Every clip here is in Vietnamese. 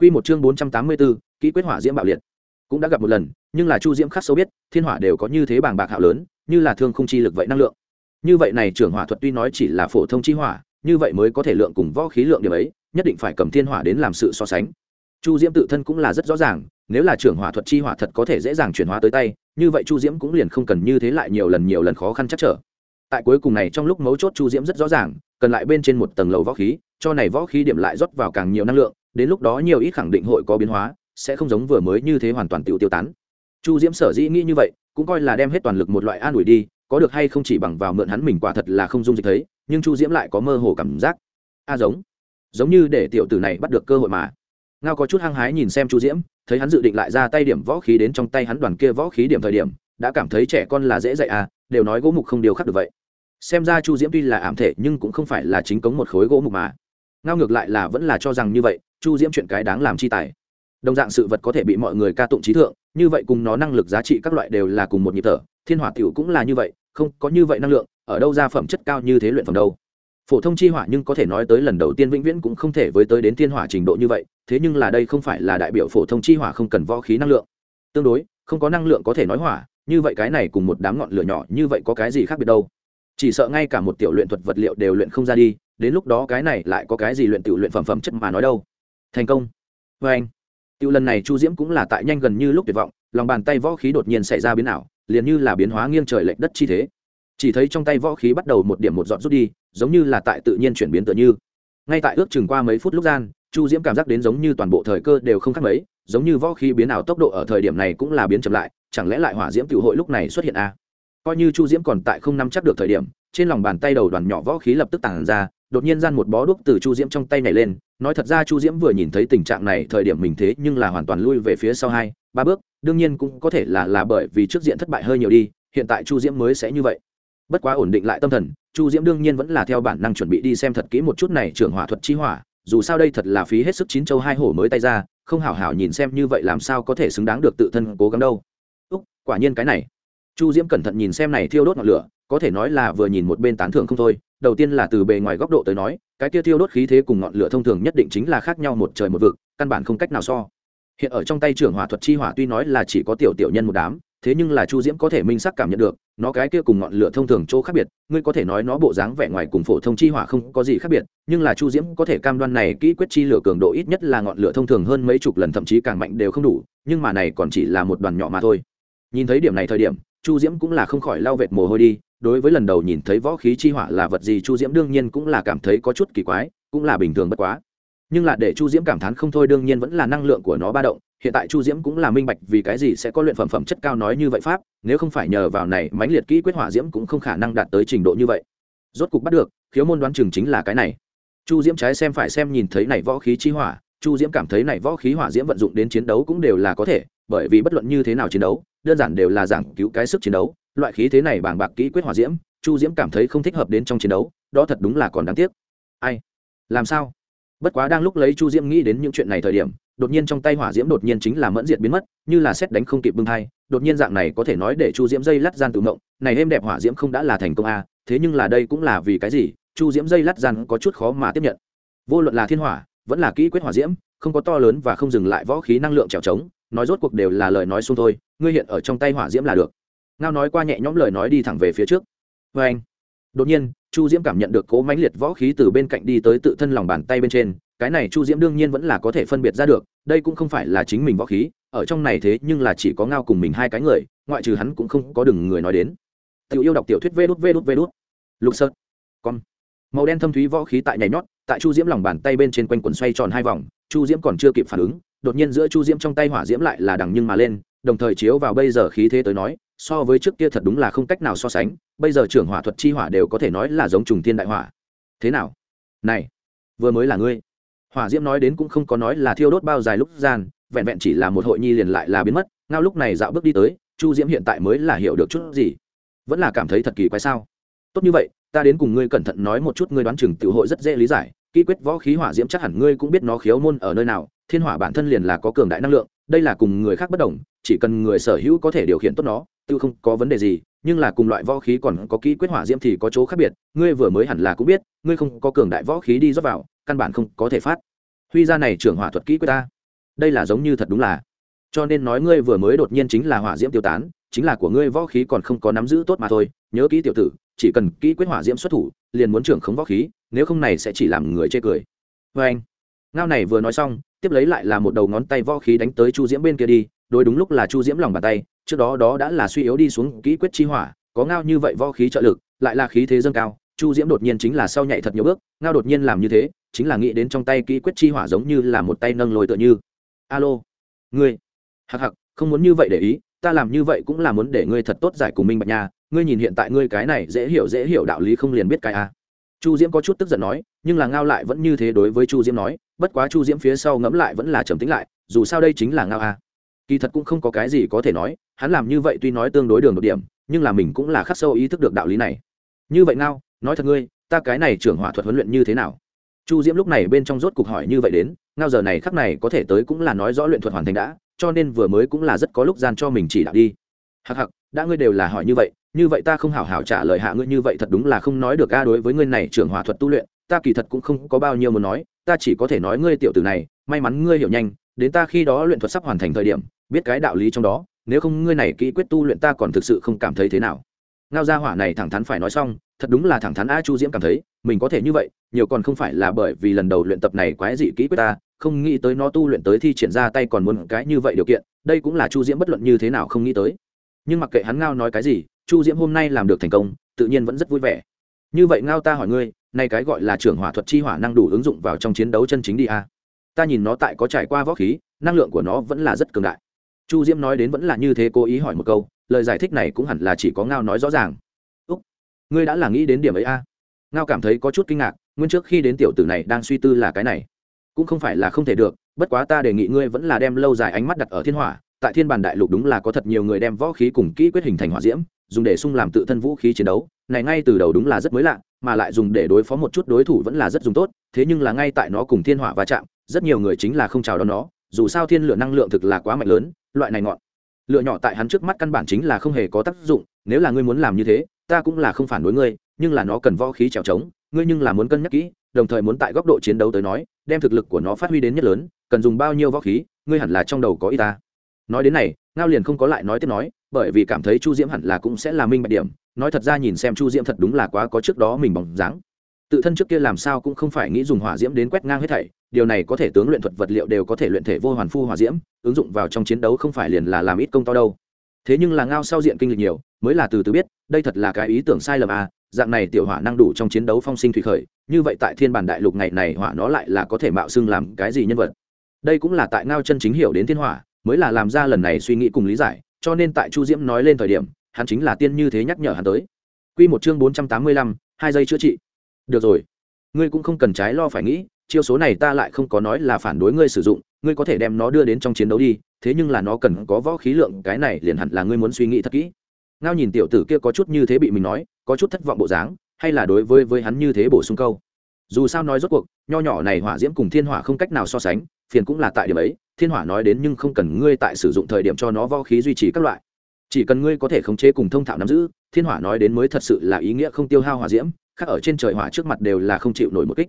Quy một chương bốn trăm tám mươi 484, kỹ quyết hỏa diễm bạo liệt. Cũng đã gặp một lần, nhưng là Chu Diễm khắc sâu biết, thiên hỏa đều có như thế bàng bạc hạo lớn, như là thương không chi lực vậy năng lượng. Như vậy này trưởng hỏa thuật tuy nói chỉ là phổ thông chi hỏa, như vậy mới có thể lượng cùng võ khí lượng điểm ấy, nhất định phải cầm thiên hỏa đến làm sự so sánh. Chu Diễm tự thân cũng là rất rõ ràng, nếu là trưởng hỏa thuật chi hỏa thật có thể dễ dàng chuyển hóa tới tay, như vậy Chu Diễm cũng liền không cần như thế lại nhiều lần nhiều lần khó khăn chắc trở. Tại cuối cùng này trong lúc mấu chốt Chu Diễm rất rõ ràng, cần lại bên trên một tầng lầu võ khí, cho này võ khí điểm lại rót vào càng nhiều năng lượng, đến lúc đó nhiều ít khẳng định hội có biến hóa, sẽ không giống vừa mới như thế hoàn toàn tiêu tiêu tán. Chu diễm sở dĩ nghĩ như vậy, cũng coi là đem hết toàn lực một loại an ủi đi, có được hay không chỉ bằng vào mượn hắn mình quả thật là không dung dịch thấy, nhưng chu diễm lại có mơ hồ cảm giác. A giống giống như để tiểu tử này bắt được cơ hội mà. Ngao có chút hăng hái nhìn xem chu diễm, thấy hắn dự định lại ra tay điểm võ khí đến trong tay hắn đoàn kia võ khí điểm thời điểm, đã cảm thấy trẻ con là dễ dạy à đều nói gỗ mục không điều khắc được vậy. Xem ra chu diễm tuy là ảm thể nhưng cũng không phải là chính cống một khối gỗ mục mà ngao ngược lại là vẫn là cho rằng như vậy, chu diễm chuyện cái đáng làm chi tài. Đồng dạng sự vật có thể bị mọi người ca tụng trí thượng, như vậy cùng nó năng lực giá trị các loại đều là cùng một nhịp thở, thiên hỏa t i ể u cũng là như vậy, không có như vậy năng lượng, ở đâu ra phẩm chất cao như thế luyện phẩm đâu. Phổ thông chi hỏa nhưng có thể nói tới lần đầu tiên vĩnh viễn cũng không thể với tới đến thiên hỏa trình độ như vậy, thế nhưng là đây không phải là đại biểu phổ thông chi hỏa không cần võ khí năng lượng. Tương đối, không có năng lượng có thể nói hỏa, như vậy cái này cùng một đám ngọn lửa nhỏ như vậy có cái gì khác biệt đâu. Chỉ sợ ngay cả một tiểu luyện thuật vật liệu đều luyện không ra đi đến lúc đó cái này lại có cái gì luyện tự luyện phẩm phẩm chất mà nói đâu. Thành công. Vê anh tự lần này chu diễm cũng là tại nhanh gần như lúc tuyệt vọng, lòng bàn tay võ khí đột nhiên xảy ra biến ảo, liền như là biến hóa nghiêng trời lệch đất chi thế. Chỉ thấy trong tay võ khí bắt đầu một điểm một dọn rút đi, giống như là tại tự nhiên chuyển biến tựa như. Ngay tại ước chừng qua mấy phút lúc gian, chu diễm cảm giác đến giống như toàn bộ thời cơ đều không khác mấy, giống như võ khí biến ảo tốc độ ở thời điểm này cũng là biến chậm lại, chẳng lẽ lại hỏa diễm cựu hội lúc này xuất hiện a à? coi như chu diễm còn tại không nắm chắc được thời điểm, trên lòng bàn tay đầu đoàn nhỏ võ khí lập tức tản ra đột nhiên gian một bó đuốc từ chu diễm trong tay này lên, nói thật ra chu diễm vừa nhìn thấy tình trạng này thời điểm mình thế nhưng là hoàn toàn lui về phía sau hai, ba bước, đương nhiên cũng có thể là là bởi vì trước diện thất bại hơi nhiều đi, hiện tại chu diễm mới sẽ như vậy. Bất quá ổn định lại tâm thần, chu diễm đương nhiên vẫn là theo bản năng chuẩn bị đi xem thật kỹ một chút này trưởng hỏa thuật chi hỏa, dù sao đây thật là phí hết sức chín châu hai hổ mới tay ra, không hảo hảo nhìn xem như vậy làm sao có thể xứng đáng được tự thân cố gắng đâu. Úc, quả nhiên cái này. Chu diễm cẩn thận nhìn xem này thiêu đốt ngọn lửa, có thể nói là vừa nhìn một bên tán thưởng không thôi đầu tiên là từ bề ngoài góc độ tới nói, cái kia thiêu đốt khí thế cùng ngọn lửa thông thường nhất định chính là khác nhau một trời một vực, căn bản không cách nào so. Hiện ở trong tay trưởng hỏa thuật chi hỏa tuy nói là chỉ có tiểu tiểu nhân một đám, thế nhưng là chu diễm có thể minh sắc cảm nhận được, nó cái kia cùng ngọn lửa thông thường chỗ khác biệt, ngươi có thể nói nó bộ dáng vẻ ngoài cùng phổ thông chi hỏa không có gì khác biệt, nhưng là chu diễm có thể cam đoan này kỹ quyết chi lửa cường độ ít nhất là ngọn lửa thông thường hơn mấy chục lần, thậm chí càng mạnh đều không đủ, nhưng mà này còn chỉ là một đoàn nhỏ mà thôi. Nhìn thấy điểm này thời điểm, chu diễm cũng là không khỏi lau vệt mồ hôi đi đối với lần đầu nhìn thấy võ khí chi hỏa là vật gì chu diễm đương nhiên cũng là cảm thấy có chút kỳ quái, cũng là bình thường bất quá. Nhưng là để chu diễm cảm thán không thôi đương nhiên vẫn là năng lượng của nó ba động, hiện tại chu diễm cũng là minh bạch vì cái gì sẽ có luyện phẩm phẩm chất cao nói như vậy pháp, nếu không phải nhờ vào này mãnh liệt kỹ quyết hỏa diễm cũng không khả năng đạt tới trình độ như vậy. Rốt cục bắt được, khiếu môn đoán chừng chính là cái này. Chu diễm trái xem phải xem nhìn thấy này võ khí chi hỏa, chu diễm cảm thấy này võ khí hỏa diễm vận dụng đến chiến đấu cũng đều là có thể, bởi vì bất luận như thế nào chiến đấu, đơn giản đều là giảng cứu cái sức chiến đấu loại khí thế này bàng bạc kỹ quyết hòa diễm chu diễm cảm thấy không thích hợp đến trong chiến đấu đó thật đúng là còn đáng tiếc. Ai? Làm sao? Bất quá đang lúc lấy chu diễm nghĩ đến những chuyện này thời điểm đột nhiên trong tay hỏa diễm đột nhiên chính là mẫn diệt biến mất như là xét đánh không kịp bưng thai đột nhiên dạng này có thể nói để chu diễm dây lắt gian tự mộng này êm đẹp hỏa diễm không đã là thành công a à, thế nhưng là đây cũng là vì cái gì chu diễm dây lắt gian có chút khó mà tiếp nhận. Vô luận là thiên hỏa vẫn là kỹ quyết hỏa diễm không có to lớn và không dừng lại võ khí năng lượng trèo trống nói rốt cuộc đều là lời nói xung thôi ngươi hiện ở trong tay hỏa diễm là được ngao nói qua nhẹ nhõm lời nói đi thẳng về phía trước. Vê anh, đột nhiên, chu diễm cảm nhận được cố mãnh liệt võ khí từ bên cạnh đi tới tự thân lòng bàn tay bên trên. Cái này chu diễm đương nhiên vẫn là có thể phân biệt ra được, đây cũng không phải là chính mình võ khí, ở trong này thế nhưng là chỉ có ngao cùng mình hai cái người, ngoại trừ hắn cũng không có đừng người nói đến. Tiểu yêu đọc tiểu thuyết vê đút vê đút vê đút. Lục sơn. con màu đen thâm thúy võ khí tại nhảy nhót, tại chu diễm lòng bàn tay bên trên quanh quần xoay tròn hai vòng, chu diễm còn chưa kịp phản ứng, đột nhiên giữa chu diễm trong tay hỏa diễm lại là đằng nhưng mà lên, đồng thời chiếu vào bây giờ khí thế tới nói so với trước kia thật đúng là không cách nào so sánh, bây giờ trưởng hỏa thuật chi hỏa đều có thể nói là giống trùng thiên đại hỏa. Thế nào? Này, vừa mới là ngươi. Hỏa diễm nói đến cũng không có nói là thiêu đốt bao dài lúc gian, vẹn vẹn chỉ là một hội nhi liền lại là biến mất, ngao lúc này dạo bước đi tới, chu diễm hiện tại mới là hiểu được chút gì. Vẫn là cảm thấy thật kỳ quái sao? Tốt như vậy, ta đến cùng ngươi cẩn thận nói một chút ngươi đoán chừng tiểu hội rất dễ lý giải, kỹ quyết võ khí hỏa diễm chắc hẳn ngươi cũng biết nó khiếu môn ở nơi nào, thiên hỏa bản thân liền là có cường đại năng lượng, đây là cùng người khác bất đồng, chỉ cần người sở hữu có thể điều khiển tốt nó tự không có vấn đề gì, nhưng là cùng loại võ khí còn có kỹ quyết hỏa diễm thì có chỗ khác biệt, ngươi vừa mới hẳn là cũng biết, ngươi không có cường đại võ khí đi rót vào, căn bản không có thể phát. Huy ra này trưởng hỏa thuật kỹ quyết ta. Đây là giống như thật đúng là. Cho nên nói ngươi vừa mới đột nhiên chính là hỏa diễm tiêu tán, chính là của ngươi võ khí còn không có nắm giữ tốt mà thôi, nhớ kỹ tiểu tử, chỉ cần kỹ quyết hỏa diễm xuất thủ, liền muốn trưởng khống võ khí, nếu không này sẽ chỉ làm người chê cười. Vê anh ngao này vừa nói xong, tiếp lấy lại là một đầu ngón tay võ khí đánh tới chu diễm bên kia đi đối đúng lúc là chu diễm lòng bàn tay, trước đó đó đã là suy yếu đi xuống kỹ quyết chi hỏa, có ngao như vậy vo khí trợ lực, lại là khí thế dâng cao, chu diễm đột nhiên chính là sau nhảy thật nhiều bước, ngao đột nhiên làm như thế, chính là nghĩ đến trong tay kỹ quyết chi hỏa giống như là một tay nâng lồi tựa như alo, ngươi hặc hặc không muốn như vậy để ý, ta làm như vậy cũng là muốn để ngươi thật tốt giải cùng minh bạch nha, ngươi nhìn hiện tại ngươi cái này dễ hiểu dễ hiểu đạo lý không liền biết cái a à. chu diễm có chút tức giận nói, nhưng là ngao lại vẫn như thế đối với chu diễm nói, bất quá chu diễm phía sau ngẫm lại vẫn là trầm tính lại, dù sao đây chính là ngao a à kỳ thật cũng không có cái gì có thể nói, hắn làm như vậy tuy nói tương đối đường một điểm, nhưng là mình cũng là khắc sâu ý thức được đạo lý này. Như vậy ngao, nói thật ngươi, ta cái này trưởng hỏa thuật huấn luyện như thế nào? Chu diễm lúc này bên trong rốt cục hỏi như vậy đến, ngao giờ này khắc này có thể tới cũng là nói rõ luyện thuật hoàn thành đã, cho nên vừa mới cũng là rất có lúc gian cho mình chỉ đạo đi. Hặc hặc đã ngươi đều là hỏi như vậy như vậy ta không hảo hảo trả lời hạ ngươi như vậy thật đúng là không nói được a, đối với ngươi này trưởng hỏa thuật tu luyện, ta kỳ thật cũng không có bao nhiêu muốn nói, ta chỉ có thể nói ngươi tiểu tử này, may mắn ngươi hiểu nhanh, đến ta khi đó luyện thuật sắp hoàn thành thời điểm biết cái đạo lý trong đó, nếu không ngươi này kỹ quyết tu luyện ta còn thực sự không cảm thấy thế nào. Ngao gia hỏa này thẳng thắn phải nói xong, thật đúng là thẳng thắn a chu diễm cảm thấy, mình có thể như vậy, nhiều còn không phải là bởi vì lần đầu luyện tập này quái dị kỹ quyết ta, không nghĩ tới nó tu luyện tới thi triển ra tay còn muốn cái như vậy điều kiện, đây cũng là chu diễm bất luận như thế nào không nghĩ tới. Nhưng mặc kệ hắn ngao nói cái gì, chu diễm hôm nay làm được thành công, tự nhiên vẫn rất vui vẻ. Như vậy ngao ta hỏi ngươi, nay cái gọi là trưởng hỏa thuật chi hỏa năng đủ ứng dụng vào trong chiến đấu chân chính đi a? Ta nhìn nó tại có trải qua võ khí, năng lượng của nó vẫn là rất cường đại chu diễm nói đến vẫn là như thế cố ý hỏi một câu, lời giải thích này cũng hẳn là chỉ có ngao nói rõ ràng. Úc, ngươi đã là nghĩ đến điểm ấy a ngao cảm thấy có chút kinh ngạc, nguyên trước khi đến tiểu tử này đang suy tư là cái này. Cũng không phải là không thể được, bất quá ta đề nghị ngươi vẫn là đem lâu dài ánh mắt đặt ở thiên hỏa, tại thiên bản đại lục đúng là có thật nhiều người đem võ khí cùng kỹ quyết hình thành hỏa diễm, dùng để sung làm tự thân vũ khí chiến đấu, này ngay từ đầu đúng là rất mới lạ, mà lại dùng để đối phó một chút đối thủ vẫn là rất dùng tốt, thế nhưng là ngay tại nó cùng thiên hỏa va chạm, rất nhiều người chính là không chào đón nó dù sao thiên lửa năng lượng thực là quá mạnh lớn, loại này ngọn lựa nhỏ tại hắn trước mắt căn bản chính là không hề có tác dụng, nếu là ngươi muốn làm như thế, ta cũng là không phản đối ngươi, nhưng là nó cần võ khí trèo trống, ngươi nhưng là muốn cân nhắc kỹ, đồng thời muốn tại góc độ chiến đấu tới nói, đem thực lực của nó phát huy đến nhất lớn, cần dùng bao nhiêu võ khí, ngươi hẳn là trong đầu có y ta. Nói đến này, ngao liền không có lại nói tiếp nói, bởi vì cảm thấy chu diễm hẳn là cũng sẽ là minh bạch điểm, nói thật ra nhìn xem chu diễm thật đúng là quá có trước đó mình bóng dáng. Tự thân trước kia làm sao cũng không phải nghĩ dùng hỏa diễm đến quét ngang hết thảy điều này có thể tướng luyện thuật vật liệu đều có thể luyện thể vô hoàn phu hỏa diễm ứng dụng vào trong chiến đấu không phải liền là làm ít công to đâu. Thế nhưng là ngao sau diện kinh lịch nhiều mới là từ từ biết đây thật là cái ý tưởng sai lầm à dạng này tiểu hỏa năng đủ trong chiến đấu phong sinh thủy khởi như vậy tại thiên bản đại lục ngày này hỏa nó lại là có thể mạo xưng làm cái gì nhân vật. Đây cũng là tại ngao chân chính hiểu đến thiên hỏa mới là làm ra lần này suy nghĩ cùng lý giải cho nên tại chu diễm nói lên thời điểm hắn chính là tiên như thế nhắc nhở hắn tới. Quy một chương bốn trăm tám mươi lăm, hai giây chữa trị. Được rồi, ngươi cũng không cần trái lo phải nghĩ, chiêu số này ta lại không có nói là phản đối ngươi sử dụng, ngươi có thể đem nó đưa đến trong chiến đấu đi, thế nhưng là nó cần có võ khí lượng, cái này liền hẳn là ngươi muốn suy nghĩ thật kỹ. Ngao nhìn tiểu tử kia có chút như thế bị mình nói, có chút thất vọng bộ dáng, hay là đối với với hắn như thế bổ sung câu. Dù sao nói rốt cuộc, nho nhỏ này hỏa diễm cùng thiên hỏa không cách nào so sánh, phiền cũng là tại điểm ấy, thiên hỏa nói đến nhưng không cần ngươi tại sử dụng thời điểm cho nó võ khí duy trì các loại chỉ cần ngươi có thể khống chế cùng thông thạo nắm giữ thiên hỏa nói đến mới thật sự là ý nghĩa không tiêu hao hỏa diễm khác ở trên trời hỏa trước mặt đều là không chịu nổi một kích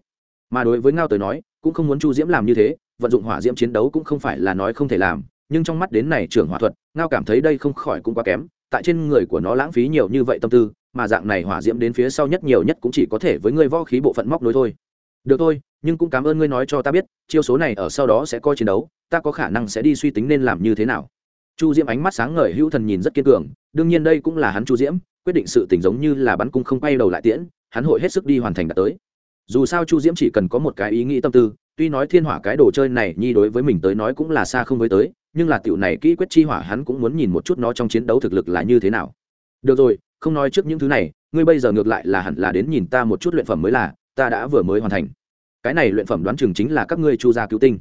mà đối với ngao tới nói, cũng không muốn chu diễm làm như thế, vận dụng hỏa diễm chiến đấu cũng không phải là nói không thể làm, nhưng trong mắt đến này trưởng hỏa thuật, ngao cảm thấy đây không khỏi cũng quá kém, tại trên người của nó lãng phí nhiều như vậy tâm tư, mà dạng này hỏa diễm đến phía sau nhất nhiều nhất cũng chỉ có thể với ngươi võ khí bộ phận móc nối thôi. Được thôi, nhưng cũng cảm ơn ngươi nói cho ta biết, chiêu số này ở sau đó sẽ coi chiến đấu, ta có khả năng sẽ đi suy tính nên làm như thế nào. Chu diễm ánh mắt sáng ngời, hữu thần nhìn rất kiên cường, đương nhiên đây cũng là hắn chu diễm, quyết định sự tình giống như là bắn cung không quay đầu lại tiễn, hắn hội hết sức đi hoàn thành đạt tới dù sao chu diễm chỉ cần có một cái ý nghĩ tâm tư, tuy nói thiên hỏa cái đồ chơi này nhi đối với mình tới nói cũng là xa không với tới, nhưng là tiểu này kỹ quyết chi hỏa hắn cũng muốn nhìn một chút nó trong chiến đấu thực lực là như thế nào. Được rồi, không nói trước những thứ này, ngươi bây giờ ngược lại là hẳn là đến nhìn ta một chút luyện phẩm mới là, ta đã vừa mới hoàn thành. Cái này luyện phẩm đoán chừng chính là các ngươi chu gia cứu tinh.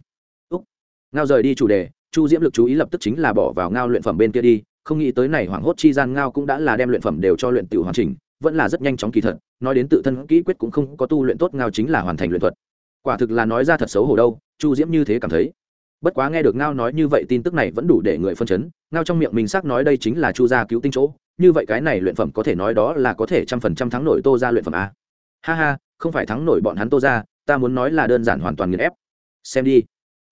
Úc. Ngao rời đi chủ đề, chu diễm lực chú ý lập tức chính là bỏ vào ngao luyện phẩm bên kia đi, không nghĩ tới này hoảng hốt chi gian ngao cũng đã là đem luyện phẩm đều cho luyện tiểu hoàn chỉnh vẫn là rất nhanh chóng kỳ thật, nói đến tự thân kỹ quyết cũng không có tu luyện tốt ngao chính là hoàn thành luyện thuật. Quả thực là nói ra thật xấu hổ đâu, chu diễm như thế cảm thấy. Bất quá nghe được ngao nói như vậy tin tức này vẫn đủ để người phân chấn, ngao trong miệng mình xác nói đây chính là chu gia cứu tinh chỗ, như vậy cái này luyện phẩm có thể nói đó là có thể trăm phần trăm thắng nổi tô ra luyện phẩm a ha ha, không phải thắng nổi bọn hắn tô ra ta muốn nói là đơn giản hoàn toàn nghiền ép. Xem đi.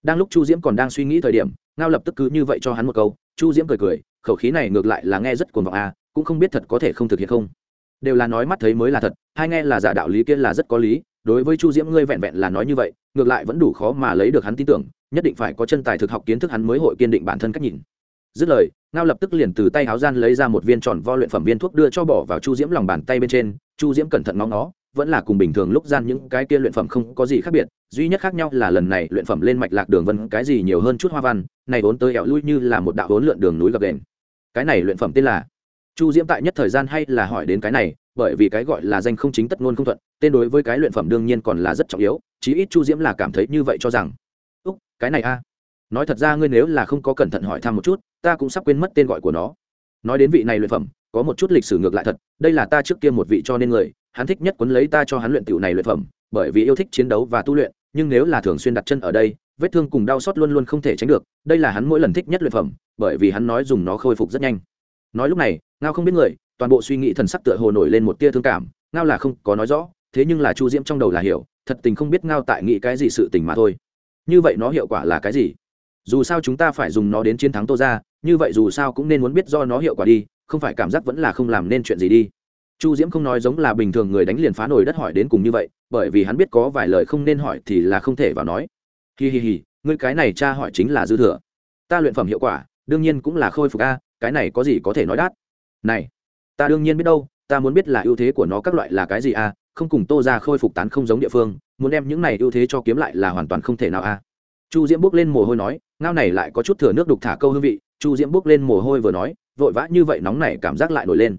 Đang lúc chu diễm còn đang suy nghĩ thời điểm, ngao lập tức cứ như vậy cho hắn một câu, chu diễm cười cười, khẩu khí này ngược lại là nghe rất cuồng vọng à cũng không biết thật có thể không thực hiện không đều là nói mắt thấy mới là thật, hai nghe là giả đạo lý kia là rất có lý, đối với chu diễm ngươi vẹn vẹn là nói như vậy, ngược lại vẫn đủ khó mà lấy được hắn tin tưởng, nhất định phải có chân tài thực học kiến thức hắn mới hội kiên định bản thân cách nhìn. Dứt lời, ngao lập tức liền từ tay Háo gian lấy ra một viên tròn vo luyện phẩm viên thuốc đưa cho bỏ vào chu diễm lòng bàn tay bên trên, chu diễm cẩn thận ngóng nó vẫn là cùng bình thường lúc gian những cái kia luyện phẩm không có gì khác biệt, duy nhất khác nhau là lần này luyện phẩm lên mạch lạc đường vân cái gì nhiều hơn chút hoa văn, này vốn tới ẻo lui như là một đạo vốn lượn đường núi gập đền. Cái này luyện phẩm tên là chu diễm tại nhất thời gian hay là hỏi đến cái này, bởi vì cái gọi là danh không chính tất ngôn không thuận, tên đối với cái luyện phẩm đương nhiên còn là rất trọng yếu, chí ít chu diễm là cảm thấy như vậy cho rằng. Úc, cái này a. Nói thật ra ngươi nếu là không có cẩn thận hỏi thăm một chút, ta cũng sắp quên mất tên gọi của nó. Nói đến vị này luyện phẩm, có một chút lịch sử ngược lại thật, đây là ta trước kia một vị cho nên người, hắn thích nhất quấn lấy ta cho hắn luyện tiểu này luyện phẩm, bởi vì yêu thích chiến đấu và tu luyện, nhưng nếu là thường xuyên đặt chân ở đây, vết thương cùng đau xót luôn luôn không thể tránh được, đây là hắn mỗi lần thích nhất luyện phẩm, bởi vì hắn nói dùng nó khôi phục rất nhanh. Nói lúc này ngao không biết người, toàn bộ suy nghĩ thần sắc tựa hồ nổi lên một tia thương cảm, ngao là không có nói rõ, thế nhưng là chu diễm trong đầu là hiểu, thật tình không biết ngao tại nghĩ cái gì sự tình mà thôi. Như vậy nó hiệu quả là cái gì? Dù sao chúng ta phải dùng nó đến chiến thắng tô ra như vậy dù sao cũng nên muốn biết do nó hiệu quả đi, không phải cảm giác vẫn là không làm nên chuyện gì đi. Chu diễm không nói giống là bình thường người đánh liền phá nổi đất hỏi đến cùng như vậy, bởi vì hắn biết có vài lời không nên hỏi thì là không thể vào nói. Hi hi hi, ngươi cái này cha hỏi chính là dư thừa. Ta luyện phẩm hiệu quả, đương nhiên cũng là khôi phục a, cái này có gì có thể nói đắt? Này, ta đương nhiên biết đâu, ta muốn biết là ưu thế của nó các loại là cái gì à? không cùng tô ra khôi phục tán không giống địa phương, muốn đem những này ưu thế cho kiếm lại là hoàn toàn không thể nào à? chu diễm bước lên mồ hôi nói, ngao này lại có chút thừa nước đục thả câu hương vị, chu diễm bước lên mồ hôi vừa nói, vội vã như vậy nóng này cảm giác lại nổi lên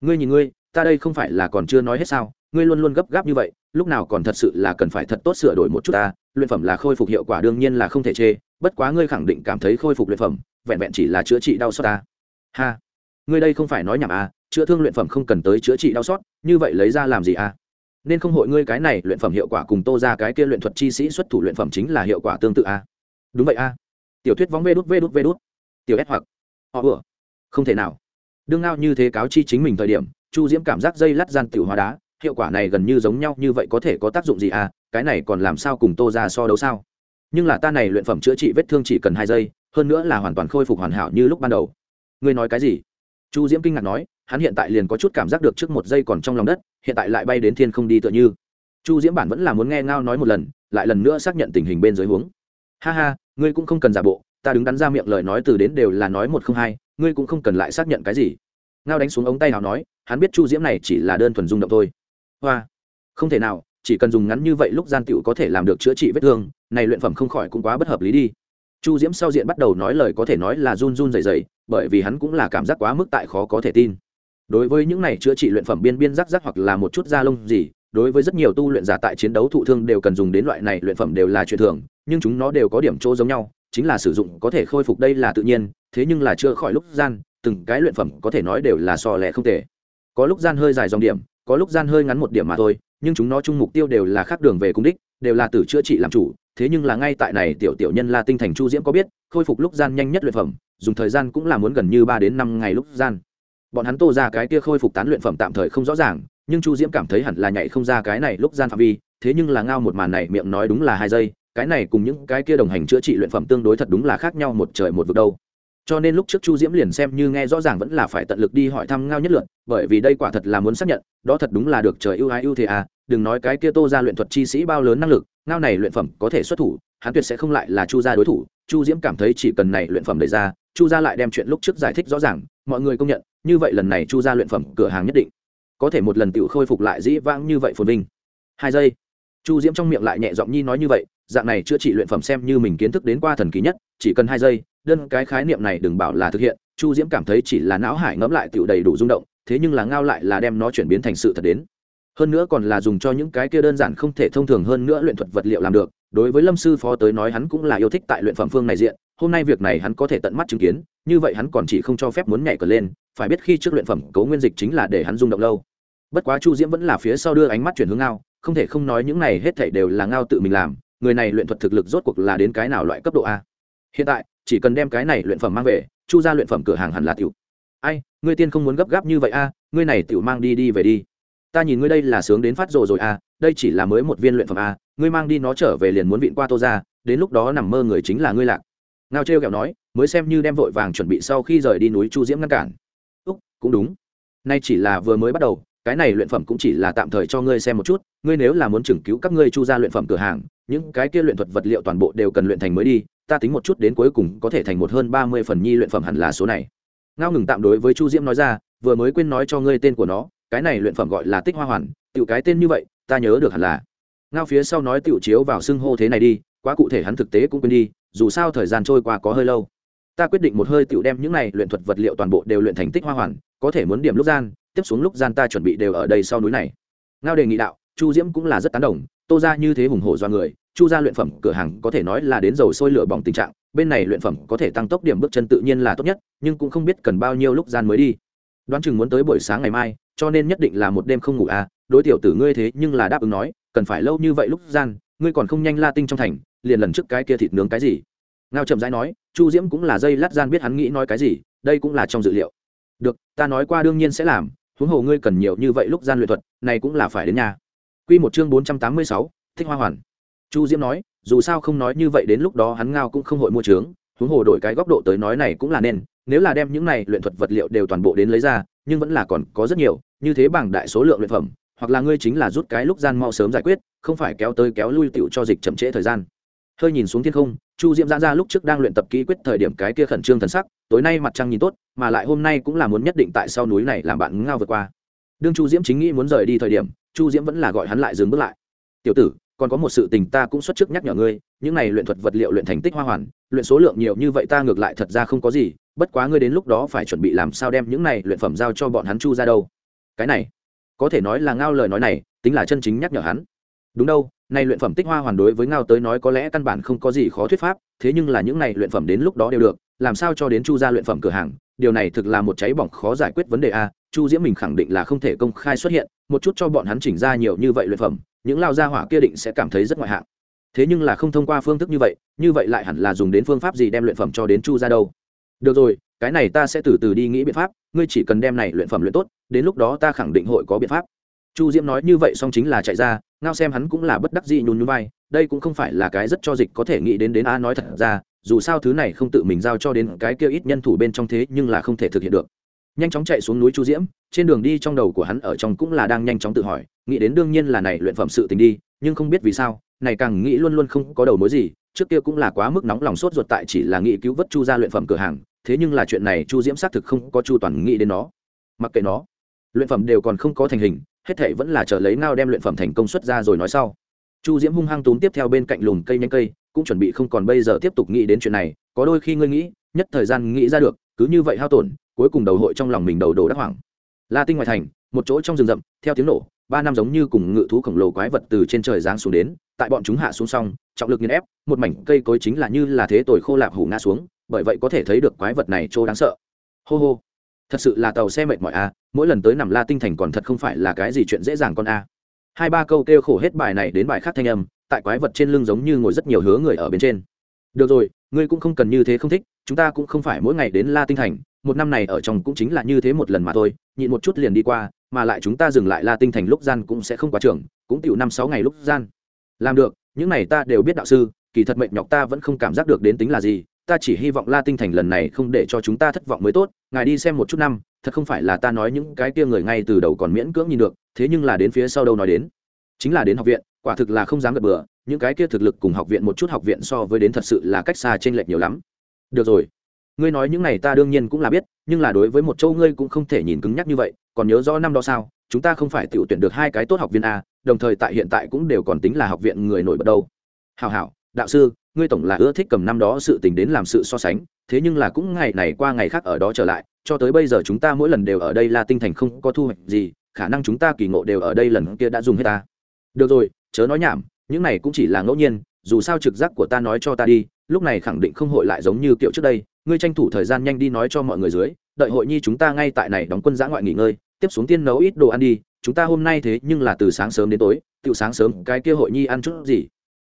ngươi nhìn ngươi, ta đây không phải là còn chưa nói hết sao, ngươi luôn luôn gấp gáp như vậy, lúc nào còn thật sự là cần phải thật tốt sửa đổi một chút ta, luyện phẩm là khôi phục hiệu quả đương nhiên là không thể chê, bất quá ngươi khẳng định cảm thấy khôi phục luyện phẩm, vẹn vẹn chỉ là chữa trị đau xót ta ha ngươi đây không phải nói nhảm à chữa thương luyện phẩm không cần tới chữa trị đau xót, như vậy lấy ra làm gì à? Nên không hội ngươi cái này luyện phẩm hiệu quả cùng tô ra cái kia luyện thuật chi sĩ xuất thủ luyện phẩm chính là hiệu quả tương tự à? Đúng vậy à. Tiểu thuyết vóng vê đút vê đút vê đút. Tiểu ép hoặc. Họ vừa. Không thể nào. Đương ngao như thế cáo chi chính mình thời điểm, chu diễm cảm giác dây lắt gian tiểu hóa đá, hiệu quả này gần như giống nhau như vậy có thể có tác dụng gì à? Cái này còn làm sao cùng tô ra so đấu sao? Nhưng là ta này luyện phẩm chữa trị vết thương chỉ cần hai giây, hơn nữa là hoàn toàn khôi phục hoàn hảo như lúc ban đầu. Ngươi nói cái gì? Chu diễm kinh ngạc nói, hắn hiện tại liền có chút cảm giác được trước một giây còn trong lòng đất, hiện tại lại bay đến thiên không đi tựa như. Chu diễm bản vẫn là muốn nghe ngao nói một lần, lại lần nữa xác nhận tình hình bên dưới huống. Ha ha, ngươi cũng không cần giả bộ, ta đứng đắn ra miệng lời nói từ đến đều là nói một không hai, ngươi cũng không cần lại xác nhận cái gì. Ngao đánh xuống ống tay nào nói, hắn biết chu diễm này chỉ là đơn thuần rung động thôi. Hoa, không thể nào, chỉ cần dùng ngắn như vậy lúc gian tựu có thể làm được chữa trị vết thương, này luyện phẩm không khỏi cũng quá bất hợp lý đi chu diễm sau diện bắt đầu nói lời có thể nói là run run dày dày bởi vì hắn cũng là cảm giác quá mức tại khó có thể tin. Đối với những này chữa trị luyện phẩm biên biên rắc rắc hoặc là một chút da lông gì, đối với rất nhiều tu luyện giả tại chiến đấu thụ thương đều cần dùng đến loại này luyện phẩm đều là chuyện thường, nhưng chúng nó đều có điểm chỗ giống nhau, chính là sử dụng có thể khôi phục đây là tự nhiên, thế nhưng là chưa khỏi lúc gian, từng cái luyện phẩm có thể nói đều là so lẻ không thể có lúc gian hơi dài dòng điểm, có lúc gian hơi ngắn một điểm mà thôi, nhưng chúng nó chung mục tiêu đều là khác đường về cung đích, đều là từ chữa trị làm chủ thế nhưng là ngay tại này tiểu tiểu nhân la tinh thành chu diễm có biết, khôi phục lúc gian nhanh nhất luyện phẩm, dùng thời gian cũng là muốn gần như ba đến năm ngày lúc gian. Bọn hắn tô ra cái kia khôi phục tán luyện phẩm tạm thời không rõ ràng, nhưng chu diễm cảm thấy hẳn là nhảy không ra cái này lúc gian phạm vi, thế nhưng là ngao một màn này miệng nói đúng là hai giây, cái này cùng những cái kia đồng hành chữa trị luyện phẩm tương đối thật đúng là khác nhau một trời một vực đâu. Cho nên lúc trước chu diễm liền xem như nghe rõ ràng vẫn là phải tận lực đi hỏi thăm ngao nhất lượn bởi vì đây quả thật là muốn xác nhận, đó thật đúng là được trời ưu ái ưu thế à đừng nói cái kia tô ra luyện thuật chi sĩ bao lớn năng lực ngao này luyện phẩm có thể xuất thủ, hắn tuyệt sẽ không lại là chu gia đối thủ. Chu diễm cảm thấy chỉ cần này luyện phẩm đẩy ra, chu gia lại đem chuyện lúc trước giải thích rõ ràng, mọi người công nhận, như vậy lần này chu gia luyện phẩm cửa hàng nhất định có thể một lần tự khôi phục lại dĩ vãng như vậy phồn vinh. Hai giây, chu diễm trong miệng lại nhẹ giọng nhi nói như vậy, dạng này chữa trị luyện phẩm xem như mình kiến thức đến qua thần kỳ nhất, chỉ cần hai giây, đơn cái khái niệm này đừng bảo là thực hiện. Chu diễm cảm thấy chỉ là não hải ngẫm lại tựu đầy đủ rung động, thế nhưng là ngao lại là đem nó chuyển biến thành sự thật đến hơn nữa còn là dùng cho những cái kia đơn giản không thể thông thường hơn nữa luyện thuật vật liệu làm được. Đối với lâm sư phó tới nói hắn cũng là yêu thích tại luyện phẩm phương này diện. Hôm nay việc này hắn có thể tận mắt chứng kiến, như vậy hắn còn chỉ không cho phép muốn nhảy cờ lên. Phải biết khi trước luyện phẩm cấu nguyên dịch chính là để hắn rung động lâu. Bất quá chu diễm vẫn là phía sau đưa ánh mắt chuyển hướng ngao, không thể không nói những này hết thảy đều là ngao tự mình làm. Người này luyện thuật thực lực rốt cuộc là đến cái nào loại cấp độ a? Hiện tại, chỉ cần đem cái này luyện phẩm mang về, chu ra luyện phẩm cửa hàng hẳn là tiểu. Ai, ngươi tiên không muốn gấp gáp như vậy a, ngươi này tiểu mang đi đi về đi ta nhìn ngươi đây là sướng đến phát rồ rồi à đây chỉ là mới một viên luyện phẩm à ngươi mang đi nó trở về liền muốn vịn qua tô ra, đến lúc đó nằm mơ người chính là ngươi lạc. Ngao trêu kẹo nói, mới xem như đem vội vàng chuẩn bị sau khi rời đi núi chu diễm ngăn cản. Úc, cũng đúng. Nay chỉ là vừa mới bắt đầu, cái này luyện phẩm cũng chỉ là tạm thời cho ngươi xem một chút, ngươi nếu là muốn chừng cứu các ngươi chu ra luyện phẩm cửa hàng, những cái kia luyện thuật vật liệu toàn bộ đều cần luyện thành mới đi, ta tính một chút đến cuối cùng có thể thành một hơn ba mươi phần nhi luyện phẩm hẳn là số này. Ngao ngừng tạm đối với chu diễm nói ra, vừa mới quên nói cho ngươi tên của nó cái này luyện phẩm gọi là tích hoa hoàn tự cái tên như vậy, ta nhớ được hẳn là. Ngao phía sau nói tiểu chiếu vào xưng hô thế này đi, quá cụ thể hắn thực tế cũng quên đi, dù sao thời gian trôi qua có hơi lâu. Ta quyết định một hơi tiểu đem những này luyện thuật vật liệu toàn bộ đều luyện thành tích hoa hoàn, có thể muốn điểm lúc gian, tiếp xuống lúc gian ta chuẩn bị đều ở đây sau núi này. Ngao đề nghị đạo, chu diễm cũng là rất tán đồng, tô ra như thế hùng hổ do người, chu ra luyện phẩm cửa hàng có thể nói là đến dầu sôi lửa bỏng tình trạng, bên này luyện phẩm có thể tăng tốc điểm bước chân tự nhiên là tốt nhất, nhưng cũng không biết cần bao nhiêu lúc gian mới đi. Đoán chừng muốn tới buổi sáng ngày mai cho nên nhất định là một đêm không ngủ à đối tiểu tử ngươi thế nhưng là đáp ứng nói cần phải lâu như vậy lúc gian ngươi còn không nhanh la tinh trong thành liền lần trước cái kia thịt nướng cái gì? Ngao chậm rãi nói chu diễm cũng là dây lát gian biết hắn nghĩ nói cái gì đây cũng là trong dự liệu. Được ta nói qua đương nhiên sẽ làm huống hồ ngươi cần nhiều như vậy lúc gian luyện thuật này cũng là phải đến nhà. Quy một chương bốn trăm tám mươi sáu, Thích Hoa Hoàn. Chu Diễm nói, dù sao không nói như vậy đến lúc đó hắn ngao cũng không hội mua trướng, huống hồ đổi cái góc độ tới nói này cũng là nên, nếu là đem những này luyện thuật vật liệu đều toàn bộ đến lấy ra, nhưng vẫn là còn có rất nhiều, như thế bằng đại số lượng luyện phẩm, hoặc là ngươi chính là rút cái lúc gian mau sớm giải quyết, không phải kéo tới kéo lui tiểu cho dịch chậm trễ thời gian. Hơi nhìn xuống thiên không, Chu Diễm giãn ra lúc trước đang luyện tập kỹ quyết thời điểm cái kia khẩn trương thần sắc, tối nay mặt trăng nhìn tốt, mà lại hôm nay cũng là muốn nhất định tại sau núi này làm bạn ngao vượt qua. Đương Chu Diễm chính nghĩ muốn rời đi thời điểm, Chu Diễm vẫn là gọi hắn lại dừng bước lại. "Tiểu tử, còn có một sự tình ta cũng xuất trước nhắc nhở ngươi, những này luyện thuật vật liệu luyện thành tích hoa hoàn, luyện số lượng nhiều như vậy ta ngược lại thật ra không có gì, bất quá ngươi đến lúc đó phải chuẩn bị làm sao đem những này luyện phẩm giao cho bọn hắn Chu ra đâu." Cái này, có thể nói là ngao lời nói này, tính là chân chính nhắc nhở hắn. Đúng đâu, nay luyện phẩm tích hoa hoàn đối với ngao tới nói có lẽ căn bản không có gì khó thuyết pháp, thế nhưng là những này luyện phẩm đến lúc đó đều được, làm sao cho đến Chu ra luyện phẩm cửa hàng, điều này thực là một cháy bỏng khó giải quyết vấn đề a chu diễm mình khẳng định là không thể công khai xuất hiện một chút cho bọn hắn chỉnh ra nhiều như vậy luyện phẩm những lao gia hỏa kia định sẽ cảm thấy rất ngoại hạng thế nhưng là không thông qua phương thức như vậy như vậy lại hẳn là dùng đến phương pháp gì đem luyện phẩm cho đến chu ra đâu được rồi, cái này ta sẽ từ từ đi nghĩ biện pháp, ngươi chỉ cần đem này luyện phẩm luyện tốt, đến lúc đó ta khẳng định hội có biện pháp. Chu diễm nói như vậy xong chính là chạy ra, ngao xem hắn cũng là bất đắc dĩ nhún nhún vai, đây cũng không phải là cái rất cho dịch có thể nghĩ đến đến a nói thật ra, dù sao thứ này không tự mình giao cho đến cái kia ít nhân thủ bên trong thế nhưng là không thể thực hiện được. Nhanh chóng chạy xuống núi chu diễm, trên đường đi trong đầu của hắn ở trong cũng là đang nhanh chóng tự hỏi, nghĩ đến đương nhiên là này luyện phẩm sự tình đi, nhưng không biết vì sao, này càng nghĩ luôn luôn không có đầu mối gì trước kia cũng là quá mức nóng lòng sốt ruột tại chỉ là nghĩ cứu vớt chu ra luyện phẩm cửa hàng, thế nhưng là chuyện này chu diễm xác thực không có chu toàn nghĩ đến nó. Mặc kệ nó, luyện phẩm đều còn không có thành hình, hết thệ vẫn là chờ lấy ngao đem luyện phẩm thành công xuất ra rồi nói sau. Chu diễm hung hăng túm tiếp theo bên cạnh lùm cây nhanh cây, cũng chuẩn bị không còn bây giờ tiếp tục nghĩ đến chuyện này, có đôi khi ngươi nghĩ, nhất thời gian nghĩ ra được, cứ như vậy hao tổn, cuối cùng đầu hội trong lòng mình đầu đổ đắc hoảng. La tinh ngoài thành, một chỗ trong rừng rậm, theo tiếng nổ ba năm giống như cùng ngự thú khổng lồ quái vật từ trên trời giáng xuống đến, tại bọn chúng hạ xuống xong, trọng lực nghiền ép, một mảnh cây cối chính là như là thế tồi khô lạp hủ ngã xuống, bởi vậy có thể thấy được quái vật này trô đáng sợ. Hô hô. Thật sự là tàu xe mệt mỏi a, mỗi lần tới nằm la tinh thành còn thật không phải là cái gì chuyện dễ dàng con a. Hai ba câu kêu khổ hết bài này đến bài khác thanh âm, tại quái vật trên lưng giống như ngồi rất nhiều hứa người ở bên trên. Được rồi, ngươi cũng không cần như thế không thích, chúng ta cũng không phải mỗi ngày đến la tinh thành, một năm này ở trong cũng chính là như thế một lần mà thôi, nhịn một chút liền đi qua mà lại chúng ta dừng lại la tinh thành lúc gian cũng sẽ không quá trưởng cũng tiểu năm sáu ngày lúc gian. Làm được, những này ta đều biết đạo sư, kỳ thật mệnh nhọc ta vẫn không cảm giác được đến tính là gì, ta chỉ hy vọng la tinh thành lần này không để cho chúng ta thất vọng mới tốt, ngài đi xem một chút năm, thật không phải là ta nói những cái kia người ngay từ đầu còn miễn cưỡng nhìn được, thế nhưng là đến phía sau đâu nói đến. Chính là đến học viện, quả thực là không dám gật bừa, những cái kia thực lực cùng học viện một chút học viện so với đến thật sự là cách xa chênh lệch nhiều lắm. Được rồi. Ngươi nói những này ta đương nhiên cũng là biết, nhưng là đối với một châu ngươi cũng không thể nhìn cứng nhắc như vậy còn nhớ rõ năm đó sao? Chúng ta không phải tự tuyển được hai cái tốt học viên a, đồng thời tại hiện tại cũng đều còn tính là học viện người nổi bật đâu. Hào hảo, đạo sư, ngươi tổng là ưa thích cầm năm đó sự tình đến làm sự so sánh, thế nhưng là cũng ngày này qua ngày khác ở đó trở lại, cho tới bây giờ chúng ta mỗi lần đều ở đây là tinh thành không có thu hoạch gì, khả năng chúng ta kỳ ngộ đều ở đây lần kia đã dùng hết ta. Được rồi, chớ nói nhảm, những này cũng chỉ là ngẫu nhiên, dù sao trực giác của ta nói cho ta đi, lúc này khẳng định không hội lại giống như kiểu trước đây, ngươi tranh thủ thời gian nhanh đi nói cho mọi người dưới, đợi hội nhi chúng ta ngay tại này đóng quân giã ngoại nghỉ ngơi tiếp xuống tiên nấu ít đồ ăn đi, chúng ta hôm nay thế nhưng là từ sáng sớm đến tối tự sáng sớm cái kia hội nhi ăn chút gì?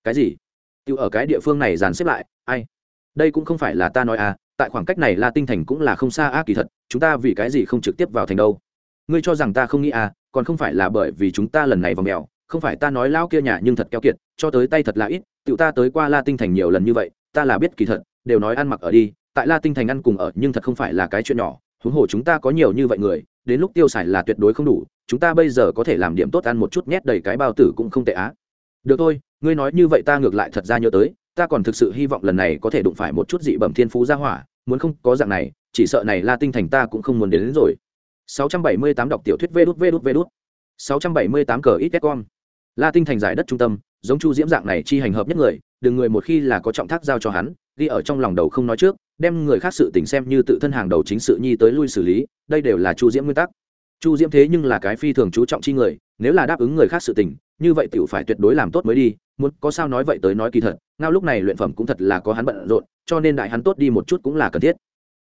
Cái gì? Tự ở cái địa phương này dàn xếp lại, ai? Đây cũng không phải là ta nói à tại khoảng cách này la tinh thành cũng là không xa a kỳ thật, chúng ta vì cái gì không trực tiếp vào thành đâu? Ngươi cho rằng ta không nghĩ à còn không phải là bởi vì chúng ta lần này vào mèo, không phải ta nói lao kia nhà nhưng thật keo kiệt, cho tới tay thật là ít tự ta tới qua la tinh thành nhiều lần như vậy, ta là biết kỳ thật, đều nói ăn mặc ở đi, tại la tinh thành ăn cùng ở nhưng thật không phải là cái chuyện nhỏ huống hồ chúng ta có nhiều như vậy người đến lúc tiêu xài là tuyệt đối không đủ chúng ta bây giờ có thể làm điểm tốt ăn một chút nhét đầy cái bao tử cũng không tệ á. Được thôi ngươi nói như vậy ta ngược lại thật ra nhớ tới ta còn thực sự hy vọng lần này có thể đụng phải một chút dị bẩm thiên phú ra hỏa muốn không có dạng này chỉ sợ này la tinh thành ta cũng không muốn đến, đến rồi. 678 đọc tiểu thuyết vê đút vê đút vê đút. 678 cờ ít con la tinh thành giải đất trung tâm giống chu diễm dạng này chi hành hợp nhất người đừng người một khi là có trọng thác giao cho hắn ghi ở trong lòng đầu không nói trước đem người khác sự tình xem như tự thân hàng đầu chính sự nhi tới lui xử lý, đây đều là chu diễm nguyên tắc. Chu diễm thế nhưng là cái phi thường chú trọng chi người, nếu là đáp ứng người khác sự tình, như vậy tiểu phải tuyệt đối làm tốt mới đi, muốn có sao nói vậy tới nói kỳ thật, ngao lúc này luyện phẩm cũng thật là có hắn bận rộn, cho nên đại hắn tốt đi một chút cũng là cần thiết.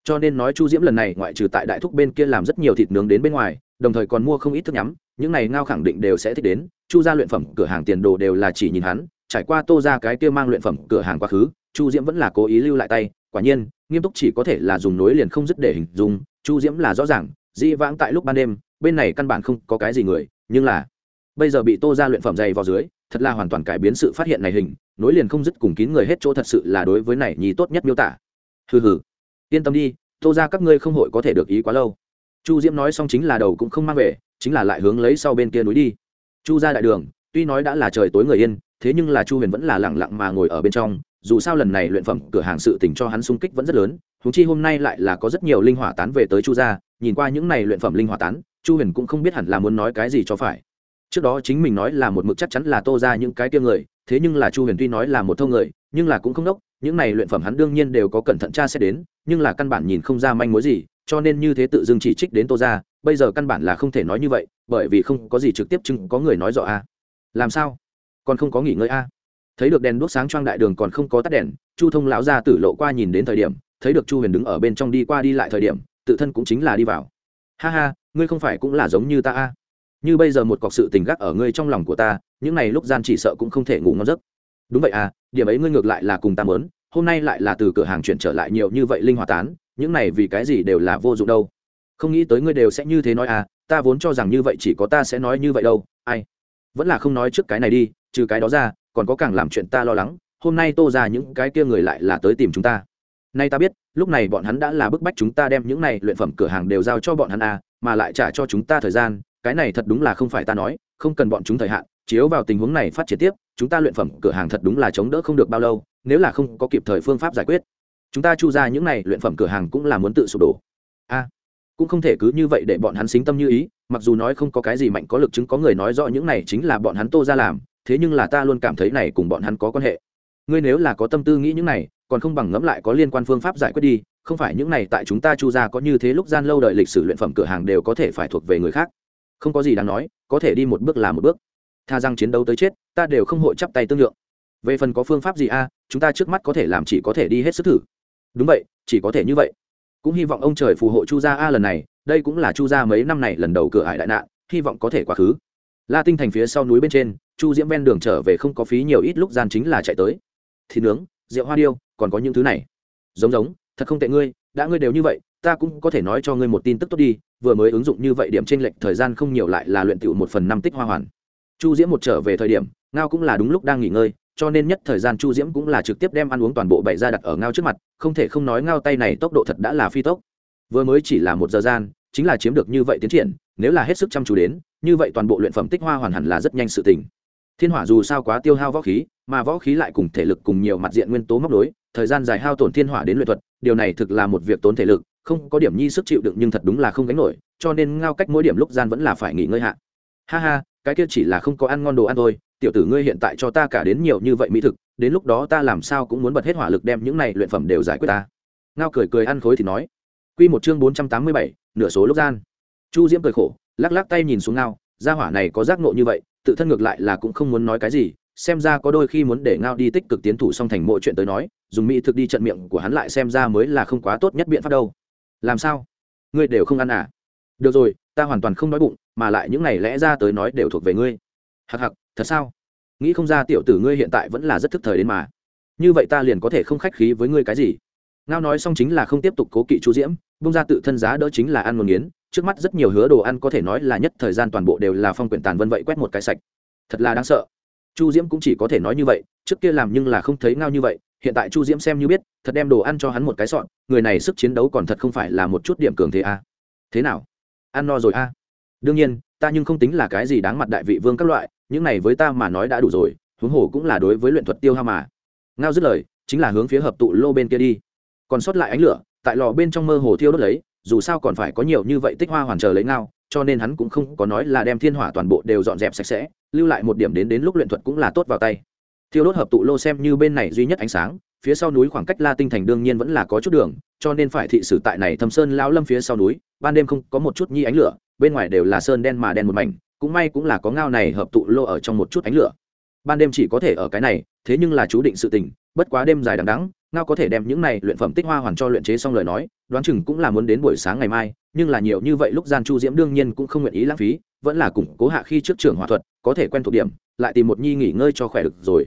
Cho nên nói chu diễm lần này ngoại trừ tại đại thúc bên kia làm rất nhiều thịt nướng đến bên ngoài, đồng thời còn mua không ít thức nhắm, những này ngao khẳng định đều sẽ thích đến, chu ra luyện phẩm, cửa hàng tiền đồ đều là chỉ nhìn hắn, trải qua tô ra cái kia mang luyện phẩm, cửa hàng quá khứ, chu diễm vẫn là cố ý lưu lại tay, quả nhiên nghiêm túc chỉ có thể là dùng nối liền không dứt để hình dung, chu diễm là rõ ràng di vãng tại lúc ban đêm, bên này căn bản không có cái gì người, nhưng là bây giờ bị tô ra luyện phẩm dày vào dưới, thật là hoàn toàn cải biến sự phát hiện này hình, nối liền không dứt cùng kín người hết chỗ thật sự là đối với này nhì tốt nhất miêu tả. Hừ hừ. Yên tâm đi, tô ra các ngươi không hội có thể được ý quá lâu. Chu diễm nói xong chính là đầu cũng không mang về, chính là lại hướng lấy sau bên kia núi đi. Chu ra đại đường, tuy nói đã là trời tối người yên, thế nhưng là chu huyền vẫn là lẳng lặng mà ngồi ở bên trong dù sao lần này luyện phẩm cửa hàng sự tình cho hắn sung kích vẫn rất lớn húng chi hôm nay lại là có rất nhiều linh hỏa tán về tới chu gia, nhìn qua những này luyện phẩm linh hỏa tán, chu huyền cũng không biết hẳn là muốn nói cái gì cho phải. Trước đó chính mình nói là một mực chắc chắn là tô ra những cái tiêu người, thế nhưng là chu huyền tuy nói là một thông người, nhưng là cũng không đốc, những này luyện phẩm hắn đương nhiên đều có cẩn thận tra xét đến, nhưng là căn bản nhìn không ra manh mối gì, cho nên như thế tự dưng chỉ trích đến tô ra, bây giờ căn bản là không thể nói như vậy, bởi vì không có gì trực tiếp chứng có người nói rõ a. Làm sao? Còn không có nghỉ ngơi a? Thấy được đèn đuốc sáng choang đại đường còn không có tắt đèn, chu thông lão ra tử lộ qua nhìn đến thời điểm, thấy được chu huyền đứng ở bên trong đi qua đi lại thời điểm, tự thân cũng chính là đi vào. Ha ha, ngươi không phải cũng là giống như ta a? Như bây giờ một cọc sự tình gác ở ngươi trong lòng của ta, những này lúc gian chỉ sợ cũng không thể ngủ ngon giấc. Đúng vậy à điểm ấy ngươi ngược lại là cùng ta mớn hôm nay lại là từ cửa hàng chuyển trở lại nhiều như vậy linh hoạt tán, những này vì cái gì đều là vô dụng đâu. Không nghĩ tới ngươi đều sẽ như thế nói à ta vốn cho rằng như vậy chỉ có ta sẽ nói như vậy đâu, ai? Vẫn là không nói trước cái này đi, trừ cái đó ra còn có càng làm chuyện ta lo lắng, hôm nay tô ra những cái kia người lại là tới tìm chúng ta. Nay ta biết, lúc này bọn hắn đã là bức bách chúng ta đem những này luyện phẩm cửa hàng đều giao cho bọn hắn à mà lại trả cho chúng ta thời gian, cái này thật đúng là không phải ta nói, không cần bọn chúng thời hạn, chiếu vào tình huống này phát triển tiếp, chúng ta luyện phẩm cửa hàng thật đúng là chống đỡ không được bao lâu, nếu là không có kịp thời phương pháp giải quyết. Chúng ta chu ra những này luyện phẩm cửa hàng cũng là muốn tự sụp đổ. A cũng không thể cứ như vậy để bọn hắn xính tâm như ý, mặc dù nói không có cái gì mạnh có lực chứng có người nói rõ những này chính là bọn hắn tô ra làm thế nhưng là ta luôn cảm thấy này cùng bọn hắn có quan hệ. Ngươi nếu là có tâm tư nghĩ những này, còn không bằng ngẫm lại có liên quan phương pháp giải quyết đi, không phải những này tại chúng ta chu ra có như thế lúc gian lâu đợi lịch sử luyện phẩm cửa hàng đều có thể phải thuộc về người khác. Không có gì đáng nói, có thể đi một bước là một bước. Tha rằng chiến đấu tới chết, ta đều không hội chắp tay tương lượng. Về phần có phương pháp gì a, chúng ta trước mắt có thể làm chỉ có thể đi hết sức thử. Đúng vậy, chỉ có thể như vậy. Cũng hy vọng ông trời phù hộ chu gia a lần này, đây cũng là chu gia mấy năm này lần đầu cửa ải đại nạn, hy vọng có thể quá khứ. La tinh thành phía sau núi bên trên chu diễm ven đường trở về không có phí nhiều ít lúc gian chính là chạy tới. Thịt nướng, rượu hoa điêu, còn có những thứ này. Giống giống, thật không tệ ngươi, đã ngươi đều như vậy, ta cũng có thể nói cho ngươi một tin tức tốt đi, vừa mới ứng dụng như vậy điểm trên lệnh thời gian không nhiều lại là luyện tiểu một phần năm tích hoa hoàn. Chu diễm một trở về thời điểm, ngao cũng là đúng lúc đang nghỉ ngơi, cho nên nhất thời gian chu diễm cũng là trực tiếp đem ăn uống toàn bộ bày ra đặt ở ngao trước mặt, không thể không nói ngao tay này tốc độ thật đã là phi tốc. Vừa mới chỉ là một giờ gian, chính là chiếm được như vậy tiến triển, nếu là hết sức chăm chú đến, như vậy toàn bộ luyện phẩm tích hoa hoàn hẳn là rất nhanh sự tình thiên hỏa dù sao quá tiêu hao võ khí, mà võ khí lại cùng thể lực cùng nhiều mặt diện nguyên tố móc đối thời gian dài hao tổn thiên hỏa đến luyện thuật, điều này thực là một việc tốn thể lực, không có điểm nhi sức chịu đựng nhưng thật đúng là không gánh nổi, cho nên ngao cách mỗi điểm lúc gian vẫn là phải nghỉ ngơi hạ. Ha ha, cái kia chỉ là không có ăn ngon đồ ăn thôi, tiểu tử ngươi hiện tại cho ta cả đến nhiều như vậy mỹ thực, đến lúc đó ta làm sao cũng muốn bật hết hỏa lực đem những này luyện phẩm đều giải quyết ta. Ngao cười cười ăn khối thì nói. Quy một chương bốn trăm tám mươi bảy, nửa số lúc gian. Chu diễm cười khổ, lắc lắc tay nhìn xuống ngao, gia hỏa này có giác nộ như vậy tự thân ngược lại là cũng không muốn nói cái gì, xem ra có đôi khi muốn để ngao đi tích cực tiến thủ xong thành mỗi chuyện tới nói, dùng mỹ thực đi trận miệng của hắn lại xem ra mới là không quá tốt nhất biện pháp đâu. Làm sao? Ngươi đều không ăn à? Được rồi, ta hoàn toàn không nói bụng, mà lại những này lẽ ra tới nói đều thuộc về ngươi. Hặc hặc thật sao? Nghĩ không ra tiểu tử ngươi hiện tại vẫn là rất thức thời đến mà. Như vậy ta liền có thể không khách khí với ngươi cái gì? Ngao nói xong chính là không tiếp tục cố kỵ chu diễm bung ra tự thân giá đỡ chính là ăn một nghiến trước mắt rất nhiều hứa đồ ăn có thể nói là nhất thời gian toàn bộ đều là phong quyển tàn vân vậy quét một cái sạch. Thật là đáng sợ. Chu diễm cũng chỉ có thể nói như vậy, trước kia làm nhưng là không thấy ngao như vậy, hiện tại chu diễm xem như biết, thật đem đồ ăn cho hắn một cái sọn, người này sức chiến đấu còn thật không phải là một chút điểm cường thế a. Thế nào? Ăn no rồi a. Đương nhiên, ta nhưng không tính là cái gì đáng mặt đại vị vương các loại, những này với ta mà nói đã đủ rồi, huống hồ cũng là đối với luyện thuật tiêu hao mà. Ngao dứt lời, chính là hướng phía hợp tụ lô bên kia đi. Còn sót lại ánh lửa, tại lò bên trong mơ hồ thiêu đốt lấy dù sao còn phải có nhiều như vậy tích hoa hoàn chờ lấy ngao, cho nên hắn cũng không có nói là đem thiên hỏa toàn bộ đều dọn dẹp sạch sẽ, lưu lại một điểm đến đến lúc luyện thuật cũng là tốt vào tay. Thiêu đốt hợp tụ lô xem như bên này duy nhất ánh sáng, phía sau núi khoảng cách la tinh thành đương nhiên vẫn là có chút đường, cho nên phải thị sử tại này thâm sơn lão lâm phía sau núi, ban đêm không có một chút nhi ánh lửa, bên ngoài đều là sơn đen mà đen một mảnh, cũng may cũng là có ngao này hợp tụ lô ở trong một chút ánh lửa. Ban đêm chỉ có thể ở cái này, thế nhưng là chú định sự tình, bất quá đêm dài đằng đẵng ngao có thể đem những này luyện phẩm tích hoa hoàn cho luyện chế xong lời nói, đoán chừng cũng là muốn đến buổi sáng ngày mai, nhưng là nhiều như vậy lúc gian chu diễm đương nhiên cũng không nguyện ý lãng phí, vẫn là củng cố hạ khi trước trường hỏa thuật, có thể quen thuộc điểm, lại tìm một nhi nghỉ ngơi cho khỏe được rồi.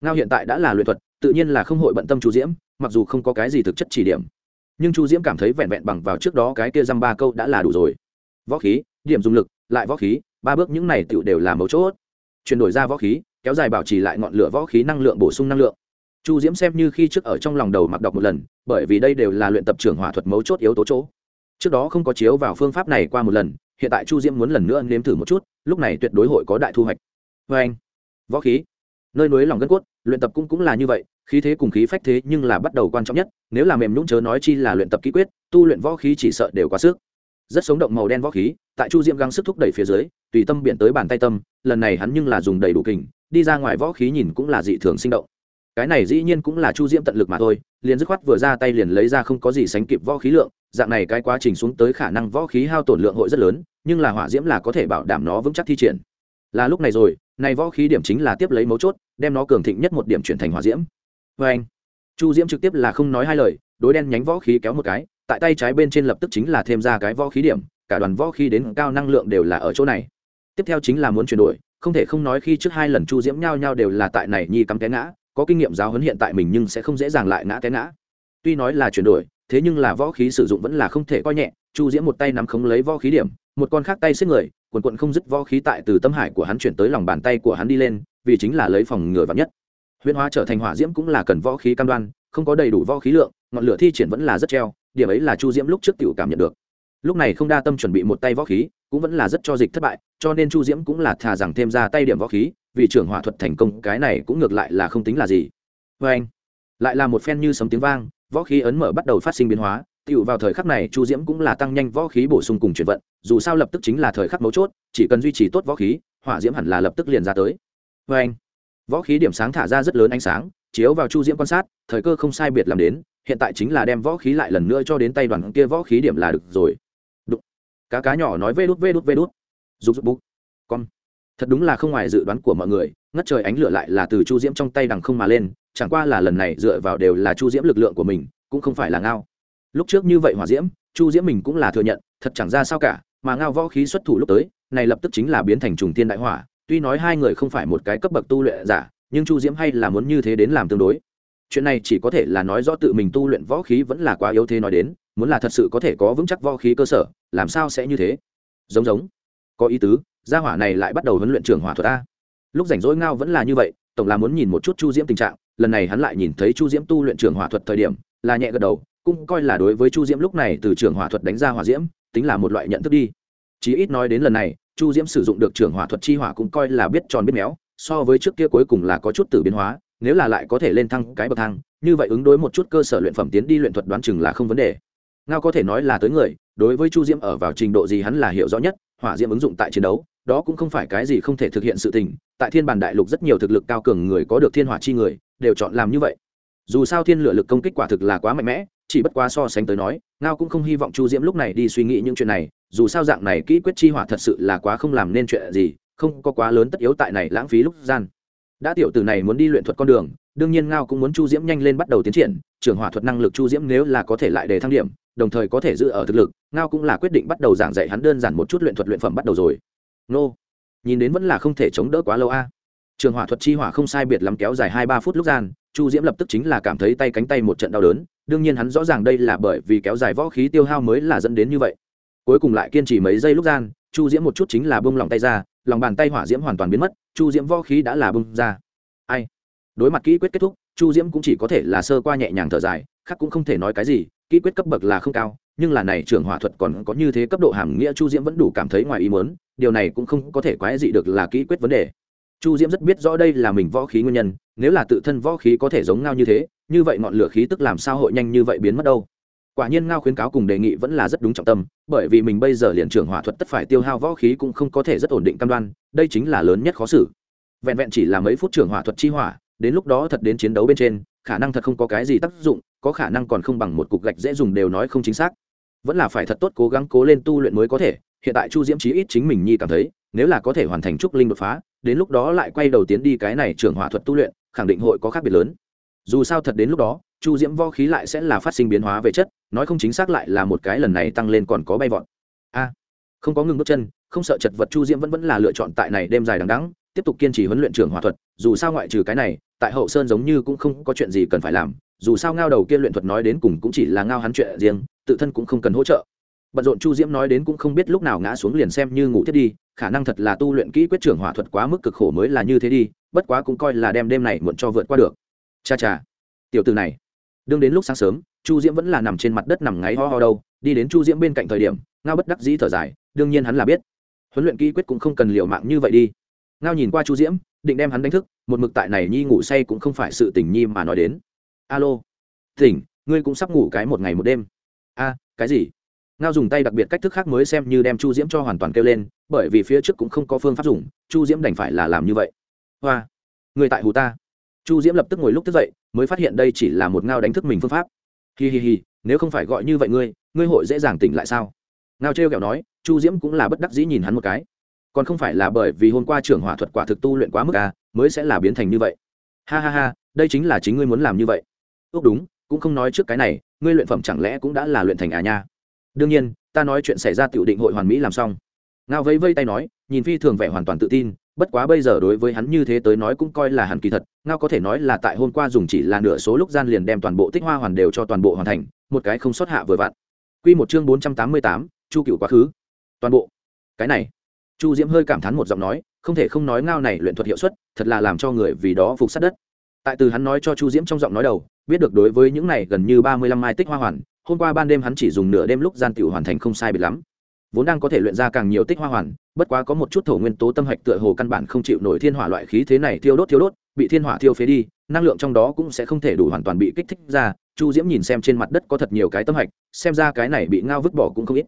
Ngao hiện tại đã là luyện thuật, tự nhiên là không hội bận tâm chu diễm, mặc dù không có cái gì thực chất chỉ điểm. Nhưng chu diễm cảm thấy vẹn vẹn bằng vào trước đó cái kia dăm ba câu đã là đủ rồi. Võ khí, điểm dùng lực, lại võ khí, ba bước những này tựu đều là mấu chốt. Chuyển đổi ra võ khí, kéo dài bảo trì lại ngọn lửa võ khí năng lượng bổ sung năng lượng chu diễm xem như khi trước ở trong lòng đầu mặc đọc một lần, bởi vì đây đều là luyện tập trưởng hỏa thuật mấu chốt yếu tố chỗ. Trước đó không có chiếu vào phương pháp này qua một lần, hiện tại chu diễm muốn lần nữa nếm thử một chút, lúc này tuyệt đối hội có đại thu hoạch. Vê anh, võ khí. Nơi núi lòng gân cốt, luyện tập cũng cũng là như vậy, khí thế cùng khí phách thế nhưng là bắt đầu quan trọng nhất, nếu là mềm nhũng chớ nói chi là luyện tập kỹ quyết, tu luyện võ khí chỉ sợ đều quá sức. Rất sống động màu đen võ khí, tại chu diễm gắng sức thúc đẩy phía dưới, tùy tâm biện tới bàn tay tâm, lần này hắn nhưng là dùng đầy đủ kình, đi ra ngoài võ khí nhìn cũng là dị thường sinh động cái này dĩ nhiên cũng là chu diễm tận lực mà thôi, liền dứt khoát vừa ra tay liền lấy ra không có gì sánh kịp võ khí lượng, dạng này cái quá trình xuống tới khả năng võ khí hao tổn lượng hội rất lớn, nhưng là hỏa diễm là có thể bảo đảm nó vững chắc thi triển. Là lúc này rồi, này võ khí điểm chính là tiếp lấy mấu chốt, đem nó cường thịnh nhất một điểm chuyển thành hỏa diễm. Vê anh, chu diễm trực tiếp là không nói hai lời, đối đen nhánh võ khí kéo một cái, tại tay trái bên trên lập tức chính là thêm ra cái võ khí điểm, cả đoàn võ khí đến cao năng lượng đều là ở chỗ này. Tiếp theo chính là muốn chuyển đổi, không thể không nói khi trước hai lần chu diễm nhao nhao đều là tại này nhi cắm té ngã có kinh nghiệm giáo huấn hiện tại mình nhưng sẽ không dễ dàng lại ngã té ngã. Tuy nói là chuyển đổi, thế nhưng là võ khí sử dụng vẫn là không thể coi nhẹ. Chu diễm một tay nắm khống lấy võ khí điểm, một con khác tay xếp người, quần quận không dứt võ khí tại từ tâm hải của hắn chuyển tới lòng bàn tay của hắn đi lên, vì chính là lấy phòng ngừa vắn nhất. Huyễn hóa trở thành hỏa diễm cũng là cần võ khí cam đoan, không có đầy đủ võ khí lượng, ngọn lửa thi triển vẫn là rất treo, điểm ấy là chu diễm lúc trước t cảm nhận được. Lúc này không đa tâm chuẩn bị một tay võ khí, cũng vẫn là rất cho dịch thất bại, cho nên chu diễm cũng là thà rằng thêm ra tay điểm võ khí vì trưởng hỏa thuật thành công, cái này cũng ngược lại là không tính là gì. Vê anh, lại là một phen như sấm tiếng vang, võ khí ấn mở bắt đầu phát sinh biến hóa. Tựu vào thời khắc này, chu diễm cũng là tăng nhanh võ khí bổ sung cùng chuyển vận, dù sao lập tức chính là thời khắc mấu chốt, chỉ cần duy trì tốt võ khí, hỏa diễm hẳn là lập tức liền ra tới. Vê anh, võ khí điểm sáng thả ra rất lớn ánh sáng, chiếu vào chu diễm quan sát, thời cơ không sai biệt làm đến, hiện tại chính là đem võ khí lại lần nữa cho đến tay đoàn kia võ khí điểm là được rồi. Đụng. cá cá nhỏ nói vê đút vê đút vê đút. Rục rục bút con thật đúng là không ngoài dự đoán của mọi người, ngất trời ánh lửa lại là từ chu diễm trong tay đằng không mà lên, chẳng qua là lần này dựa vào đều là chu diễm lực lượng của mình, cũng không phải là ngao. Lúc trước như vậy hỏa diễm, chu diễm mình cũng là thừa nhận, thật chẳng ra sao cả, mà ngao võ khí xuất thủ lúc tới, này lập tức chính là biến thành trùng tiên đại hỏa, tuy nói hai người không phải một cái cấp bậc tu luyện giả, nhưng chu diễm hay là muốn như thế đến làm tương đối. Chuyện này chỉ có thể là nói rõ tự mình tu luyện võ khí vẫn là quá yếu thế nói đến, muốn là thật sự có thể có vững chắc võ khí cơ sở, làm sao sẽ như thế? Giống giống. Có ý tứ gia hỏa này lại bắt đầu huấn luyện trưởng hỏa thuật a. Lúc rảnh rỗi ngao vẫn là như vậy, tổng là muốn nhìn một chút chu diễm tình trạng, lần này hắn lại nhìn thấy chu diễm tu luyện trưởng hỏa thuật thời điểm, là nhẹ gật đầu, cũng coi là đối với chu diễm lúc này từ trưởng hỏa thuật đánh ra hỏa diễm, tính là một loại nhận thức đi. Chí ít nói đến lần này, chu diễm sử dụng được trưởng hỏa thuật chi hỏa cũng coi là biết tròn biết méo, so với trước kia cuối cùng là có chút tử biến hóa, nếu là lại có thể lên thăng cái bậc thang, như vậy ứng đối một chút cơ sở luyện phẩm tiến đi luyện thuật đoán chừng là không vấn đề. Ngao có thể nói là tới người, đối với chu diễm ở vào trình độ gì hắn là hiểu rõ nhất hỏa diễm ứng dụng tại chiến đấu, đó cũng không phải cái gì không thể thực hiện sự tình, tại thiên bản đại lục rất nhiều thực lực cao cường người có được thiên hỏa chi người, đều chọn làm như vậy. Dù sao thiên lửa lực công kích quả thực là quá mạnh mẽ, chỉ bất quá so sánh tới nói, ngao cũng không hy vọng chu diễm lúc này đi suy nghĩ những chuyện này, dù sao dạng này kỹ quyết chi hỏa thật sự là quá không làm nên chuyện gì, không có quá lớn tất yếu tại này lãng phí lúc gian. Đã tiểu từ này muốn đi luyện thuật con đường, đương nhiên ngao cũng muốn chu diễm nhanh lên bắt đầu tiến triển trường hỏa thuật năng lực chu diễm nếu là có thể lại để thăng điểm đồng thời có thể giữ ở thực lực, ngao cũng là quyết định bắt đầu giảng dạy hắn đơn giản một chút luyện thuật luyện phẩm bắt đầu rồi. Nô, nhìn đến vẫn là không thể chống đỡ quá lâu a. Trường hỏa thuật chi hỏa không sai biệt lắm kéo dài hai ba phút lúc gian, chu diễm lập tức chính là cảm thấy tay cánh tay một trận đau đớn, đương nhiên hắn rõ ràng đây là bởi vì kéo dài võ khí tiêu hao mới là dẫn đến như vậy. Cuối cùng lại kiên trì mấy giây lúc gian, chu diễm một chút chính là bông lòng tay ra, lòng bàn tay hỏa diễm hoàn toàn biến mất, chu diễm võ khí đã là bông ra. Ai? Đối mặt kỹ quyết kết thúc, chu diễm cũng chỉ có thể là sơ qua nhẹ nhàng thở dài, khác cũng không thể nói cái gì kỹ quyết cấp bậc là không cao, nhưng là này trưởng hỏa thuật còn có như thế cấp độ hàm nghĩa chu diễm vẫn đủ cảm thấy ngoài ý mớn điều này cũng không có thể quái dị được là kỹ quyết vấn đề. Chu diễm rất biết rõ đây là mình võ khí nguyên nhân, nếu là tự thân võ khí có thể giống ngao như thế, như vậy ngọn lửa khí tức làm sao hội nhanh như vậy biến mất đâu? Quả nhiên ngao khuyến cáo cùng đề nghị vẫn là rất đúng trọng tâm, bởi vì mình bây giờ liền trưởng hỏa thuật tất phải tiêu hao võ khí cũng không có thể rất ổn định cam đoan, đây chính là lớn nhất khó xử. Vẹn vẹn chỉ là mấy phút trưởng hỏa thuật chi hỏa, đến lúc đó thật đến chiến đấu bên trên, khả năng thật không có cái gì tác dụng có khả năng còn không bằng một cục gạch dễ dùng đều nói không chính xác. Vẫn là phải thật tốt cố gắng cố lên tu luyện mới có thể, hiện tại chu diễm chí ít chính mình nhi cảm thấy, nếu là có thể hoàn thành trúc linh đột phá, đến lúc đó lại quay đầu tiến đi cái này trưởng hỏa thuật tu luyện, khẳng định hội có khác biệt lớn. Dù sao thật đến lúc đó, chu diễm vo khí lại sẽ là phát sinh biến hóa về chất, nói không chính xác lại là một cái lần này tăng lên còn có bay vọt. A, không có ngừng bước chân, không sợ chật vật chu diễm vẫn vẫn là lựa chọn tại này đêm dài đằng đắng tiếp tục kiên trì huấn luyện trưởng hỏa thuật, dù sao ngoại trừ cái này, tại hậu sơn giống như cũng không có chuyện gì cần phải làm dù sao ngao đầu kia luyện thuật nói đến cùng cũng chỉ là ngao hắn chuyện riêng, tự thân cũng không cần hỗ trợ. Bận rộn chu diễm nói đến cũng không biết lúc nào ngã xuống liền xem như ngủ thiết đi, khả năng thật là tu luyện kỹ quyết trưởng hỏa thuật quá mức cực khổ mới là như thế đi, bất quá cũng coi là đem đêm này muộn cho vượt qua được. Cha cha, tiểu từ này, đương đến lúc sáng sớm, chu diễm vẫn là nằm trên mặt đất nằm ngáy ho ho đâu, đi đến chu diễm bên cạnh thời điểm, ngao bất đắc dĩ thở dài, đương nhiên hắn là biết. Huấn luyện kỹ quyết cũng không cần liều mạng như vậy đi. Ngao nhìn qua chu diễm, định đem hắn đánh thức, một mực tại này nhi ngủ say cũng không phải sự tình nhi mà nói đến alo. Tỉnh ngươi cũng sắp ngủ cái một ngày một đêm. A, cái gì? Ngao dùng tay đặc biệt cách thức khác mới xem như đem chu diễm cho hoàn toàn kêu lên, bởi vì phía trước cũng không có phương pháp dùng, chu diễm đành phải là làm như vậy. Hoa, người tại hù ta. Chu diễm lập tức ngồi lúc thức dậy, mới phát hiện đây chỉ là một ngao đánh thức mình phương pháp. Hi hi hi, nếu không phải gọi như vậy ngươi ngươi hội dễ dàng tỉnh lại sao? Ngao t r kẹo nói, chu diễm cũng là bất đắc dĩ nhìn hắn một cái. Còn không phải là bởi vì hôm qua trưởng hỏa thuật quả thực tu luyện quá mức à mới sẽ là biến thành như vậy. Ha ha ha, đây chính là chính ngươi muốn làm như vậy ước đúng, cũng không nói trước cái này, ngươi luyện phẩm chẳng lẽ cũng đã là luyện thành à nha? Đương nhiên, ta nói chuyện xảy ra tiểu định hội hoàn mỹ làm xong. Ngao vẫy vây tay nói, nhìn phi thường vẻ hoàn toàn tự tin, bất quá bây giờ đối với hắn như thế tới nói cũng coi là hẳn kỳ thật, ngao có thể nói là tại hôm qua dùng chỉ là nửa số lúc gian liền đem toàn bộ tích hoa hoàn đều cho toàn bộ hoàn thành, một cái không xuất hạ vừa vặn. Quy một chương bốn trăm tám mươi tám, chu cựu quá khứ. Toàn bộ. Cái này. Chu diễm hơi cảm thán một giọng nói, không thể không nói ngao này luyện thuật hiệu suất, thật là làm cho người vì đó phục sát đất tại từ hắn nói cho chu diễm trong giọng nói đầu, biết được đối với những này gần như ba mươi lăm mai tích hoa hoàn, hôm qua ban đêm hắn chỉ dùng nửa đêm lúc gian tiểu hoàn thành không sai biệt lắm. Vốn đang có thể luyện ra càng nhiều tích hoa hoàn, bất quá có một chút thổ nguyên tố tâm hạch tựa hồ căn bản không chịu nổi thiên hỏa loại khí thế này thiêu đốt thiêu đốt, bị thiên hỏa thiêu phế đi, năng lượng trong đó cũng sẽ không thể đủ hoàn toàn bị kích thích ra. Chu diễm nhìn xem trên mặt đất có thật nhiều cái tâm hạch, xem ra cái này bị ngao vứt bỏ cũng không ít.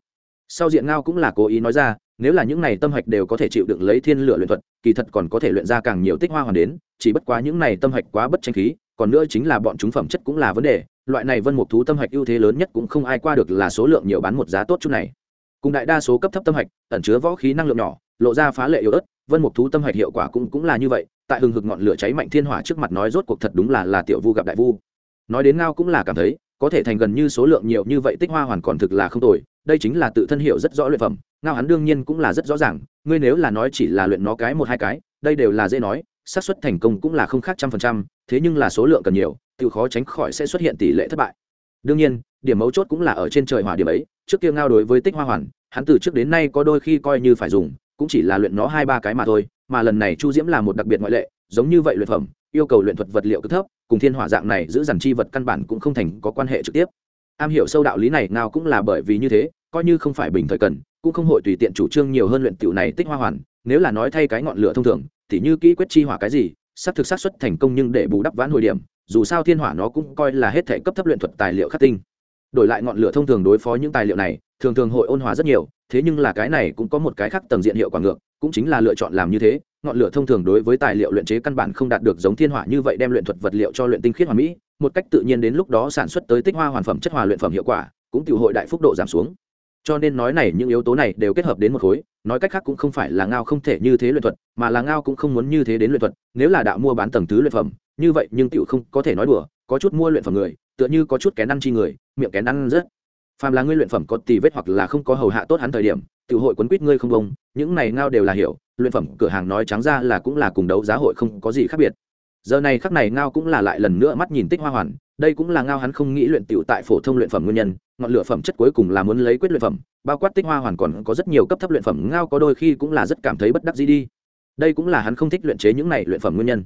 Sau diện ngao cũng là cố ý nói ra nếu là những này tâm hạch đều có thể chịu đựng lấy thiên lửa luyện thuật, kỳ thật còn có thể luyện ra càng nhiều tích hoa hoàn đến, chỉ bất quá những này tâm hạch quá bất tranh khí, còn nữa chính là bọn chúng phẩm chất cũng là vấn đề. Loại này vân mục thú tâm hạch ưu thế lớn nhất cũng không ai qua được là số lượng nhiều bán một giá tốt chút này. Cùng đại đa số cấp thấp tâm hạch, ẩn chứa võ khí năng lượng nhỏ, lộ ra phá lệ yếu ớt, vân mục thú tâm hạch hiệu quả cũng cũng là như vậy, tại hừng hực ngọn lửa cháy mạnh thiên hỏa trước mặt nói rốt cuộc thật đúng là là tiểu vu gặp đại vu. Nói đến ngao cũng là cảm thấy, có thể thành gần như số lượng nhiều như vậy tích hoa hoàn còn thực là không tồi, đây chính là tự thân hiệu rất rõ luyện phẩm ngao hắn đương nhiên cũng là rất rõ ràng, ngươi nếu là nói chỉ là luyện nó cái một hai cái, đây đều là dễ nói, xác suất thành công cũng là không khác trăm phần trăm, thế nhưng là số lượng cần nhiều, tự khó tránh khỏi sẽ xuất hiện tỷ lệ thất bại. Đương nhiên, điểm mấu chốt cũng là ở trên trời hỏa điểm ấy, trước kia ngao đối với tích hoa hoàn, hắn từ trước đến nay có đôi khi coi như phải dùng, cũng chỉ là luyện nó hai ba cái mà thôi, mà lần này chu diễm là một đặc biệt ngoại lệ, giống như vậy luyện phẩm, yêu cầu luyện thuật vật liệu cực thấp, cùng thiên hỏa dạng này giữ dằn chi vật căn bản cũng không thành có quan hệ trực tiếp. Am hiểu sâu đạo lý này nào cũng là bởi vì như thế, coi như không phải bình thời cần cũng không hội tùy tiện chủ trương nhiều hơn luyện tiểu này tích hoa hoàn, nếu là nói thay cái ngọn lửa thông thường, thì như kỹ quyết chi hỏa cái gì sắp thực sát xuất thành công nhưng để bù đắp vãn hồi điểm, dù sao thiên hỏa nó cũng coi là hết thể cấp thấp luyện thuật tài liệu khắc tinh. Đổi lại ngọn lửa thông thường đối phó những tài liệu này, thường thường hội ôn hòa rất nhiều, thế nhưng là cái này cũng có một cái khác tầng diện hiệu quả ngược, cũng chính là lựa chọn làm như thế, ngọn lửa thông thường đối với tài liệu luyện chế căn bản không đạt được giống thiên hỏa như vậy đem luyện thuật vật liệu cho luyện tinh khiết hoàn mỹ, một cách tự nhiên đến lúc đó sản xuất tới tích hoa hoàn phẩm chất hòa luyện phẩm hiệu quả, cũng tiểu hội đại phúc độ giảm xuống cho nên nói này những yếu tố này đều kết hợp đến một khối, nói cách khác cũng không phải là ngao không thể như thế luyện thuật, mà là ngao cũng không muốn như thế đến luyện thuật, nếu là đạo mua bán tầng thứ luyện phẩm, như vậy nhưng tiểu không có thể nói đùa, có chút mua luyện phẩm người, tựa như có chút kén ăn chi người, miệng kén ăn rất. Phàm là ngươi luyện phẩm có tì vết hoặc là không có hầu hạ tốt hắn thời điểm, tiểu hội quấn quýt ngươi không bông, những này ngao đều là hiểu, luyện phẩm cửa hàng nói trắng ra là cũng là cùng đấu giá hội không có gì khác biệt. Giờ này khắc này ngao cũng là lại lần nữa mắt nhìn tích hoa hoàn, đây cũng là ngao hắn không nghĩ luyện tiểu tại phổ thông luyện phẩm nguyên nhân ngọn lửa phẩm chất cuối cùng là muốn lấy quyết luyện phẩm, bao quát tích hoa hoàn còn có rất nhiều cấp thấp luyện phẩm ngao có đôi khi cũng là rất cảm thấy bất đắc dĩ đi. Đây cũng là hắn không thích luyện chế những này luyện phẩm nguyên nhân.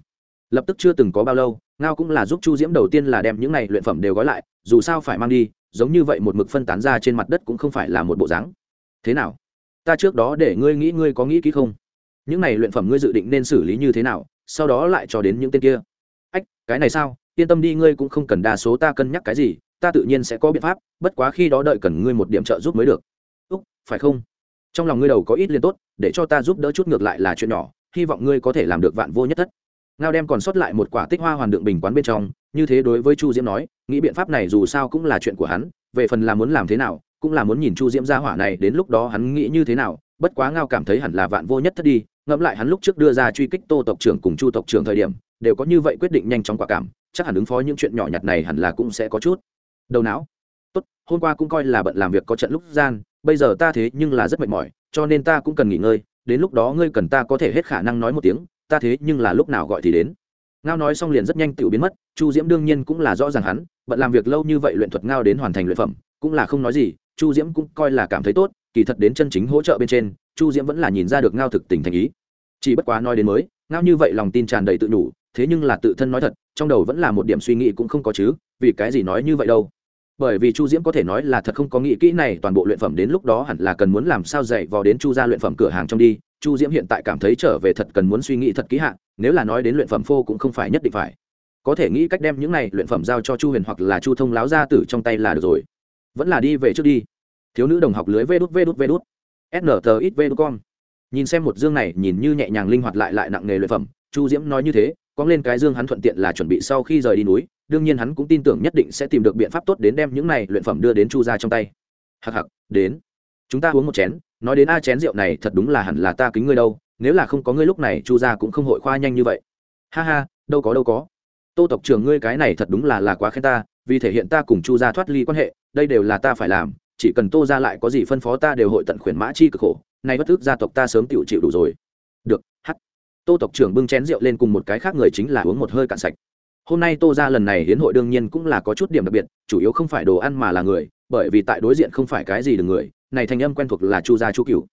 Lập tức chưa từng có bao lâu, ngao cũng là giúp chu diễm đầu tiên là đem những này luyện phẩm đều gói lại, dù sao phải mang đi, giống như vậy một mực phân tán ra trên mặt đất cũng không phải là một bộ dáng. Thế nào? Ta trước đó để ngươi nghĩ ngươi có nghĩ kỹ không? Những này luyện phẩm ngươi dự định nên xử lý như thế nào, sau đó lại cho đến những tên kia? Ách, cái này sao? Yên tâm đi, ngươi cũng không cần đa số ta cân nhắc cái gì ta tự nhiên sẽ có biện pháp, bất quá khi đó đợi cần ngươi một điểm trợ giúp mới được. Úc, phải không? Trong lòng ngươi đầu có ít liên tốt, để cho ta giúp đỡ chút ngược lại là chuyện nhỏ, hy vọng ngươi có thể làm được vạn vô nhất thất. Ngao đem còn sót lại một quả tích hoa hoàn đựng bình quán bên trong, như thế đối với chu diễm nói, nghĩ biện pháp này dù sao cũng là chuyện của hắn, về phần là muốn làm thế nào, cũng là muốn nhìn chu diễm ra hỏa này đến lúc đó hắn nghĩ như thế nào, bất quá ngao cảm thấy hẳn là vạn vô nhất thất đi, ngẫm lại hắn lúc trước đưa ra truy kích tô tộc trưởng cùng chu tộc trưởng thời điểm, đều có như vậy quyết định nhanh chóng quả cảm, chắc hẳn ứng phó những chuyện nhỏ nhặt này hẳn là cũng sẽ có chút đầu não. Tốt, hôm qua cũng coi là bận làm việc có trận lúc gian, bây giờ ta thế nhưng là rất mệt mỏi, cho nên ta cũng cần nghỉ ngơi, đến lúc đó ngươi cần ta có thể hết khả năng nói một tiếng, ta thế nhưng là lúc nào gọi thì đến. Ngao nói xong liền rất nhanh tự biến mất, chu diễm đương nhiên cũng là rõ ràng hắn, bận làm việc lâu như vậy luyện thuật ngao đến hoàn thành luyện phẩm, cũng là không nói gì, chu diễm cũng coi là cảm thấy tốt, kỳ thật đến chân chính hỗ trợ bên trên, chu diễm vẫn là nhìn ra được ngao thực tình thành ý. Chỉ bất quá nói đến mới, ngao như vậy lòng tin tràn đầy tự nhủ, thế nhưng là tự thân nói thật, trong đầu vẫn là một điểm suy nghĩ cũng không có chứ, vì cái gì nói như vậy đâu bởi vì chu diễm có thể nói là thật không có nghĩ kỹ này, toàn bộ luyện phẩm đến lúc đó hẳn là cần muốn làm sao dạy vò đến chu ra luyện phẩm cửa hàng trong đi. Chu diễm hiện tại cảm thấy trở về thật cần muốn suy nghĩ thật kỹ hạn nếu là nói đến luyện phẩm phô cũng không phải nhất định phải. Có thể nghĩ cách đem những này luyện phẩm giao cho chu huyền hoặc là chu thông láo ra tử trong tay là được rồi. Vẫn là đi về trước đi. Thiếu nữ đồng học lưới vê đút vê đút vê đút. Snt ít vê đút con nhìn xem một dương này, nhìn như nhẹ nhàng linh hoạt lại lại nặng nghề luyện phẩm, chu diễm nói như thế có lên cái dương hắn thuận tiện là chuẩn bị sau khi rời đi núi, đương nhiên hắn cũng tin tưởng nhất định sẽ tìm được biện pháp tốt đến đem những này luyện phẩm đưa đến chu ra trong tay. Hặc hặc đến. Chúng ta uống một chén, nói đến a chén rượu này thật đúng là hẳn là ta kính ngươi đâu, nếu là không có ngươi lúc này, chu gia cũng không hội khoa nhanh như vậy. Ha ha, đâu có đâu có. Tô tộc trưởng ngươi cái này thật đúng là là quá khen ta, vì thể hiện ta cùng chu gia thoát ly quan hệ, đây đều là ta phải làm, chỉ cần tô ra lại có gì phân phó ta đều hội tận khuyển mã chi cực khổ, nay bất tức gia tộc ta sớm tiểu chịu đủ rồi tô tộc trưởng bưng chén rượu lên cùng một cái khác người chính là uống một hơi cạn sạch. Hôm nay tô ra lần này hiến hội đương nhiên cũng là có chút điểm đặc biệt, chủ yếu không phải đồ ăn mà là người, bởi vì tại đối diện không phải cái gì được người, này thành âm quen thuộc là chu gia chu cửu.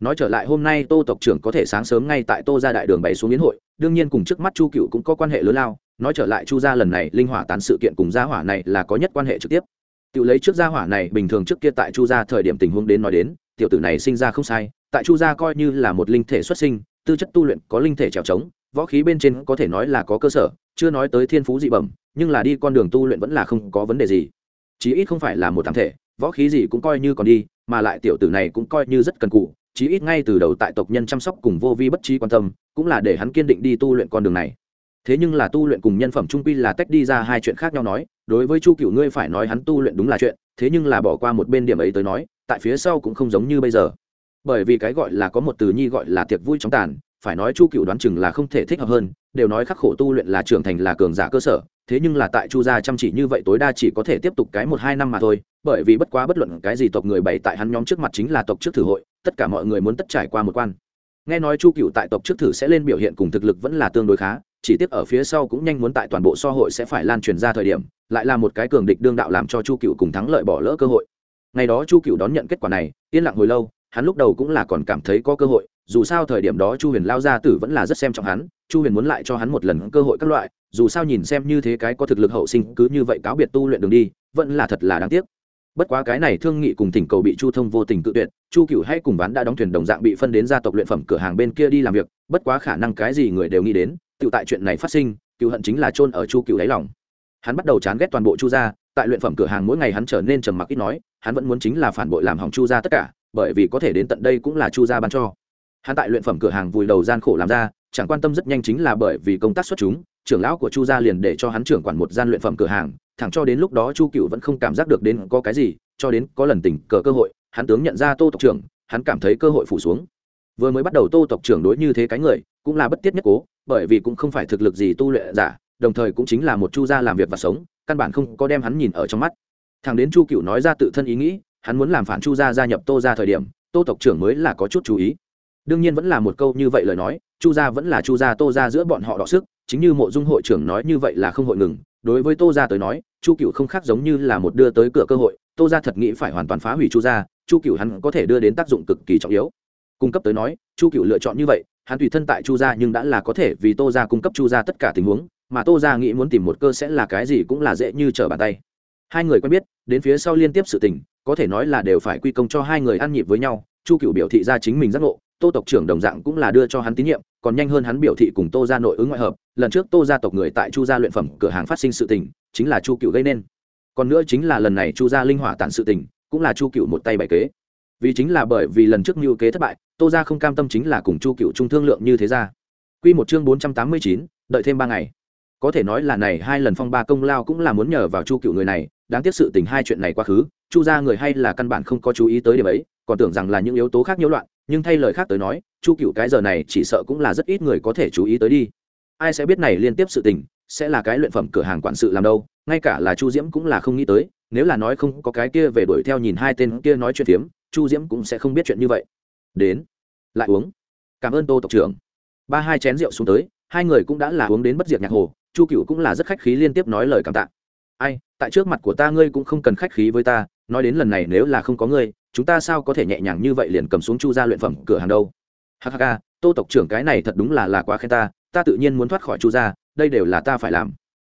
Nói trở lại hôm nay tô tộc trưởng có thể sáng sớm ngay tại tô gia đại đường bày xuống hiến hội, đương nhiên cùng trước mắt chu Cựu cũng có quan hệ lớn lao. Nói trở lại chu gia lần này linh hỏa tán sự kiện cùng gia hỏa này là có nhất quan hệ trực tiếp. Tự lấy trước gia hỏa này, bình thường trước kia tại chu gia thời điểm tình huống đến nói đến, tiểu tử này sinh ra không sai, tại chu gia coi như là một linh thể xuất sinh tư chất tu luyện có linh thể trèo trống, võ khí bên trên có thể nói là có cơ sở, chưa nói tới thiên phú dị bẩm, nhưng là đi con đường tu luyện vẫn là không có vấn đề gì. Chí ít không phải là một thảm thể, võ khí gì cũng coi như còn đi, mà lại tiểu tử này cũng coi như rất cần cụ, chí ít ngay từ đầu tại tộc nhân chăm sóc cùng vô vi bất trí quan tâm, cũng là để hắn kiên định đi tu luyện con đường này. Thế nhưng là tu luyện cùng nhân phẩm trung quy là tách đi ra hai chuyện khác nhau nói, đối với chu cựu ngươi phải nói hắn tu luyện đúng là chuyện, thế nhưng là bỏ qua một bên điểm ấy tới nói, tại phía sau cũng không giống như bây giờ bởi vì cái gọi là có một từ nhi gọi là tiệc vui trong tàn, phải nói chu cựu đoán chừng là không thể thích hợp hơn, đều nói khắc khổ tu luyện là trưởng thành là cường giả cơ sở, thế nhưng là tại chu gia chăm chỉ như vậy tối đa chỉ có thể tiếp tục cái một hai năm mà thôi, bởi vì bất quá bất luận cái gì tộc người bày tại hắn nhóm trước mặt chính là tộc trước thử hội, tất cả mọi người muốn tất trải qua một quan. Nghe nói chu cựu tại tộc trước thử sẽ lên biểu hiện cùng thực lực vẫn là tương đối khá, chỉ tiếc ở phía sau cũng nhanh muốn tại toàn bộ so hội sẽ phải lan truyền ra thời điểm, lại là một cái cường địch đương đạo làm cho chu cựu cùng thắng lợi bỏ lỡ cơ hội. Ngày đó chu cựu đón nhận kết quả này, yên lặng hồi lâu hắn lúc đầu cũng là còn cảm thấy có cơ hội, dù sao thời điểm đó chu huyền lao gia tử vẫn là rất xem trọng hắn, chu huyền muốn lại cho hắn một lần cơ hội các loại, dù sao nhìn xem như thế cái có thực lực hậu sinh, cứ như vậy cáo biệt tu luyện đường đi, vẫn là thật là đáng tiếc. Bất quá cái này thương nghị cùng thỉnh cầu bị chu thông vô tình cự tuyệt, chu cựu hay cùng ván đã đóng thuyền đồng dạng bị phân đến gia tộc luyện phẩm cửa hàng bên kia đi làm việc, bất quá khả năng cái gì người đều nghĩ đến tự tại chuyện này phát sinh, cựu hận chính là chôn ở chu cựu đáy lòng. Hắn bắt đầu chán ghét toàn bộ chu gia, tại luyện phẩm cửa hàng mỗi ngày hắn trở nên trầm mặc ít nói, hắn vẫn muốn chính là phản bội làm hỏng chu gia tất cả bởi vì có thể đến tận đây cũng là chu gia ban cho. Hắn tại luyện phẩm cửa hàng vùi đầu gian khổ làm ra, chẳng quan tâm rất nhanh chính là bởi vì công tác xuất chúng, trưởng lão của chu gia liền để cho hắn trưởng quản một gian luyện phẩm cửa hàng, thẳng cho đến lúc đó chu cựu vẫn không cảm giác được đến có cái gì, cho đến có lần tình cờ cơ hội, hắn tướng nhận ra tô tộc trưởng, hắn cảm thấy cơ hội phủ xuống. Vừa mới bắt đầu tô tộc trưởng đối như thế cái người, cũng là bất tiết nhất cố, bởi vì cũng không phải thực lực gì tu luyện giả, đồng thời cũng chính là một chu gia làm việc và sống, căn bản không có đem hắn nhìn ở trong mắt. Thằng đến chu cựu nói ra tự thân ý nghĩ hắn muốn làm phản chu gia gia nhập tô ra thời điểm, tô tộc trưởng mới là có chút chú ý. Đương nhiên vẫn là một câu như vậy lời nói, chu gia vẫn là chu gia tô gia giữa bọn họ đọ sức, chính như mộ dung hội trưởng nói như vậy là không hội ngừng. Đối với tô gia tới nói, chu cựu không khác giống như là một đưa tới cửa cơ hội, tô gia thật nghĩ phải hoàn toàn phá hủy chu gia, chu cựu hắn có thể đưa đến tác dụng cực kỳ trọng yếu. Cung cấp tới nói, chu cựu lựa chọn như vậy, hắn tùy thân tại chu gia nhưng đã là có thể vì tô gia cung cấp chu gia tất cả tình huống, mà tô gia nghĩ muốn tìm một cơ sẽ là cái gì cũng là dễ như trở bàn tay hai người quen biết, đến phía sau liên tiếp sự tình, có thể nói là đều phải quy công cho hai người ăn nhịp với nhau. Chu cựu biểu thị ra chính mình giác ngộ, tô tộc trưởng đồng dạng cũng là đưa cho hắn tín nhiệm, còn nhanh hơn hắn biểu thị cùng tô gia nội ứng ngoại hợp. Lần trước tô gia tộc người tại chu gia luyện phẩm cửa hàng phát sinh sự tình, chính là chu cựu gây nên. Còn nữa chính là lần này chu gia linh hỏa tản sự tình, cũng là chu cựu một tay bày kế. Vì chính là bởi vì lần trước mưu kế thất bại, tô gia không cam tâm chính là cùng chu cựu trung thương lượng như thế ra. Q một chương bốn trăm tám mươi chín, đợi thêm ba ngày. Có thể nói là này hai lần phong ba công lao cũng là muốn nhờ vào chu cựu người này đáng tiếc sự tình hai chuyện này quá khứ, chu gia người hay là căn bản không có chú ý tới điểm ấy, còn tưởng rằng là những yếu tố khác nhiễu loạn, nhưng thay lời khác tới nói, chu cựu cái giờ này chỉ sợ cũng là rất ít người có thể chú ý tới đi. Ai sẽ biết này liên tiếp sự tình, sẽ là cái luyện phẩm cửa hàng quản sự làm đâu, ngay cả là chu diễm cũng là không nghĩ tới, nếu là nói không có cái kia về đuổi theo nhìn hai tên kia nói chuyện phiếm, chu diễm cũng sẽ không biết chuyện như vậy. Đến, lại uống. Cảm ơn tô tộc trưởng. Ba hai chén rượu xuống tới, hai người cũng đã là uống đến bất diệt nhạc hồ, chu cựu cũng là rất khách khí liên tiếp nói lời cảm tạ ai, tại trước mặt của ta ngươi cũng không cần khách khí với ta, nói đến lần này nếu là không có ngươi, chúng ta sao có thể nhẹ nhàng như vậy liền cầm xuống chu gia luyện phẩm cửa hàng đâu? Hk tô tộc trưởng cái này thật đúng là là quá khen ta ta tự nhiên muốn thoát khỏi chu gia. đây đều là ta phải làm.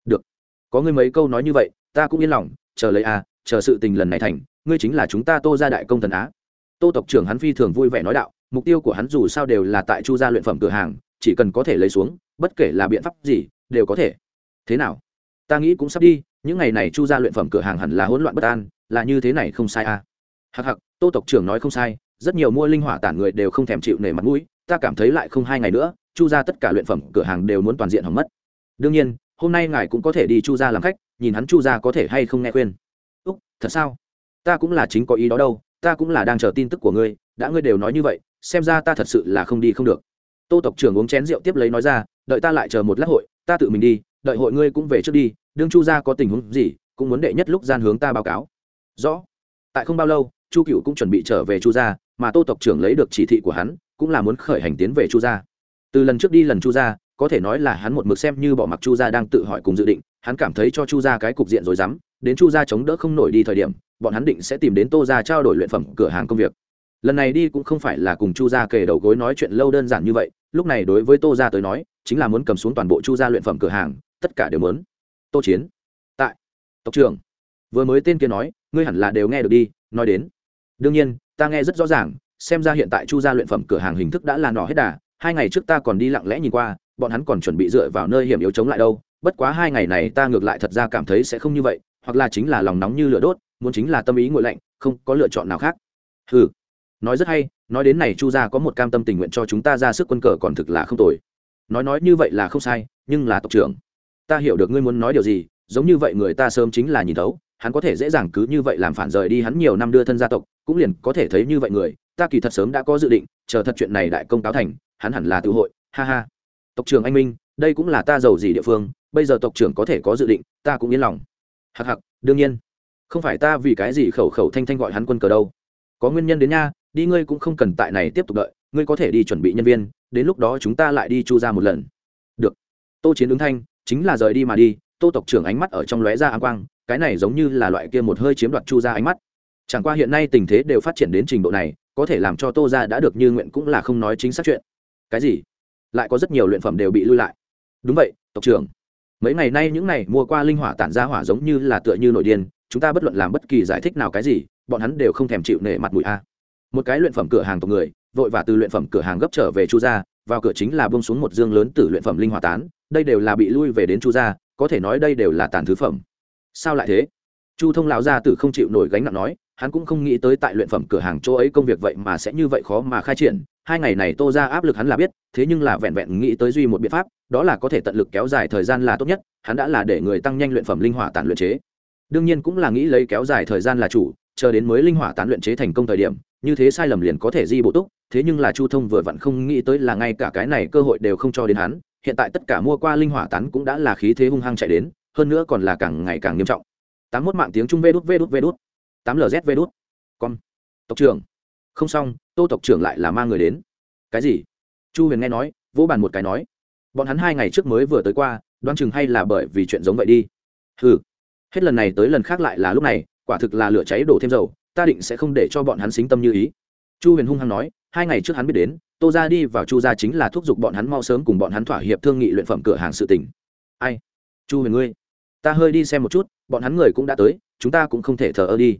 Được, có ngươi mấy câu nói như vậy, ta cũng yên lòng, chờ lấy a, chờ sự tình lần này thành, ngươi chính là chúng ta tô gia đại công thần á. Tô tộc trưởng hắn phi thường vui vẻ nói đạo, mục tiêu của hắn dù sao đều là tại chu gia luyện phẩm cửa hàng, chỉ cần có thể lấy xuống, bất kể là biện pháp gì, đều có thể. Thế nào? Ta nghĩ cũng sắp đi những ngày này chu gia luyện phẩm cửa hàng hẳn là hỗn loạn bất an, là như thế này không sai à? Hặc hặc tô tộc trưởng nói không sai, rất nhiều mua linh hỏa tản người đều không thèm chịu nể mặt mũi, ta cảm thấy lại không hai ngày nữa, chu ra tất cả luyện phẩm cửa hàng đều muốn toàn diện hỏng mất. Đương nhiên, hôm nay ngài cũng có thể đi chu ra làm khách, nhìn hắn chu ra có thể hay không nghe khuyên. Úc, thật sao? Ta cũng là chính có ý đó đâu, ta cũng là đang chờ tin tức của ngươi, đã ngươi đều nói như vậy, xem ra ta thật sự là không đi không được. Tô tộc trưởng uống chén rượu tiếp lấy nói ra, đợi ta lại chờ một lát hội, ta tự mình đi, đợi hội ngươi cũng về trước đi đương chu gia có tình huống gì, cũng muốn đệ nhất lúc gian hướng ta báo cáo. Rõ. Tại không bao lâu, chu cựu cũng chuẩn bị trở về chu gia, mà tô tộc trưởng lấy được chỉ thị của hắn, cũng là muốn khởi hành tiến về chu gia. Từ lần trước đi lần chu gia, có thể nói là hắn một mực xem như bỏ mặc chu gia đang tự hỏi cùng dự định, hắn cảm thấy cho chu gia cái cục diện rồi dám đến chu gia chống đỡ không nổi đi thời điểm, bọn hắn định sẽ tìm đến tô gia trao đổi luyện phẩm, cửa hàng công việc. Lần này đi cũng không phải là cùng chu gia kề đầu gối nói chuyện lâu đơn giản như vậy, lúc này đối với tô gia tới nói, chính là muốn cầm xuống toàn bộ chu gia luyện phẩm cửa hàng, tất cả đều muốn tô chiến. Tại. Tộc trưởng. Vừa mới tên kia nói, ngươi hẳn là đều nghe được đi, nói đến. Đương nhiên, ta nghe rất rõ ràng, xem ra hiện tại chu gia luyện phẩm cửa hàng hình thức đã là nỏ hết đà, hai ngày trước ta còn đi lặng lẽ nhìn qua, bọn hắn còn chuẩn bị dựa vào nơi hiểm yếu chống lại đâu, bất quá hai ngày này ta ngược lại thật ra cảm thấy sẽ không như vậy, hoặc là chính là lòng nóng như lửa đốt, muốn chính là tâm ý nguội lạnh, không có lựa chọn nào khác. Ừ nói rất hay, nói đến này chu gia có một cam tâm tình nguyện cho chúng ta ra sức quân cờ còn thực là không tồi. Nói nói như vậy là không sai, nhưng là tộc trưởng ta hiểu được ngươi muốn nói điều gì, giống như vậy người ta sớm chính là nhìn thấu, hắn có thể dễ dàng cứ như vậy làm phản rời đi hắn nhiều năm đưa thân gia tộc, cũng liền có thể thấy như vậy người, ta kỳ thật sớm đã có dự định, chờ thật chuyện này đại công cáo thành, hắn hẳn là tự hội, ha ha. Tộc trưởng anh minh, đây cũng là ta giàu gì địa phương, bây giờ tộc trưởng có thể có dự định, ta cũng yên lòng. Hặc hặc đương nhiên. Không phải ta vì cái gì khẩu khẩu thanh thanh gọi hắn quân cờ đâu. Có nguyên nhân đến nha, đi ngươi cũng không cần tại này tiếp tục đợi, ngươi có thể đi chuẩn bị nhân viên, đến lúc đó chúng ta lại đi chu ra một lần. Được. Tô chiến ứng thanh chính là rời đi mà đi, tô tộc trưởng ánh mắt ở trong lóe ra áng quang, cái này giống như là loại kia một hơi chiếm đoạt chu ra ánh mắt. Chẳng qua hiện nay tình thế đều phát triển đến trình độ này, có thể làm cho tô ra đã được như nguyện cũng là không nói chính xác chuyện. Cái gì? Lại có rất nhiều luyện phẩm đều bị lưu lại. Đúng vậy, tộc trưởng. Mấy ngày nay những này mua qua linh hỏa tản ra hỏa giống như là tựa như nội điên, chúng ta bất luận làm bất kỳ giải thích nào cái gì, bọn hắn đều không thèm chịu nể mặt mũi a. Một cái luyện phẩm cửa hàng tộc người, vội và từ luyện phẩm cửa hàng gấp trở về chu gia, vào cửa chính là bông xuống một dương lớn từ luyện phẩm linh hỏa tán đây đều là bị lui về đến chu gia, có thể nói đây đều là tàn thứ phẩm. Sao lại thế? Chu thông lão gia tử không chịu nổi gánh nặng nói, hắn cũng không nghĩ tới tại luyện phẩm cửa hàng chỗ ấy công việc vậy mà sẽ như vậy khó mà khai triển, hai ngày này tô ra áp lực hắn là biết, thế nhưng là vẹn vẹn nghĩ tới duy một biện pháp, đó là có thể tận lực kéo dài thời gian là tốt nhất, hắn đã là để người tăng nhanh luyện phẩm linh hỏa tàn luyện chế. Đương nhiên cũng là nghĩ lấy kéo dài thời gian là chủ, chờ đến mới linh hỏa tán luyện chế thành công thời điểm, như thế sai lầm liền có thể di bổ túc, thế nhưng là chu thông vừa vặn không nghĩ tới là ngay cả cái này cơ hội đều không cho đến hắn hiện tại tất cả mua qua linh hỏa tán cũng đã là khí thế hung hăng chạy đến, hơn nữa còn là càng ngày càng nghiêm trọng. Tám mốt mạng tiếng trung vê đút vê đút vê đút. tám lz vê đút. Con tộc trưởng. Không xong, tô tộc trưởng lại là mang người đến. Cái gì? Chu huyền nghe nói, vỗ bàn một cái nói. Bọn hắn hai ngày trước mới vừa tới qua, đoán chừng hay là bởi vì chuyện giống vậy đi. Ừ hết lần này tới lần khác lại là lúc này, quả thực là lửa cháy đổ thêm dầu, ta định sẽ không để cho bọn hắn xính tâm như ý. Chu huyền hung hăng nói, hai ngày trước hắn biết đến tô ra đi vào chu ra chính là thúc giục bọn hắn mau sớm cùng bọn hắn thỏa hiệp thương nghị luyện phẩm cửa hàng sự tỉnh ai? Chu huyền ngươi, ta hơi đi xem một chút, bọn hắn người cũng đã tới, chúng ta cũng không thể thờ ơ đi.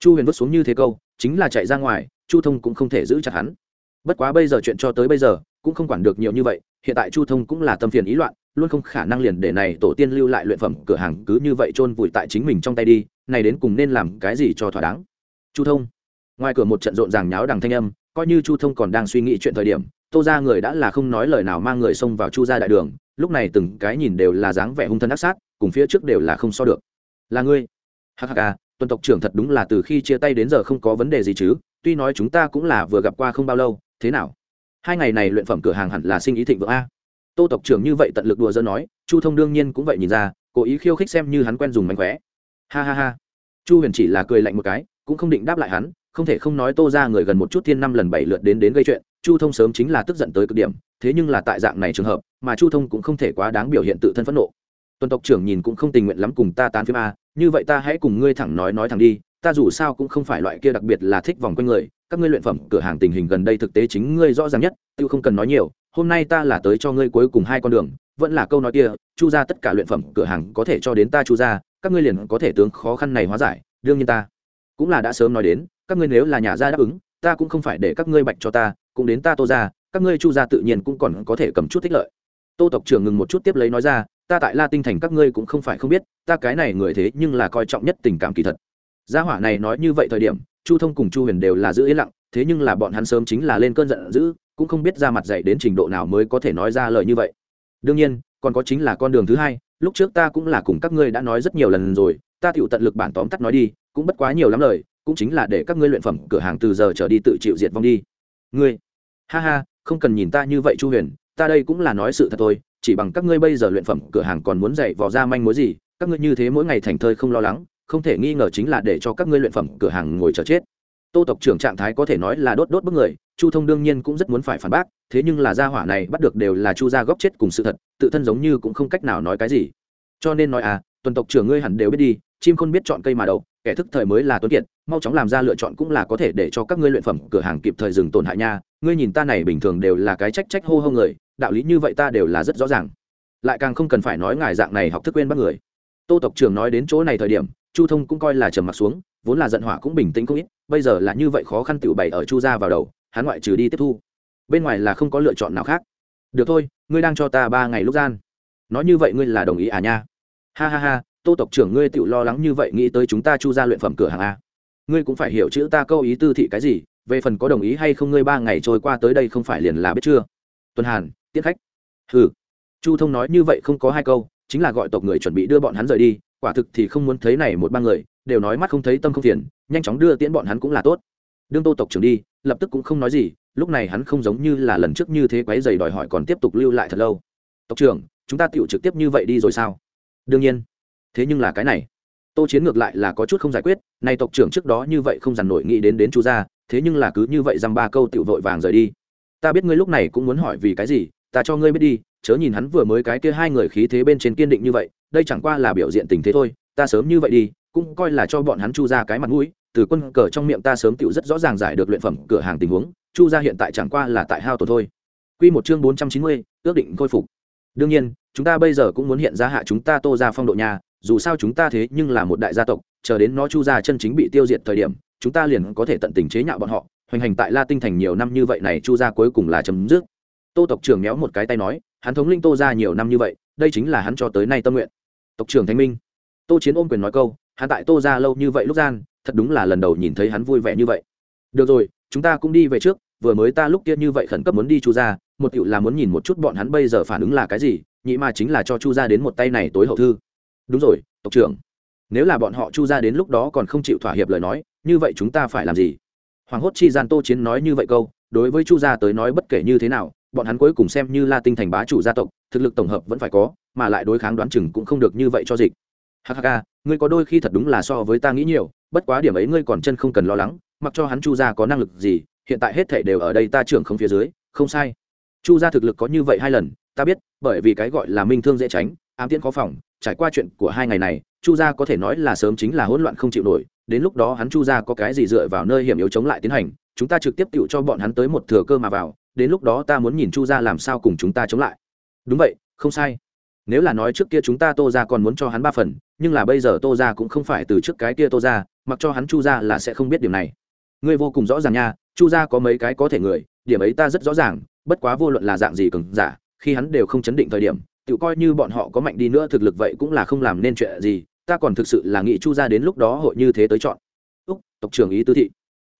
Chu huyền vứt xuống như thế câu, chính là chạy ra ngoài, chu thông cũng không thể giữ chặt hắn. Bất quá bây giờ chuyện cho tới bây giờ, cũng không quản được nhiều như vậy, hiện tại chu thông cũng là tâm phiền ý loạn, luôn không khả năng liền để này tổ tiên lưu lại luyện phẩm cửa hàng cứ như vậy chôn vùi tại chính mình trong tay đi, này đến cùng nên làm cái gì cho thỏa đáng? Chu thông, ngoài cửa một trận rộn ràng nháo đằng thanh âm coi như chu thông còn đang suy nghĩ chuyện thời điểm, tô ra người đã là không nói lời nào mang người xông vào chu ra đại đường, lúc này từng cái nhìn đều là dáng vẻ hung thân ác sát, cùng phía trước đều là không so được. Là ngươi? Hắc à, tuần tộc trưởng thật đúng là từ khi chia tay đến giờ không có vấn đề gì chứ, tuy nói chúng ta cũng là vừa gặp qua không bao lâu, thế nào? Hai ngày này luyện phẩm cửa hàng hẳn là sinh ý thịnh vượng a. Tô tộc trưởng như vậy tận lực đùa dân nói, chu thông đương nhiên cũng vậy nhìn ra, cố ý khiêu khích xem như hắn quen dùng mánh khóe. Ha ha ha. Chu huyền chỉ là cười lạnh một cái, cũng không định đáp lại hắn không thể không nói tô ra người gần một chút thiên năm lần bảy lượt đến đến gây chuyện, chu thông sớm chính là tức giận tới cực điểm, thế nhưng là tại dạng này trường hợp, mà chu thông cũng không thể quá đáng biểu hiện tự thân phẫn nộ. Tuần tộc trưởng nhìn cũng không tình nguyện lắm cùng ta tán phim a, như vậy ta hãy cùng ngươi thẳng nói nói thẳng đi, ta dù sao cũng không phải loại kia đặc biệt là thích vòng quanh người, các ngươi luyện phẩm, cửa hàng tình hình gần đây thực tế chính ngươi rõ ràng nhất tự không cần nói nhiều, hôm nay ta là tới cho ngươi cuối cùng hai con đường, vẫn là câu nói kia, chu ra tất cả luyện phẩm, cửa hàng có thể cho đến ta chu ra, các ngươi liền có thể tướng khó khăn này hóa giải, đương nhiên ta cũng là đã sớm nói đến các ngươi nếu là nhà gia đáp ứng, ta cũng không phải để các ngươi bạch cho ta, cũng đến ta tô ra các ngươi chu ra tự nhiên cũng còn có thể cầm chút thích lợi. Tô tộc trưởng ngừng một chút tiếp lấy nói ra, ta tại la tinh thành các ngươi cũng không phải không biết, ta cái này người thế nhưng là coi trọng nhất tình cảm kỳ thật. Gia hỏa này nói như vậy thời điểm, chu thông cùng chu huyền đều là giữ yên lặng, thế nhưng là bọn hắn sớm chính là lên cơn giận dữ, cũng không biết ra mặt dạy đến trình độ nào mới có thể nói ra lời như vậy. Đương nhiên, còn có chính là con đường thứ hai, lúc trước ta cũng là cùng các ngươi đã nói rất nhiều lần rồi, ta tựu tận lực bản tóm tắt nói đi, cũng bất quá nhiều lắm lời cũng chính là để các ngươi luyện phẩm cửa hàng từ giờ trở đi tự chịu diệt vong đi. Ngươi, ha ha, không cần nhìn ta như vậy chu huyền, ta đây cũng là nói sự thật thôi, chỉ bằng các ngươi bây giờ luyện phẩm cửa hàng còn muốn dạy vò ra manh mối gì, các ngươi như thế mỗi ngày thành thơi không lo lắng, không thể nghi ngờ chính là để cho các ngươi luyện phẩm cửa hàng ngồi chờ chết. Tô tộc trưởng trạng thái có thể nói là đốt đốt bức người, chu thông đương nhiên cũng rất muốn phải phản bác, thế nhưng là gia hỏa này bắt được đều là chu gia góc chết cùng sự thật, tự thân giống như cũng không cách nào nói cái gì. Cho nên nói à tuần tộc trưởng ngươi hẳn đều biết đi, chim khôn biết chọn cây mà đậu kẻ thức thời mới là tuấn kiệt, mau chóng làm ra lựa chọn cũng là có thể để cho các ngươi luyện phẩm cửa hàng kịp thời dừng tổn hại nha. Ngươi nhìn ta này bình thường đều là cái trách trách hô hô người, đạo lý như vậy ta đều là rất rõ ràng. Lại càng không cần phải nói ngài dạng này học thức quên bắt người. Tô tộc trưởng nói đến chỗ này thời điểm, chu thông cũng coi là trầm mặt xuống, vốn là giận hỏa cũng bình tĩnh không ít, bây giờ là như vậy khó khăn tự bày ở chu ra vào đầu, hắn ngoại trừ đi tiếp thu. Bên ngoài là không có lựa chọn nào khác. Được thôi, ngươi đang cho ta ba ngày lúc gian. Nói như vậy ngươi là đồng ý à nha? Ha ha ha tô tộc trưởng ngươi tự lo lắng như vậy nghĩ tới chúng ta chu ra luyện phẩm cửa hàng a. Ngươi cũng phải hiểu chữ ta câu ý tư thị cái gì, về phần có đồng ý hay không ngươi ba ngày trôi qua tới đây không phải liền là biết chưa? Tuần hàn tiết khách. Hừ. Chu thông nói như vậy không có hai câu, chính là gọi tộc người chuẩn bị đưa bọn hắn rời đi, quả thực thì không muốn thấy này một ba người, đều nói mắt không thấy tâm không phiền, nhanh chóng đưa tiễn bọn hắn cũng là tốt. Đương tô tộc trưởng đi, lập tức cũng không nói gì, lúc này hắn không giống như là lần trước như thế quấy dày đòi hỏi còn tiếp tục lưu lại thật lâu. Tộc trưởng, chúng ta tựu trực tiếp như vậy đi rồi sao? Đương nhiên thế nhưng là cái này. Tô chiến ngược lại là có chút không giải quyết nay tộc trưởng trước đó như vậy không dằn nổi nghĩ đến đến chu gia thế nhưng là cứ như vậy dăm ba câu tựu vội vàng rời đi. Ta biết ngươi lúc này cũng muốn hỏi vì cái gì ta cho ngươi biết đi chớ nhìn hắn vừa mới cái kia hai người khí thế bên trên kiên định như vậy đây chẳng qua là biểu diện tình thế thôi ta sớm như vậy đi cũng coi là cho bọn hắn chu ra cái mặt mũi từ quân cờ trong miệng ta sớm tựu rất rõ ràng giải được luyện phẩm cửa hàng tình huống chu ra hiện tại chẳng qua là tại hao tổn thôi. Quy một chương bốn trăm chín mươi, ước định khôi phục. Đương nhiên, chúng ta bây giờ cũng muốn hiện ra hạ chúng ta Tô ra phong độ nhà, dù sao chúng ta thế nhưng là một đại gia tộc, chờ đến nó Chu ra chân chính bị tiêu diệt thời điểm, chúng ta liền có thể tận tình chế nhạo bọn họ, hoành hành tại La Tinh thành nhiều năm như vậy này Chu ra cuối cùng là chấm dứt. Tô tộc trưởng méo một cái tay nói, hắn thống linh Tô ra nhiều năm như vậy, đây chính là hắn cho tới nay tâm nguyện. Tộc trưởng Thanh Minh. Tô Chiến ôm quyền nói câu, hắn tại tô ra lâu như vậy lúc gian thật đúng là lần đầu nhìn thấy hắn vui vẻ như vậy được rồi chúng ta cũng đi về trước vừa mới ta lúc kia như vậy khẩn cấp muốn đi chu ra một cựu là muốn nhìn một chút bọn hắn bây giờ phản ứng là cái gì nhị mà chính là cho chu ra đến một tay này tối hậu thư đúng rồi, tộc trưởng. Nếu là bọn họ chu ra đến lúc đó còn không chịu thỏa hiệp lời nói, như vậy chúng ta phải làm gì? Hoàng hốt chi gian tô chiến nói như vậy câu, đối với chu gia tới nói bất kể như thế nào, bọn hắn cuối cùng xem như la tinh thành bá chủ gia tộc, thực lực tổng hợp vẫn phải có, mà lại đối kháng đoán chừng cũng không được như vậy cho dịch. Hk ngươi có đôi khi thật đúng là so với ta nghĩ nhiều, bất quá điểm ấy ngươi còn chân không cần lo lắng, mặc cho hắn chu gia có năng lực gì, hiện tại hết thể đều ở đây ta trưởng không phía dưới, không sai. Chu gia thực lực có như vậy hai lần, ta biết, bởi vì cái gọi là minh thương dễ tránh, ám tiễn khó phòng trải qua chuyện của hai ngày này, chu gia có thể nói là sớm chính là hỗn loạn không chịu nổi, đến lúc đó hắn chu gia có cái gì dựa vào nơi hiểm yếu chống lại tiến hành, chúng ta trực tiếp tựu cho bọn hắn tới một thừa cơ mà vào, đến lúc đó ta muốn nhìn chu gia làm sao cùng chúng ta chống lại. Đúng vậy, không sai. Nếu là nói trước kia chúng ta tô ra còn muốn cho hắn ba phần, nhưng là bây giờ tô ra cũng không phải từ trước cái kia tô ra mặc cho hắn chu ra là sẽ không biết điểm này. Ngươi vô cùng rõ ràng nha, chu ra có mấy cái có thể người, điểm ấy ta rất rõ ràng, bất quá vô luận là dạng gì cứng giả, khi hắn đều không chấn định thời điểm tự coi như bọn họ có mạnh đi nữa thực lực vậy cũng là không làm nên chuyện gì, ta còn thực sự là nghĩ chu ra đến lúc đó hội như thế tới chọn. Úc, tộc trưởng ý tư thị.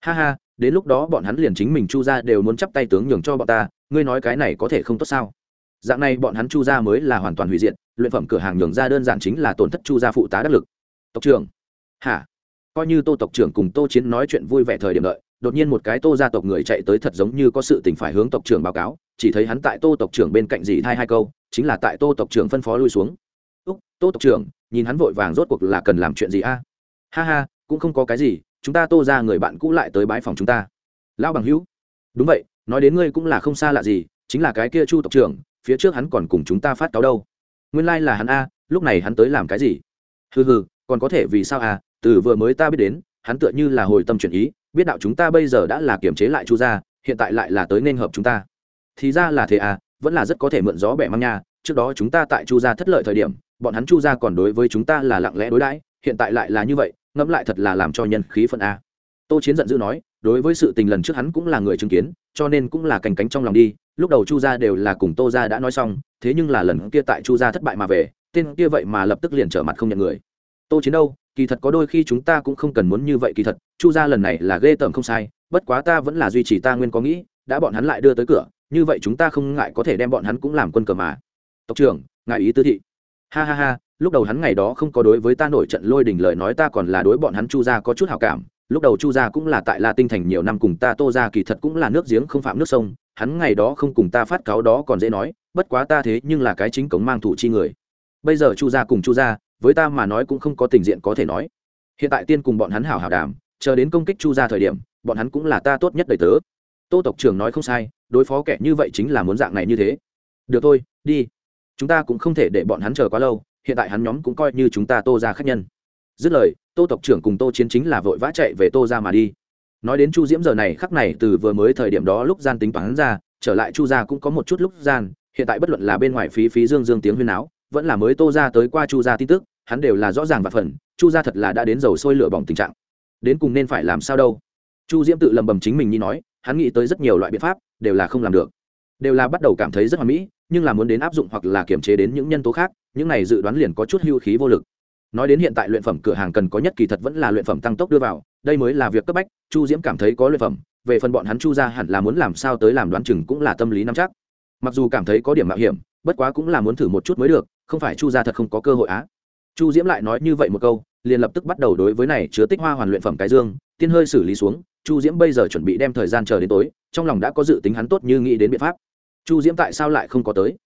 Ha ha, đến lúc đó bọn hắn liền chính mình chu ra đều muốn chắp tay tướng nhường cho bọn ta, ngươi nói cái này có thể không tốt sao? Dạng này bọn hắn chu ra mới là hoàn toàn hủy diệt, luyện phẩm cửa hàng nhường ra đơn giản chính là tổn thất chu gia phụ tá đắc lực. Tộc trưởng. Hả? Coi như tô tộc trưởng cùng tô chiến nói chuyện vui vẻ thời điểm đợi, đột nhiên một cái tô gia tộc người chạy tới thật giống như có sự tình phải hướng tộc trưởng báo cáo, chỉ thấy hắn tại tô tộc trưởng bên cạnh dì thai hai câu chính là tại tô tộc trưởng phân phó lui xuống. Úc, tô tộc trưởng, nhìn hắn vội vàng rốt cuộc là cần làm chuyện gì a? Ha ha, cũng không có cái gì, chúng ta tô ra người bạn cũ lại tới bãi phòng chúng ta. Lão bằng hữu. Đúng vậy, nói đến ngươi cũng là không xa lạ gì, chính là cái kia chu tộc trưởng, phía trước hắn còn cùng chúng ta phát cáo đâu. Nguyên lai là hắn a, lúc này hắn tới làm cái gì? Hừ hừ, còn có thể vì sao a, từ vừa mới ta biết đến, hắn tựa như là hồi tâm chuyển ý, biết đạo chúng ta bây giờ đã là kiềm chế lại chu gia, hiện tại lại là tới nên hợp chúng ta. Thì ra là thế à vẫn là rất có thể mượn gió bẻ măng nha. Trước đó chúng ta tại chu gia thất lợi thời điểm, bọn hắn chu gia còn đối với chúng ta là lặng lẽ đối đãi, hiện tại lại là như vậy, ngẫm lại thật là làm cho nhân khí phân a. Tô chiến giận dữ nói, đối với sự tình lần trước hắn cũng là người chứng kiến, cho nên cũng là cành cánh trong lòng đi, lúc đầu chu gia đều là cùng tô gia đã nói xong, thế nhưng là lần kia tại chu gia thất bại mà về, tên kia vậy mà lập tức liền trở mặt không nhận người. Tô chiến đâu, kỳ thật có đôi khi chúng ta cũng không cần muốn như vậy kỳ thật, chu gia lần này là ghê tởm không sai, bất quá ta vẫn là duy trì ta nguyên có nghĩ, đã bọn hắn lại đưa tới cửa như vậy chúng ta không ngại có thể đem bọn hắn cũng làm quân cờ mà. Tộc trưởng ngại ý tư thị. Ha ha ha, lúc đầu hắn ngày đó không có đối với ta nổi trận lôi đình lời nói ta còn là đối bọn hắn chu gia có chút hảo cảm. Lúc đầu chu gia cũng là tại la tinh thành nhiều năm cùng ta tô gia kỳ thật cũng là nước giếng không phạm nước sông. Hắn ngày đó không cùng ta phát cáo đó còn dễ nói, bất quá ta thế nhưng là cái chính cống mang thủ chi người. Bây giờ chu gia cùng chu gia, với ta mà nói cũng không có tình diện có thể nói. Hiện tại tiên cùng bọn hắn hảo hảo đàm, chờ đến công kích chu gia thời điểm, bọn hắn cũng là ta tốt nhất đời tớ tô tộc trưởng nói không sai, đối phó kẻ như vậy chính là muốn dạng này như thế. Được thôi, đi. Chúng ta cũng không thể để bọn hắn chờ quá lâu, hiện tại hắn nhóm cũng coi như chúng ta tô ra khách nhân. Dứt lời, tô tộc trưởng cùng tô chiến chính là vội vã chạy về tô ra mà đi. Nói đến chu diễm giờ này khắc này, từ vừa mới thời điểm đó lúc gian tính toán ra, trở lại chu gia cũng có một chút lúc gian, hiện tại bất luận là bên ngoài phí phí dương dương tiếng huyên áo vẫn là mới tô ra tới qua chu gia tin tức, hắn đều là rõ ràng và phần, chu gia thật là đã đến dầu sôi lửa bỏng tình trạng. Đến cùng nên phải làm sao đâu? Chu diễm tự lầm bầm chính mình như nói hắn nghĩ tới rất nhiều loại biện pháp, đều là không làm được. Đều là bắt đầu cảm thấy rất hoà mỹ, nhưng là muốn đến áp dụng hoặc là kiểm chế đến những nhân tố khác, những này dự đoán liền có chút hưu khí vô lực. Nói đến hiện tại luyện phẩm cửa hàng cần có nhất kỳ thật vẫn là luyện phẩm tăng tốc đưa vào, đây mới là việc cấp bách, chu diễm cảm thấy có luyện phẩm, về phần bọn hắn chu ra hẳn là muốn làm sao tới làm đoán chừng cũng là tâm lý nắm chắc. Mặc dù cảm thấy có điểm mạo hiểm, bất quá cũng là muốn thử một chút mới được, không phải chu ra thật không có cơ hội á. Chu diễm lại nói như vậy một câu, liền lập tức bắt đầu đối với này chứa tích hoa hoàn luyện phẩm cái dương, tiên hơi xử lý xuống chu diễm bây giờ chuẩn bị đem thời gian chờ đến tối, trong lòng đã có dự tính hắn tốt như nghĩ đến biện pháp. Chu diễm tại sao lại không có tới?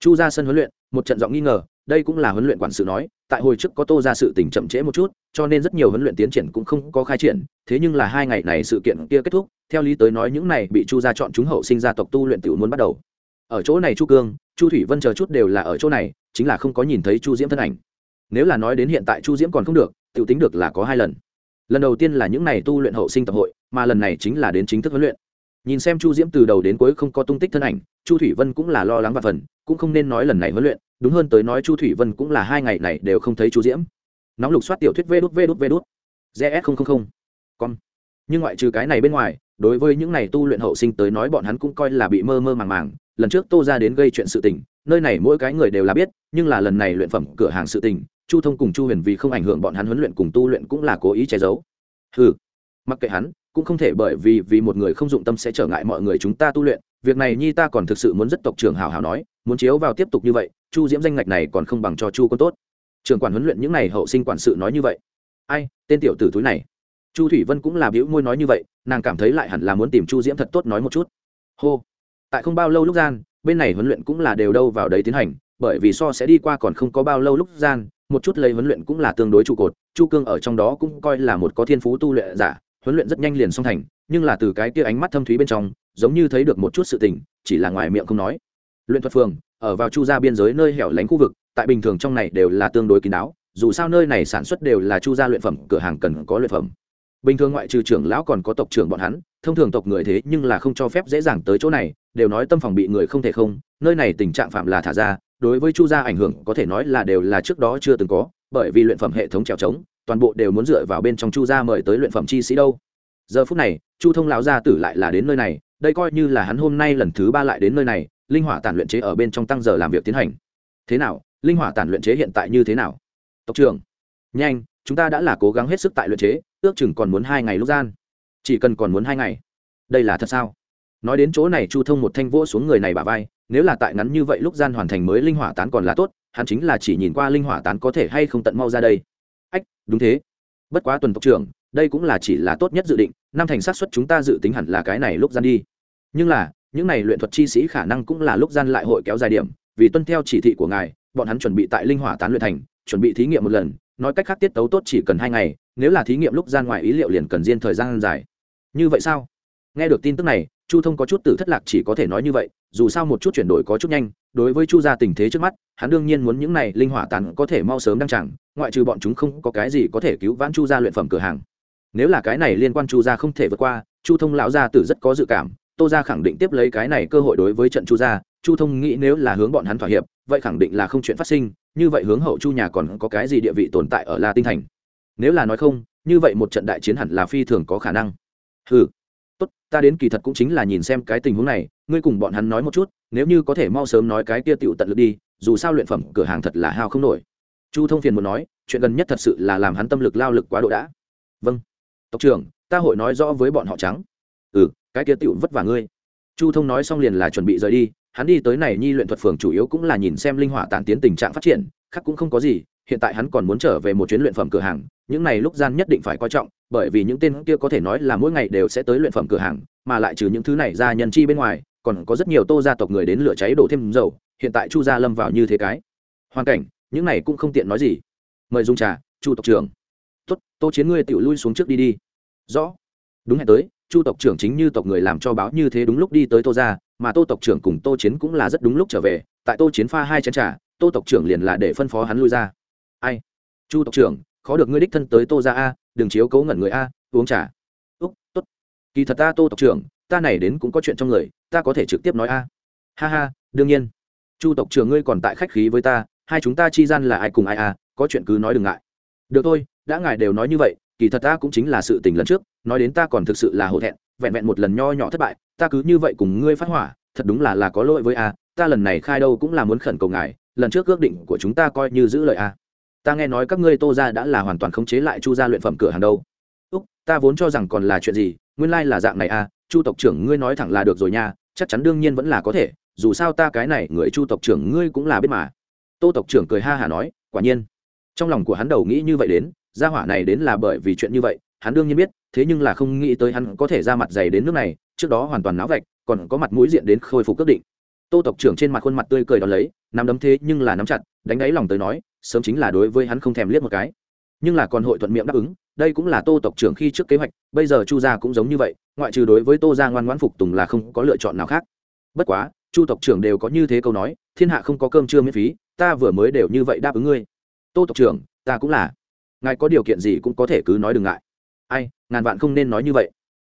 Chu ra sân huấn luyện, một trận giọng nghi ngờ, đây cũng là huấn luyện quản sự nói, tại hồi trước có tô ra sự tình chậm trễ một chút, cho nên rất nhiều huấn luyện tiến triển cũng không có khai triển, thế nhưng là hai ngày này sự kiện kia kết thúc, theo lý tới nói những này bị chu gia chọn chúng hậu sinh gia tộc tu luyện tiểu muốn bắt đầu. Ở chỗ này chu cương, chu thủy vân chờ chút đều là ở chỗ này, chính là không có nhìn thấy chu diễm thân ảnh. Nếu là nói đến hiện tại chu diễm còn không được, tiểu tính được là có hai lần lần đầu tiên là những này tu luyện hậu sinh tập hội, mà lần này chính là đến chính thức huấn luyện. Nhìn xem chu diễm từ đầu đến cuối không có tung tích thân ảnh, chu thủy vân cũng là lo lắng và phần, cũng không nên nói lần này huấn luyện, đúng hơn tới nói chu thủy vân cũng là hai ngày này đều không thấy chu diễm. Nóng lục soát tiểu thuyết vê đút vê đút vê đút. Gs không không không. Con nhưng ngoại trừ cái này bên ngoài, đối với những này tu luyện hậu sinh tới nói bọn hắn cũng coi là bị mơ mơ màng màng. Lần trước tô ra đến gây chuyện sự tình, nơi này mỗi cái người đều là biết, nhưng là lần này luyện phẩm cửa hàng sự tình chu thông cùng chu huyền vì không ảnh hưởng bọn hắn huấn luyện cùng tu luyện cũng là cố ý che giấu. Ừ mặc kệ hắn, cũng không thể bởi vì vì một người không dụng tâm sẽ trở ngại mọi người chúng ta tu luyện. Việc này nhi ta còn thực sự muốn rất tộc trưởng hào hào nói, muốn chiếu vào tiếp tục như vậy, chu diễm danh ngạch này còn không bằng cho chu quân tốt. Trường quản huấn luyện những này hậu sinh quản sự nói như vậy. Ai, tên tiểu tử túi này. Chu thủy vân cũng là biểu môi nói như vậy, nàng cảm thấy lại hẳn là muốn tìm chu diễm thật tốt nói một chút. Hô, tại không bao lâu lúc gian, bên này huấn luyện cũng là đều đâu vào đấy tiến hành bởi vì so sẽ đi qua còn không có bao lâu lúc gian, một chút lấy huấn luyện cũng là tương đối trụ cột, chu cương ở trong đó cũng coi là một có thiên phú tu luyện giả, huấn luyện rất nhanh liền xong thành, nhưng là từ cái kia ánh mắt thâm thúy bên trong, giống như thấy được một chút sự tình, chỉ là ngoài miệng không nói. Luyện thuật phường, ở vào chu gia biên giới nơi hẻo lánh khu vực, tại bình thường trong này đều là tương đối kín đáo, dù sao nơi này sản xuất đều là chu gia luyện phẩm, cửa hàng cần có luyện phẩm. Bình thường ngoại trừ trưởng lão còn có tộc trưởng bọn hắn, thông thường tộc người thế nhưng là không cho phép dễ dàng tới chỗ này, đều nói tâm phòng bị người không thể không, nơi này tình trạng phạm là thả ra đối với chu gia ảnh hưởng có thể nói là đều là trước đó chưa từng có, bởi vì luyện phẩm hệ thống trèo trống, toàn bộ đều muốn dựa vào bên trong chu gia mời tới luyện phẩm chi sĩ đâu. Giờ phút này, chu thông lão gia tử lại là đến nơi này, đây coi như là hắn hôm nay lần thứ ba lại đến nơi này, linh hỏa tản luyện chế ở bên trong tăng giờ làm việc tiến hành. Thế nào, linh hỏa tản luyện chế hiện tại như thế nào? Tộc trưởng, nhanh, chúng ta đã là cố gắng hết sức tại luyện chế, ước chừng còn muốn hai ngày lúc gian. Chỉ cần còn muốn hai ngày. Đây là thật sao? Nói đến chỗ này chu thông một thanh vỗ xuống người này bà vai, nếu là tại ngắn như vậy lúc gian hoàn thành mới linh hỏa tán còn là tốt, hắn chính là chỉ nhìn qua linh hỏa tán có thể hay không tận mau ra đây. Ách, đúng thế. Bất quá tuần tộc trưởng, đây cũng là chỉ là tốt nhất dự định, năm thành xác suất chúng ta dự tính hẳn là cái này lúc gian đi. Nhưng là, những này luyện thuật chi sĩ khả năng cũng là lúc gian lại hội kéo dài điểm, vì tuân theo chỉ thị của ngài, bọn hắn chuẩn bị tại linh hỏa tán luyện thành, chuẩn bị thí nghiệm một lần, nói cách khác tiết tấu tốt chỉ cần hai ngày, nếu là thí nghiệm lúc gian ngoài ý liệu liền cần riêng thời gian dài. Như vậy sao? Nghe được tin tức này, chu thông có chút tử thất lạc chỉ có thể nói như vậy, dù sao một chút chuyển đổi có chút nhanh, đối với chu gia tình thế trước mắt, hắn đương nhiên muốn những này linh hỏa tàn có thể mau sớm đăng chẳng ngoại trừ bọn chúng không có cái gì có thể cứu vãn chu gia luyện phẩm cửa hàng. Nếu là cái này liên quan chu gia không thể vượt qua, chu thông lão gia tử rất có dự cảm, tô gia khẳng định tiếp lấy cái này cơ hội đối với trận chu gia, chu thông nghĩ nếu là hướng bọn hắn thỏa hiệp, vậy khẳng định là không chuyện phát sinh, như vậy hướng hậu chu nhà còn có cái gì địa vị tồn tại ở la tinh thành? Nếu là nói không, như vậy một trận đại chiến hẳn là phi thường có khả năng. Ừ tốt, ta đến kỳ thật cũng chính là nhìn xem cái tình huống này, ngươi cùng bọn hắn nói một chút, nếu như có thể mau sớm nói cái kia tựu tận lực đi, dù sao luyện phẩm cửa hàng thật là hao không nổi. Chu thông phiền muốn nói, chuyện gần nhất thật sự là làm hắn tâm lực lao lực quá độ đã. Vâng. Tộc trưởng, ta hội nói rõ với bọn họ trắng. Ừ cái kia tựu vất vả ngươi. Chu thông nói xong liền là chuẩn bị rời đi, hắn đi tới này nhi luyện thuật phường chủ yếu cũng là nhìn xem linh hỏa tản tiến tình trạng phát triển, khác cũng không có gì, hiện tại hắn còn muốn trở về một chuyến luyện phẩm cửa hàng, những này lúc gian nhất định phải coi trọng bởi vì những tên kia có thể nói là mỗi ngày đều sẽ tới luyện phẩm cửa hàng, mà lại trừ những thứ này ra nhân chi bên ngoài, còn có rất nhiều tô gia tộc người đến lửa cháy đổ thêm dầu, hiện tại chu gia lâm vào như thế cái. Hoàn cảnh, những này cũng không tiện nói gì. Mời dung trà, chu tộc trưởng. Tốt, tô chiến ngươi tự lui xuống trước đi đi. Rõ. Đúng hẹn tới, chu tộc trưởng chính như tộc người làm cho báo như thế đúng lúc đi tới tô gia, mà tô tộc trưởng cùng tô chiến cũng là rất đúng lúc trở về, tại tô chiến pha hai chén trà, tô tộc trưởng liền là để phân phó hắn lui ra. Ai? Chu tộc trưởng, khó được ngươi đích thân tới tô ra a đừng chiếu cố ngẩn người a, uống trà. Úc, tốt. Kỳ thật ta tô tộc trưởng, ta này đến cũng có chuyện trong người, ta có thể trực tiếp nói a. Ha ha, đương nhiên. Chu tộc trưởng ngươi còn tại khách khí với ta, hai chúng ta chi gian là ai cùng ai a, có chuyện cứ nói đừng ngại. Được thôi, đã ngài đều nói như vậy, kỳ thật ta cũng chính là sự tình lần trước, nói đến ta còn thực sự là hổ thẹn, vẹn vẹn một lần nho nhỏ thất bại, ta cứ như vậy cùng ngươi phát hỏa, thật đúng là là có lỗi với a, ta lần này khai đâu cũng là muốn khẩn cầu ngài, lần trước ước định của chúng ta coi như giữ lời a ta nghe nói các ngươi tô ra đã là hoàn toàn khống chế lại chu gia luyện phẩm cửa hàng đâu. Úc, ta vốn cho rằng còn là chuyện gì, nguyên lai là dạng này à? chu tộc trưởng ngươi nói thẳng là được rồi nha, chắc chắn đương nhiên vẫn là có thể, dù sao ta cái này người chu tộc trưởng ngươi cũng là biết mà. Tô tộc trưởng cười ha hả nói, quả nhiên. Trong lòng của hắn đầu nghĩ như vậy đến, gia hỏa này đến là bởi vì chuyện như vậy, hắn đương nhiên biết, thế nhưng là không nghĩ tới hắn có thể ra mặt dày đến nước này, trước đó hoàn toàn náo vạch, còn có mặt mũi diện đến khôi phục quyết định. Tô tộc trưởng trên mặt khuôn mặt tươi cười đ ó lấy, nắm đấm thế nhưng là nắm chặt, đánh đáy lòng tới nói sớm chính là đối với hắn không thèm liếc một cái. Nhưng là còn hội thuận miệng đáp ứng đây cũng là tô tộc trưởng khi trước kế hoạch bây giờ chu gia cũng giống như vậy ngoại trừ đối với tô gia ngoan ngoãn phục tùng là không có lựa chọn nào khác. Bất quá chu tộc trưởng đều có như thế câu nói thiên hạ không có cơm chưa miễn phí ta vừa mới đều như vậy đáp ứng ngươi. Tô tộc trưởng ta cũng là. Ngài có điều kiện gì cũng có thể cứ nói đừng ngại. Ai ngàn vạn không nên nói như vậy.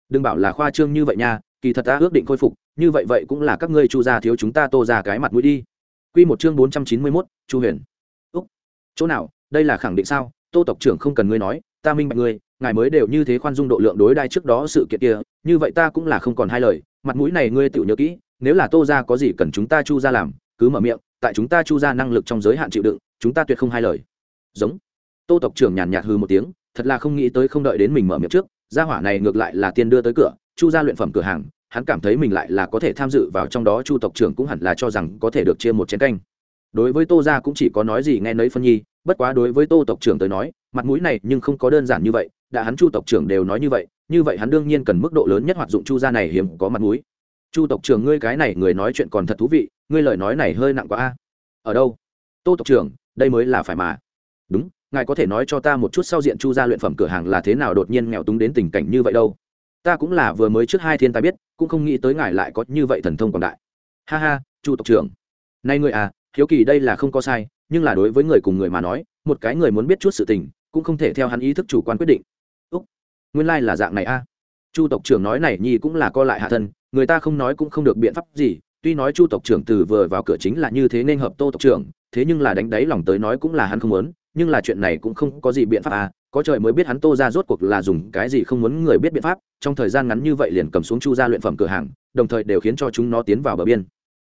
Đừng bảo là khoa trương như vậy nha kỳ thật ta ước định khôi phục như vậy vậy cũng là các ngươi chu gia thiếu chúng ta tô ra cái mặt mũi đi. Quy một chương bốn trăm chín mươi 491, Chu Huyền. Chỗ nào? Đây là khẳng định sao? Tô tộc trưởng không cần ngươi nói, ta minh bạch ngươi, ngài mới đều như thế khoan dung độ lượng đối đai trước đó sự kiện kia, như vậy ta cũng là không còn hai lời, mặt mũi này ngươi tự nhớ kỹ, nếu là Tô gia có gì cần chúng ta Chu gia làm, cứ mở miệng, tại chúng ta Chu gia năng lực trong giới hạn chịu đựng, chúng ta tuyệt không hai lời. Giống. Tô tộc trưởng nhàn nhạt hừ một tiếng, thật là không nghĩ tới không đợi đến mình mở miệng trước, gia hỏa này ngược lại là tiên đưa tới cửa, Chu gia luyện phẩm cửa hàng, hắn cảm thấy mình lại là có thể tham dự vào trong đó chu tộc trưởng cũng hẳn là cho rằng có thể được chia một chén canh đối với tô ra cũng chỉ có nói gì nghe nấy phân nhi bất quá đối với tô tộc trưởng tới nói, mặt mũi này nhưng không có đơn giản như vậy, đã hắn chu tộc trưởng đều nói như vậy như vậy hắn đương nhiên cần mức độ lớn nhất hoạt dụng chu gia này hiếm có mặt mũi. Chu tộc trưởng ngươi cái này người nói chuyện còn thật thú vị, ngươi lời nói này hơi nặng quá a. Ở đâu? Tô tộc trưởng, đây mới là phải mà. Đúng, ngài có thể nói cho ta một chút sau diện chu gia luyện phẩm cửa hàng là thế nào đột nhiên nghèo túng đến tình cảnh như vậy đâu. Ta cũng là vừa mới trước hai thiên ta biết, cũng không nghĩ tới ngài lại có như vậy thần thông quảng đại. Ha ha, chu tộc trưởng. Nay người à hiếu kỳ đây là không có sai nhưng là đối với người cùng người mà nói, một cái người muốn biết chút sự tình, cũng không thể theo hắn ý thức chủ quan quyết định. Úc, nguyên lai là dạng này a. Chu tộc trưởng nói này nhi cũng là co lại hạ thân, người ta không nói cũng không được biện pháp gì, tuy nói chu tộc trưởng từ vừa vào cửa chính là như thế nên hợp tô tộc trưởng, thế nhưng là đánh đáy lòng tới nói cũng là hắn không muốn, nhưng là chuyện này cũng không có gì biện pháp à có trời mới biết hắn tô ra rốt cuộc là dùng cái gì không muốn người biết biện pháp, trong thời gian ngắn như vậy liền cầm xuống chu ra luyện phẩm cửa hàng, đồng thời đều khiến cho chúng nó tiến vào bờ biên.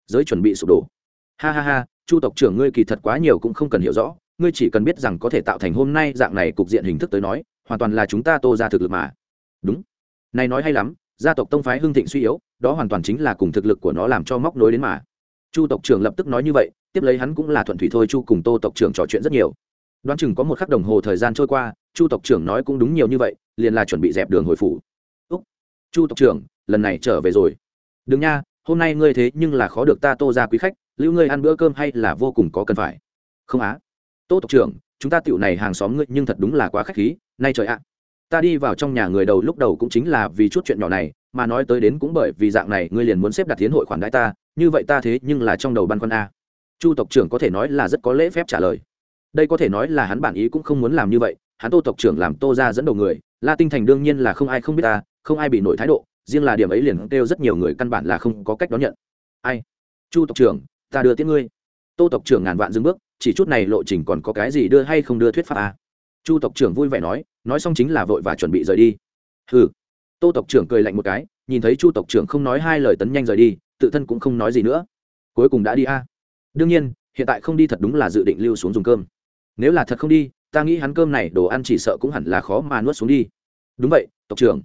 Giới chuẩn bị sụp đổ. Ha ha ha chu tộc trưởng ngươi kỳ thật quá nhiều cũng không cần hiểu rõ, ngươi chỉ cần biết rằng có thể tạo thành hôm nay dạng này cục diện hình thức tới nói, hoàn toàn là chúng ta tô ra thực lực mà. Đúng. Này nói hay lắm, gia tộc tông phái hưng thịnh suy yếu, đó hoàn toàn chính là cùng thực lực của nó làm cho móc nối đến mà. Chu tộc trưởng lập tức nói như vậy, tiếp lấy hắn cũng là thuận thủy thôi chu cùng tô tộc trưởng trò chuyện rất nhiều. Đoán chừng có một khắc đồng hồ thời gian trôi qua, chu tộc trưởng nói cũng đúng nhiều như vậy, liền là chuẩn bị dẹp đường hồi phủ. Úc. Chu tộc trưởng, lần này trở về rồi. Đừng nha, hôm nay ngươi thế nhưng là khó được ta tô ra quý khách lưu ngươi ăn bữa cơm hay là vô cùng có cần phải? Không á. Tô tộc trưởng, chúng ta tiểu này hàng xóm ngươi nhưng thật đúng là quá khách khí, nay trời ạ. Ta đi vào trong nhà người đầu lúc đầu cũng chính là vì chút chuyện nhỏ này, mà nói tới đến cũng bởi vì dạng này ngươi liền muốn xếp đặt tiến hội khoản đãi ta, như vậy ta thế nhưng là trong đầu băn khoăn a. Chu tộc trưởng có thể nói là rất có lễ phép trả lời. Đây có thể nói là hắn bản ý cũng không muốn làm như vậy, hắn tô tộc trưởng làm tô ra dẫn đầu người, la tinh thành đương nhiên là không ai không biết ta, không ai bị nổi thái độ, riêng là điểm ấy liền kêu rất nhiều người căn bản là không có cách đón nhận. Ai? Chu tộc trưởng ta đưa tiễn ngươi. Tô tộc trưởng ngàn vạn dừng bước, chỉ chút này lộ trình còn có cái gì đưa hay không đưa thuyết pháp à? chu tộc trưởng vui vẻ nói nói xong chính là vội và chuẩn bị rời đi. Hừ. Tô tộc trưởng cười lạnh một cái, nhìn thấy chu tộc trưởng không nói hai lời tấn nhanh rời đi, tự thân cũng không nói gì nữa. Cuối cùng đã đi a. À? đương nhiên, hiện tại không đi thật đúng là dự định lưu xuống dùng cơm. Nếu là thật không đi, ta nghĩ hắn cơm này đồ ăn chỉ sợ cũng hẳn là khó mà nuốt xuống đi. Đúng vậy, tộc trưởng.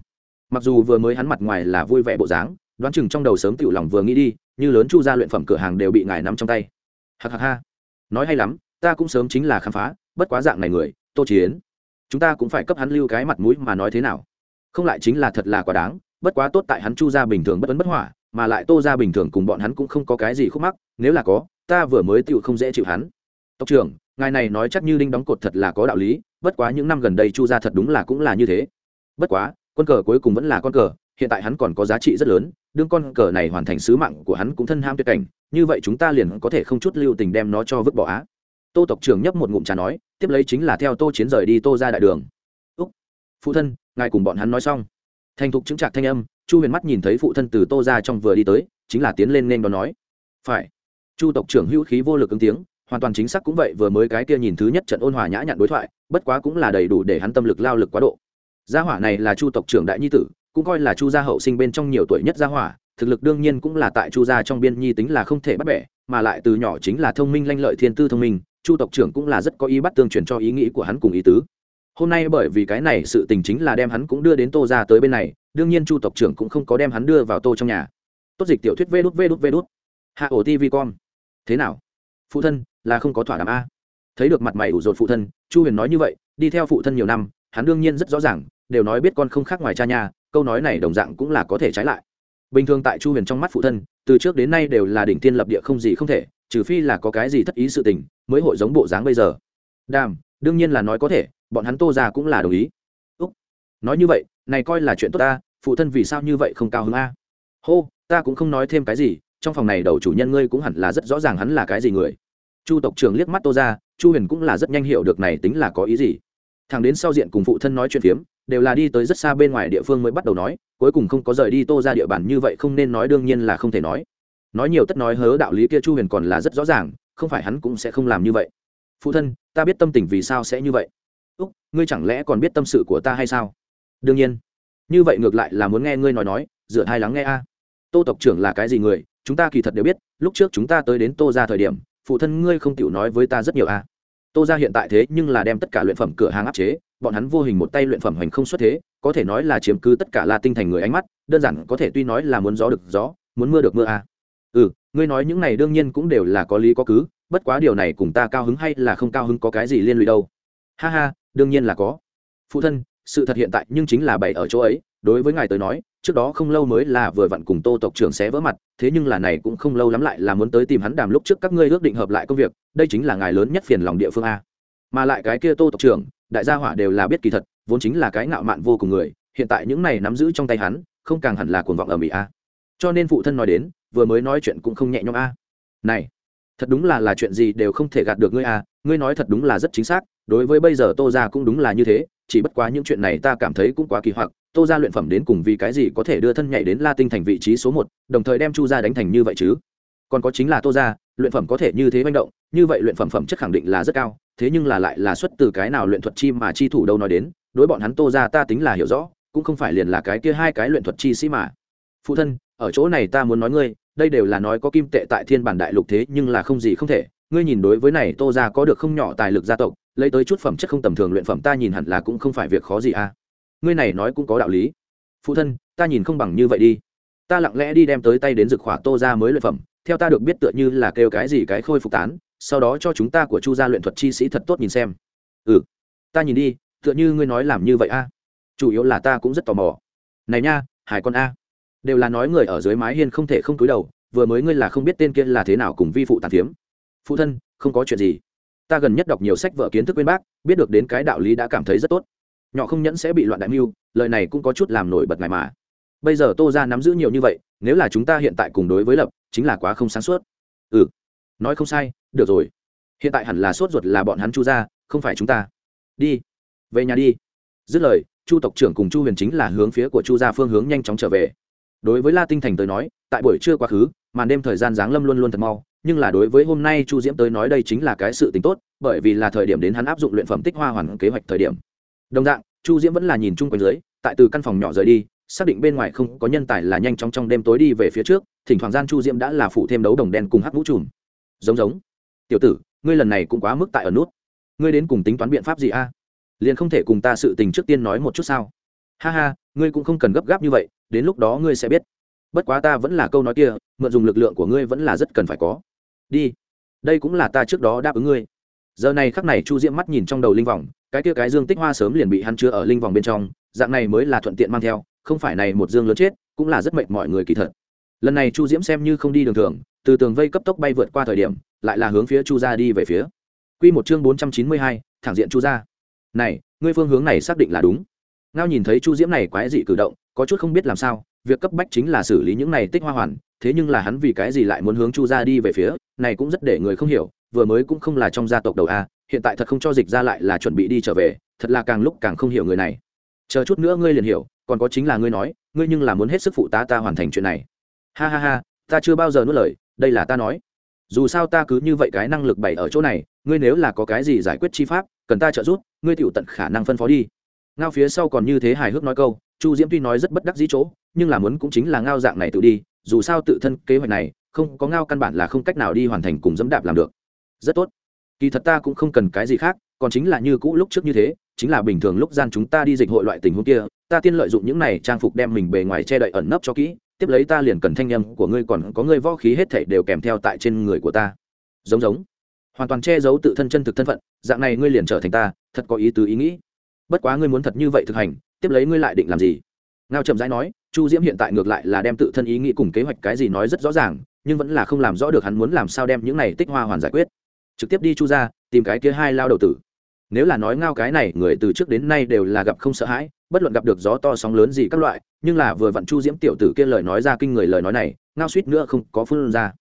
Mặc dù vừa mới hắn mặt ngoài là vui vẻ bộ dáng, đoán chừng trong đầu sớm tự lòng vừa nghĩ đi như lớn chu gia luyện phẩm cửa hàng đều bị ngài nắm trong tay. Hạc hạc ha. Nói hay lắm, ta cũng sớm chính là khám phá, bất quá dạng này người, tô chiến chúng ta cũng phải cấp hắn lưu cái mặt mũi mà nói thế nào. Không lại chính là thật là quá đáng, bất quá tốt tại hắn chu gia bình thường bất ấn bất hỏa, mà lại tô gia bình thường cùng bọn hắn cũng không có cái gì khúc mắc, nếu là có, ta vừa mới tựu không dễ chịu hắn. Tộc trưởng, ngài này nói chắc như đinh đóng cột thật là có đạo lý, bất quá những năm gần đây chu gia thật đúng là cũng là như thế. Bất quá, quân cờ cuối cùng vẫn là con cờ, hiện tại hắn còn có giá trị rất lớn đương con cờ này hoàn thành sứ mạng của hắn cũng thân ham tuyệt cảnh, như vậy chúng ta liền có thể không chút lưu tình đem nó cho vứt bỏ á. Tô tộc trưởng nhấp một ngụm trà nói, tiếp lấy chính là theo tô chiến rời đi tô ra đại đường. Úc, phụ thân, ngài cùng bọn hắn nói xong. Thành thục chứng trạc thanh âm, chu huyền mắt nhìn thấy phụ thân từ tô ra trong vừa đi tới, chính là tiến lên nên đó nói. Phải. Chu tộc trưởng hữu khí vô lực ứng tiếng, hoàn toàn chính xác cũng vậy vừa mới cái kia nhìn thứ nhất trận ôn hòa nhã nhặn đối thoại, bất quá cũng là đầy đủ để hắn tâm lực lao lực quá độ. Gia hỏa này là chu tộc trưởng đại nhi tử cũng coi là chu gia hậu sinh bên trong nhiều tuổi nhất gia hỏa, thực lực đương nhiên cũng là tại chu gia trong biên nhi tính là không thể bắt bẻ, mà lại từ nhỏ chính là thông minh lanh lợi thiên tư thông minh, chu tộc trưởng cũng là rất có ý bắt tương truyền cho ý nghĩ của hắn cùng ý tứ. Hôm nay bởi vì cái này sự tình chính là đem hắn cũng đưa đến tô ra tới bên này, đương nhiên chu tộc trưởng cũng không có đem hắn đưa vào tô trong nhà. Tốt dịch tiểu thuyết vê đút vê đút vê đút. Hạ ổ tv com. Thế nào? Phụ thân, là không có thỏa đàm a? Thấy được mặt mày ủ rột phụ thân, chu huyền nói như vậy, đi theo phụ thân nhiều năm, hắn đương nhiên rất rõ ràng, đều nói biết con không khác ngoài cha nhà câu nói này đồng dạng cũng là có thể trái lại. Bình thường tại chu huyền trong mắt phụ thân, từ trước đến nay đều là đỉnh tiên lập địa không gì không thể, trừ phi là có cái gì thất ý sự tình, mới hội giống bộ dáng bây giờ. Đàm, đương nhiên là nói có thể, bọn hắn tô ra cũng là đồng ý. Úc, nói như vậy, này coi là chuyện tốt ta, phụ thân vì sao như vậy không cao hứng a? Hô, ta cũng không nói thêm cái gì, trong phòng này đầu chủ nhân ngươi cũng hẳn là rất rõ ràng hắn là cái gì người. Chu tộc trưởng liếc mắt tô ra chu huyền cũng là rất nhanh hiểu được này tính là có ý gì. Thằng đến sau diện cùng phụ thân nói chuyện phiếm đều là đi tới rất xa bên ngoài địa phương mới bắt đầu nói, cuối cùng không có rời đi tô ra địa bàn như vậy không nên nói đương nhiên là không thể nói. Nói nhiều tất nói hớ đạo lý kia chu huyền còn là rất rõ ràng, không phải hắn cũng sẽ không làm như vậy. Phụ thân, ta biết tâm tình vì sao sẽ như vậy. Úc, ngươi chẳng lẽ còn biết tâm sự của ta hay sao? Đương nhiên. Như vậy ngược lại là muốn nghe ngươi nói nói dựa hai lắng nghe a. À. Tô tộc trưởng là cái gì người, chúng ta kỳ thật đều biết, lúc trước chúng ta tới đến tô ra thời điểm, phụ thân ngươi không tiểu nói với ta rất nhiều a. À. Tô ra hiện tại thế nhưng là đem tất cả luyện phẩm cửa hàng áp chế bọn hắn vô hình một tay luyện phẩm hoành không xuất thế, có thể nói là chiếm cứ tất cả la tinh thành người ánh mắt, đơn giản có thể tuy nói là muốn gió được gió, muốn mưa được mưa a ừ ngươi nói những này đương nhiên cũng đều là có lý có cứ, bất quá điều này cùng ta cao hứng hay là không cao hứng có cái gì liên lụy đâu. Ha ha, đương nhiên là có. Phụ thân, sự thật hiện tại nhưng chính là bày ở chỗ ấy, đối với ngài tới nói, trước đó không lâu mới là vừa vặn cùng tô tộc trưởng xé vỡ mặt, thế nhưng là này cũng không lâu lắm lại là muốn tới tìm hắn đàm lúc trước các ngươi ước định hợp lại công việc, đây chính là ngài lớn nhất phiền lòng địa phương a. Mà lại cái kia tô tộc trưởng đại gia hỏa đều là biết kỳ thật, vốn chính là cái ngạo mạn vô cùng người, hiện tại những này nắm giữ trong tay hắn, không càng hẳn là cuồng vọng ở mỹ a. Cho nên phụ thân nói đến, vừa mới nói chuyện cũng không nhẹ nhõm a. Này, thật đúng là là chuyện gì đều không thể gạt được ngươi a, ngươi nói thật đúng là rất chính xác, đối với bây giờ tô ra cũng đúng là như thế, chỉ bất quá những chuyện này ta cảm thấy cũng quá kỳ hoặc, tô ra luyện phẩm đến cùng vì cái gì có thể đưa thân nhảy đến la tinh thành vị trí số một, đồng thời đem chu ra đánh thành như vậy chứ? Còn có chính là tô ra luyện phẩm có thể như thế manh động, như vậy luyện phẩm phẩm chất khẳng định là rất cao thế nhưng là lại là xuất từ cái nào luyện thuật chi mà chi thủ đâu nói đến, đối bọn hắn tô ra ta tính là hiểu rõ, cũng không phải liền là cái kia hai cái luyện thuật chi sĩ mà. Phụ thân, ở chỗ này ta muốn nói ngươi, đây đều là nói có kim tệ tại thiên bản đại lục thế nhưng là không gì không thể. Ngươi nhìn đối với này tô ra có được không nhỏ tài lực gia tộc, lấy tới chút phẩm chất không tầm thường luyện phẩm ta nhìn hẳn là cũng không phải việc khó gì à. Ngươi này nói cũng có đạo lý. Phụ thân, ta nhìn không bằng như vậy đi. Ta lặng lẽ đi đem tới tay đến rực khỏa tô ra mới luyện phẩm, theo ta được biết tựa như là kêu cái gì cái khôi phục tán sau đó cho chúng ta của chu gia luyện thuật chi sĩ thật tốt nhìn xem. Ừ. Ta nhìn đi, tựa như ngươi nói làm như vậy a. Chủ yếu là ta cũng rất tò mò. Này nha, hải con a. Đều là nói người ở dưới mái hiên không thể không cúi đầu, vừa mới ngươi là không biết tên kia là thế nào cùng vi phụ tàn phiếm. Phụ thân, không có chuyện gì. Ta gần nhất đọc nhiều sách vợ kiến thức bên bác, biết được đến cái đạo lý đã cảm thấy rất tốt. Nhỏ không nhẫn sẽ bị loạn đại mưu, lời này cũng có chút làm nổi bật ngài mà. Bây giờ tô ra nắm giữ nhiều như vậy, nếu là chúng ta hiện tại cùng đối với lập, chính là quá không sáng suốt. Ừ. Nói không sai được rồi. Hiện tại hẳn là sốt ruột là bọn hắn chu ra không phải chúng ta. Đi. Về nhà đi. Dứt lời, chu tộc trưởng cùng chu huyền chính là hướng phía của chu gia phương hướng nhanh chóng trở về. Đối với la tinh thành tới nói, tại buổi trưa quá khứ, màn đêm thời gian giáng lâm luôn luôn thật mau, nhưng là đối với hôm nay chu diễm tới nói đây chính là cái sự tính tốt, bởi vì là thời điểm đến hắn áp dụng luyện phẩm tích hoa hoàn kế hoạch thời điểm. Đồng dạng, chu diễm vẫn là nhìn chung quanh dưới, tại từ căn phòng nhỏ rời đi, xác định bên ngoài không có nhân tài là nhanh chóng trong đêm tối đi về phía trước, thỉnh thoảng gian chu diễm đã là phụ thêm đấu đồng đen cùng hắc vũ trùm. Giống giống tiểu tử, ngươi lần này cũng quá mức tại ở nút. Ngươi đến cùng tính toán biện pháp gì a? Liền không thể cùng ta sự tình trước tiên nói một chút sao? Ha ha, ngươi cũng không cần gấp gáp như vậy, đến lúc đó ngươi sẽ biết. Bất quá ta vẫn là câu nói kia, mượn dùng lực lượng của ngươi vẫn là rất cần phải có. Đi. Đây cũng là ta trước đó đáp ứng ngươi. Giờ này khắc này chu diễm mắt nhìn trong đầu linh vòng, cái kia cái dương tích hoa sớm liền bị hắn chứa ở linh vòng bên trong, dạng này mới là thuận tiện mang theo, không phải này một dương lớn chết, cũng là rất mệt mọi người kỳ thật. Lần này chu diễm xem như không đi đường thường, từ tường vây cấp tốc bay vượt qua thời điểm lại là hướng phía chu gia đi về phía Quy một chương bốn trăm chín mươi hai, thẳng diện chu gia. Này, ngươi phương hướng này xác định là đúng. Ngao nhìn thấy Chu Diễm này quái dị cử động, có chút không biết làm sao, việc cấp bách chính là xử lý những này tích hoa hoàn, thế nhưng là hắn vì cái gì lại muốn hướng Chu gia đi về phía, này cũng rất để người không hiểu, vừa mới cũng không là trong gia tộc đầu a, hiện tại thật không cho dịch ra lại là chuẩn bị đi trở về, thật là càng lúc càng không hiểu người này. Chờ chút nữa ngươi liền hiểu, còn có chính là ngươi nói, ngươi nhưng là muốn hết sức phụ tá ta hoàn thành chuyện này. Ha ha ha, ta chưa bao giờ nuốt lời, đây là ta nói dù sao ta cứ như vậy cái năng lực bày ở chỗ này, ngươi nếu là có cái gì giải quyết chi pháp, cần ta trợ giúp, ngươi tựu tận khả năng phân phó đi. Ngao phía sau còn như thế hài hước nói câu, chu diễm tuy nói rất bất đắc dĩ chỗ, nhưng là muốn cũng chính là ngao dạng này tự đi, dù sao tự thân kế hoạch này, không có ngao căn bản là không cách nào đi hoàn thành cùng dẫm đạp làm được. Rất tốt. Kỳ thật ta cũng không cần cái gì khác, còn chính là như cũ lúc trước như thế, chính là bình thường lúc gian chúng ta đi dịch hội loại tình huống kia, ta tiên lợi dụng những này trang phục đem mình bề ngoài che đậy ẩn nấp cho kỹ tiếp lấy ta liền cần thanh â của ngươi còn có ngươi võ khí hết thảy đều kèm theo tại trên người của ta. Giống giống. Hoàn toàn che giấu tự thân chân thực thân phận, dạng này ngươi liền trở thành ta, thật có ý tứ ý nghĩ. Bất quá ngươi muốn thật như vậy thực hành, tiếp lấy ngươi lại định làm gì? Ngao chậm rãi nói, chu diễm hiện tại ngược lại là đem tự thân ý nghĩ cùng kế hoạch cái gì nói rất rõ ràng, nhưng vẫn là không làm rõ được hắn muốn làm sao đem những này tích hoa hoàn giải quyết. Trực tiếp đi chu ra, tìm cái kia hai lao đầu tử nếu là nói ngao cái này, người từ trước đến nay đều là gặp không sợ hãi, bất luận gặp được gió to sóng lớn gì các loại, nhưng là vừa vặn chu diễm tiểu tử kia lời nói ra kinh người lời nói này, ngao suýt nữa không có phương ra.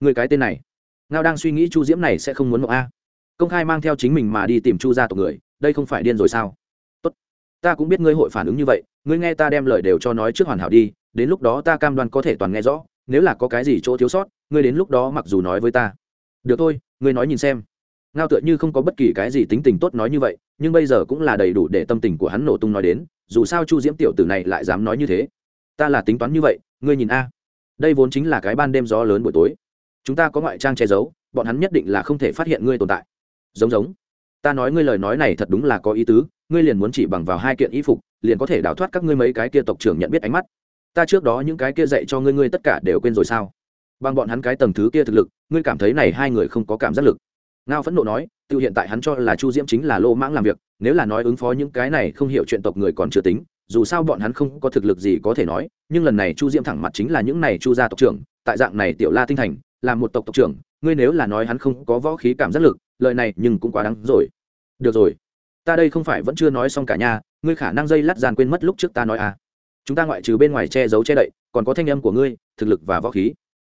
Người cái tên này, ngao đang suy nghĩ chu diễm này sẽ không muốn mộng a. Công khai mang theo chính mình mà đi tìm chu gia tộc người, đây không phải điên rồi sao? Tốt, ta cũng biết ngươi hội phản ứng như vậy, ngươi nghe ta đem lời đều cho nói trước hoàn hảo đi, đến lúc đó ta cam đoan có thể toàn nghe rõ, nếu là có cái gì chỗ thiếu sót, ngươi đến lúc đó mặc dù nói với ta. Được thôi, ngươi nói nhìn xem ngao tựa như không có bất kỳ cái gì tính tình tốt nói như vậy, nhưng bây giờ cũng là đầy đủ để tâm tình của hắn nổ tung nói đến, dù sao chu diễm tiểu tử này lại dám nói như thế. Ta là tính toán như vậy, ngươi nhìn a. Đây vốn chính là cái ban đêm gió lớn buổi tối. Chúng ta có ngoại trang che giấu, bọn hắn nhất định là không thể phát hiện ngươi tồn tại. Giống giống. Ta nói ngươi lời nói này thật đúng là có ý tứ, ngươi liền muốn chỉ bằng vào hai kiện y phục, liền có thể đào thoát các ngươi mấy cái kia tộc trưởng nhận biết ánh mắt. Ta trước đó những cái kia dạy cho ngươi ngươi tất cả đều quên rồi sao? Bằng bọn hắn cái tầng thứ kia thực lực, ngươi cảm thấy này hai người không có cảm giác lực ngao phẫn nộ nói tự hiện tại hắn cho là chu diễm chính là lô mãng làm việc, nếu là nói ứng phó những cái này không hiểu chuyện tộc người còn chưa tính, dù sao bọn hắn không có thực lực gì có thể nói, nhưng lần này chu diễm thẳng mặt chính là những này chu gia tộc trưởng, tại dạng này tiểu la tinh thành, là một tộc tộc trưởng, ngươi nếu là nói hắn không có võ khí cảm giác lực, lời này nhưng cũng quá đáng rồi. Được rồi, ta đây không phải vẫn chưa nói xong cả nhà, ngươi khả năng dây lát dàn quên mất lúc trước ta nói à. Chúng ta ngoại trừ bên ngoài che giấu che đậy, còn có thanh âm của ngươi, thực lực và võ khí.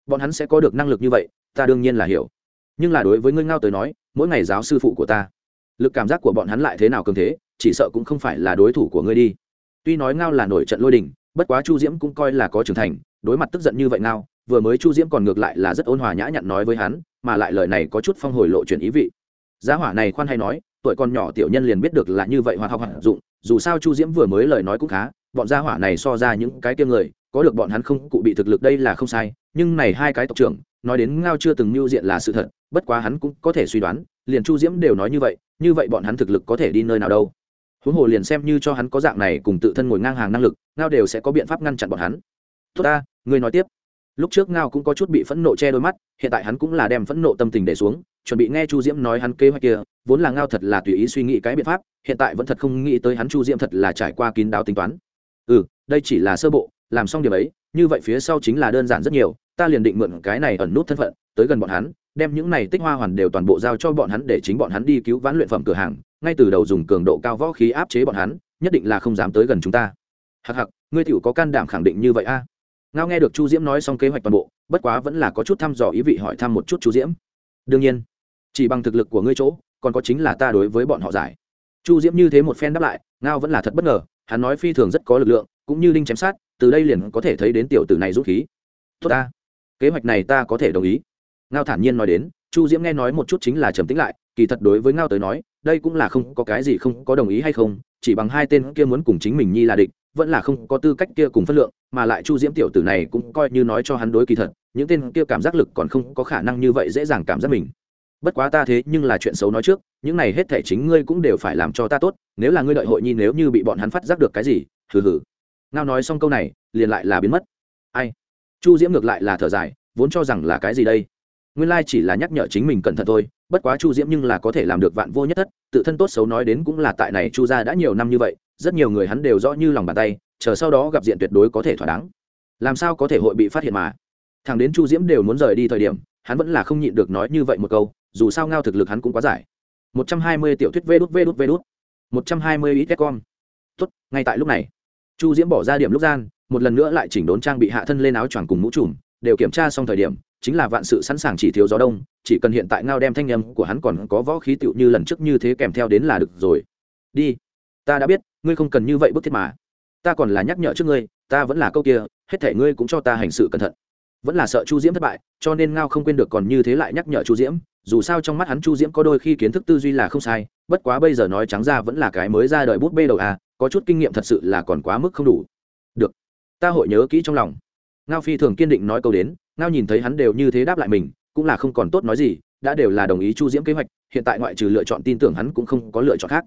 Bọn hắn sẽ có được năng lực như vậy, ta đương nhiên là hiểu nhưng là đối với ngươi ngao tới nói, mỗi ngày giáo sư phụ của ta, lực cảm giác của bọn hắn lại thế nào cường thế, chỉ sợ cũng không phải là đối thủ của ngươi đi. Tuy nói ngao là nổi trận lôi đình, bất quá chu diễm cũng coi là có trưởng thành, đối mặt tức giận như vậy ngao, vừa mới chu diễm còn ngược lại là rất ôn hòa nhã nhặn nói với hắn, mà lại lời này có chút phong hồi lộ chuyển ý vị. Giá hỏa này khoan hay nói, tuổi còn nhỏ tiểu nhân liền biết được là như vậy hoạt học hoạt dụng, dù sao chu diễm vừa mới lời nói cũng khá, bọn gia hỏa này so ra những cái tiêm người có được bọn hắn không, cụ bị thực lực đây là không sai, nhưng này hai cái tộc trưởng, nói đến ngao chưa từng mưu diện là sự thật, bất quá hắn cũng có thể suy đoán, liền chu diễm đều nói như vậy như vậy bọn hắn thực lực có thể đi nơi nào đâu. Huống hồ liền xem như cho hắn có dạng này cùng tự thân ngồi ngang hàng năng lực, ngao đều sẽ có biện pháp ngăn chặn bọn hắn. Tốt ta, ngươi nói tiếp. Lúc trước ngao cũng có chút bị phẫn nộ che đôi mắt, hiện tại hắn cũng là đem phẫn nộ tâm tình để xuống, chuẩn bị nghe chu diễm nói hắn kế hoạch kia, vốn là ngao thật là tùy ý suy nghĩ cái biện pháp, hiện tại vẫn thật không nghĩ tới hắn chu diễm thật là trải qua kín đáo tính toán. Ừ đây chỉ là sơ bộ làm xong điều ấy, như vậy phía sau chính là đơn giản rất nhiều, ta liền định mượn cái này ẩn nút thân phận, tới gần bọn hắn, đem những này tích hoa hoàn đều toàn bộ giao cho bọn hắn để chính bọn hắn đi cứu vãn luyện phẩm cửa hàng, ngay từ đầu dùng cường độ cao võ khí áp chế bọn hắn, nhất định là không dám tới gần chúng ta. Hặc hặc ngươi tiểu có can đảm khẳng định như vậy a? Ngao nghe được chu diễm nói xong kế hoạch toàn bộ, bất quá vẫn là có chút thăm dò ý vị hỏi thăm một chút chu diễm. Đương nhiên, chỉ bằng thực lực của ngươi chỗ, còn có chính là ta đối với bọn họ giải. Chu diễm như thế một phen đáp lại, ngao vẫn là thật bất ngờ, hắn nói phi thường rất có lực lượng, cũng như linh chém sát từ đây liền có thể thấy đến tiểu tử này rút khí. Tốt ta, kế hoạch này ta có thể đồng ý. Ngao thản nhiên nói đến, chu diễm nghe nói một chút chính là trầm tĩnh lại, kỳ thật đối với ngao tới nói, đây cũng là không có cái gì không có đồng ý hay không, chỉ bằng hai tên kia muốn cùng chính mình nhi là địch, vẫn là không có tư cách kia cùng phân lượng, mà lại chu diễm tiểu tử này cũng coi như nói cho hắn đối kỳ thật, những tên kia cảm giác lực còn không có khả năng như vậy dễ dàng cảm giác mình. Bất quá ta thế nhưng là chuyện xấu nói trước, những này hết thể chính ngươi cũng đều phải làm cho ta tốt, nếu là ngươi đợi hội nhi nếu như bị bọn hắn phát giác được cái gì, hừ hừ ngao nói xong câu này, liền lại là biến mất. Ai? Chu diễm ngược lại là thở dài, vốn cho rằng là cái gì đây? Nguyên lai chỉ là nhắc nhở chính mình cẩn thận thôi, bất quá chu diễm nhưng là có thể làm được vạn vô nhất thất, tự thân tốt xấu nói đến cũng là tại này chu gia đã nhiều năm như vậy, rất nhiều người hắn đều rõ như lòng bàn tay, chờ sau đó gặp diện tuyệt đối có thể thỏa đáng. Làm sao có thể hội bị phát hiện mà? Thằng đến chu diễm đều muốn rời đi thời điểm, hắn vẫn là không nhịn được nói như vậy một câu, dù sao ngao thực lực hắn cũng quá giải. Một trăm hai mươi tiểu thuyết vê đút vê đút vê đút. Một trăm hai mươi ít các con tốt, ngay tại lúc này chu diễm bỏ ra điểm lúc gian, một lần nữa lại chỉnh đốn trang bị hạ thân lên áo choàng cùng mũ trùm, đều kiểm tra xong thời điểm, chính là vạn sự sẵn sàng chỉ thiếu gió đông, chỉ cần hiện tại ngao đem thanh âm của hắn còn có võ khí tựu như lần trước như thế kèm theo đến là được rồi. Đi. Ta đã biết, ngươi không cần như vậy bức thiết mà. Ta còn là nhắc nhở trước ngươi, ta vẫn là câu kia, hết thể ngươi cũng cho ta hành sự cẩn thận. Vẫn là sợ chu diễm thất bại, cho nên ngao không quên được còn như thế lại nhắc nhở chu diễm, dù sao trong mắt hắn chu diễm có đôi khi kiến thức tư duy là không sai, bất quá bây giờ nói trắng ra vẫn là cái mới ra đời bút bê đầu à có chút kinh nghiệm thật sự là còn quá mức không đủ. Được, ta hội nhớ kỹ trong lòng. Ngao phi thường kiên định nói câu đến, ngao nhìn thấy hắn đều như thế đáp lại mình, cũng là không còn tốt nói gì, đã đều là đồng ý chu diễm kế hoạch, hiện tại ngoại trừ lựa chọn tin tưởng hắn cũng không có lựa chọn khác.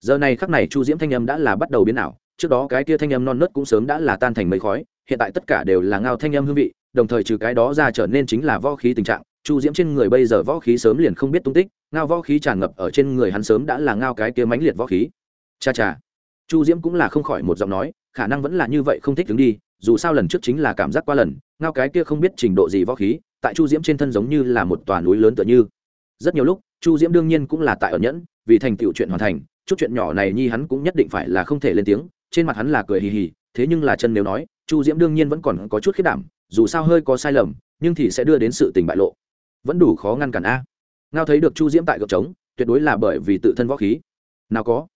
Giờ này khắc này chu diễm thanh âm đã là bắt đầu biến ảo, trước đó cái kia thanh âm non nớt cũng sớm đã là tan thành mấy khói, hiện tại tất cả đều là ngao thanh âm hương vị, đồng thời trừ cái đó ra trở nên chính là võ khí tình trạng, chu diễm trên người bây giờ võ khí sớm liền không biết tung tích, ngao võ khí tràn ngập ở trên người hắn sớm đã là ngao cái kia mãnh liệt võ khí. Cha cha chu diễm cũng là không khỏi một giọng nói, khả năng vẫn là như vậy không thích đứng đi, dù sao lần trước chính là cảm giác qua lần, ngao cái kia không biết trình độ gì võ khí, tại chu diễm trên thân giống như là một tòa núi lớn tựa như. Rất nhiều lúc, chu diễm đương nhiên cũng là tại ở nhẫn, vì thành tựu chuyện hoàn thành, chút chuyện nhỏ này nhi hắn cũng nhất định phải là không thể lên tiếng, trên mặt hắn là cười hì hì, thế nhưng là chân nếu nói, chu diễm đương nhiên vẫn còn có chút khiết đảm, dù sao hơi có sai lầm, nhưng thì sẽ đưa đến sự tình bại lộ. Vẫn đủ khó ngăn cản a. Ngao thấy được chu diễm tại gợp trống, tuyệt đối là bởi vì tự thân võ khí. Nào có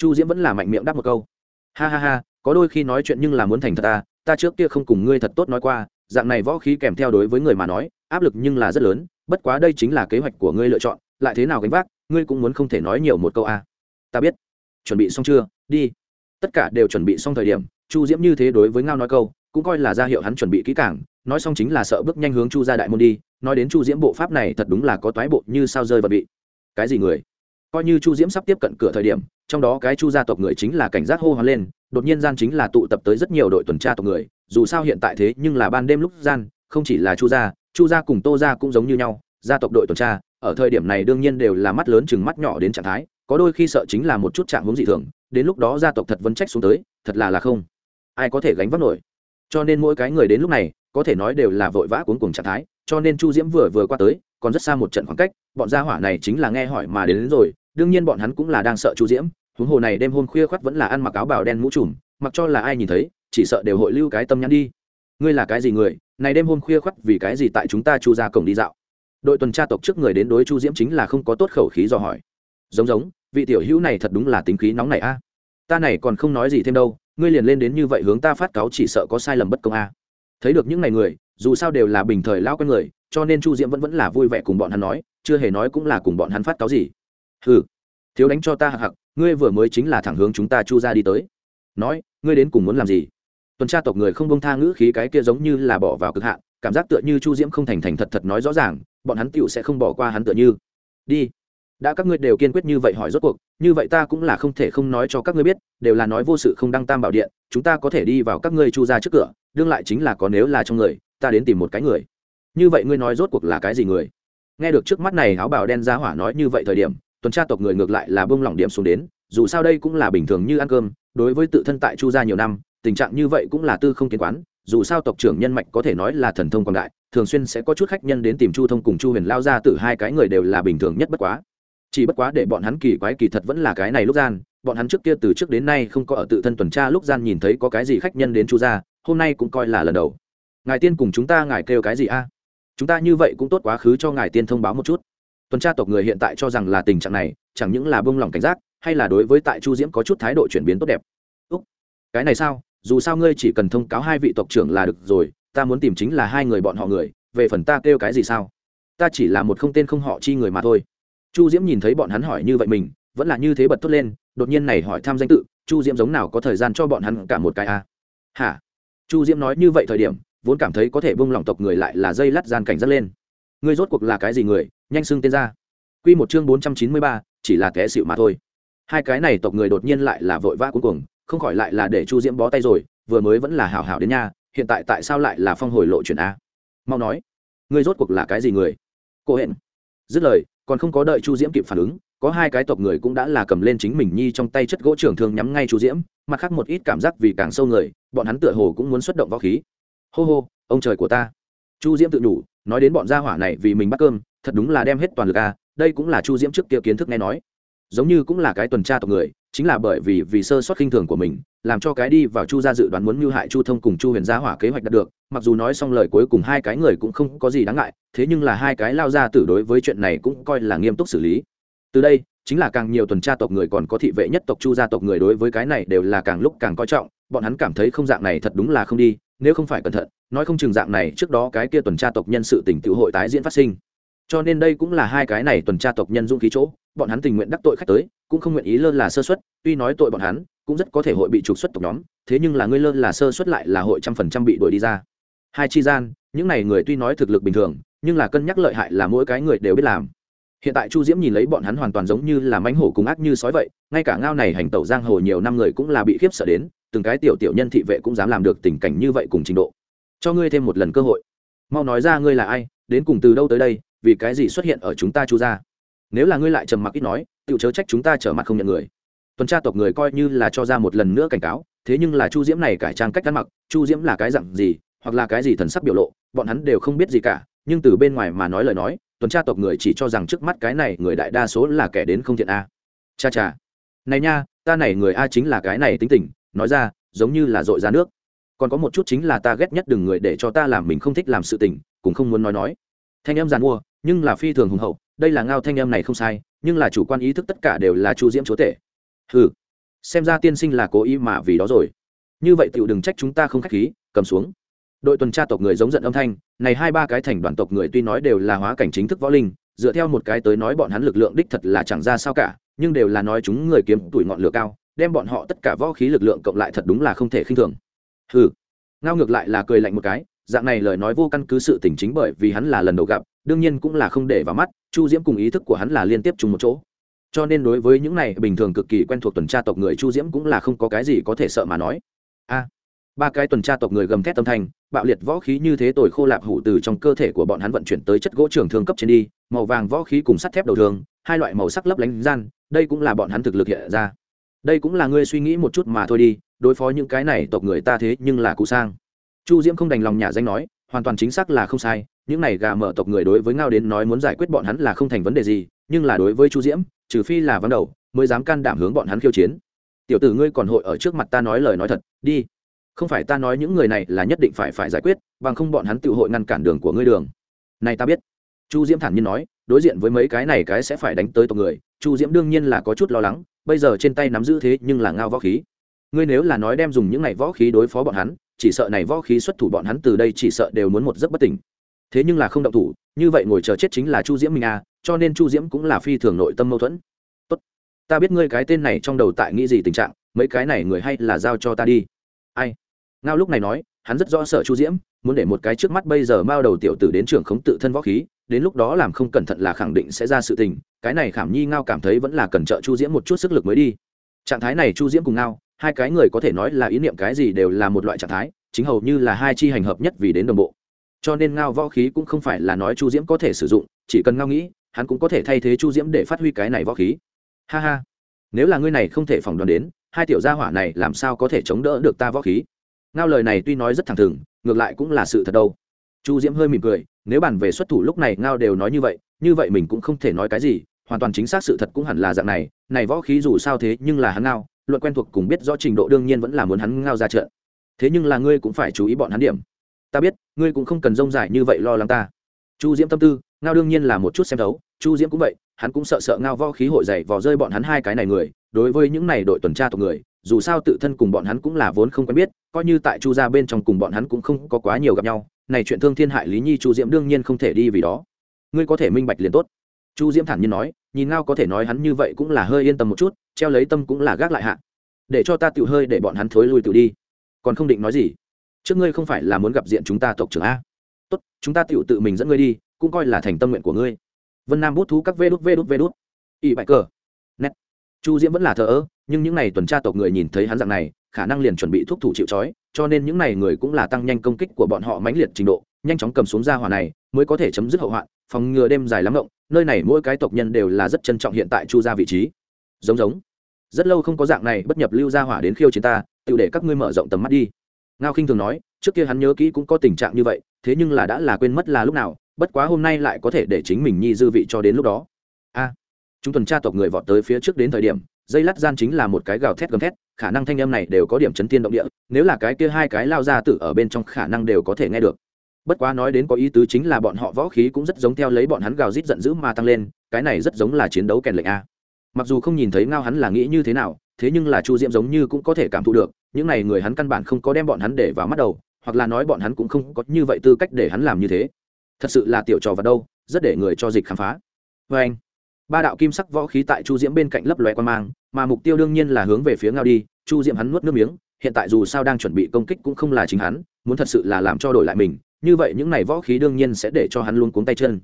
chu diễm vẫn là mạnh miệng đáp một câu. Ha ha ha, có đôi khi nói chuyện nhưng là muốn thành thật ta ta trước kia không cùng ngươi thật tốt nói qua, dạng này võ khí kèm theo đối với người mà nói, áp lực nhưng là rất lớn, bất quá đây chính là kế hoạch của ngươi lựa chọn, lại thế nào gánh vác, ngươi cũng muốn không thể nói nhiều một câu a. Ta biết. Chuẩn bị xong chưa? Đi. Tất cả đều chuẩn bị xong thời điểm, chu diễm như thế đối với ngao nói câu, cũng coi là ra hiệu hắn chuẩn bị kỹ càng, nói xong chính là sợ bước nhanh hướng chu ra đại môn đi, nói đến chu diễm bộ pháp này thật đúng là có toái bộ như sao rơi vật bị cái gì người? Coi như chu diễm sắp tiếp cận cửa thời điểm trong đó cái chu gia tộc người chính là cảnh giác hô hoán lên đột nhiên gian chính là tụ tập tới rất nhiều đội tuần tra tộc người dù sao hiện tại thế nhưng là ban đêm lúc gian không chỉ là chu gia chu gia cùng tô gia cũng giống như nhau gia tộc đội tuần tra ở thời điểm này đương nhiên đều là mắt lớn chừng mắt nhỏ đến trạng thái có đôi khi sợ chính là một chút trạng hướng dị thường đến lúc đó gia tộc thật vấn trách xuống tới thật là là không ai có thể gánh vác nổi. Cho nên mỗi cái người đến lúc này có thể nói đều là vội vã cuốn cùng trạng thái cho nên chu diễm vừa vừa qua tới còn rất xa một trận khoảng cách bọn gia hỏa này chính là nghe hỏi mà đến, đến rồi đương nhiên bọn hắn cũng là đang sợ chu diễm, huống hồ này đêm hôm khuya khoắt vẫn là ăn mặc áo bào đen mũ trùm, mặc cho là ai nhìn thấy, chỉ sợ đều hội lưu cái tâm nhắn đi. Ngươi là cái gì người, này đêm hôm khuya khoắt vì cái gì tại chúng ta chu ra cổng đi dạo? Đội tuần tra tộc trước người đến đối chu diễm chính là không có tốt khẩu khí do hỏi. Giống giống, vị tiểu hữu này thật đúng là tính khí nóng này a. À? Ta này còn không nói gì thêm đâu, ngươi liền lên đến như vậy hướng ta phát cáo chỉ sợ có sai lầm bất công a. À? Thấy được những ngày người, dù sao đều là bình thời lao quen người, cho nên chu diễm vẫn vẫn là vui vẻ cùng bọn hắn nói, chưa hề nói cũng là cùng bọn hắn phát cáo gì hừ, thiếu đánh cho ta hạc hạc, ngươi vừa mới chính là thẳng hướng chúng ta chu ra đi tới. Nói, ngươi đến cùng muốn làm gì? Tuần tra tộc người không bông tha ngữ khí cái kia giống như là bỏ vào cực hạn, cảm giác tựa như chu diễm không thành thành thật thật nói rõ ràng, bọn hắn tựu sẽ không bỏ qua hắn tựa như. Đi. Đã các ngươi đều kiên quyết như vậy hỏi rốt cuộc, như vậy ta cũng là không thể không nói cho các ngươi biết, đều là nói vô sự không đăng tam bảo điện, chúng ta có thể đi vào các ngươi chu ra trước cửa, đương lại chính là có nếu là trong người, ta đến tìm một cái người. Như vậy ngươi nói rốt cuộc là cái gì người? Nghe được trước mắt này áo bào đen ra hỏa nói như vậy thời điểm tuần tra tộc người ngược lại là bông lỏng điểm xuống đến, dù sao đây cũng là bình thường như ăn cơm, đối với tự thân tại chu gia nhiều năm, tình trạng như vậy cũng là tư không kiến quán, dù sao tộc trưởng nhân mạch có thể nói là thần thông quảng đại, thường xuyên sẽ có chút khách nhân đến tìm chu thông cùng chu huyền lao ra từ hai cái người đều là bình thường nhất bất quá. Chỉ bất quá để bọn hắn kỳ quái kỳ thật vẫn là cái này lúc gian, bọn hắn trước kia từ trước đến nay không có ở tự thân tuần tra lúc gian nhìn thấy có cái gì khách nhân đến chu gia, hôm nay cũng coi là lần đầu. Ngài tiên cùng chúng ta ngài kêu cái gì a? Chúng ta như vậy cũng tốt quá khứ cho ngài tiên thông báo một chút tuần tra tộc người hiện tại cho rằng là tình trạng này, chẳng những là bông lỏng cảnh giác, hay là đối với tại chu diễm có chút thái độ chuyển biến tốt đẹp. Úc, cái này sao? Dù sao ngươi chỉ cần thông cáo hai vị tộc trưởng là được rồi, ta muốn tìm chính là hai người bọn họ người, về phần ta kêu cái gì sao? Ta chỉ là một không tên không họ chi người mà thôi. Chu diễm nhìn thấy bọn hắn hỏi như vậy mình, vẫn là như thế bật tốt lên, đột nhiên này hỏi thăm danh tự, chu diễm giống nào có thời gian cho bọn hắn cả một cái a à? hả? Chu diễm nói như vậy thời điểm, vốn cảm thấy có thể bông lỏng tộc người lại là dây lắt gian cảnh dắt lên. Ngươi rốt cuộc là cái gì người? Nhanh xưng tên ra. Q một chương bốn trăm chín mươi ba, chỉ là té xịu mà thôi. Hai cái này tộc người đột nhiên lại là vội vã cuối cùng không khỏi lại là để chu diễm bó tay rồi, vừa mới vẫn là hảo hảo đến nha, hiện tại tại sao lại là phong hồi lộ chuyển a? Mau nói, ngươi rốt cuộc là cái gì người? Cô hẹn. Dứt lời, còn không có đợi chu diễm kịp phản ứng, có hai cái tộc người cũng đã là cầm lên chính mình nhi trong tay chất gỗ trưởng thương nhắm ngay chu diễm, mặt khác một ít cảm giác vì càng sâu người, bọn hắn tựa hồ cũng muốn xuất động võ khí. Hô hô, ông trời của ta. Chu diễm tự nhủ, nói đến bọn gia hỏa này vì mình bắt cơm thật đúng là đem hết toàn lực a đây cũng là chu diễm trước kia kiến thức nghe nói. Giống như cũng là cái tuần tra tộc người, chính là bởi vì vì sơ sót khinh thường của mình, làm cho cái đi vào chu gia dự đoán muốn mưu hại chu thông cùng chu huyền gia hỏa kế hoạch đạt được, mặc dù nói xong lời cuối cùng hai cái người cũng không có gì đáng ngại, thế nhưng là hai cái lao ra tử đối với chuyện này cũng coi là nghiêm túc xử lý. Từ đây, chính là càng nhiều tuần tra tộc người còn có thị vệ nhất tộc chu gia tộc người đối với cái này đều là càng lúc càng coi trọng, bọn hắn cảm thấy không dạng này thật đúng là không đi, nếu không phải cẩn thận, nói không chừng dạng này trước đó cái kia tuần tra tộc nhân sự tỉnh tự hội tái diễn phát sinh cho nên đây cũng là hai cái này tuần tra tộc nhân dũng khí chỗ, bọn hắn tình nguyện đắc tội khách tới, cũng không nguyện ý lơ là sơ xuất tuy nói tội bọn hắn, cũng rất có thể hội bị trục xuất tộc nhóm, thế nhưng là ngươi lơ là sơ xuất lại là hội trăm phần trăm bị đuổi đi ra. Hai chi gian, những này người tuy nói thực lực bình thường, nhưng là cân nhắc lợi hại là mỗi cái người đều biết làm. Hiện tại chu diễm nhìn lấy bọn hắn hoàn toàn giống như là mánh hổ cùng ác như sói vậy, ngay cả ngao này hành tẩu giang hồ nhiều năm người cũng là bị khiếp sợ đến, từng cái tiểu tiểu nhân thị vệ cũng dám làm được tình cảnh như vậy cùng trình độ. Cho ngươi thêm một lần cơ hội. Mau nói ra ngươi là ai, đến cùng từ đâu tới đây vì cái gì xuất hiện ở chúng ta chu ra nếu là ngươi lại trầm mặc ít nói tự chớ trách chúng ta trở mặt không nhận người. Tuần tra tộc người coi như là cho ra một lần nữa cảnh cáo, thế nhưng là chu diễm này cải trang cách ăn mặc, chu diễm là cái dặn gì, hoặc là cái gì thần sắc biểu lộ, bọn hắn đều không biết gì cả, nhưng từ bên ngoài mà nói lời nói, tuần tra tộc người chỉ cho rằng trước mắt cái này người đại đa số là kẻ đến không thiện a. Cha cha. Này nha, ta này người a chính là cái này tính tình, nói ra, giống như là dội ra nước. Còn có một chút chính là ta ghét nhất đừng người để cho ta làm mình không thích làm sự tình, cũng không muốn nói nói. Thanh em giàn mua nhưng là phi thường hùng hậu, đây là ngao thanh em này không sai, nhưng là chủ quan ý thức tất cả đều là chu diễm chúa tể. Ừ xem ra tiên sinh là cố ý mà vì đó rồi. Như vậy tựu đừng trách chúng ta không k h á c h khí, cầm xuống. Đội tuần tra tộc người giống giận âm thanh, này hai ba cái thành đoàn tộc người tuy nói đều là hóa cảnh chính thức võ linh, dựa theo một cái tới nói bọn hắn lực lượng đích thật là chẳng ra sao cả, nhưng đều là nói chúng người kiếm tuổi ngọn lửa cao, đem bọn họ tất cả võ khí lực lượng cộng lại thật đúng là không thể khinh thường. Hừ, ngao ngược lại là cười lạnh một cái, dạng này lời nói vô căn cứ sự tình chính bởi vì hắn là lần đầu gặp đương nhiên cũng là không để vào mắt, chu diễm cùng ý thức của hắn là liên tiếp chung một chỗ. Cho nên đối với những này bình thường cực kỳ quen thuộc tuần tra tộc người, chu diễm cũng là không có cái gì có thể sợ mà nói. A, ba cái tuần tra tộc người gầm thét tâm thanh, bạo liệt võ khí như thế tồi khô lạp hủ từ trong cơ thể của bọn hắn vận chuyển tới chất gỗ trường thương cấp trên đi, màu vàng võ khí cùng sắt thép đầu thường hai loại màu sắc lấp lánh gian, đây cũng là bọn hắn thực lực hiện ra. Đây cũng là ngươi suy nghĩ một chút mà thôi đi, đối phó những cái này tộc người ta thế nhưng là cụ sang. Chu diễm không đành lòng nhà danh nói, hoàn toàn chính xác là không sai những này gà mở tộc người đối với ngao đến nói muốn giải quyết bọn hắn là không thành vấn đề gì, nhưng là đối với chu diễm, trừ phi là vắng đầu, mới dám can đảm hướng bọn hắn khiêu chiến. Tiểu tử ngươi còn hội ở trước mặt ta nói lời nói thật, đi. Không phải ta nói những người này là nhất định phải phải giải quyết, bằng không bọn hắn tự hội ngăn cản đường của ngươi đường. Này ta biết. Chu diễm thản nhiên nói, đối diện với mấy cái này cái sẽ phải đánh tới tộc người, chu diễm đương nhiên là có chút lo lắng, bây giờ trên tay nắm giữ thế nhưng là ngao võ khí. Ngươi nếu là nói đem dùng những này võ khí đối phó bọn hắn, chỉ sợ này võ khí xuất thủ bọn hắn từ đây chỉ sợ đều muốn một giấc bất tỉnh thế nhưng là không động thủ như vậy ngồi chờ chết chính là chu diễm mình à, cho nên chu diễm cũng là phi thường nội tâm mâu thuẫn. Tốt ta biết ngươi cái tên này trong đầu tại nghĩ gì tình trạng mấy cái này người hay là giao cho ta đi. Ai? Ngao lúc này nói hắn rất rõ sợ chu diễm muốn để một cái trước mắt bây giờ mao đầu tiểu tử đến trường khống tự thân võ khí đến lúc đó làm không cẩn thận là khẳng định sẽ ra sự tình cái này khảm nhi ngao cảm thấy vẫn là cần trợ chu diễm một chút sức lực mới đi. Trạng thái này chu diễm cùng ngao hai cái người có thể nói là ý niệm cái gì đều là một loại trạng thái chính hầu như là hai chi hành hợp nhất vì đến đồng bộ cho nên ngao võ khí cũng không phải là nói chu diễm có thể sử dụng, chỉ cần ngao nghĩ, hắn cũng có thể thay thế chu diễm để phát huy cái này võ khí. Ha ha. Nếu là ngươi này không thể phỏng đoán đến, hai tiểu gia hỏa này làm sao có thể chống đỡ được ta võ khí? Ngao lời này tuy nói rất thẳng thừng, ngược lại cũng là sự thật đâu. Chu diễm hơi mỉm cười, nếu bàn về xuất thủ lúc này ngao đều nói như vậy như vậy mình cũng không thể nói cái gì, hoàn toàn chính xác sự thật cũng hẳn là dạng này này võ khí dù sao thế nhưng là hắn ngao, luận quen thuộc cùng biết rõ trình độ đương nhiên vẫn là muốn hắn ngao ra trận. Thế nhưng là ngươi cũng phải chú ý bọn hắn điểm ta biết, ngươi cũng không cần rông dài như vậy lo lắng ta. Chu diễm tâm tư, ngao đương nhiên là một chút xem thấu, chu diễm cũng vậy, hắn cũng sợ sợ ngao vo khí hội dày vò rơi bọn hắn hai cái này người, đối với những này đội tuần tra tộc người, dù sao tự thân cùng bọn hắn cũng là vốn không quen biết, coi như tại chu gia bên trong cùng bọn hắn cũng không có quá nhiều gặp nhau, này chuyện thương thiên hại lý nhi chu diễm đương nhiên không thể đi vì đó. Ngươi có thể minh bạch liền tốt. Chu diễm thản nhiên nói, nhìn ngao có thể nói hắn như vậy cũng là hơi yên tâm một chút, treo lấy tâm cũng là gác lại hạ. Để cho ta tự hơi để bọn hắn thối lui tự đi. Còn không định nói gì trước ngươi không phải là muốn gặp diện chúng ta tộc trưởng a. Tốt, chúng ta tự tự mình dẫn ngươi đi, cũng coi là thành tâm nguyện của ngươi. Vân nam bút thú các vê đút vê đút vê đút. Ỵ bại cờ. Nét. Chu diễm vẫn là thờ ơ, nhưng những n à y tuần tra tộc người nhìn thấy hắn dạng này, khả năng liền chuẩn bị thuốc thủ chịu c cho nên những n à y người cũng là tăng nhanh công kích của bọn họ mãnh liệt trình độ, nhanh chóng cầm xuống ra hỏa này, mới có thể chấm dứt hậu hoạn, phòng ngừa đêm dài lắm rộng nơi này mỗi cái tộc nhân đều là rất trân trọng hiện tại chu ra vị trí. Giống giống. Rất lâu không có dạng này bất nhập lưu ra hỏa đến khiêu chiến ta, tự để các ngươi mở rộng tầm mắt đi ngao khinh thường nói, trước kia hắn nhớ kỹ cũng có tình trạng như vậy, thế nhưng là đã là quên mất là lúc nào, bất quá hôm nay lại có thể để chính mình nhi dư vị cho đến lúc đó. A, chúng tuần tra tộc người vọt tới phía trước đến thời điểm, dây lát gian chính là một cái gào thét gầm thét, khả năng thanh âm này đều có điểm chấn thiên động địa, nếu là cái kia hai cái lao ra tử ở bên trong khả năng đều có thể nghe được. Bất quá nói đến có ý tứ chính là bọn họ võ khí cũng rất giống theo lấy bọn hắn gào rít giận dữ mà tăng lên, cái này rất giống là chiến đấu kèn lệnh a. Mặc dù không nhìn thấy ngao hắn là nghĩ như thế nào, thế nhưng là chu diễm giống như cũng có thể cảm thụ được những n à y người hắn căn bản không có đem bọn hắn để vào mắt đầu, hoặc là nói bọn hắn cũng không có như vậy tư cách để hắn làm như thế. Thật sự là tiểu trò vào đâu, rất để người cho dịch khám phá. Vê anh. Ba đạo kim sắc võ khí tại chu diễm bên cạnh lấp loe quan mang, mà mục tiêu đương nhiên là hướng về phía ngao đi, chu diễm hắn nuốt nước miếng, hiện tại dù sao đang chuẩn bị công kích cũng không là chính hắn, muốn thật sự là làm cho đổi lại mình, như vậy những này võ khí đương nhiên sẽ để cho hắn luôn cuống tay chân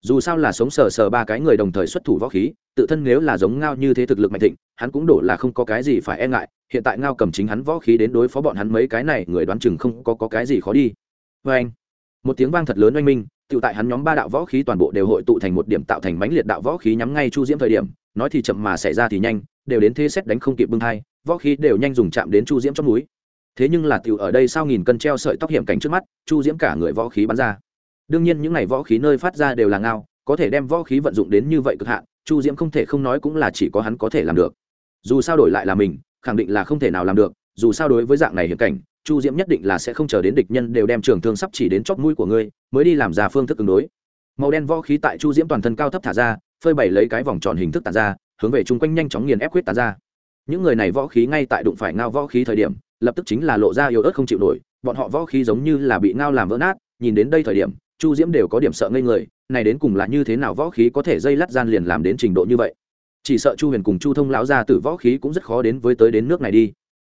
dù sao là sống sờ sờ ba cái người đồng thời xuất thủ võ khí tự thân nếu là giống ngao như thế thực lực mạnh thịnh hắn cũng đổ là không có cái gì phải e ngại hiện tại ngao cầm chính hắn võ khí đến đối phó bọn hắn mấy cái này người đoán chừng không có, có cái gì khó đi. Vê anh một tiếng vang thật lớn oanh minh tự tại hắn nhóm ba đạo võ khí toàn bộ đều hội tụ thành một điểm tạo thành mãnh liệt đạo võ khí nhắm ngay chu diễm thời điểm nói thì chậm mà xảy ra thì nhanh đều đến thế xét đánh không kịp bưng thai, võ khí đều nhanh dùng chạm đến chu diễm trong núi. Thế nhưng là tiểu ở đây sau nghìn cân treo sợi tóc hiểm cảnh trước mắt chu diễm cả người võ khí bắn ra đương nhiên những n à y võ khí nơi phát ra đều là ngao, có thể đem võ khí vận dụng đến như vậy cực hạn, chu diễm không thể không nói cũng là chỉ có hắn có thể làm được. Dù sao đổi lại là mình, khẳng định là không thể nào làm được, dù sao đối với dạng này hiểm cảnh, chu diễm nhất định là sẽ không chờ đến địch nhân đều đem trường thương sắp chỉ đến chót mũi của ngươi, mới đi làm ra phương thức ứng đối. Màu đen võ khí tại chu diễm toàn thân cao thấp thả ra, phơi bày lấy cái vòng tròn hình thức tàn ra, hướng về chung quanh nhanh chóng nghiền ép quyết tàn ra. Những người này võ khí ngay tại đụng phải ngao võ khí thời điểm, lập tức chính là lộ ra yếu ớt không chịu nổi, bọn họ võ khí giống như là bị ngao làm vỡ nát, nhìn đến đây thời điểm chu diễm đều có điểm sợ ngây người, này đến cùng là như thế nào võ khí có thể dây lắt gian liền làm đến trình độ như vậy? Chỉ sợ chu huyền cùng chu thông lão ra từ võ khí cũng rất khó đến với tới đến nước này đi.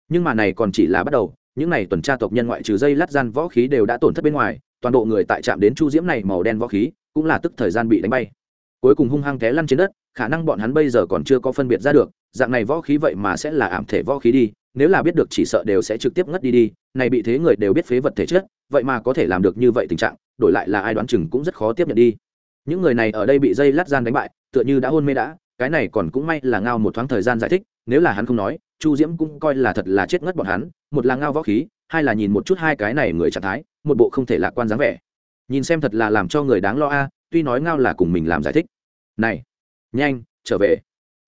Nhưng mà này còn chỉ là bắt đầu, những này tuần tra tộc nhân ngoại trừ dây lắt gian võ khí đều đã tổn thất bên ngoài, toàn bộ người tại trạm đến chu diễm này màu đen võ khí, cũng là tức thời gian bị đánh bay. Cuối cùng hung hăng té lăn trên đất, khả năng bọn hắn bây giờ còn chưa có phân biệt ra được, dạng này võ khí vậy mà sẽ là ảm thể võ khí đi, nếu là biết được chỉ sợ đều sẽ trực tiếp ngất đi đi, này bị thế người đều biết phế vật thể chất vậy mà có thể làm được như vậy tình trạng, đổi lại là ai đoán chừng cũng rất khó tiếp nhận đi. Những người này ở đây bị dây lát gian đánh bại, tựa như đã hôn mê đã, cái này còn cũng may là ngao một thoáng thời gian giải thích, nếu là hắn không nói, chu diễm cũng coi là thật là chết ngất bọn hắn, một là ngao võ khí, hai là nhìn một chút hai cái này người trạng thái, một bộ không thể lạc quan dáng vẻ. Nhìn xem thật là làm cho người đáng lo a, tuy nói ngao là cùng mình làm giải thích. Này, nhanh, trở về.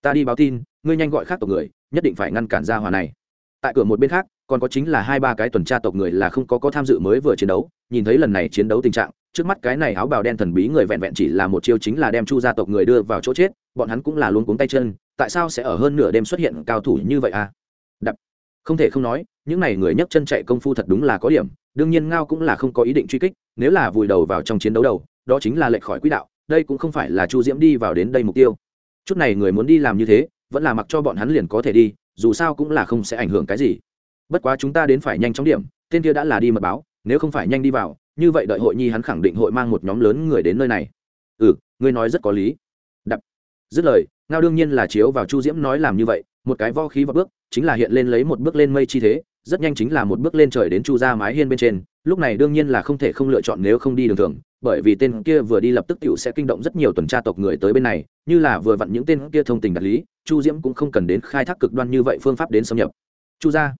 Ta đi báo tin, ngươi nhanh gọi khác tộc người, nhất định phải ngăn cản ra hòa này. Tại cửa một bên khác còn có chính là hai ba cái tuần tra tộc người là không có có tham dự mới vừa chiến đấu, nhìn thấy lần này chiến đấu tình trạng, trước mắt cái này áo bào đen thần bí người vẹn vẹn chỉ là một chiêu chính là đem chu gia tộc người đưa vào chỗ chết, bọn hắn cũng là luôn cuống tay chân, tại sao sẽ ở hơn nửa đêm xuất hiện cao thủ như vậy à? Đập. Không thể không nói, những này người nhấc chân chạy công phu thật đúng là có điểm, đương nhiên ngao cũng là không có ý định truy kích, nếu là vùi đầu vào trong chiến đấu đầu, đó chính là lệch khỏi quỹ đạo, đây cũng không phải là chu diễm đi vào đến đây mục tiêu. Chút này người muốn đi làm như thế, vẫn là mặc cho bọn hắn liền có thể đi, dù sao cũng là không sẽ ảnh hưởng cái gì bất quá chúng ta đến phải nhanh chóng điểm, tên kia đã là đi mật báo, nếu không phải nhanh đi vào, như vậy đợi hội nhi hắn khẳng định hội mang một nhóm lớn người đến nơi này. Ừ ngươi nói rất có lý. Đập. Dứt lời, ngao đương nhiên là chiếu vào chu diễm nói làm như vậy, một cái vo khí vào bước, chính là hiện lên lấy một bước lên mây chi thế, rất nhanh chính là một bước lên trời đến chu ra mái hiên bên trên, lúc này đương nhiên là không thể không lựa chọn nếu không đi đường thường, bởi vì tên kia vừa đi lập tức t sẽ kinh động rất nhiều tuần tra tộc người tới bên này, như là vừa vặn những tên kia thông tình đạt lý, chu diễm cũng không cần đến khai thác cực đoan như vậy phương pháp đến xâm nhập. Chu gia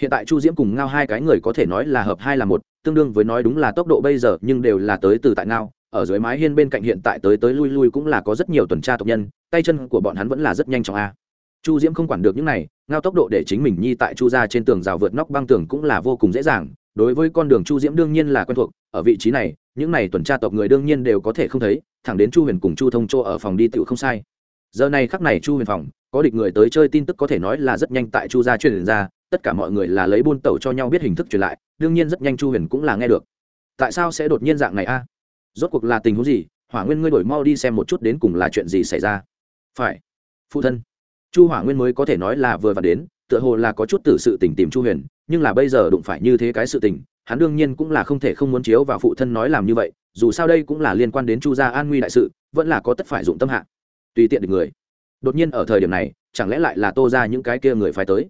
hiện tại chu diễm cùng ngao hai cái người có thể nói là hợp hai là một, tương đương với nói đúng là tốc độ bây giờ, nhưng đều là tới từ tại ngao. Ở dưới mái hiên bên cạnh hiện tại tới tới lui lui cũng là có rất nhiều tuần tra tộc nhân, tay chân của bọn hắn vẫn là rất nhanh chóng a. Chu diễm không quản được những này, ngao tốc độ để chính mình nhi tại chu ra trên tường rào vượt nóc băng tường cũng là vô cùng dễ dàng. Đối với con đường chu diễm đương nhiên là quen thuộc, ở vị trí này, những này tuần tra tộc người đương nhiên đều có thể không thấy, thẳng đến chu huyền cùng chu thông chỗ ở phòng đi tựu không sai. Giờ này khắc này chu huyền phòng, có địch người tới chơi tin tức có thể nói là rất nhanh tại chu gia truyền ra tất cả mọi người là lấy buôn tẩu cho nhau biết hình thức truyền lại, đương nhiên rất nhanh chu huyền cũng là nghe được. Tại sao sẽ đột nhiên dạng này a? Rốt cuộc là tình huống gì? Hỏa nguyên ngươi đổi mau đi xem một chút đến cùng là chuyện gì xảy ra. Phải. Phụ thân. Chu hỏa nguyên mới có thể nói là vừa và đến, tựa hồ là có chút tử sự tình tìm chu huyền, nhưng là bây giờ đụng phải như thế cái sự tình, hắn đương nhiên cũng là không thể không muốn chiếu vào phụ thân nói làm như vậy, dù sao đây cũng là liên quan đến chu gia an nguy đại sự, vẫn là có tất phải dụng tâm hạ. Tùy tiện được người. Đột nhiên ở thời điểm này, chẳng lẽ lại là tô ra những cái kia người phải tới?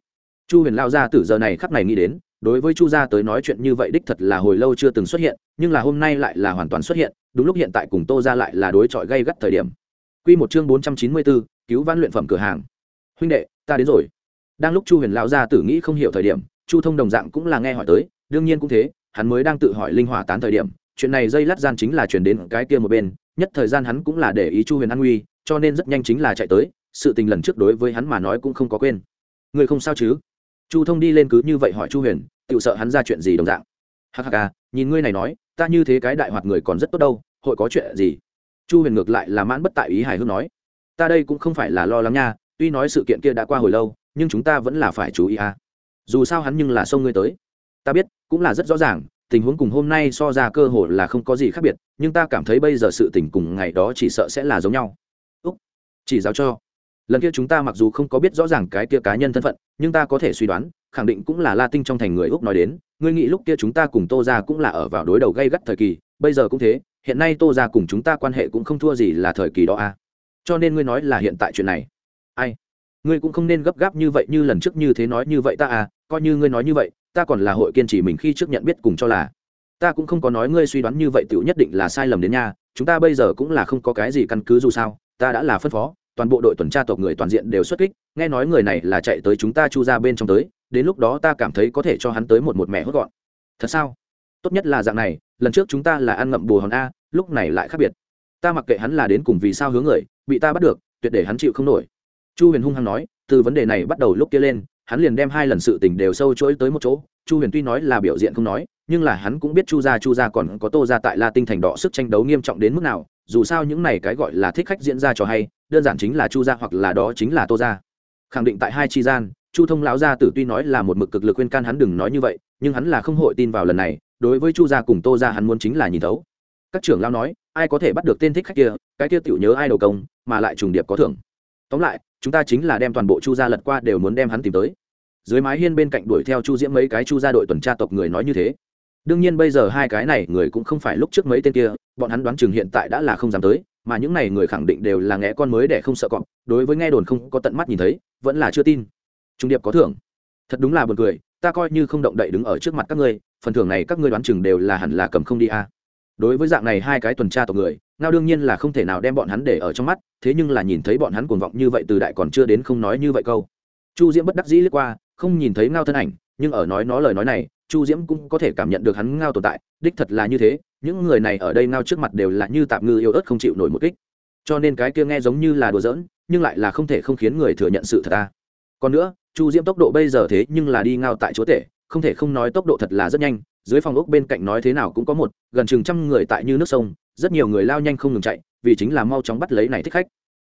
Chu huyền lao ra từ giờ này khắp này nghĩ đến, đối với chu gia tới nói chuyện như vậy đích thật là hồi lâu chưa từng xuất hiện, nhưng là hôm nay lại là hoàn toàn xuất hiện, đúng lúc hiện tại cùng tô ra lại là đối chọi gây gắt thời điểm. Q một chương bốn trăm chín mươi bốn cứu vãn luyện phẩm cửa hàng. Huynh đệ, ta đến rồi. Đang lúc chu huyền lao ra tử nghĩ không hiểu thời điểm, chu thông đồng dạng cũng là nghe hỏi tới, đương nhiên cũng thế, hắn mới đang tự hỏi linh hỏa tán thời điểm, chuyện này dây lát gian chính là chuyển đến cái kia một bên, nhất thời gian hắn cũng là để ý chu huyền an nguy, cho nên rất nhanh chính là chạy tới, sự tình lần trước đối với hắn mà nói cũng không có quên. Người không sao chứ? Chu thông đi lên cứ như vậy hỏi chu huyền tự sợ hắn ra chuyện gì đồng dạng. Hắc hắc à nhìn ngươi này nói, ta như thế cái đại hoạt người còn rất tốt đâu, hội có chuyện gì? Chu huyền ngược lại là mãn bất tại ý hài hước nói. Ta đây cũng không phải là lo lắng nha, tuy nói sự kiện kia đã qua hồi lâu, nhưng chúng ta vẫn là phải chú ý à. Dù sao hắn nhưng là xông ngươi tới. Ta biết, cũng là rất rõ ràng, tình huống cùng hôm nay so ra cơ hội là không có gì khác biệt, nhưng ta cảm thấy bây giờ sự tình cùng ngày đó chỉ sợ sẽ là giống nhau. Úc, chỉ giáo cho lần kia chúng ta mặc dù không có biết rõ ràng cái kia cá nhân thân phận, nhưng ta có thể suy đoán, khẳng định cũng là la tinh trong thành người úc nói đến, ngươi nghĩ lúc kia chúng ta cùng tô ra cũng là ở vào đối đầu gây gắt thời kỳ, bây giờ cũng thế, hiện nay tô ra cùng chúng ta quan hệ cũng không thua gì là thời kỳ đó à? Cho nên ngươi nói là hiện tại chuyện này. Ai? Ngươi cũng không nên gấp gáp như vậy như lần trước như thế nói như vậy ta à coi như ngươi nói như vậy, ta còn là hội kiên trì mình khi trước nhận biết cùng cho là. Ta cũng không có nói ngươi suy đoán như vậy tựu nhất định là sai lầm đến nha chúng ta bây giờ cũng là không có cái gì căn cứ dù sao, ta đã là phân phó toàn bộ đội tuần tra tộc người toàn diện đều xuất kích, nghe nói người này là chạy tới chúng ta chu ra bên trong tới, đến lúc đó ta cảm thấy có thể cho hắn tới một một mẹ hốt gọn. Thật sao? Tốt nhất là dạng này, lần trước chúng ta là ăn ngậm bù hòn a, lúc này lại khác biệt. Ta mặc kệ hắn là đến cùng vì sao hướng người, bị ta bắt được, tuyệt để hắn chịu không nổi. Chu huyền hung hăng nói, từ vấn đề này bắt đầu lúc kia lên, hắn liền đem hai lần sự tình đều sâu chuỗi tới một chỗ. Chu huyền tuy nói là biểu diện không nói, nhưng là hắn cũng biết chu gia chu gia còn có tô gia tại la tinh thành đỏ sức tranh đấu nghiêm trọng đến mức nào dù sao những này cái gọi là thích khách diễn ra cho hay, đơn giản chính là chu gia hoặc là đó chính là tô gia. Khẳng định tại hai chi gian, chu thông lão gia tử tuy nói là một mực cực lực khuyên can hắn đừng nói như vậy, nhưng hắn là không hội tin vào lần này, đối với chu gia cùng tô gia hắn muốn chính là nhìn thấu. Các trưởng lão nói, ai có thể bắt được tên thích khách kia, cái kia tiểu nhớ ai đầu công, mà lại trùng điệp có thưởng. Tóm lại, chúng ta chính là đem toàn bộ chu gia lật qua đều muốn đem hắn tìm tới. Dưới mái hiên bên cạnh đuổi theo chu diễm mấy cái chu gia đội tuần tra tộc người nói như thế đương nhiên bây giờ hai cái này người cũng không phải lúc trước mấy tên kia, bọn hắn đoán chừng hiện tại đã là không dám tới, mà những này người khẳng định đều là nghe con mới để không sợ cọp, đối với nghe đồn không có tận mắt nhìn thấy, vẫn là chưa tin. Trung điệp có thưởng. Thật đúng là buồn cười, ta coi như không động đậy đứng ở trước mặt các ngươi, phần thưởng này các ngươi đoán chừng đều là hẳn là cầm không đi a. À. đối với dạng này hai cái tuần tra tộc người, ngao đương nhiên là không thể nào đem bọn hắn để ở trong mắt, thế nhưng là nhìn thấy bọn hắn cuồng vọng như vậy từ đại còn chưa đến không nói như vậy câu. Chu diễm bất đắc dĩ lướt qua, không nhìn thấy ngao thân ảnh, nhưng ở nói nó lời nói này chu diễm cũng có thể cảm nhận được hắn ngao tồn tại, đích thật là như thế, những người này ở đây ngao trước mặt đều là như tạm ngư yêu ớt không chịu nổi một kích. Cho nên cái kia nghe giống như là đùa giỡn, nhưng lại là không thể không khiến người thừa nhận sự thật ta còn nữa, chu diễm tốc độ bây giờ thế nhưng là đi ngao tại chúa tể không thể không nói tốc độ thật là rất nhanh, dưới phòng ốc bên cạnh nói thế nào cũng có một, gần chừng trăm người tại như nước sông, rất nhiều người lao nhanh không ngừng chạy, vì chính là mau chóng bắt lấy này thích khách.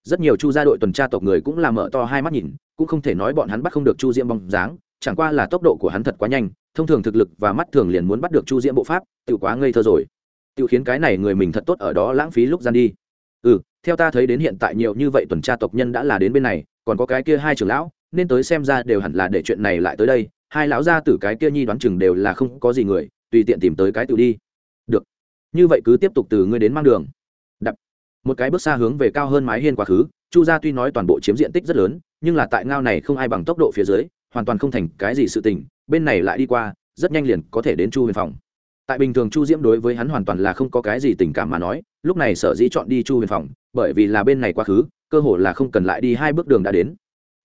Rất nhiều chu gia đội tuần tra tộc người cũng là mở to hai mắt nhìn, cũng không thể nói bọn hắn bắt không được chu diễm bóng dáng chẳng qua là tốc độ của hắn thật quá nhanh, thông thường thực lực và mắt thường liền muốn bắt được chu diễm bộ pháp tự quá ngây thơ rồi. Tự khiến cái này người mình thật tốt ở đó lãng phí lúc gian đi. Ừ theo ta thấy đến hiện tại nhiều như vậy tuần tra tộc nhân đã là đến bên này, còn có cái kia hai trưởng lão, nên tới xem ra đều hẳn là để chuyện này lại tới đây. Hai lão gia tử cái kia nhi đoán chừng đều là không có gì người, tùy tiện tìm tới cái tự đi. Được. Như vậy cứ tiếp tục từ ngươi đến mang đường. Đập. Một cái bước xa hướng về cao hơn mái hiên quá khứ, chu gia tuy nói toàn bộ chiếm diện tích rất lớn, nhưng là tại ngao này không ai bằng tốc độ phía dưới hoàn toàn không thành cái gì sự tình, bên này lại đi qua, rất nhanh liền có thể đến chu huyền phòng. Tại bình thường chu diễm đối với hắn hoàn toàn là không có cái gì tình cảm mà nói, lúc này sở dĩ chọn đi chu huyền phòng, bởi vì là bên này quá khứ, cơ hồ là không cần lại đi hai bước đường đã đến.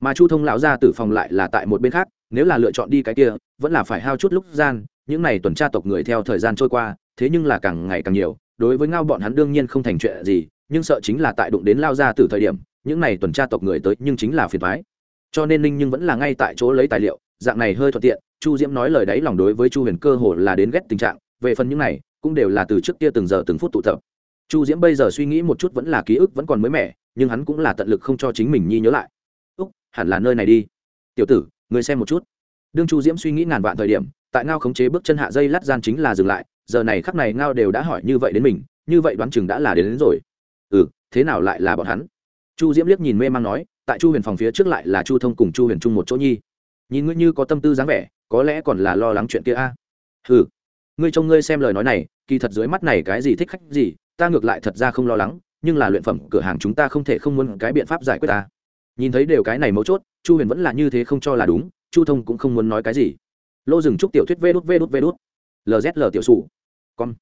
Mà chu thông lão ra tử phòng lại là tại một bên khác, nếu là lựa chọn đi cái kia, vẫn là phải hao chút lúc gian, những n à y tuần tra tộc người theo thời gian trôi qua, thế nhưng là càng ngày càng nhiều, đối với ngao bọn hắn đương nhiên không thành chuyện gì, nhưng sợ chính là tại đụng đến lao ra từ thời điểm, những n à y tuần tra tộc người tới nhưng chính là phiền thoái cho nên ninh nhưng vẫn là ngay tại chỗ lấy tài liệu dạng này hơi thuận tiện chu diễm nói lời đấy lòng đối với chu huyền cơ hồ là đến ghét tình trạng về phần những này cũng đều là từ trước kia từng giờ từng phút tụ tập. Chu diễm bây giờ suy nghĩ một chút vẫn là ký ức vẫn còn mới mẻ nhưng hắn cũng là tận lực không cho chính mình nhi nhớ lại. Úc hẳn là nơi này đi. Tiểu tử người xem một chút. Đương chu diễm suy nghĩ ngàn vạn thời điểm tại ngao khống chế bước chân hạ dây lát gian chính là dừng lại giờ này khắc này ngao đều đã hỏi như vậy đến mình như vậy đoán chừng đã là đến, đến rồi. Ừ thế nào lại là bọn hắn? Chu diễm liếc nhìn mê mang nói tại chu huyền phòng phía trước lại là chu thông cùng chu huyền chung một chỗ nhi. Nhìn ngươi như có tâm tư dáng vẻ, có lẽ còn là lo lắng chuyện kia a. À? ừ ngươi trông ngươi xem lời nói này, kỳ thật dưới mắt này cái gì thích khách gì, ta ngược lại thật ra không lo lắng, nhưng là luyện phẩm cửa hàng chúng ta không thể không muốn cái biện pháp giải quyết ta. Nhìn thấy đều cái này mấu chốt, chu huyền vẫn là như thế không cho là đúng, chu thông cũng không muốn nói cái gì. Lô dừng chúc tiểu thuyết vê đút vê đút vê đút. Lzl tiểu sủ. Con.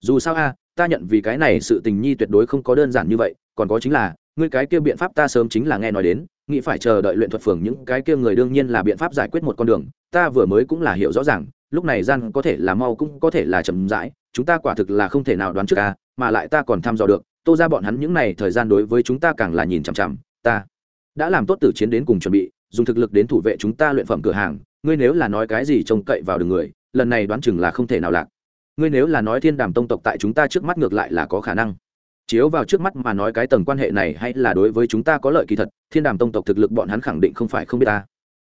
Dù sao a, ta nhận vì cái này sự tình nhi tuyệt đối không có đơn giản như vậy, còn có chính là ngươi cái kia biện pháp ta sớm chính là nghe nói đến, nghĩ phải chờ đợi luyện thuật phường những cái kia người đương nhiên là biện pháp giải quyết một con đường, ta vừa mới cũng là hiểu rõ ràng, lúc này gian có thể là mau cũng có thể là chậm rãi, chúng ta quả thực là không thể nào đoán trước a, mà lại ta còn thăm dò được, tô ra bọn hắn những này thời gian đối với chúng ta càng là nhìn chằm chằm, ta đã làm tốt từ chiến đến cùng chuẩn bị, dùng thực lực đến thủ vệ chúng ta luyện phẩm cửa hàng, ngươi nếu là nói cái gì trông cậy vào đường người, lần này đoán chừng là không thể nào lạc. Ngươi nếu là nói thiên đàm tông tộc tại chúng ta trước mắt ngược lại là có khả năng chiếu vào trước mắt mà nói cái tầng quan hệ này hay là đối với chúng ta có lợi kỳ thật, thiên đàm tông tộc thực lực bọn hắn khẳng định không phải không biết ta.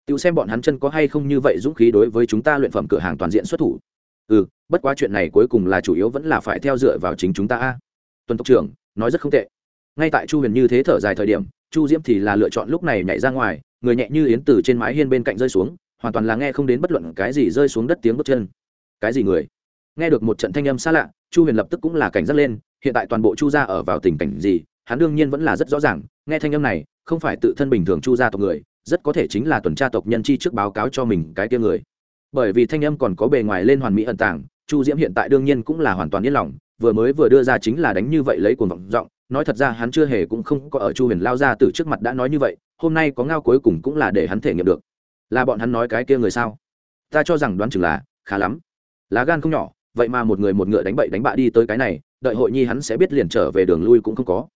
Tự xem bọn hắn chân có hay không như vậy dũng khí đối với chúng ta luyện phẩm cửa hàng toàn diện xuất thủ. Ừ bất quá chuyện này cuối cùng là chủ yếu vẫn là phải theo dựa vào chính chúng ta a. Tuần tộc trưởng, nói rất không tệ. Ngay tại chu huyền như thế thở dài thời điểm, chu diễm thì là lựa chọn lúc này nhảy ra ngoài, người nhẹ như yến từ trên mái hiên bên cạnh rơi xuống, hoàn toàn là nghe không đến bất luận cái gì rơi xuống đất tiếng bước chân. Cái gì người? Nghe được một trận thanh âm xa lạ, chu huyền lập tức cũng là cảnh giác lên hiện tại toàn bộ chu gia ở vào tình cảnh gì, hắn đương nhiên vẫn là rất rõ ràng, nghe thanh âm này, không phải tự thân bình thường chu gia tộc người, rất có thể chính là tuần tra tộc nhân chi trước báo cáo cho mình cái kia người. Bởi vì thanh âm còn có bề ngoài lên hoàn mỹ ẩn tàng, chu diễm hiện tại đương nhiên cũng là hoàn toàn yên lòng, vừa mới vừa đưa ra chính là đánh như vậy lấy cuồng vọng giọng, nói thật ra hắn chưa hề cũng không có ở chu huyền lao ra từ trước mặt đã nói như vậy, hôm nay có ngao cuối cùng cũng là để hắn thể nghiệm được. Là bọn hắn nói cái kia người sao? Ta cho rằng đoán chừng là, khá lắm. Lá gan không nhỏ, vậy mà một người một ngựa đánh bậy đánh bạ đi tới cái này đợi hội nhi hắn sẽ biết liền trở về đường lui cũng không có.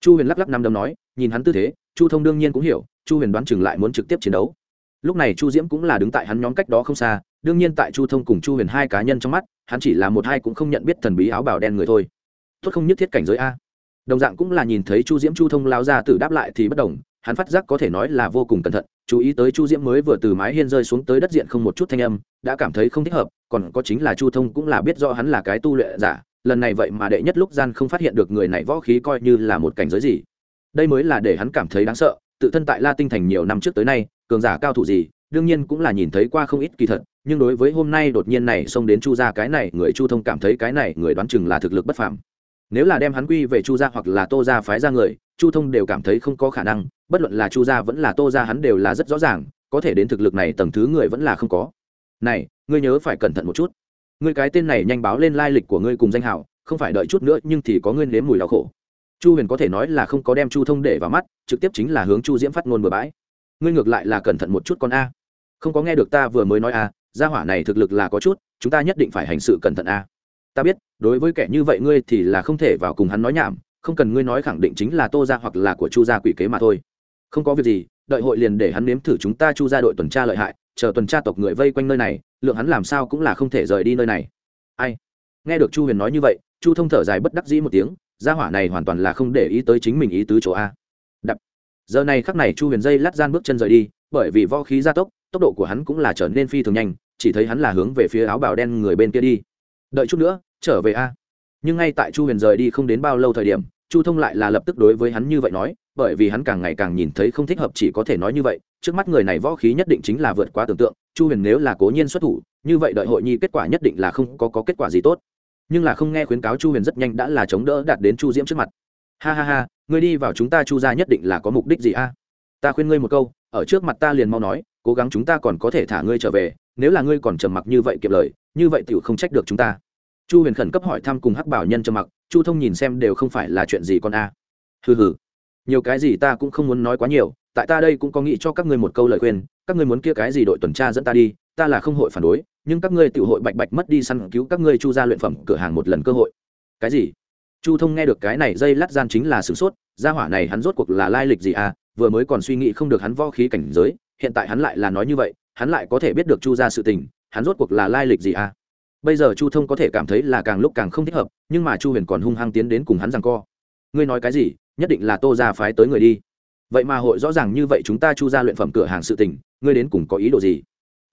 Chu huyền lắc lắc năm đấm nói, nhìn hắn tư thế, chu thông đương nhiên cũng hiểu, chu huyền đoán chừng lại muốn trực tiếp chiến đấu. Lúc này chu diễm cũng là đứng tại hắn nhóm cách đó không xa, đương nhiên tại chu thông cùng chu huyền hai cá nhân trong mắt, hắn chỉ là một hai cũng không nhận biết thần bí áo bào đen người thôi. Tốt không nhất thiết cảnh giới a. Đồng dạng cũng là nhìn thấy chu diễm chu thông lao ra tự đáp lại thì bất đồng, hắn phát giác có thể nói là vô cùng cẩn thận, chú ý tới chu diễm mới vừa từ mái hiên rơi xuống tới đất diện không một chút thanh âm, đã cảm thấy không thích hợp, còn có chính là chu thông cũng là biết rõ hắn là cái tu luyện giả lần này vậy mà đệ nhất lúc gian không phát hiện được người này võ khí coi như là một cảnh giới gì. Đây mới là để hắn cảm thấy đáng sợ, tự thân tại la tinh thành nhiều năm trước tới nay, cường giả cao thủ gì, đương nhiên cũng là nhìn thấy qua không ít kỳ thật, nhưng đối với hôm nay đột nhiên này xông đến chu gia cái này, người chu thông cảm thấy cái này, người đoán chừng là thực lực bất phàm. Nếu là đem hắn quy về chu gia hoặc là tô gia phái ra người, chu thông đều cảm thấy không có khả năng, bất luận là chu gia vẫn là tô gia hắn đều là rất rõ ràng, có thể đến thực lực này tầng thứ người vẫn là không có. Này, ngươi nhớ phải cẩn thận một chút ngươi cái tên này nhanh báo lên lai lịch của ngươi cùng danh hào, không phải đợi chút nữa nhưng thì có ngươi nếm mùi đau khổ. Chu huyền có thể nói là không có đem chu thông để vào mắt, trực tiếp chính là hướng chu diễm phát ngôn bừa bãi. Ngươi ngược lại là cẩn thận một chút con a. Không có nghe được ta vừa mới nói a, gia hỏa này thực lực là có chút, chúng ta nhất định phải hành sự cẩn thận a. Ta biết, đối với kẻ như vậy ngươi thì là không thể vào cùng hắn nói nhảm, không cần ngươi nói khẳng định chính là tô gia hoặc là của chu gia quỷ kế mà thôi. Không có việc gì, đợi hội liền để hắn nếm thử chúng ta chu gia đội tuần tra lợi hại chờ tuần tra tộc người vây quanh nơi này, lượng hắn làm sao cũng là không thể rời đi nơi này. Ai? Nghe được chu huyền nói như vậy, chu thông thở dài bất đắc dĩ một tiếng, gia hỏa này hoàn toàn là không để ý tới chính mình ý tứ chỗ a. Đập. Giờ này khắc này chu huyền dây lát gian bước chân rời đi, bởi vì vo khí gia tốc tốc độ của hắn cũng là trở nên phi thường nhanh, chỉ thấy hắn là hướng về phía áo bào đen người bên kia đi. Đợi chút nữa, trở về a. Nhưng ngay tại chu huyền rời đi không đến bao lâu thời điểm, chu thông lại là lập tức đối với hắn như vậy nói bởi vì hắn càng ngày càng nhìn thấy không thích hợp chỉ có thể nói như vậy trước mắt người này võ khí nhất định chính là vượt quá tưởng tượng chu huyền nếu là cố nhiên xuất thủ như vậy đợi hội nhi kết quả nhất định là không có, có kết quả gì tốt. Nhưng là không nghe khuyến cáo chu huyền rất nhanh đã là chống đỡ đạt đến chu diễm trước mặt. Ha ha ha ngươi đi vào chúng ta chu ra nhất định là có mục đích gì a? Ta khuyên ngươi một câu ở trước mặt ta liền mau nói cố gắng chúng ta còn có thể thả ngươi trở về nếu là ngươi còn trầm mặc như vậy kiệm lời như vậy tựu không trách được chúng ta. Chu huyền khẩn cấp hỏi thăm cùng hắc bảo nhân trầm mặc chu thông nhìn xem đều không phải là chuyện gì con a. À. hừ hừ nhiều cái gì ta cũng không muốn nói quá nhiều, tại ta đây cũng có nghĩ cho các ngươi một câu lời khuyên, các ngươi muốn kia cái gì đội tuần tra dẫn ta đi, ta là không hội phản đối, nhưng các ngươi tự hội bạch bạch mất đi săn cứu các ngươi chu ra luyện phẩm cửa hàng một lần cơ hội. Cái gì? Chu thông nghe được cái này dây lát gian chính là sửng sốt, gia hỏa này hắn rốt cuộc là lai lịch gì à? Vừa mới còn suy nghĩ không được hắn vo khí cảnh giới, hiện tại hắn lại là nói như vậy, hắn lại có thể biết được chu ra sự tình, hắn rốt cuộc là lai lịch gì à? Bây giờ chu thông có thể cảm thấy là càng lúc càng không thích hợp, nhưng mà chu huyền còn hung hăng tiến đến cùng hắn rằng co. Ngươi nói cái gì? Nhất định là tô ra phái tới người đi. Vậy mà hội rõ ràng như vậy chúng ta chu ra luyện phẩm cửa hàng sự tình, ngươi đến cùng có ý đồ gì?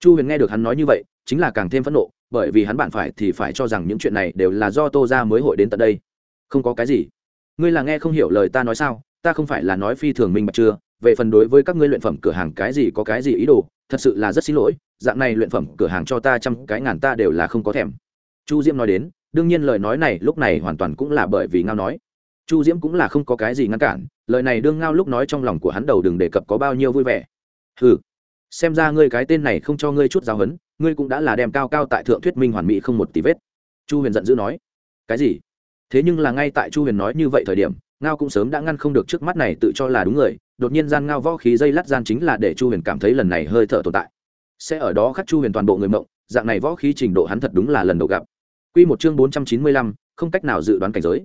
Chu huyền nghe được hắn nói như vậy, chính là càng thêm phẫn nộ, bởi vì hắn bạn phải thì phải cho rằng những chuyện này đều là do tô ra mới hội đến tận đây. Không có cái gì. Ngươi là nghe không hiểu lời ta nói sao, ta không phải là nói phi thường minh bạch chưa? Về phần đối với các ngươi luyện phẩm cửa hàng cái gì có cái gì ý đồ, thật sự là rất xin lỗi, dạng này luyện phẩm cửa hàng cho ta trăm cái ngàn ta đều là không có thèm. Chu diễm nói đến, đương nhiên lời nói này lúc này hoàn toàn cũng là bởi vì ngao nói chu diễm cũng là không có cái gì ngăn cản lời này đương ngao lúc nói trong lòng của hắn đầu đừng đề cập có bao nhiêu vui vẻ. Ừ xem ra ngươi cái tên này không cho ngươi chút giáo hấn ngươi cũng đã là đem cao cao tại thượng thuyết minh hoàn mỹ không một tí vết. Chu huyền giận dữ nói cái gì? Thế nhưng là ngay tại chu huyền nói như vậy thời điểm ngao cũng sớm đã ngăn không được trước mắt này tự cho là đúng người đột nhiên gian ngao võ khí dây lát gian chính là để chu huyền cảm thấy lần này hơi thở tồn tại. Sẽ ở đó khắc chu huyền toàn bộ người mộng dạng này võ khí trình độ hắn thật đúng là lần đầu gặp. Quy một chương bốn trăm chín mươi lăm, không cách nào dự đoán cảnh giới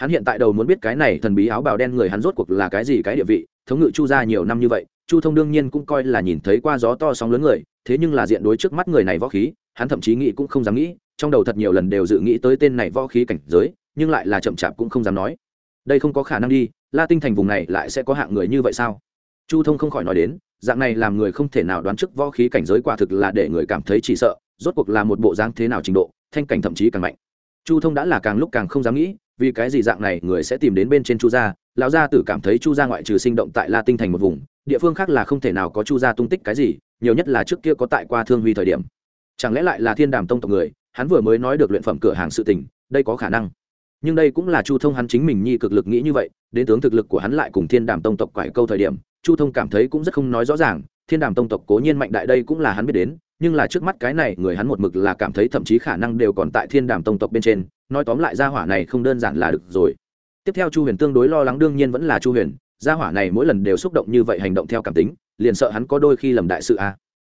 hắn hiện tại đầu muốn biết cái này thần bí áo bào đen người hắn rốt cuộc là cái gì cái địa vị, thống ngự chu ra nhiều năm như vậy, chu thông đương nhiên cũng coi là nhìn thấy qua gió to sóng lớn người, thế nhưng là diện đối trước mắt người này võ khí, hắn thậm chí nghĩ cũng không dám nghĩ, trong đầu thật nhiều lần đều dự nghĩ tới tên này võ khí cảnh giới, nhưng lại là chậm chạp cũng không dám nói. Đây không có khả năng đi, la tinh thành vùng này lại sẽ có hạng người như vậy sao? Chu thông không khỏi nói đến, dạng này làm người không thể nào đoán trước võ khí cảnh giới quả thực là để người cảm thấy chỉ sợ, rốt cuộc là một bộ dáng thế nào trình độ, thanh cảnh thậm chí càng mạnh chu thông đã là càng lúc càng không dám nghĩ, vì cái gì dạng này người sẽ tìm đến bên trên chu gia? Lão gia tử cảm thấy chu gia ngoại trừ sinh động tại la tinh thành một vùng, địa phương khác là không thể nào có chu gia tung tích cái gì, nhiều nhất là trước kia có tại qua thương huy thời điểm. Chẳng lẽ lại là thiên đàm tông tộc người? Hắn vừa mới nói được luyện phẩm cửa hàng sự tình, đây có khả năng. Nhưng đây cũng là chu thông hắn chính mình nhi cực lực nghĩ như vậy, đến tướng thực lực của hắn lại cùng thiên đàm tông tộc quải câu thời điểm, chu thông cảm thấy cũng rất không nói rõ ràng, thiên đàm tông tộc cố nhiên mạnh đại đây cũng là hắn biết đến nhưng là trước mắt cái này người hắn một mực là cảm thấy thậm chí khả năng đều còn tại thiên đàm tông tộc bên trên, nói tóm lại gia hỏa này không đơn giản là được rồi tiếp theo chu huyền tương đối lo lắng đương nhiên vẫn là chu huyền, gia hỏa này mỗi lần đều xúc động như vậy hành động theo cảm tính, liền sợ hắn có đôi khi lầm đại sự a à.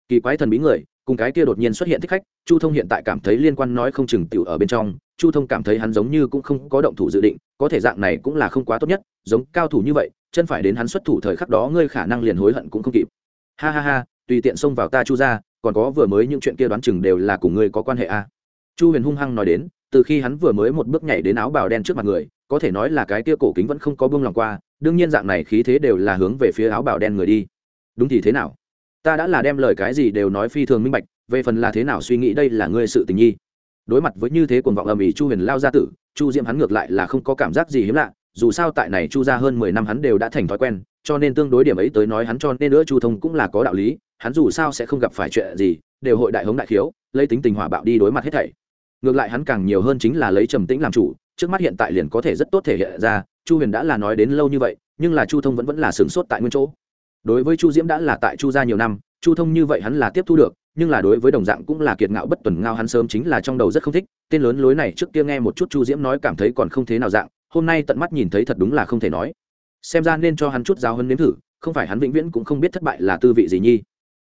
kỳ quái thần bí người, cùng cái kia đột nhiên xuất hiện thích khách, chu thông hiện tại cảm thấy liên quan nói không chừng tiểu ở bên trong, chu thông cảm thấy hắn giống như cũng không có động thủ dự định, có thể dạng này cũng là không quá tốt nhất, giống cao thủ như vậy, chân phải đến hắn xuất thủ thời khắc đó ngươi khả năng liền hối hận cũng không kịp ha ha ha, tùy tiện xông vào ta chu ra còn có vừa mới những chuyện kia đoán chừng đều là cùng ngươi có quan hệ a à. chu huyền hung hăng nói đến, từ khi hắn vừa mới một bước nhảy đến áo bào đen trước mặt người, có thể nói là cái kia cổ kính vẫn không có buông lòng qua, đương nhiên dạng này khí thế đều là hướng về phía áo bào đen người đi. Đúng thì thế nào? Ta đã là đem lời cái gì đều nói phi thường minh bạch, về phần là thế nào suy nghĩ đây là ngươi sự tình nhi. Đối mặt với như thế cuồng vọng ầm ĩ chu huyền lao gia tử, chu diễm hắn ngược lại là không có cảm giác gì hiếm lạ, dù sao tại này chu ra hơn mười năm hắn đều đã thành thói quen, cho nên tương đối điểm ấy tới nói hắn cho nên nữa chu thông cũng là có đạo lý hắn dù sao sẽ không gặp phải chuyện gì, đều hội đại hống đại khiếu, lấy tính tình hỏa bạo đi đối mặt hết thảy. Ngược lại hắn càng nhiều hơn chính là lấy trầm tĩnh làm chủ, trước mắt hiện tại liền có thể rất tốt thể hiện ra, chu huyền đã là nói đến lâu như vậy, nhưng là chu thông vẫn vẫn là sửng sốt tại nguyên chỗ. Đối với chu diễm đã là tại chu gia nhiều năm, chu thông như vậy hắn là tiếp thu được, nhưng là đối với đồng dạng cũng là kiệt ngạo bất tuần ngao hắn sớm chính là trong đầu rất không thích, tên lớn lối này trước kia nghe một chút chu diễm nói cảm thấy còn không thế nào dạng, hôm nay tận mắt nhìn thấy thật đúng là không thể nói. Xem ra nên cho hắn chút giáo hơn nếm thử, không phải hắn vĩnh viễn cũng không biết thất bại là tư vị gì nhi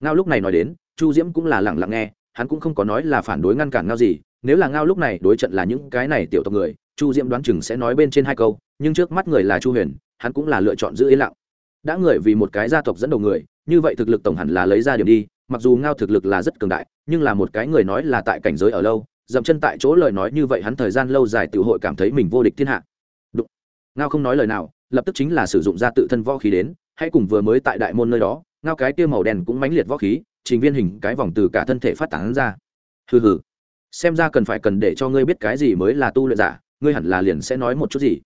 ngao lúc này nói đến, chu diễm cũng là lẳng lặng nghe, hắn cũng không có nói là phản đối ngăn cản ngao gì, nếu là ngao lúc này đối trận là những cái này tiểu tộc người, chu diễm đoán chừng sẽ nói bên trên hai câu, nhưng trước mắt người là chu huyền, hắn cũng là lựa chọn giữ yên lặng đã người vì một cái gia tộc dẫn đầu người, như vậy thực lực tổng hẳn là lấy ra điểm đi, mặc dù ngao thực lực là rất cường đại, nhưng là một cái người nói là tại cảnh giới ở lâu, dậm chân tại chỗ lời nói như vậy hắn thời gian lâu dài tự hội cảm thấy mình vô địch thiên hạ Đúng. ngao không nói lời nào, lập tức chính là sử dụng ra tự thân võ khí đến, hãy cùng vừa mới tại đại môn nơi đó ngao cái tiêu màu đen cũng mãnh liệt võ khí, trình viên hình cái vòng từ cả thân thể phát tán ra. Hừ hừ. Xem ra cần phải cần để cho ngươi biết cái gì mới là tu luyện giả, ngươi hẳn là liền sẽ nói một chút gì.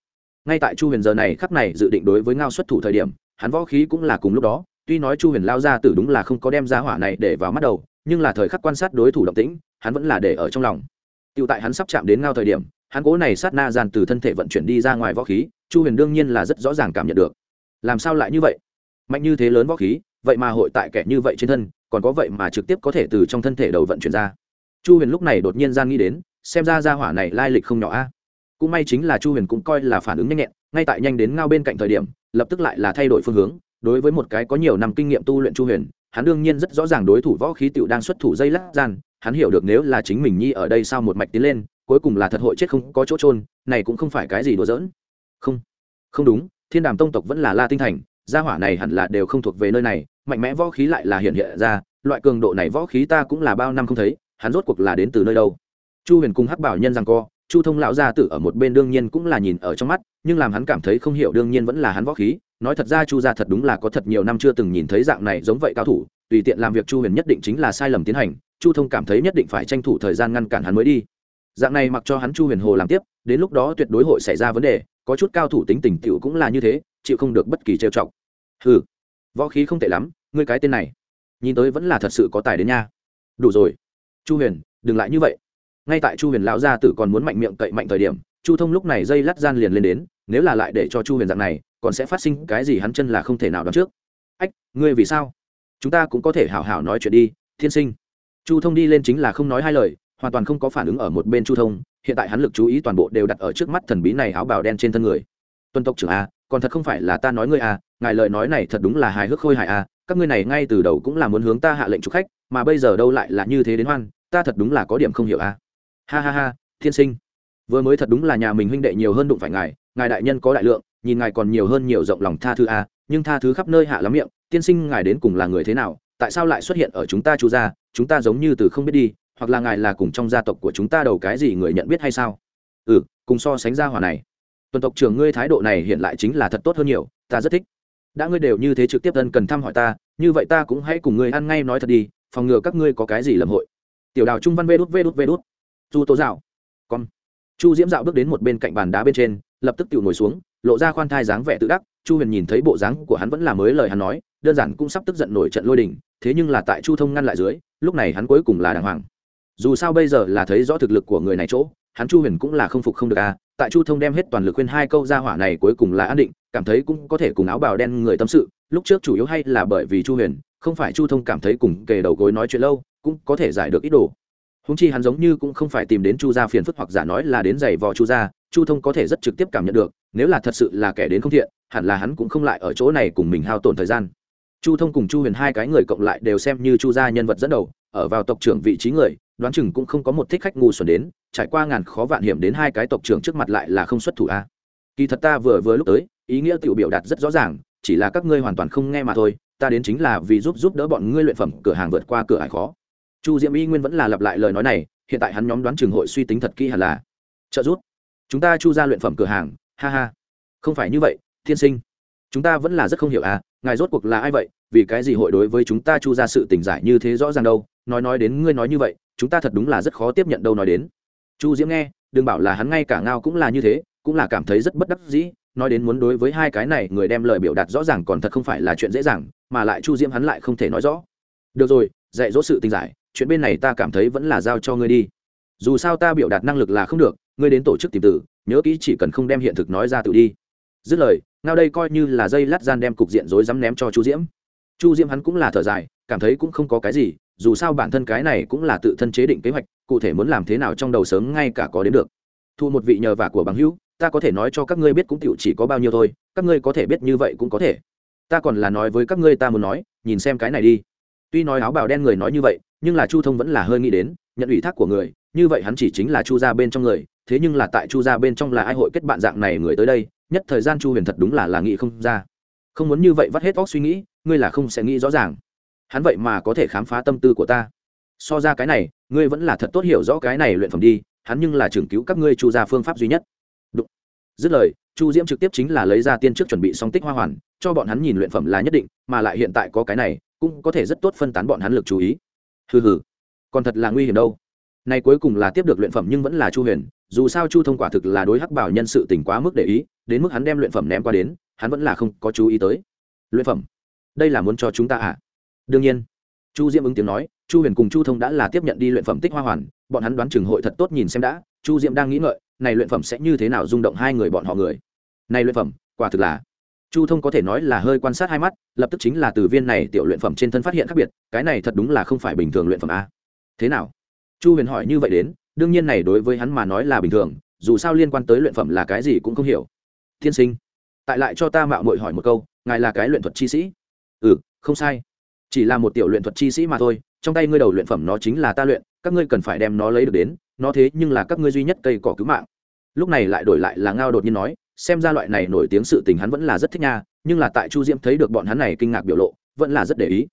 Ngay tại chu huyền giờ này khắp này dự định đối với ngao xuất thủ thời điểm, hắn võ khí cũng là cùng lúc đó, tuy nói chu huyền lao ra tử đúng là không có đem ra hỏa này để vào mắt đầu, nhưng là thời khắc quan sát đối thủ động tĩnh, hắn vẫn là để ở trong lòng. Tựu tại hắn sắp chạm đến ngao thời điểm, hắn cố này sát na dàn từ thân thể vận chuyển đi ra ngoài võ khí, chu huyền đương nhiên là rất rõ ràng cảm nhận được. Làm sao lại như vậy? Mạnh như thế lớn võ khí vậy mà hội tại kẻ như vậy trên thân, còn có vậy mà trực tiếp có thể từ trong thân thể đầu vận chuyển ra. Chu huyền lúc này đột nhiên gian nghĩ đến, xem ra ra hỏa này lai lịch không nhỏ a. Cũng may chính là chu huyền cũng coi là phản ứng nhanh nhẹn, ngay tại nhanh đến ngao bên cạnh thời điểm, lập tức lại là thay đổi phương hướng. Đối với một cái có nhiều năm kinh nghiệm tu luyện chu huyền, hắn đương nhiên rất rõ ràng đối thủ võ khí tựu đang xuất thủ dây lát gian, hắn hiểu được nếu là chính mình nhi ở đây sau một mạch tiến lên, cuối cùng là thật hội chết không có chỗ trôn này cũng không phải cái gì đùa giỡn. Không không đúng, thiên đàm tông tộc vẫn là la tinh thành gia hỏa này hẳn là đều không thuộc về nơi này, mạnh mẽ võ khí lại là hiện hiện ra, loại cường độ này võ khí ta cũng là bao năm không thấy, hắn rốt cuộc là đến từ nơi đâu? Chu huyền cùng hắc bảo nhân rằng co, chu thông lão gia tử ở một bên đương nhiên cũng là nhìn ở trong mắt, nhưng làm hắn cảm thấy không hiểu đương nhiên vẫn là hắn võ khí, nói thật ra chu gia thật đúng là có thật nhiều năm chưa từng nhìn thấy dạng này giống vậy cao thủ, tùy tiện làm việc chu huyền nhất định chính là sai lầm tiến hành, chu thông cảm thấy nhất định phải tranh thủ thời gian ngăn cản hắn mới đi dạng này mặc cho hắn chu huyền hồ làm tiếp, đến lúc đó tuyệt đối hội xảy ra vấn đề, có chút cao thủ tính tình tiểu cũng là như thế, chịu không được bất kỳ trêu chọc. Ừ võ khí không tệ lắm, ngươi cái tên này, nhìn tới vẫn là thật sự có tài đến nha. Đủ rồi. Chu huyền, đừng lại như vậy. Ngay tại chu huyền lão gia tử còn muốn mạnh miệng cậy mạnh thời điểm, chu thông lúc này dây lát gian liền lên đến, nếu là lại để cho chu huyền dạng này, còn sẽ phát sinh cái gì hắn chân là không thể nào đoán trước. Ách, ngươi vì sao? Chúng ta cũng có thể hảo hảo nói chuyện đi, thiên sinh. Chu thông đi lên chính là không nói hai lời hoàn toàn không có phản ứng ở một bên chu thông, hiện tại hắn lực chú ý toàn bộ đều đặt ở trước mắt thần bí này áo bào đen trên thân người. Tuân tộc trưởng a, còn thật không phải là ta nói ngươi a, ngài lời nói này thật đúng là hài hước khôi hài a, các ngươi này ngay từ đầu cũng là muốn hướng ta hạ lệnh chủ khách, mà bây giờ đâu lại là như thế đến hoan, ta thật đúng là có điểm không hiểu a. Ha ha ha, thiên sinh. Vừa mới thật đúng là nhà mình huynh đệ nhiều hơn đụng phải ngài ngài đại nhân có đại lượng, nhìn ngài còn nhiều hơn nhiều rộng lòng tha thứ a, nhưng tha thứ khắp nơi hạ lắm miệng, tiên sinh ngài đến cùng là người thế nào, tại sao lại xuất hiện ở chúng ta chu gia, chúng ta giống như từ không biết đi hoặc là ngài là cùng trong gia tộc của chúng ta đầu cái gì người nhận biết hay sao? Ừ cùng so sánh ra hỏa này. Tuần tộc trưởng ngươi thái độ này hiện lại chính là thật tốt hơn nhiều, ta rất thích. Đã ngươi đều như thế trực tiếp thân cần thăm hỏi ta, như vậy ta cũng hãy cùng ngươi ăn ngay nói thật đi, phòng ngừa các ngươi có cái gì lầm hội. Tiểu đào trung văn vê đút vê đút vê đút. Du tố dạo. Con. Chu diễm dạo bước đến một bên cạnh bàn đá bên trên, lập tức tự ngồi xuống, lộ ra khoan thai dáng vẻ tự đắc. Chu huyền nhìn thấy bộ dáng của hắn vẫn là mới lời hắn nói, đơn giản cũng sắp tức giận nổi trận lôi đình, thế nhưng là tại chu thông ngăn lại dưới, lúc này hắn cuối cùng là đàng hoàng dù sao bây giờ là thấy rõ thực lực của người này chỗ, hắn chu huyền cũng là không phục không được à tại chu thông đem hết toàn lực khuyên hai câu ra hỏa này cuối cùng là an định, cảm thấy cũng có thể cùng áo bào đen người tâm sự, lúc trước chủ yếu hay là bởi vì chu huyền, không phải chu thông cảm thấy cùng kề đầu gối nói chuyện lâu, cũng có thể giải được ít đồ. Húng chi hắn giống như cũng không phải tìm đến chu gia phiền phức hoặc giả nói là đến giày vò chu gia, chu thông có thể rất trực tiếp cảm nhận được, nếu là thật sự là kẻ đến không thiện, hẳn là hắn cũng không lại ở chỗ này cùng mình hao tổn thời gian. Chu thông cùng chu huyền hai cái người cộng lại đều xem như chu gia nhân vật dẫn đầu, ở vào tộc trưởng vị trí người đoán chừng cũng không có một thích khách ngu xuẩn đến, trải qua ngàn khó vạn hiểm đến hai cái tộc trưởng trước mặt lại là không xuất thủ a. À. Kỳ thật ta vừa vừa lúc tới, ý nghĩa tiểu biểu đạt rất rõ ràng, chỉ là các ngươi hoàn toàn không nghe mà thôi, ta đến chính là vì giúp giúp đỡ bọn ngươi luyện phẩm, cửa hàng vượt qua cửa hải khó. Chu diễm y nguyên vẫn là lặp lại lời nói này, hiện tại hắn nhóm đoán trường hội suy tính thật kỹ hẳn là, trợ giúp, chúng ta chu ra luyện phẩm cửa hàng, ha ha. Không phải như vậy thiên sinh, chúng ta vẫn là rất không hiểu à ngài rốt cuộc là ai vậy, vì cái gì hội đối với chúng ta chu ra sự tình giải như thế rõ ràng đâu, nói nói đến ngươi nói như vậy chúng ta thật đúng là rất khó tiếp nhận đâu nói đến. Chu diễm nghe, đừng bảo là hắn ngay cả ngao cũng là như thế, cũng là cảm thấy rất bất đắc dĩ, nói đến muốn đối với hai cái này, người đem lời biểu đạt rõ ràng còn thật không phải là chuyện dễ dàng, mà lại chu diễm hắn lại không thể nói rõ. Được rồi, dạy dỗ sự tình giải, chuyện bên này ta cảm thấy vẫn là giao cho ngươi đi. Dù sao ta biểu đạt năng lực là không được, ngươi đến tổ chức tìm tử, nhớ kỹ chỉ cần không đem hiện thực nói ra tự đi. Dứt lời, ngao đây coi như là dây lát gian đem cục diện rối rắm ném cho chu diễm. Chu diễm hắn cũng là thở dài, cảm thấy cũng không có cái gì dù sao bản thân cái này cũng là tự thân chế định kế hoạch, cụ thể muốn làm thế nào trong đầu sớm ngay cả có đến được. Thu một vị nhờ vả của bằng hữu, ta có thể nói cho các ngươi biết cũng tựu chỉ có bao nhiêu thôi, các ngươi có thể biết như vậy cũng có thể. Ta còn là nói với các ngươi ta muốn nói, nhìn xem cái này đi. Tuy nói áo bào đen người nói như vậy, nhưng là chu thông vẫn là hơi nghĩ đến, nhận ủy thác của người, như vậy hắn chỉ chính là chu gia bên trong người, thế nhưng là tại chu gia bên trong là ai hội kết bạn dạng này người tới đây, nhất thời gian chu huyền thật đúng là là nghĩ không ra. Không muốn như vậy vắt hết óc suy nghĩ, ngươi là không sẽ nghĩ rõ ràng hắn vậy mà có thể khám phá tâm tư của ta. So ra cái này, ngươi vẫn là thật tốt hiểu rõ cái này luyện phẩm đi, hắn nhưng là trưởng cứu các ngươi chu ra phương pháp duy nhất. Đúng. dứt lời, chu diễm trực tiếp chính là lấy ra tiên trước chuẩn bị song tích hoa hoàn, cho bọn hắn nhìn luyện phẩm là nhất định, mà lại hiện tại có cái này, cũng có thể rất tốt phân tán bọn hắn lực chú ý. Hừ hừ. Còn thật là nguy hiểm đâu. Này cuối cùng là tiếp được luyện phẩm nhưng vẫn là chu huyền, dù sao chu thông quả thực là đối hắc bảo nhân sự tỉnh quá mức để ý, đến mức hắn đem luyện phẩm ném qua đến, hắn vẫn là không có chú ý tới. Luyện phẩm. Đây là muốn cho chúng ta à? Đương nhiên, chu diễm ứng tiếng nói, chu huyền cùng chu thông đã là tiếp nhận đi luyện phẩm tích hoa hoàn, bọn hắn đoán chừng hội thật tốt nhìn xem đã. Chu diễm đang nghĩ ngợi, này luyện phẩm sẽ như thế nào rung động hai người bọn họ người? Này luyện phẩm, quả thực là. Chu thông có thể nói là hơi quan sát hai mắt, lập tức chính là từ viên này tiểu luyện phẩm trên thân phát hiện khác biệt, cái này thật đúng là không phải bình thường luyện phẩm a. Thế nào? Chu huyền hỏi như vậy đến, đương nhiên này đối với hắn mà nói là bình thường, dù sao liên quan tới luyện phẩm là cái gì cũng không hiểu. Thiên sinh, tại lại cho ta mạo muội hỏi một câu, ngài là cái luyện thuật chi sĩ? Ừ không sai chỉ là một tiểu luyện thuật chi sĩ mà thôi, trong tay ngươi đầu luyện phẩm nó chính là ta luyện, các ngươi cần phải đem nó lấy được đến, nó thế nhưng là các ngươi duy nhất cây cỏ cứu mạng. Lúc này lại đổi lại là ngao đột nhiên nói, xem ra loại này nổi tiếng sự tình hắn vẫn là rất thích nha, nhưng là tại chu diễm thấy được bọn hắn này kinh ngạc biểu lộ, vẫn là rất để ý.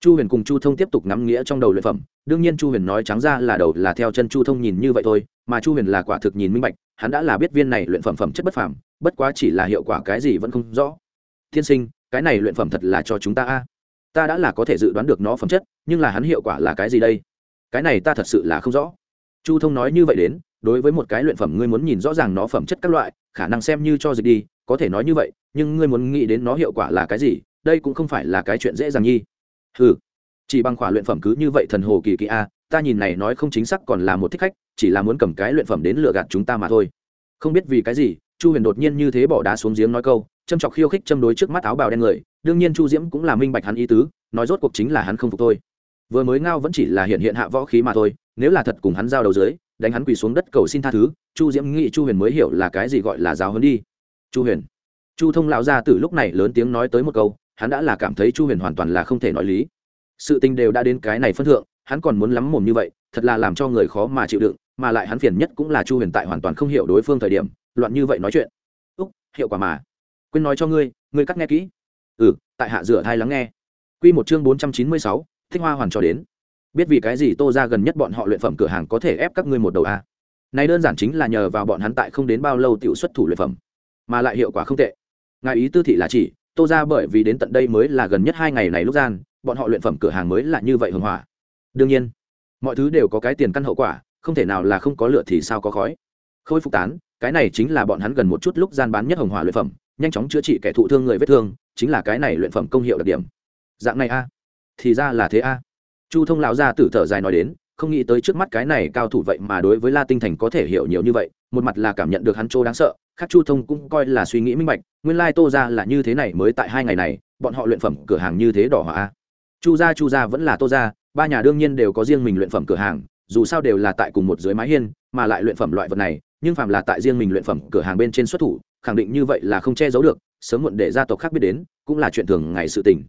Chu huyền cùng chu thông tiếp tục nắm nghĩa trong đầu luyện phẩm, đương nhiên chu huyền nói trắng ra là đầu là theo chân chu thông nhìn như vậy thôi, mà chu huyền là quả thực nhìn minh bạch, hắn đã là biết viên này luyện phẩm phẩm chất bất phàm, bất quá chỉ là hiệu quả cái gì vẫn không rõ. Thiên sinh, cái này luyện phẩm thật là cho chúng ta a ta đã là có thể dự đoán được nó phẩm chất, nhưng là hắn hiệu quả là cái gì đây? Cái này ta thật sự là không rõ. Chu thông nói như vậy đến, đối với một cái luyện phẩm ngươi muốn nhìn rõ ràng nó phẩm chất các loại, khả năng xem như cho dịch đi, có thể nói như vậy, nhưng ngươi muốn nghĩ đến nó hiệu quả là cái gì, đây cũng không phải là cái chuyện dễ dàng nhi. Ừ chỉ bằng khỏa luyện phẩm cứ như vậy thần hồ kỳ kỳ a, ta nhìn này nói không chính xác còn là một thích khách, chỉ là muốn cầm cái luyện phẩm đến lừa gạt chúng ta mà thôi. Không biết vì cái gì, chu huyền đột nhiên như thế bỏ đá xuống giếng nói câu, châm chọc khiêu khích châm đối trước mắt áo bào đen người đương nhiên chu diễm cũng là minh bạch hắn ý tứ, nói rốt cuộc chính là hắn không phục thôi. Vừa mới ngao vẫn chỉ là hiện hiện hạ võ khí mà thôi, nếu là thật cùng hắn giao đầu dưới, đánh hắn quỳ xuống đất cầu xin tha thứ, chu diễm nghĩ chu huyền mới hiểu là cái gì gọi là giáo hấn đi. Chu huyền. Chu thông lão gia từ lúc này lớn tiếng nói tới một câu, hắn đã là cảm thấy chu huyền hoàn toàn là không thể nói lý. Sự tình đều đã đến cái này phân thượng, hắn còn muốn lắm mồm như vậy, thật là làm cho người khó mà chịu đựng, mà lại hắn phiền nhất cũng là chu huyền tại hoàn toàn không hiểu đối phương thời điểm, loạn như vậy nói chuyện. Úc, hiệu quả mà. Quên nói cho ngươi ngươi cắt nghe kỹ ừ tại hạ rửa thai lắng nghe. Q một chương bốn trăm chín mươi sáu, thích hoa hoàn cho đến. Biết vì cái gì tô ra gần nhất bọn họ luyện phẩm cửa hàng có thể ép các ngươi một đầu a này đơn giản chính là nhờ vào bọn hắn tại không đến bao lâu t xuất thủ luyện phẩm, mà lại hiệu quả không tệ. Ngài ý tư thị là chỉ, tô ra bởi vì đến tận đây mới là gần nhất hai ngày này lúc gian, bọn họ luyện phẩm cửa hàng mới là như vậy hưng hỏa đương nhiên, mọi thứ đều có cái tiền căn hậu quả, không thể nào là không có lựa thì sao có khói. Khôi phục tán, cái này chính là bọn hắn gần một chút lúc gian bán nhất hồng hỏa luyện phẩm, nhanh chóng chữa trị kẻ thụ thương người vết thương chính là cái này luyện phẩm công hiệu đặc điểm. Dạng này a? Thì ra là thế a. Chu thông lão gia tử thở dài nói đến, không nghĩ tới trước mắt cái này cao thủ vậy mà đối với la tinh thành có thể hiểu nhiều như vậy, một mặt là cảm nhận được hắn chỗ đáng sợ, khác chu thông cũng coi là suy nghĩ minh bạch, nguyên lai tô ra là như thế này mới tại hai ngày này, bọn họ luyện phẩm cửa hàng như thế đỏ hỏa a. Chu gia chu gia vẫn là tô gia, ba nhà đương nhiên đều có riêng mình luyện phẩm cửa hàng, dù sao đều là tại cùng một dưới mái hiên, mà lại luyện phẩm loại vật này, nhưng phạm là tại riêng mình luyện phẩm cửa hàng bên trên xuất thủ, khẳng định như vậy là không che giấu được sớm muộn để gia tộc khác biết đến, cũng là chuyện thường ngày sự tình.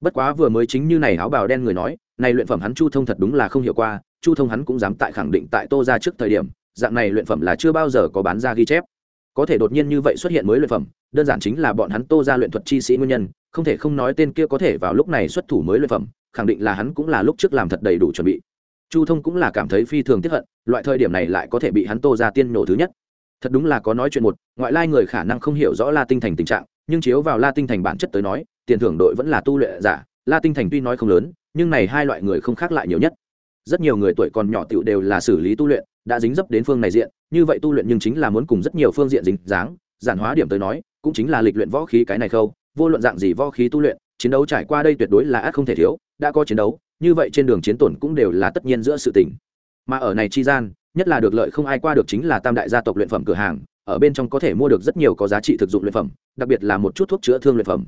Bất quá vừa mới chính như này áo bào đen người nói, này luyện phẩm hắn chu thông thật đúng là không hiểu qua, chu thông hắn cũng dám tại khẳng định tại tô ra trước thời điểm, dạng này luyện phẩm là chưa bao giờ có bán ra ghi chép. Có thể đột nhiên như vậy xuất hiện mới luyện phẩm, đơn giản chính là bọn hắn tô ra luyện thuật chi sĩ nguyên nhân, không thể không nói tên kia có thể vào lúc này xuất thủ mới luyện phẩm, khẳng định là hắn cũng là lúc trước làm thật đầy đủ chuẩn bị. Chu thông cũng là cảm thấy phi thường tiếp hận, loại thời điểm này lại có thể bị hắn tô ra tiên nổ thứ nhất. Thật đúng là có nói chuyện một, ngoại lai người khả năng không hiểu rõ la tinh thành tình trạng nhưng chiếu vào la tinh thành bản chất tới nói, tiền thưởng đội vẫn là tu luyện giả, la tinh thành tuy nói không lớn, nhưng này hai loại người không khác lại nhiều nhất. Rất nhiều người tuổi còn nhỏ tiểu đều là xử lý tu luyện, đã dính dấp đến phương này diện, như vậy tu luyện nhưng chính là muốn cùng rất nhiều phương diện dính dáng, giản hóa điểm tới nói, cũng chính là lịch luyện võ khí cái này khâu, vô luận dạng gì võ khí tu luyện, chiến đấu trải qua đây tuyệt đối là ác không thể thiếu, đã có chiến đấu, như vậy trên đường chiến tổn cũng đều là tất nhiên giữa sự tình. Mà ở này chi gian, nhất là được lợi không ai qua được chính là tam đại gia tộc luyện phẩm cửa hàng ở bên trong có thể mua được rất nhiều có giá trị thực dụng luyện phẩm, đặc biệt là một chút thuốc chữa thương luyện phẩm.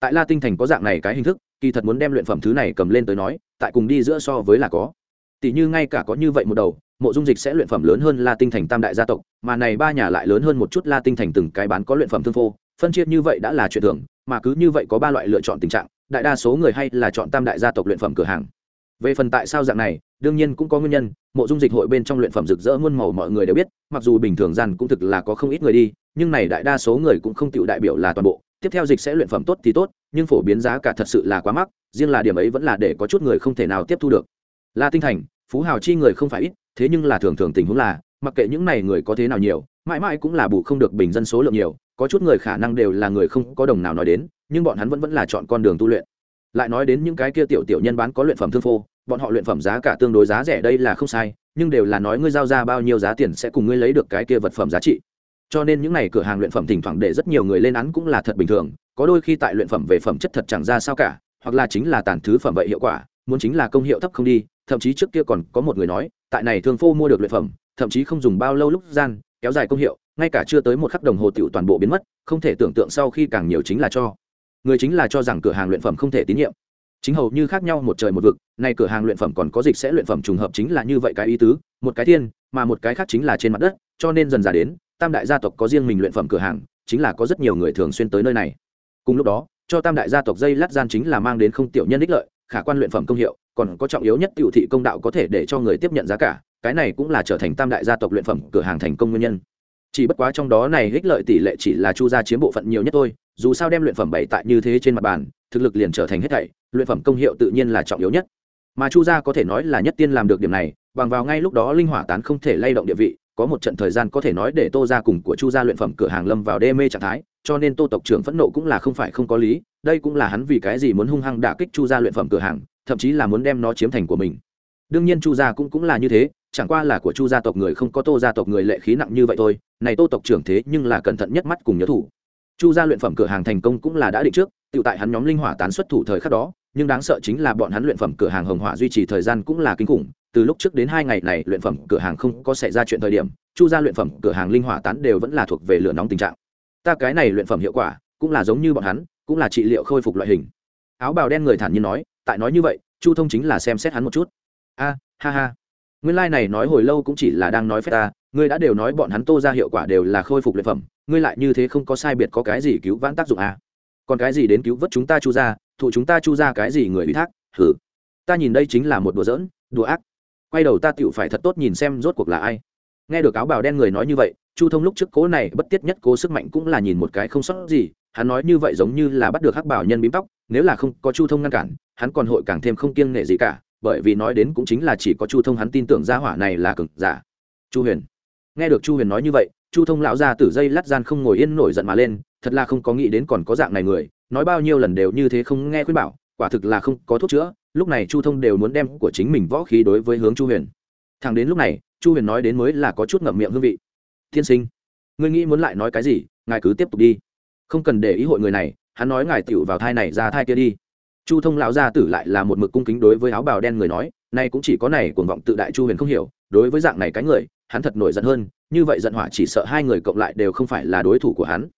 Tại la tinh thành có dạng này cái hình thức, kỳ thật muốn đem luyện phẩm thứ này cầm lên tới nói, tại cùng đi giữa so với là có. Tỷ như ngay cả có như vậy một đầu, mộ dung dịch sẽ luyện phẩm lớn hơn la tinh thành tam đại gia tộc, mà này ba nhà lại lớn hơn một chút la tinh thành từng cái bán có luyện phẩm thương phô, phân chia như vậy đã là chuyện thường, mà cứ như vậy có ba loại lựa chọn tình trạng, đại đa số người hay là chọn tam đại gia tộc luyện phẩm cửa hàng về phần tại sao dạng này, đương nhiên cũng có nguyên nhân, mộ dung dịch hội bên trong luyện phẩm rực rỡ muôn màu mọi người đều biết, mặc dù bình thường gian cũng thực là có không ít người đi, nhưng này đại đa số người cũng không chịu đại biểu là toàn bộ. Tiếp theo dịch sẽ luyện phẩm tốt thì tốt, nhưng phổ biến giá cả thật sự là quá mắc, riêng là điểm ấy vẫn là để có chút người không thể nào tiếp thu được. La tinh thành, phú hào chi người không phải ít, thế nhưng là thường thường tình huống là, mặc kệ những này người có thế nào nhiều, mãi mãi cũng là bù không được bình dân số lượng nhiều, có chút người khả năng đều là người không có đồng nào nói đến, nhưng bọn hắn vẫn vẫn là chọn con đường tu luyện lại nói đến những cái kia tiểu tiểu nhân bán có luyện phẩm thương phô, bọn họ luyện phẩm giá cả tương đối giá rẻ đây là không sai, nhưng đều là nói ngươi giao ra bao nhiêu giá tiền sẽ cùng ngươi lấy được cái kia vật phẩm giá trị. Cho nên những n à y cửa hàng luyện phẩm thỉnh thoảng để rất nhiều người lên án cũng là thật bình thường, có đôi khi tại luyện phẩm về phẩm chất thật chẳng ra sao cả, hoặc là chính là tàn thứ phẩm vậy hiệu quả, muốn chính là công hiệu thấp không đi, thậm chí trước kia còn có một người nói, tại này thương phô mua được luyện phẩm, thậm chí không dùng bao lâu lúc gian, kéo dài công hiệu, ngay cả chưa tới một khắc đồng hồ tiểu toàn bộ biến mất, không thể tưởng tượng sau khi càng nhiều chính là cho người chính là cho rằng cửa hàng luyện phẩm không thể tín nhiệm. Chính hầu như khác nhau một trời một vực, nay cửa hàng luyện phẩm còn có dịch sẽ luyện phẩm trùng hợp chính là như vậy cái ý tứ, một cái thiên, mà một cái khác chính là trên mặt đất, cho nên dần dà đến, tam đại gia tộc có riêng mình luyện phẩm cửa hàng, chính là có rất nhiều người thường xuyên tới nơi này. Cùng lúc đó, cho tam đại gia tộc dây lát gian chính là mang đến không tiểu nhân ích lợi, khả quan luyện phẩm công hiệu, còn có trọng yếu nhất tiểu thị công đạo có thể để cho người tiếp nhận giá cả, cái này cũng là trở thành tam đại gia tộc luyện phẩm cửa hàng thành công nguyên nhân. Chỉ bất quá trong đó này ích lợi tỷ lệ chỉ là chu gia chiếm bộ phận nhiều nhất thôi dù sao đem luyện phẩm bày tại như thế trên mặt bàn, thực lực liền trở thành hết thảy, luyện phẩm công hiệu tự nhiên là trọng yếu nhất. Mà chu gia có thể nói là nhất tiên làm được điểm này, bằng vào ngay lúc đó linh hỏa tán không thể lay động địa vị, có một trận thời gian có thể nói để tô gia cùng của chu gia luyện phẩm cửa hàng lâm vào đê mê trạng thái, cho nên tô tộc trưởng phẫn nộ cũng là không phải không có lý, đây cũng là hắn vì cái gì muốn hung hăng đả kích chu gia luyện phẩm cửa hàng, thậm chí là muốn đem nó chiếm thành của mình. Đương nhiên chu gia cũng cũng là như thế, chẳng qua là của chu gia tộc người không có tô gia tộc người lệ khí nặng như vậy thôi, này tô tộc trưởng thế nhưng là cẩn thận nhất mắt cùng nhớ thủ chu gia luyện phẩm cửa hàng thành công cũng là đã định trước tự tại hắn nhóm linh hỏa tán xuất thủ thời khắc đó, nhưng đáng sợ chính là bọn hắn luyện phẩm cửa hàng hồng hỏa duy trì thời gian cũng là kinh khủng, từ lúc trước đến hai ngày này luyện phẩm cửa hàng không có xảy ra chuyện thời điểm, chu gia luyện phẩm cửa hàng linh hỏa tán đều vẫn là thuộc về lửa nóng tình trạng. Ta cái này luyện phẩm hiệu quả, cũng là giống như bọn hắn, cũng là trị liệu khôi phục loại hình. Áo bào đen người thản nhiên nói, tại nói như vậy, chu thông chính là xem xét hắn một chút. A, ha ha. Nguyên lai、like、này nói hồi lâu cũng chỉ là đang nói phép ta ngươi đã đều nói bọn hắn tô ra hiệu quả đều là khôi phục luyện phẩm, ngươi lại như thế không có sai biệt có cái gì cứu vãn tác dụng à. còn cái gì đến cứu vớt chúng ta chu ra thụ chúng ta chu ra cái gì người ủy thác? Hử ta nhìn đây chính là một đùa giỡn, đùa ác. Quay đầu ta tựu phải thật tốt nhìn xem rốt cuộc là ai. Nghe được áo bào đen người nói như vậy, chu thông lúc trước cố này bất tiết nhất cố sức mạnh cũng là nhìn một cái không sót gì, hắn nói như vậy giống như là bắt được hắc bảo nhân bím tóc, nếu là không có chu thông ngăn cản, hắn còn hội càng thêm không kiêng nể gì cả, bởi vì nói đến cũng chính là chỉ có chu thông hắn tin tưởng gia hỏa này là cực giả. Chu huyền nghe được chu huyền nói như vậy, chu thông lão ra từ dây lát gian không ngồi yên nổi giận mà lên, thật là không có nghĩ đến còn có dạng này người, nói bao nhiêu lần đều như thế không nghe khuyên bảo, quả thực là không có thuốc chữa, lúc này chu thông đều muốn đem của chính mình võ khí đối với hướng chu huyền. Thằng đến lúc này, chu huyền nói đến mới là có chút ngậm miệng hương vị. Tiên sinh, ngươi nghĩ muốn lại nói cái gì, ngài cứ tiếp tục đi. Không cần để ý hội người này, hắn nói ngài tựu vào thai này ra thai kia đi. Chu thông lão gia tử lại là một mực cung kính đối với áo bào đen người nói, nay cũng chỉ có này cuồng vọng tự đại chu huyền không hiểu, đối với dạng này cái người hắn thật nổi giận hơn, như vậy giận hỏa chỉ sợ hai người cộng lại đều không phải là đối thủ của hắn.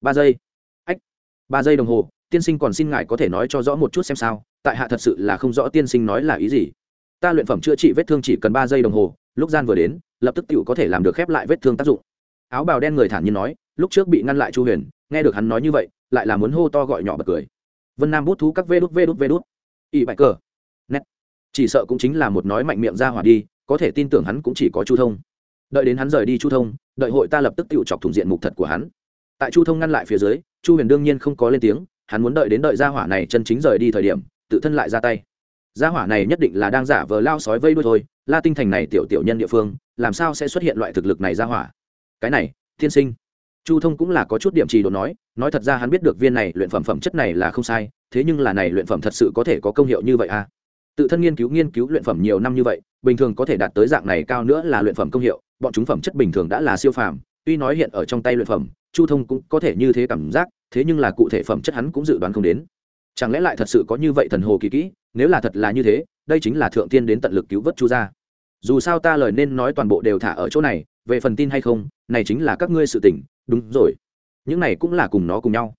Ba giây. Ách. Ba giây đồng hồ, tiên sinh còn xin ngài có thể nói cho rõ một chút xem sao, tại hạ thật sự là không rõ tiên sinh nói là ý gì. Ta luyện phẩm chữa trị vết thương chỉ cần ba giây đồng hồ, lúc gian vừa đến, lập tức tựu có thể làm được khép lại vết thương tác dụng. Áo bào đen người thản nhiên nói, lúc trước bị ngăn lại chu huyền, nghe được hắn nói như vậy, lại là muốn hô to gọi nhỏ bật cười. Vân nam bút thú các vê đút vê đút vê đút. Ỵ bại cờ. Nét. Chỉ sợ cũng chính là một nói mạnh miệng ra hỏa đi, có thể tin tưởng hắn cũng chỉ có chu thông đợi đến hắn rời đi chu thông, đợi hội ta lập tức tự chọc thủng diện mục thật của hắn. Tại chu thông ngăn lại phía dưới, chu huyền đương nhiên không có lên tiếng, hắn muốn đợi đến đợi gia hỏa này chân chính rời đi thời điểm, tự thân lại ra tay. Gia hỏa này nhất định là đang giả vờ lao sói vây đuôi thôi, la tinh thành này tiểu tiểu nhân địa phương, làm sao sẽ xuất hiện loại thực lực này gia hỏa? Cái này, thiên sinh. Chu thông cũng là có chút điểm trì đồ nói nói thật ra hắn biết được viên này luyện phẩm phẩm chất này là không sai, thế nhưng là này luyện phẩm thật sự có thể có công hiệu như vậy à? Tự thân nghiên cứu nghiên cứu luyện phẩm nhiều năm như vậy, bình thường có thể đạt tới dạng này cao nữa là luyện phẩm công hiệu, bọn chúng phẩm chất bình thường đã là siêu phàm, tuy nói hiện ở trong tay luyện phẩm, chu thông cũng có thể như thế cảm giác, thế nhưng là cụ thể phẩm chất hắn cũng dự đoán không đến. Chẳng lẽ lại thật sự có như vậy thần hồ kỳ kỹ, nếu là thật là như thế, đây chính là thượng tiên đến tận lực cứu vớt chu gia. Dù sao ta lời nên nói toàn bộ đều thả ở chỗ này, về phần tin hay không, này chính là các ngươi sự tỉnh đúng rồi. Những này cũng là cùng nó cùng nhau.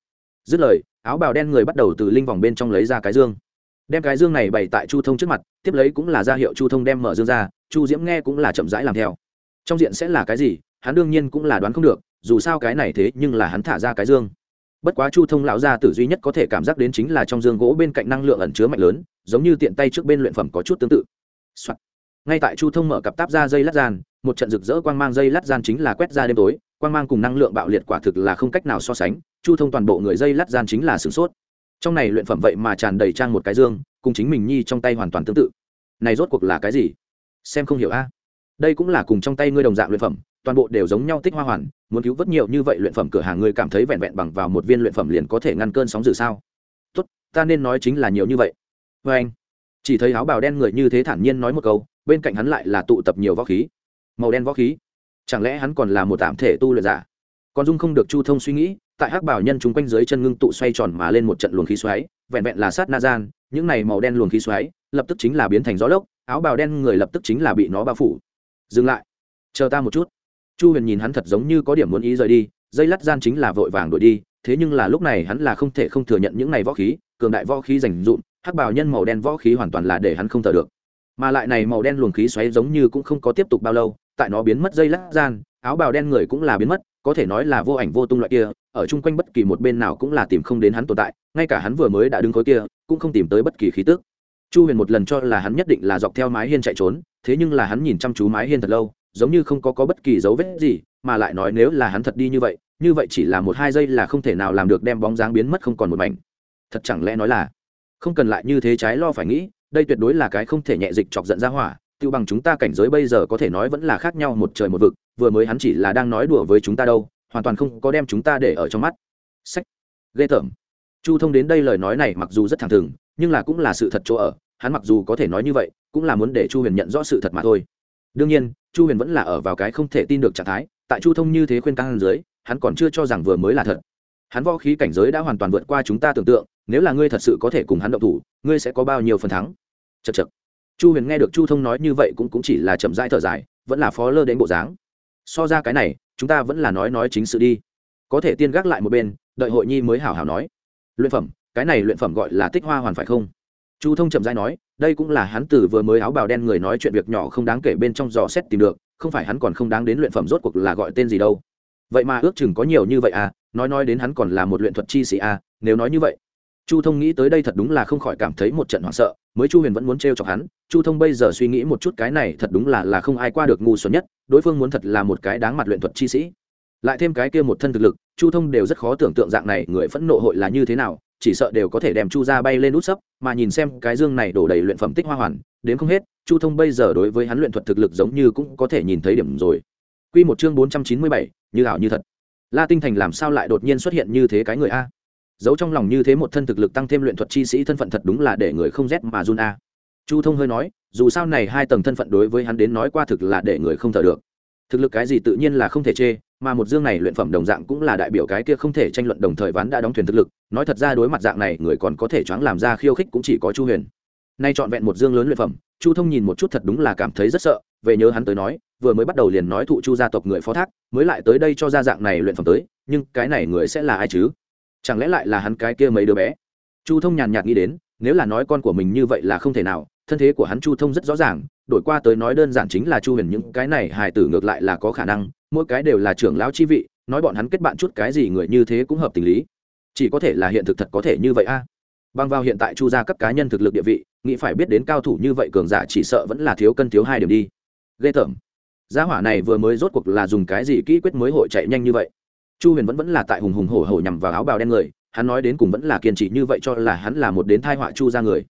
Dứt lời, áo bào đen người bắt đầu từ linh vòng bên trong lấy ra cái dương đem cái dương này bày tại chu thông trước mặt, tiếp lấy cũng là ra hiệu chu thông đem mở dương ra, chu diễm nghe cũng là chậm rãi làm theo. Trong diện sẽ là cái gì, hắn đương nhiên cũng là đoán không được, dù sao cái này thế nhưng là hắn thả ra cái dương. Bất quá chu thông lão gia tử duy nhất có thể cảm giác đến chính là trong dương gỗ bên cạnh năng lượng ẩn chứa mạnh lớn, giống như tiện tay trước bên luyện phẩm có chút tương tự、Soạn. ngay tại chu thông mở cặp táp ra dây lát gian, một trận rực rỡ quang mang dây lát gian chính là quét ra đêm tối, quang mang cùng năng lượng bạo liệt quả thực là không cách nào so sánh, chu thông toàn bộ người dây lát gian chính là sửng sốt trong này luyện phẩm vậy mà tràn đầy trang một cái dương, cùng chính mình nhi trong tay hoàn toàn tương tự. Này rốt cuộc là cái gì? Xem không hiểu a. Đây cũng là cùng trong tay ngươi đồng dạng luyện phẩm, toàn bộ đều giống nhau tích hoa hoàn, muốn cứu vớt nhiều như vậy luyện phẩm cửa hàng ngươi cảm thấy vẹn vẹn bằng vào một viên luyện phẩm liền có thể ngăn cơn sóng dữ sao? Tốt, ta nên nói chính là nhiều như vậy. Vê anh, chỉ thấy áo bào đen người như thế thản nhiên nói một câu, bên cạnh hắn lại là tụ tập nhiều võ khí. Màu đen võ khí. Chẳng lẽ hắn còn là một tạm thể tu luyện giả? Còn dung không được chu thông suy nghĩ tại hắc bảo nhân chúng quanh dưới chân ngưng tụ xoay tròn mà lên một trận luồng khí xoáy, vẹn vẹn là sát na gian, những này màu đen luồng khí xoáy, lập tức chính là biến thành gió lốc, áo bào đen người lập tức chính là bị nó bao phủ. Dừng lại. Chờ ta một chút. Chu huyền nhìn hắn thật giống như có điểm muốn ý rời đi, dây lắt gian chính là vội vàng đuổi đi, thế nhưng là lúc này hắn là không thể không thừa nhận những này võ khí, cường đại võ khí rành rụn hắc bào nhân màu đen võ khí hoàn toàn là để hắn không thở được. Mà lại này màu đen luồng khí xoáy giống như cũng không có tiếp tục bao lâu, tại nó biến mất dây lát gian, áo bào đen người cũng là biến mất, có thể nói là vô ảnh vô tung loại kia ở chung quanh bất kỳ một bên nào cũng là tìm không đến hắn tồn tại ngay cả hắn vừa mới đã đứng khối kia cũng không tìm tới bất kỳ khí tức. Chu huyền một lần cho là hắn nhất định là dọc theo mái hiên chạy trốn thế nhưng là hắn nhìn chăm chú mái hiên thật lâu giống như không có, có bất kỳ dấu vết gì mà lại nói nếu là hắn thật đi như vậy như vậy chỉ là một hai giây là không thể nào làm được đem bóng dáng biến mất không còn một mảnh. Thật chẳng lẽ nói là không cần lại như thế trái lo phải nghĩ đây tuyệt đối là cái không thể nhẹ dịch chọc giận ra hỏa tiêu bằng chúng ta cảnh giới bây giờ có thể nói vẫn là khác nhau một trời một vực vừa mới hắn chỉ là đang nói đùa với chúng ta đâu hoàn toàn không có đem chúng ta để ở trong mắt. Sách. Ghê tởm. Chu thông đến đây lời nói này mặc dù rất thẳng thừng nhưng là cũng là sự thật chỗ ở hắn mặc dù có thể nói như vậy cũng là muốn để chu huyền nhận rõ sự thật mà thôi. Đương nhiên chu huyền vẫn là ở vào cái không thể tin được trạng thái tại chu thông như thế khuyên căng dưới hắn còn chưa cho rằng vừa mới là thật. Hắn võ khí cảnh giới đã hoàn toàn vượt qua chúng ta tưởng tượng nếu là ngươi thật sự có thể cùng hắn động thủ ngươi sẽ có bao nhiêu phần thắng? Chật chật chu huyền nghe được chu thông nói như vậy cũng, cũng chỉ là chậm rãi thở dài vẫn là phó lơ đến bộ dáng so ra cái này, chúng ta vẫn là nói nói chính sự đi. Có thể tiên gác lại một bên, đợi hội nhi mới hảo hảo nói. Luyện phẩm, cái này luyện phẩm gọi là tích hoa hoàn phải không? Chu thông chậm rãi nói, đây cũng là hắn từ vừa mới áo bào đen người nói chuyện việc nhỏ không đáng kể bên trong dò xét tìm được, không phải hắn còn không đáng đến luyện phẩm rốt cuộc là gọi tên gì đâu. Vậy mà ước chừng có nhiều như vậy à nói nói đến hắn còn là một luyện thuật chi sĩ à nếu nói như vậy chu thông nghĩ tới đây thật đúng là không khỏi cảm thấy một trận hoảng sợ, mới chu huyền vẫn muốn t r e o chọc hắn, chu thông bây giờ suy nghĩ một chút cái này thật đúng là là không ai qua được ngu xuẩn nhất, đối phương muốn thật là một cái đáng mặt luyện thuật chi sĩ. Lại thêm cái kia một thân thực lực, chu thông đều rất khó tưởng tượng dạng này người phẫn nộ hội là như thế nào, chỉ sợ đều có thể đem chu ra bay lên nút sấp, mà nhìn xem cái dương này đổ đầy luyện phẩm tích hoa hoàn, đến không hết, chu thông bây giờ đối với hắn luyện thuật thực lực giống như cũng có thể nhìn thấy điểm rồi. Q một chương bốn trăm chín mươi bảy, như ảo như thật. La tinh thành làm sao lại đột nhiên xuất hiện như thế cái người a? Giấu trong lòng như thế một thân thực lực tăng thêm luyện thuật chi sĩ thân phận thật đúng là để người không rét mà run a. Chu thông hơi nói, dù sao này hai tầng thân phận đối với hắn đến nói qua thực là để người không thở được. Thực lực cái gì tự nhiên là không thể chê, mà một dương này luyện phẩm đồng dạng cũng là đại biểu cái kia không thể tranh luận đồng thời ván đã đóng thuyền thực lực, nói thật ra đối mặt dạng này, người còn có thể choáng làm ra khiêu khích cũng chỉ có chu huyền. Nay trọn vẹn một dương lớn luyện phẩm, chu thông nhìn một chút thật đúng là cảm thấy rất sợ, về nhớ hắn tới nói, vừa mới bắt đầu liền nói thụ chu gia tộc người phó thác, mới lại tới đây cho ra dạng này luyện phẩm tới, nhưng cái này người sẽ là ai chứ? Chẳng lẽ lại là hắn cái kia mấy đứa bé? Chu thông nhàn nhạt nghĩ đến, nếu là nói con của mình như vậy là không thể nào, thân thế của hắn chu thông rất rõ ràng, đổi qua tới nói đơn giản chính là chu huyền những cái này hài tử ngược lại là có khả năng, mỗi cái đều là trưởng lão chi vị, nói bọn hắn kết bạn chút cái gì người như thế cũng hợp tình lý. Chỉ có thể là hiện thực thật có thể như vậy a. À. bằng vào hiện tại chu ra các cá nhân thực lực địa vị, nghĩ phải biết đến cao thủ như vậy cường giả chỉ sợ vẫn là thiếu cân thiếu hai điểm đi. Ghê tởm. Gia hỏa này vừa mới rốt cuộc là dùng cái gì kỹ quyết mới hội chạy nhanh như vậy? Chu huyền vẫn vẫn là tại hùng hùng hổ hổ nhằm vào áo bào đen người, hắn nói đến cùng vẫn là kiên trì như vậy cho là hắn là một đến thai họa chu ra người.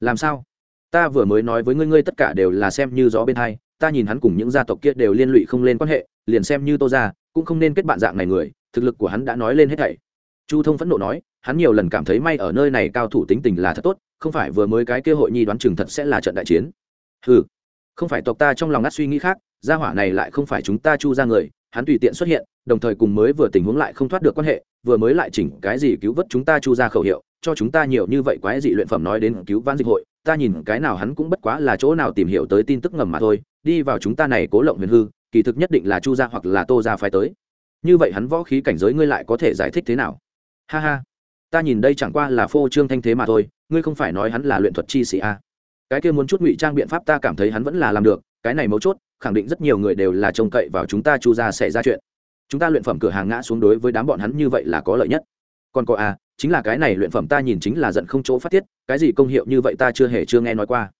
Làm sao? Ta vừa mới nói với ngươi ngươi tất cả đều là xem như gió bên thai ta nhìn hắn cùng những gia tộc kia đều liên lụy không lên quan hệ, liền xem như tô ra cũng không nên kết bạn dạng này người, thực lực của hắn đã nói lên hết thảy. Chu thông phẫn nộ nói, hắn nhiều lần cảm thấy may ở nơi này cao thủ tính tình là thật tốt, không phải vừa mới cái kia hội nhi đoán chừng thật sẽ là trận đại chiến. Ừ không phải tộc ta trong lòng ngắt suy nghĩ khác, gia hỏa này lại không phải chúng ta chu ra người hắn tùy tiện xuất hiện, đồng thời cùng mới vừa tình huống lại không thoát được quan hệ, vừa mới lại chỉnh cái gì cứu vớt chúng ta chu ra khẩu hiệu, cho chúng ta nhiều như vậy quái dị luyện phẩm nói đến cứu vãn dịch hội, ta nhìn cái nào hắn cũng bất quá là chỗ nào tìm hiểu tới tin tức ngầm mà thôi, đi vào chúng ta này cố lộng huyền hư, kỳ thực nhất định là chu gia hoặc là tô gia phải tới như vậy hắn võ khí cảnh giới ngươi lại có thể giải thích thế nào ha ha, ta nhìn đây chẳng qua là phô trương thanh thế mà thôi, ngươi không phải nói hắn là luyện thuật chi sĩ a à. cái kia muốn chút ngụy trang biện pháp ta cảm thấy hắn vẫn là làm được, cái này mấu chốt khẳng định rất nhiều người đều là trông cậy vào chúng ta chu ra sẽ ra chuyện. Chúng ta luyện phẩm cửa hàng ngã xuống đối với đám bọn hắn như vậy là có lợi nhất. Còn có à chính là cái này luyện phẩm ta nhìn chính là giận không chỗ phát tiết, cái gì công hiệu như vậy ta chưa hề chưa nghe nói qua.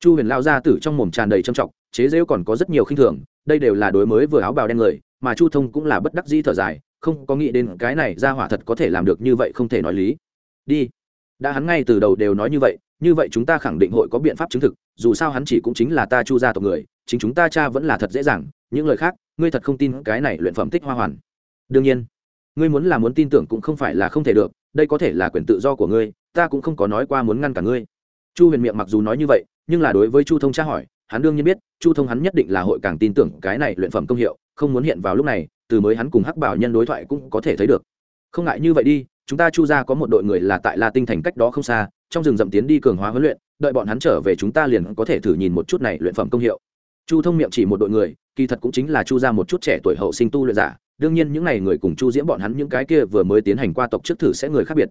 Chu huyền lao ra tử trong mồm tràn đầy trầm trọng, chế rêu còn có rất nhiều khinh thường, đây đều là đối mới vừa áo bào đen người, mà chu thông cũng là bất đắc di thở dài, không có nghĩ đến cái này ra hỏa thật có thể làm được như vậy không thể nói lý. Đi. Đã hắn ngay từ đầu đều nói như vậy như vậy chúng ta khẳng định hội có biện pháp chứng thực, dù sao hắn chỉ cũng chính là ta chu gia tộc người chính chúng ta cha vẫn là thật dễ dàng, những lời khác, ngươi thật không tin cái này luyện phẩm tích hoa hoàn. Đương nhiên, ngươi muốn là muốn tin tưởng cũng không phải là không thể được, đây có thể là quyền tự do của ngươi, ta cũng không có nói qua muốn ngăn cả ngươi. Chu huyền miệng mặc dù nói như vậy, nhưng là đối với chu thông tra hỏi, hắn đương nhiên biết, chu thông hắn nhất định là hội càng tin tưởng cái này luyện phẩm công hiệu, không muốn hiện vào lúc này, từ mới hắn cùng hắc bảo nhân đối thoại cũng có thể thấy được. Không ngại như vậy đi, chúng ta chu ra có một đội người là tại la tinh thành cách đó không xa, trong rừng rậm tiến đi cường hóa huấn luyện, đợi bọn hắn trở về chúng ta liền có thể thử nhìn một chút này luyện phẩm công hiệu chu thông miệng chỉ một đội người, kỳ thật cũng chính là chu ra một chút trẻ tuổi hậu sinh tu luyện giả. Đương nhiên những n à y người cùng chu diễm bọn hắn những cái kia vừa mới tiến hành qua tộc trước thử sẽ người khác biệt.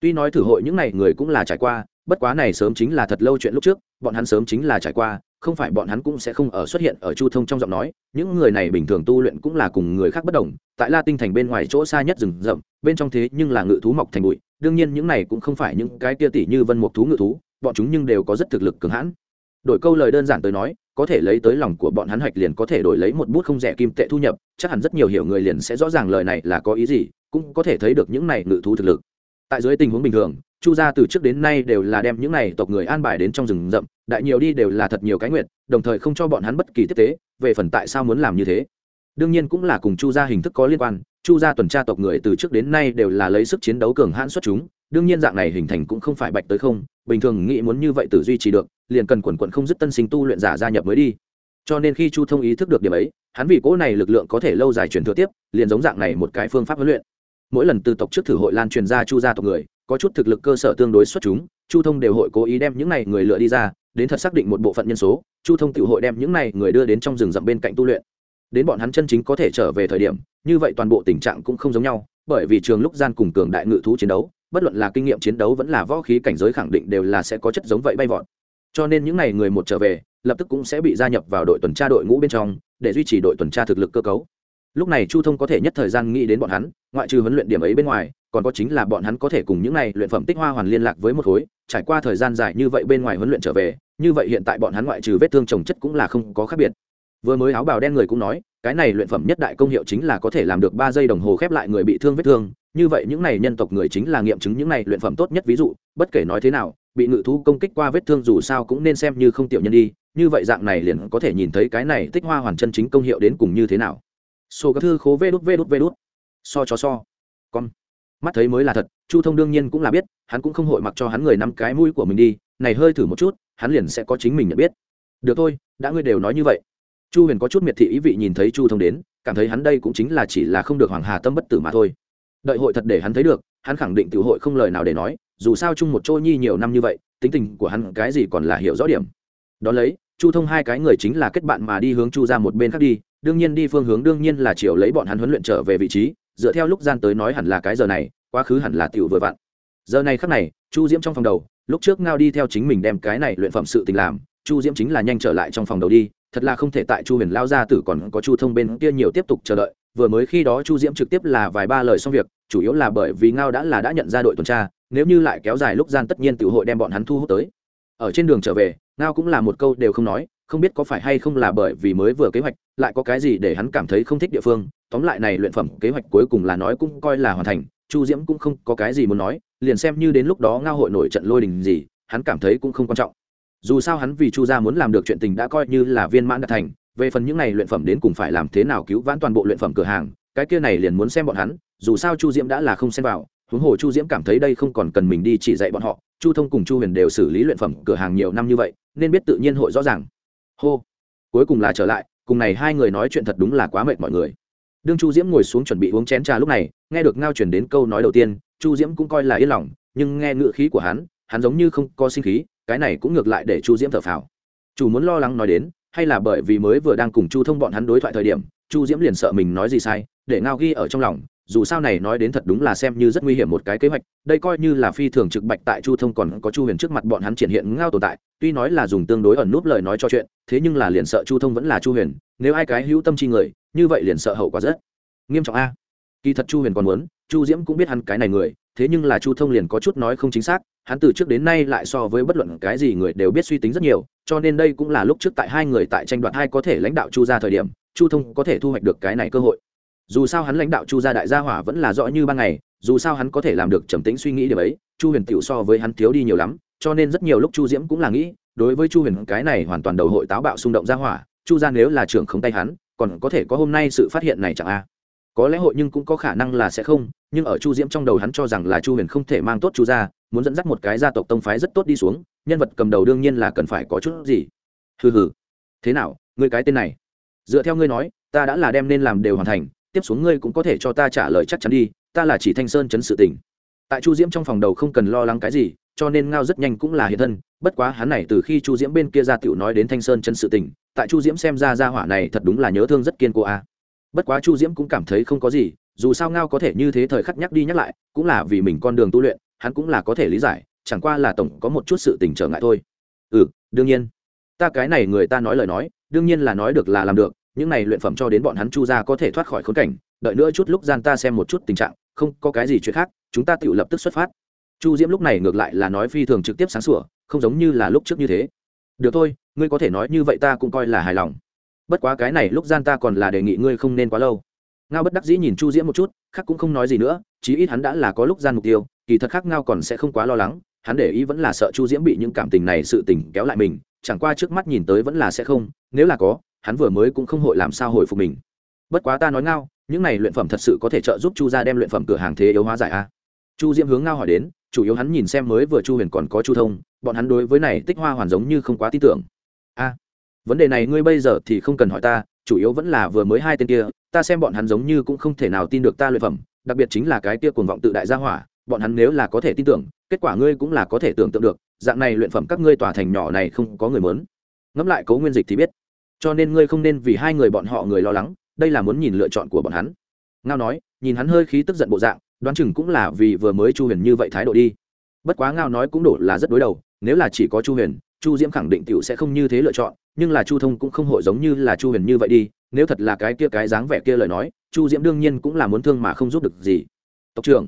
Tuy nói thử hội những n à y người cũng là trải qua, bất quá này sớm chính là thật lâu chuyện lúc trước, bọn hắn sớm chính là trải qua, không phải bọn hắn cũng sẽ không ở xuất hiện ở chu thông trong giọng nói. Những người này bình thường tu luyện cũng là cùng người khác bất đồng, tại la tinh thành bên ngoài chỗ xa nhất rừng rậm, bên trong thế nhưng là ngự thú mọc thành bụi. Đương nhiên những này cũng không phải những cái kia tỷ như vân mục thú ngự thú, bọn chúng nhưng đều có rất thực lực cường hãn. Đổi câu lời đơn giản tới nói có thể lấy tới lòng của bọn hắn hạch liền có thể đổi lấy một bút không rẻ kim tệ thu nhập, chắc hẳn rất nhiều hiểu người liền sẽ rõ ràng lời này là có ý gì, cũng có thể thấy được những này ngự thú thực lực. Tại dưới tình huống bình thường, chu gia từ trước đến nay đều là đem những này tộc người an bài đến trong rừng rậm, đại nhiều đi đều là thật nhiều cái nguyện đồng thời không cho bọn hắn bất kỳ tiếp tế, về phần tại sao muốn làm như thế. Đương nhiên cũng là cùng chu gia hình thức có liên quan, chu gia tuần tra tộc người từ trước đến nay đều là lấy sức chiến đấu cường hãn xuất chúng, đương nhiên dạng này hình thành cũng không phải bạch tới không, bình thường nghĩ muốn như vậy tự duy trì được liền cần quần quận không dứt tân sinh tu luyện giả gia nhập mới đi. Cho nên khi chu thông ý thức được điểm ấy, hắn vì cỗ này lực lượng có thể lâu dài truyền thừa tiếp, liền giống dạng này một cái phương pháp huấn luyện. Mỗi lần từ tộc trước thử hội lan truyền ra chu gia tộc người, có chút thực lực cơ sở tương đối xuất chúng, chu thông đều hội cố ý đem những này người lựa đi ra, đến thật xác định một bộ phận nhân số, chu thông tự hội đem những này người đưa đến trong rừng rậm bên cạnh tu luyện. Đến bọn hắn chân chính có thể trở về thời điểm, như vậy toàn bộ tình trạng cũng không giống nhau, bởi vì trường lúc gian cùng cường đại ngự thú chiến đấu, bất luận là kinh nghiệm chiến đấu vẫn là võ khí cảnh giới khẳng định đều là sẽ có chất giống vậy bay vọt cho nên những ngày người một trở về, lập tức cũng sẽ bị gia nhập vào đội tuần tra đội ngũ bên trong, để duy trì đội tuần tra thực lực cơ cấu. Lúc này chu thông có thể nhất thời gian nghĩ đến bọn hắn, ngoại trừ huấn luyện điểm ấy bên ngoài, còn có chính là bọn hắn có thể cùng những n à y luyện phẩm tích hoa hoàn liên lạc với một khối, trải qua thời gian dài như vậy bên ngoài huấn luyện trở về, như vậy hiện tại bọn hắn ngoại trừ vết thương trồng chất cũng là không có khác biệt. Vừa mới áo bào đen người cũng nói, cái này luyện phẩm nhất đại công hiệu chính là có thể làm được ba giây đồng hồ khép lại người bị thương vết thương, như vậy những này nhân tộc người chính là nghiệm chứng những này luyện phẩm tốt nhất, ví dụ, bất kể nói thế nào bị ngự thú công kích qua vết thương dù sao cũng nên xem như không tiểu nhân đi, như vậy dạng này liền có thể nhìn thấy cái này tích hoa hoàn chân chính công hiệu đến cùng như thế nào. Sổ các thư khố vê đút vê đút vê đút. So cho so. Con. Mắt thấy mới là thật, chu thông đương nhiên cũng là biết, hắn cũng không hội mặc cho hắn người nắm cái mũi của mình đi, này hơi thử một chút, hắn liền sẽ có chính mình nhận biết. Được thôi, đã ngươi đều nói như vậy. Chu huyền có chút miệt thị ý vị nhìn thấy chu thông đến, cảm thấy hắn đây cũng chính là chỉ là không được hoàng hà tâm bất tử mà thôi. Đợi hội thật để hắn thấy được, hắn khẳng định tự hội không lời nào để nói dù sao chung một chỗ nhi nhiều năm như vậy, tính tình của hắn cái gì còn là hiểu rõ điểm. Đ ó lấy, chu thông hai cái người chính là kết bạn mà đi hướng chu ra một bên khác đi, đương nhiên đi phương hướng đương nhiên là chiều lấy bọn hắn huấn luyện trở về vị trí, dựa theo lúc gian tới nói hẳn là cái giờ này, quá khứ hẳn là tiểu vừa vặn. Giờ này khắc này, chu diễm trong phòng đầu, lúc trước ngao đi theo chính mình đem cái này luyện phẩm sự tình làm, chu diễm chính là nhanh trở lại trong phòng đầu đi, thật là không thể tại chu huyền lao ra tử còn có chu thông bên kia nhiều tiếp tục chờ đợi. Vừa mới khi đó chu diễm trực tiếp là vài ba lời xong việc, chủ yếu là bởi vì ngao đã là đã nhận ra đội tuần tra nếu như lại kéo dài lúc gian tất nhiên tiểu hội đem bọn hắn thu hút tới. Ở trên đường trở về, ngao cũng là một câu đều không nói, không biết có phải hay không là bởi vì mới vừa kế hoạch, lại có cái gì để hắn cảm thấy không thích địa phương. Tóm lại này luyện phẩm kế hoạch cuối cùng là nói cũng coi là hoàn thành, chu diễm cũng không có cái gì muốn nói, liền xem như đến lúc đó ngao hội nổi trận lôi đình gì, hắn cảm thấy cũng không quan trọng. Dù sao hắn vì chu gia muốn làm được chuyện tình đã coi như là viên mãn đạt thành, về phần những này luyện phẩm đến cùng phải làm thế nào cứu vãn toàn bộ luyện phẩm cửa hàng, cái kia này liền muốn xem bọn hắn, dù sao chu diễm đã là không xem vào huống hồ chu diễm cảm thấy đây không còn cần mình đi chỉ dạy bọn họ, chu thông cùng chu huyền đều xử lý luyện phẩm cửa hàng nhiều năm như vậy, nên biết tự nhiên hội rõ ràng. Hô. Cuối cùng là trở lại, cùng này hai người nói chuyện thật đúng là quá mệt mọi người. Đương chu diễm ngồi xuống chuẩn bị uống chén trà lúc này, nghe được ngao chuyển đến câu nói đầu tiên, chu diễm cũng coi là yên lòng, nhưng nghe ngựa khí của hắn hắn giống như không có sinh khí, cái này cũng ngược lại để chu diễm thở phào. Chủ muốn lo lắng nói đến, hay là bởi vì mới vừa đang cùng chu thông bọn hắn đối thoại thời điểm, chu diễm liền sợ mình nói gì sai, để ngao ghi ở trong lòng dù sao này nói đến thật đúng là xem như rất nguy hiểm một cái kế hoạch, đây coi như là phi thường trực bạch tại chu thông còn có chu huyền trước mặt bọn hắn triển hiện ngao tồn tại, tuy nói là dùng tương đối ẩn núp lời nói cho chuyện, thế nhưng là liền sợ chu thông vẫn là chu huyền, nếu ai cái hữu tâm chi người, như vậy liền sợ hậu quả rất nghiêm trọng a. Kỳ thật chu huyền còn muốn, chu diễm cũng biết hắn cái này người, thế nhưng là chu thông liền có chút nói không chính xác, hắn từ trước đến nay lại so với bất luận cái gì người đều biết suy tính rất nhiều, cho nên đây cũng là lúc trước tại hai người tại tranh đoạt hai có thể lãnh đạo chu ra thời điểm, chu thông có thể thu hoạch được cái này cơ hội dù sao hắn lãnh đạo chu gia đại gia hỏa vẫn là rõ như ban ngày, dù sao hắn có thể làm được trầm tính suy nghĩ điều ấy, chu huyền tiểu so với hắn thiếu đi nhiều lắm, cho nên rất nhiều lúc chu diễm cũng là nghĩ, đối với chu huyền cái này hoàn toàn đầu hội táo bạo xung động gia hỏa, chu gia nếu là trưởng không tay hắn, còn có thể có hôm nay sự phát hiện này chẳng a? Có lẽ hội nhưng cũng có khả năng là sẽ không, nhưng ở chu diễm trong đầu hắn cho rằng là chu huyền không thể mang tốt chu gia, muốn dẫn dắt một cái gia tộc tông phái rất tốt đi xuống, nhân vật cầm đầu đương nhiên là cần phải có chút gì. Hừ hừ. Thế nào, ngươi cái tên này? Dựa theo ngươi nói, ta đã là đem nên làm đều hoàn thành tiếp xuống ngươi cũng có thể cho ta trả lời chắc chắn đi, ta là chỉ thanh sơn chấn sự tình. Tại chu diễm trong phòng đầu không cần lo lắng cái gì, cho nên ngao rất nhanh cũng là hiện thân, bất quá hắn này từ khi chu diễm bên kia ra tiểu nói đến thanh sơn chân sự tình, tại chu diễm xem ra ra hỏa này thật đúng là nhớ thương rất kiên cố a. Bất quá chu diễm cũng cảm thấy không có gì, dù sao ngao có thể như thế thời khắc nhắc đi nhắc lại, cũng là vì mình con đường tu luyện, hắn cũng là có thể lý giải, chẳng qua là tổng có một chút sự tình trở ngại thôi. Ừ đương nhiên. Ta cái này người ta nói lời nói, đương nhiên là nói được là làm được những này luyện phẩm cho đến bọn hắn chu ra có thể thoát khỏi khốn cảnh, đợi nữa chút lúc gian ta xem một chút tình trạng, không có cái gì chuyện khác, chúng ta tự lập tức xuất phát. Chu diễm lúc này ngược lại là nói phi thường trực tiếp sáng sủa, không giống như là lúc trước như thế. Được thôi, ngươi có thể nói như vậy ta cũng coi là hài lòng. Bất quá cái này lúc gian ta còn là đề nghị ngươi không nên quá lâu. Ngao bất đắc dĩ nhìn chu diễm một chút, khác cũng không nói gì nữa, chí ít hắn đã là có lúc gian mục tiêu, kỳ thật khác ngao còn sẽ không quá lo lắng, hắn để ý vẫn là sợ chu diễm bị những cảm tình này sự tình kéo lại mình, chẳng qua trước mắt nhìn tới vẫn là sẽ không, nếu là có hắn vừa mới cũng không hội làm sao hồi phục mình. Bất quá ta nói ngao, những này luyện phẩm thật sự có thể trợ giúp chu ra đem luyện phẩm cửa hàng thế yếu hóa giải a. Chu diễm hướng ngao hỏi đến, chủ yếu hắn nhìn xem mới vừa chu huyền còn có chu thông, bọn hắn đối với này tích hoa hoàn giống như không quá tin tưởng. A, vấn đề này ngươi bây giờ thì không cần hỏi ta, chủ yếu vẫn là vừa mới hai tên kia, ta xem bọn hắn giống như cũng không thể nào tin được ta luyện phẩm, đặc biệt chính là cái kia cuồng vọng tự đại gia hỏa, bọn hắn nếu là có thể tin tưởng, kết quả ngươi cũng là có thể tưởng tượng được, dạng này luyện phẩm các ngươi tòa thành nhỏ này không có người mớn ngẫm lại cấu nguyên dịch thì biết cho nên ngươi không nên vì hai người bọn họ người lo lắng, đây là muốn nhìn lựa chọn của bọn hắn. Ngao nói, nhìn hắn hơi khí tức giận bộ dạng, đoán chừng cũng là vì vừa mới chu huyền như vậy thái độ đi. Bất quá ngao nói cũng đổ là rất đối đầu, nếu là chỉ có chu huyền, chu diễm khẳng định t i ể u sẽ không như thế lựa chọn, nhưng là chu thông cũng không hội giống như là chu huyền như vậy đi, nếu thật là cái kia cái dáng vẻ kia lời nói, chu diễm đương nhiên cũng là muốn thương mà không giúp được gì. Tộc trưởng.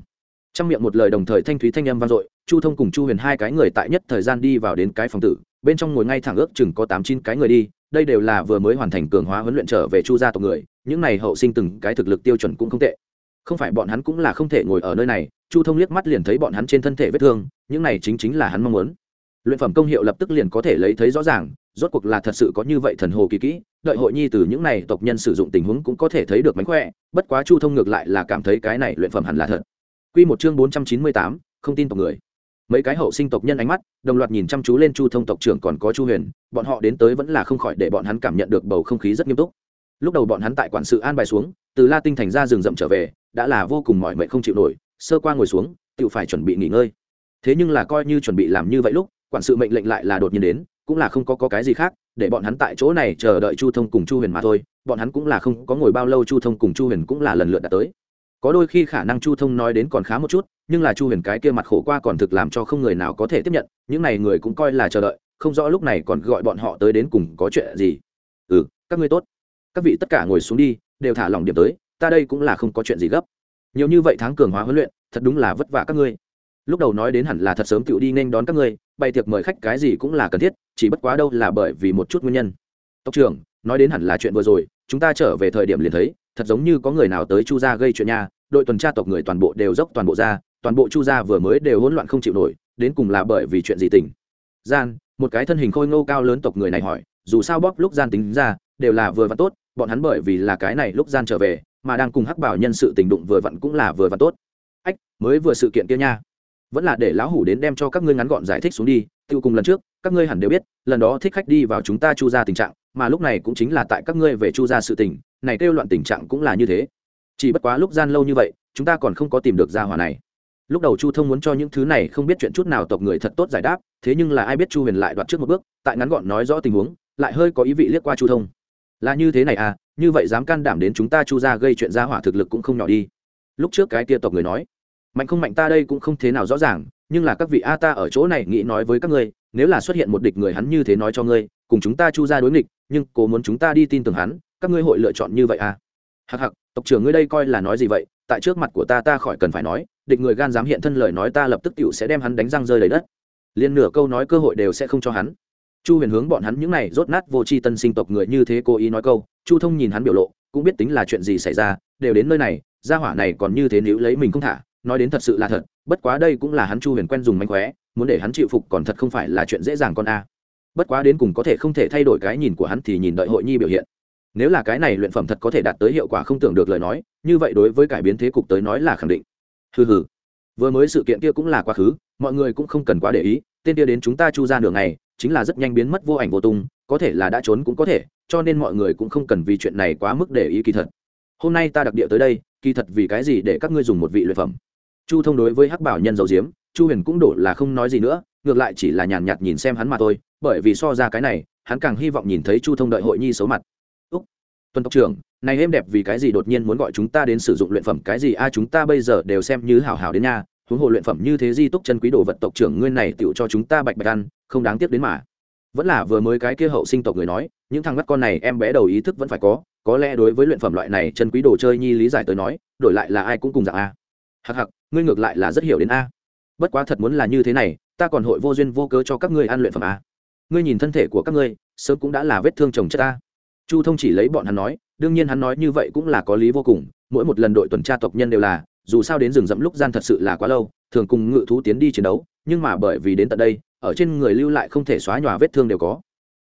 Trong miệng một lời đồng thời thanh thúy thanh âm vang dội, chu thông cùng chu huyền hai cái người tại nhất thời gian đi vào đến cái phòng tử, bên trong ngồi ngay thẳng ước chừng có tám chín cái người đi đây đều là vừa mới hoàn thành cường hóa huấn luyện trở về chu gia tộc người, những này hậu sinh từng cái thực lực tiêu chuẩn cũng không tệ. Không phải bọn hắn cũng là không thể ngồi ở nơi này, chu thông liếc mắt liền thấy bọn hắn trên thân thể vết thương, những này chính chính là hắn mong muốn. Luyện phẩm công hiệu lập tức liền có thể lấy thấy rõ ràng, rốt cuộc là thật sự có như vậy thần hồ kỳ kỹ, đợi hội nhi từ những này tộc nhân sử dụng tình huống cũng có thể thấy được mánh khỏe, bất quá chu thông ngược lại là cảm thấy cái này luyện phẩm hẳn là thật. Quy một chương bốn trăm chín mươi tám, không tin tộc người mấy cái hậu sinh tộc nhân ánh mắt đồng loạt nhìn chăm chú lên chu thông tộc trưởng còn có chu huyền bọn họ đến tới vẫn là không khỏi để bọn hắn cảm nhận được bầu không khí rất nghiêm túc. Lúc đầu bọn hắn tại quản sự an bài xuống từ la tinh thành ra rừng rậm trở về đã là vô cùng mỏi mệt không chịu nổi sơ qua ngồi xuống tự phải chuẩn bị nghỉ ngơi. Thế nhưng là coi như chuẩn bị làm như vậy lúc quản sự mệnh lệnh lại là đột nhiên đến cũng là không có, có cái gì khác để bọn hắn tại chỗ này chờ đợi chu thông cùng chu huyền mà thôi bọn hắn cũng là không có ngồi bao lâu chu thông cùng chu huyền cũng là lần lượt đã tới có đôi khi khả năng chu thông nói đến còn khá một chút, nhưng là chu huyền cái kia mặt khổ qua còn thực làm cho không người nào có thể tiếp nhận, những n à y người cũng coi là chờ đợi, không rõ lúc này còn gọi bọn họ tới đến cùng có chuyện gì. Ừ các ngươi tốt. Các vị tất cả ngồi xuống đi, đều thả lòng điểm tới, ta đây cũng là không có chuyện gì gấp. Nhiều như vậy tháng cường hóa huấn luyện, thật đúng là vất vả các ngươi. Lúc đầu nói đến hẳn là thật sớm tựu đi nên đón các ngươi, bày tiệc mời khách cái gì cũng là cần thiết, chỉ bất quá đâu là bởi vì một chút nguyên nhân. Tộc trưởng, nói đến hẳn là chuyện vừa rồi, chúng ta trở về thời điểm liền thấy thật giống như có người nào tới chu gia gây chuyện nha, đội tuần tra tộc người toàn bộ đều dốc toàn bộ ra, toàn bộ chu gia vừa mới đều hỗn loạn không chịu nổi, đến cùng là bởi vì chuyện gì tình? Gian, một cái thân hình khôi ngô cao lớn tộc người này hỏi, dù sao bóp lúc gian tính ra, đều là vừa và tốt, bọn hắn bởi vì là cái này lúc gian trở về, mà đang cùng hắc bảo nhân sự tình đụng vừa vặn cũng là vừa và tốt. Ách, mới vừa sự kiện kia nha. Vẫn là để lão hủ đến đem cho các ngươi ngắn gọn giải thích xuống đi, tiêu cùng lần trước, các ngươi hẳn đều biết, lần đó thích khách đi vào chúng ta chu ra tình trạng, mà lúc này cũng chính là tại các ngươi về chu ra sự tình này kêu loạn tình trạng cũng là như thế. Chỉ bất quá lúc gian lâu như vậy, chúng ta còn không có tìm được gia hỏa này. Lúc đầu chu thông muốn cho những thứ này không biết chuyện chút nào tộc người thật tốt giải đáp, thế nhưng là ai biết chu huyền lại đoạt trước một bước, tại ngắn gọn nói rõ tình huống, lại hơi có ý vị liếc qua chu thông. Là như thế này à như vậy dám can đảm đến chúng ta chu ra gây chuyện ra hỏa thực lực cũng không nhỏ đi. Lúc trước cái kia tộc người nói, mạnh không mạnh ta đây cũng không thế nào rõ ràng, nhưng là các vị a ta ở chỗ này nghĩ nói với các ngươi, nếu là xuất hiện một địch người hắn như thế nói cho ngươi, cùng chúng ta chu ra đối nghịch, nhưng cố muốn chúng ta đi tin tưởng hắn các ngươi hội lựa chọn như vậy à? Hặc hặc tộc trưởng ngươi đây coi là nói gì vậy? Tại trước mặt của ta ta khỏi cần phải nói, địch người gan dám hiện thân lời nói ta lập tức tựu sẽ đem hắn đánh răng rơi lấy đất. Liên nửa câu nói cơ hội đều sẽ không cho hắn. Chu huyền hướng bọn hắn những này rốt nát vô tri tân sinh tộc người như thế cố ý nói câu, chu thông nhìn hắn biểu lộ, cũng biết tính là chuyện gì xảy ra, đều đến nơi này, gia hỏa này còn như thế nếu lấy mình không thả, nói đến thật sự là thật, bất quá đây cũng là hắn chu huyền quen dùng mánh khóe, muốn để hắn chịu phục còn thật không phải là chuyện dễ dàng con a. Bất quá đến cùng có thể không thể thay đổi cái nhìn của hắn thì nhìn đợi hội nhi biểu hiện nếu là cái này luyện phẩm thật có thể đạt tới hiệu quả không tưởng được lời nói, như vậy đối với cải biến thế cục tới nói là khẳng định. Hừ hừ. Vừa mới sự kiện kia cũng là quá khứ, mọi người cũng không cần quá để ý, tên kia đến chúng ta chu ra đường này chính là rất nhanh biến mất vô ảnh vô tung, có thể là đã trốn cũng có thể, cho nên mọi người cũng không cần vì chuyện này quá mức để ý kỳ thật. Hôm nay ta đặc địa tới đây, kỳ thật vì cái gì để các ngươi dùng một vị luyện phẩm? Chu thông đối với hắc bảo nhân dầu diếm chu huyền cũng đổ là không nói gì nữa, ngược lại chỉ là nhàn nhạt nhìn xem hắn mà thôi, bởi vì so ra cái này, hắn càng hy vọng nhìn thấy chu thông đợi hội nhi xấu mặt. Tuần tộc trưởng, này êm đẹp vì cái gì đột nhiên muốn gọi chúng ta đến sử dụng luyện phẩm cái gì? A, chúng ta bây giờ đều xem như hảo hảo đến nha. Huống hồ luyện phẩm như thế di túc chân quý đồ vật tộc trưởng ngươi này tựu cho chúng ta bạch bạch ăn, không đáng tiếc đến mà. Vẫn là vừa mới cái kia hậu sinh tộc người nói, những thằng mắt con này em bé đầu ý thức vẫn phải có có lẽ đối với luyện phẩm loại này chân quý đồ chơi nhi lý giải tới nói, đổi lại là ai cũng cùng dạng a. Hặc hặc ngươi ngược lại là rất hiểu đến a. Bất quá thật muốn là như thế này, ta còn hội vô duyên vô cớ cho các ngươi ăn luyện phẩm a. Ngươi nhìn thân thể của các ngươi, sớm cũng đã là vết thương chồng chất a chu thông chỉ lấy bọn hắn nói, đương nhiên hắn nói như vậy cũng là có lý vô cùng, mỗi một lần đội tuần tra tộc nhân đều là, dù sao đến rừng rậm lúc gian thật sự là quá lâu, thường cùng ngự thú tiến đi chiến đấu, nhưng mà bởi vì đến tận đây, ở trên người lưu lại không thể xóa nhòa vết thương đều có.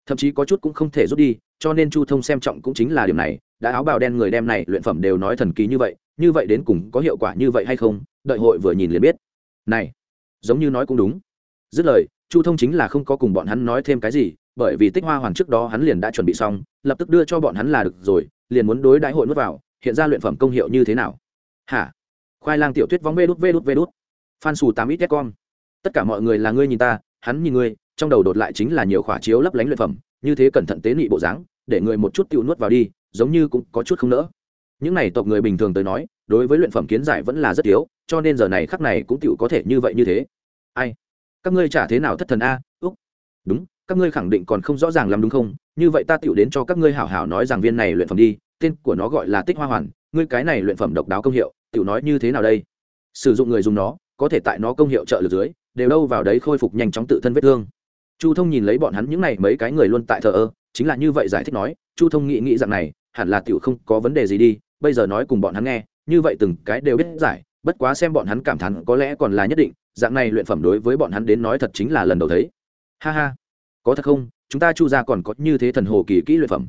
Thậm chí có chút cũng không thể rút đi, cho nên chu thông xem trọng cũng chính là điểm này, đã áo bào đen người đem này luyện phẩm đều nói thần kỳ như vậy như vậy đến cùng có hiệu quả như vậy hay không, đợi hội vừa nhìn liền biết. Này, giống như nói cũng đúng. Dứt lời, chu thông chính là không có cùng bọn hắn nói thêm cái gì bởi vì tích hoa hoàn trước đó hắn liền đã chuẩn bị xong, lập tức đưa cho bọn hắn là được rồi, liền muốn đối đãi hội nuốt vào, hiện ra luyện phẩm công hiệu như thế nào? Hả? Khoai lang tiểu thuyết vóng vê đút vê đút vê đút. Phan xù tám ít con. Tất cả mọi người là ngươi nhìn ta, hắn nhìn ngươi, trong đầu đột lại chính là nhiều khỏa chiếu lấp lánh luyện phẩm, như thế cẩn thận tế nị bộ dáng, để người một chút tiêu nuốt vào đi, giống như cũng có chút không nỡ. Những này tộc người bình thường tới nói, đối với luyện phẩm kiến giải vẫn là rất yếu, cho nên giờ này khắc này cũng tiêu có thể như vậy như thế. Ai? Các ngươi chả thế nào thất thần a, úc. Đúng các ngươi khẳng định còn không rõ ràng lắm đúng không? Như vậy ta tựu đến cho các ngươi hảo hảo nói rằng viên này luyện phẩm đi, tên của nó gọi là tích hoa hoàn, ngươi cái này luyện phẩm độc đáo công hiệu tựu nói như thế nào đây? Sử dụng người dùng nó, có thể tại nó công hiệu trợ lực dưới, đều đâu vào đấy khôi phục nhanh chóng tự thân vết thương. Chu thông nhìn lấy bọn hắn những n à y mấy cái người luôn tại thờ ơ, chính là như vậy giải thích nói, chu thông nghĩ nghĩ rằng này, hẳn là tiểu không có vấn đề gì đi, bây giờ nói cùng bọn hắn nghe, như vậy từng cái đều biết giải, bất quá xem bọn hắn cảm thán có lẽ còn là nhất định, dạng này luyện phẩm đối với bọn hắn đến nói thật chính là lần đầu thấy. Ha ha có thật không? Chúng ta chu ra còn có như thế thần hồ kỳ kỹ luyện phẩm.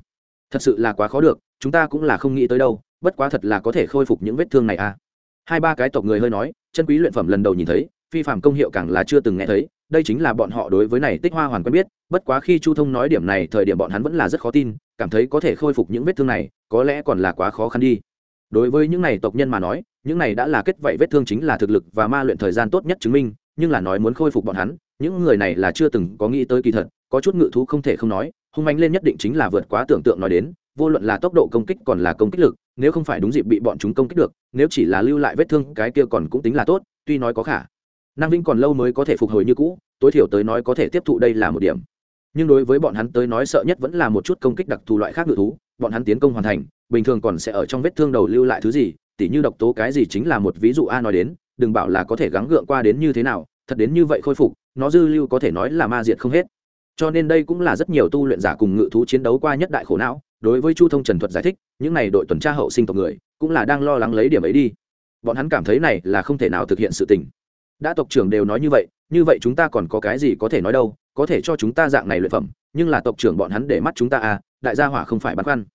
Thật sự là quá khó được, chúng ta cũng là không nghĩ tới đâu, bất quá thật là có thể khôi phục những vết thương này à. Hai ba cái tộc người hơi nói, chân quý luyện phẩm lần đầu nhìn thấy, phi phạm công hiệu càng là chưa từng nghe thấy, đây chính là bọn họ đối với này tích hoa hoàn quen biết, bất quá khi chu thông nói điểm này, thời điểm bọn hắn vẫn là rất khó tin, cảm thấy có thể khôi phục những vết thương này, có lẽ còn là quá khó khăn đi. Đối với những này tộc nhân mà nói, những này đã là kết vậy vết thương chính là thực lực và ma luyện thời gian tốt nhất chứng minh, nhưng là nói muốn khôi phục bọn hắn, những người này là chưa từng có nghĩ tới kỳ thật có chút ngự thú không thể không nói, hung mạnh lên nhất định chính là vượt quá tưởng tượng nói đến, vô luận là tốc độ công kích còn là công kích lực, nếu không phải đúng dịp bị bọn chúng công kích được, nếu chỉ là lưu lại vết thương, cái kia còn cũng tính là tốt, tuy nói có khả năng vinh còn lâu mới có thể phục hồi như cũ, tối thiểu tới nói có thể tiếp thụ đây là một điểm. Nhưng đối với bọn hắn tới nói sợ nhất vẫn là một chút công kích đặc thù loại khác ngự thú, bọn hắn tiến công hoàn thành, bình thường còn sẽ ở trong vết thương đầu lưu lại thứ gì, tỉ như độc tố cái gì chính là một ví dụ a nói đến, đừng bảo là có thể gắng gượng qua đến như thế nào, thật đến như vậy khôi phục, nó dư lưu có thể nói là ma diệt không hết cho nên đây cũng là rất nhiều tu luyện giả cùng ngự thú chiến đấu qua nhất đại khổ não, đối với chu thông trần thuật giải thích, những n à y đội tuần tra hậu sinh tộc người, cũng là đang lo lắng lấy điểm ấy đi. Bọn hắn cảm thấy này là không thể nào thực hiện sự tình. Đã tộc trưởng đều nói như vậy như vậy chúng ta còn có cái gì có thể nói đâu, có thể cho chúng ta dạng này luyện phẩm, nhưng là tộc trưởng bọn hắn để mắt chúng ta à đại gia hỏa không phải băn khoăn.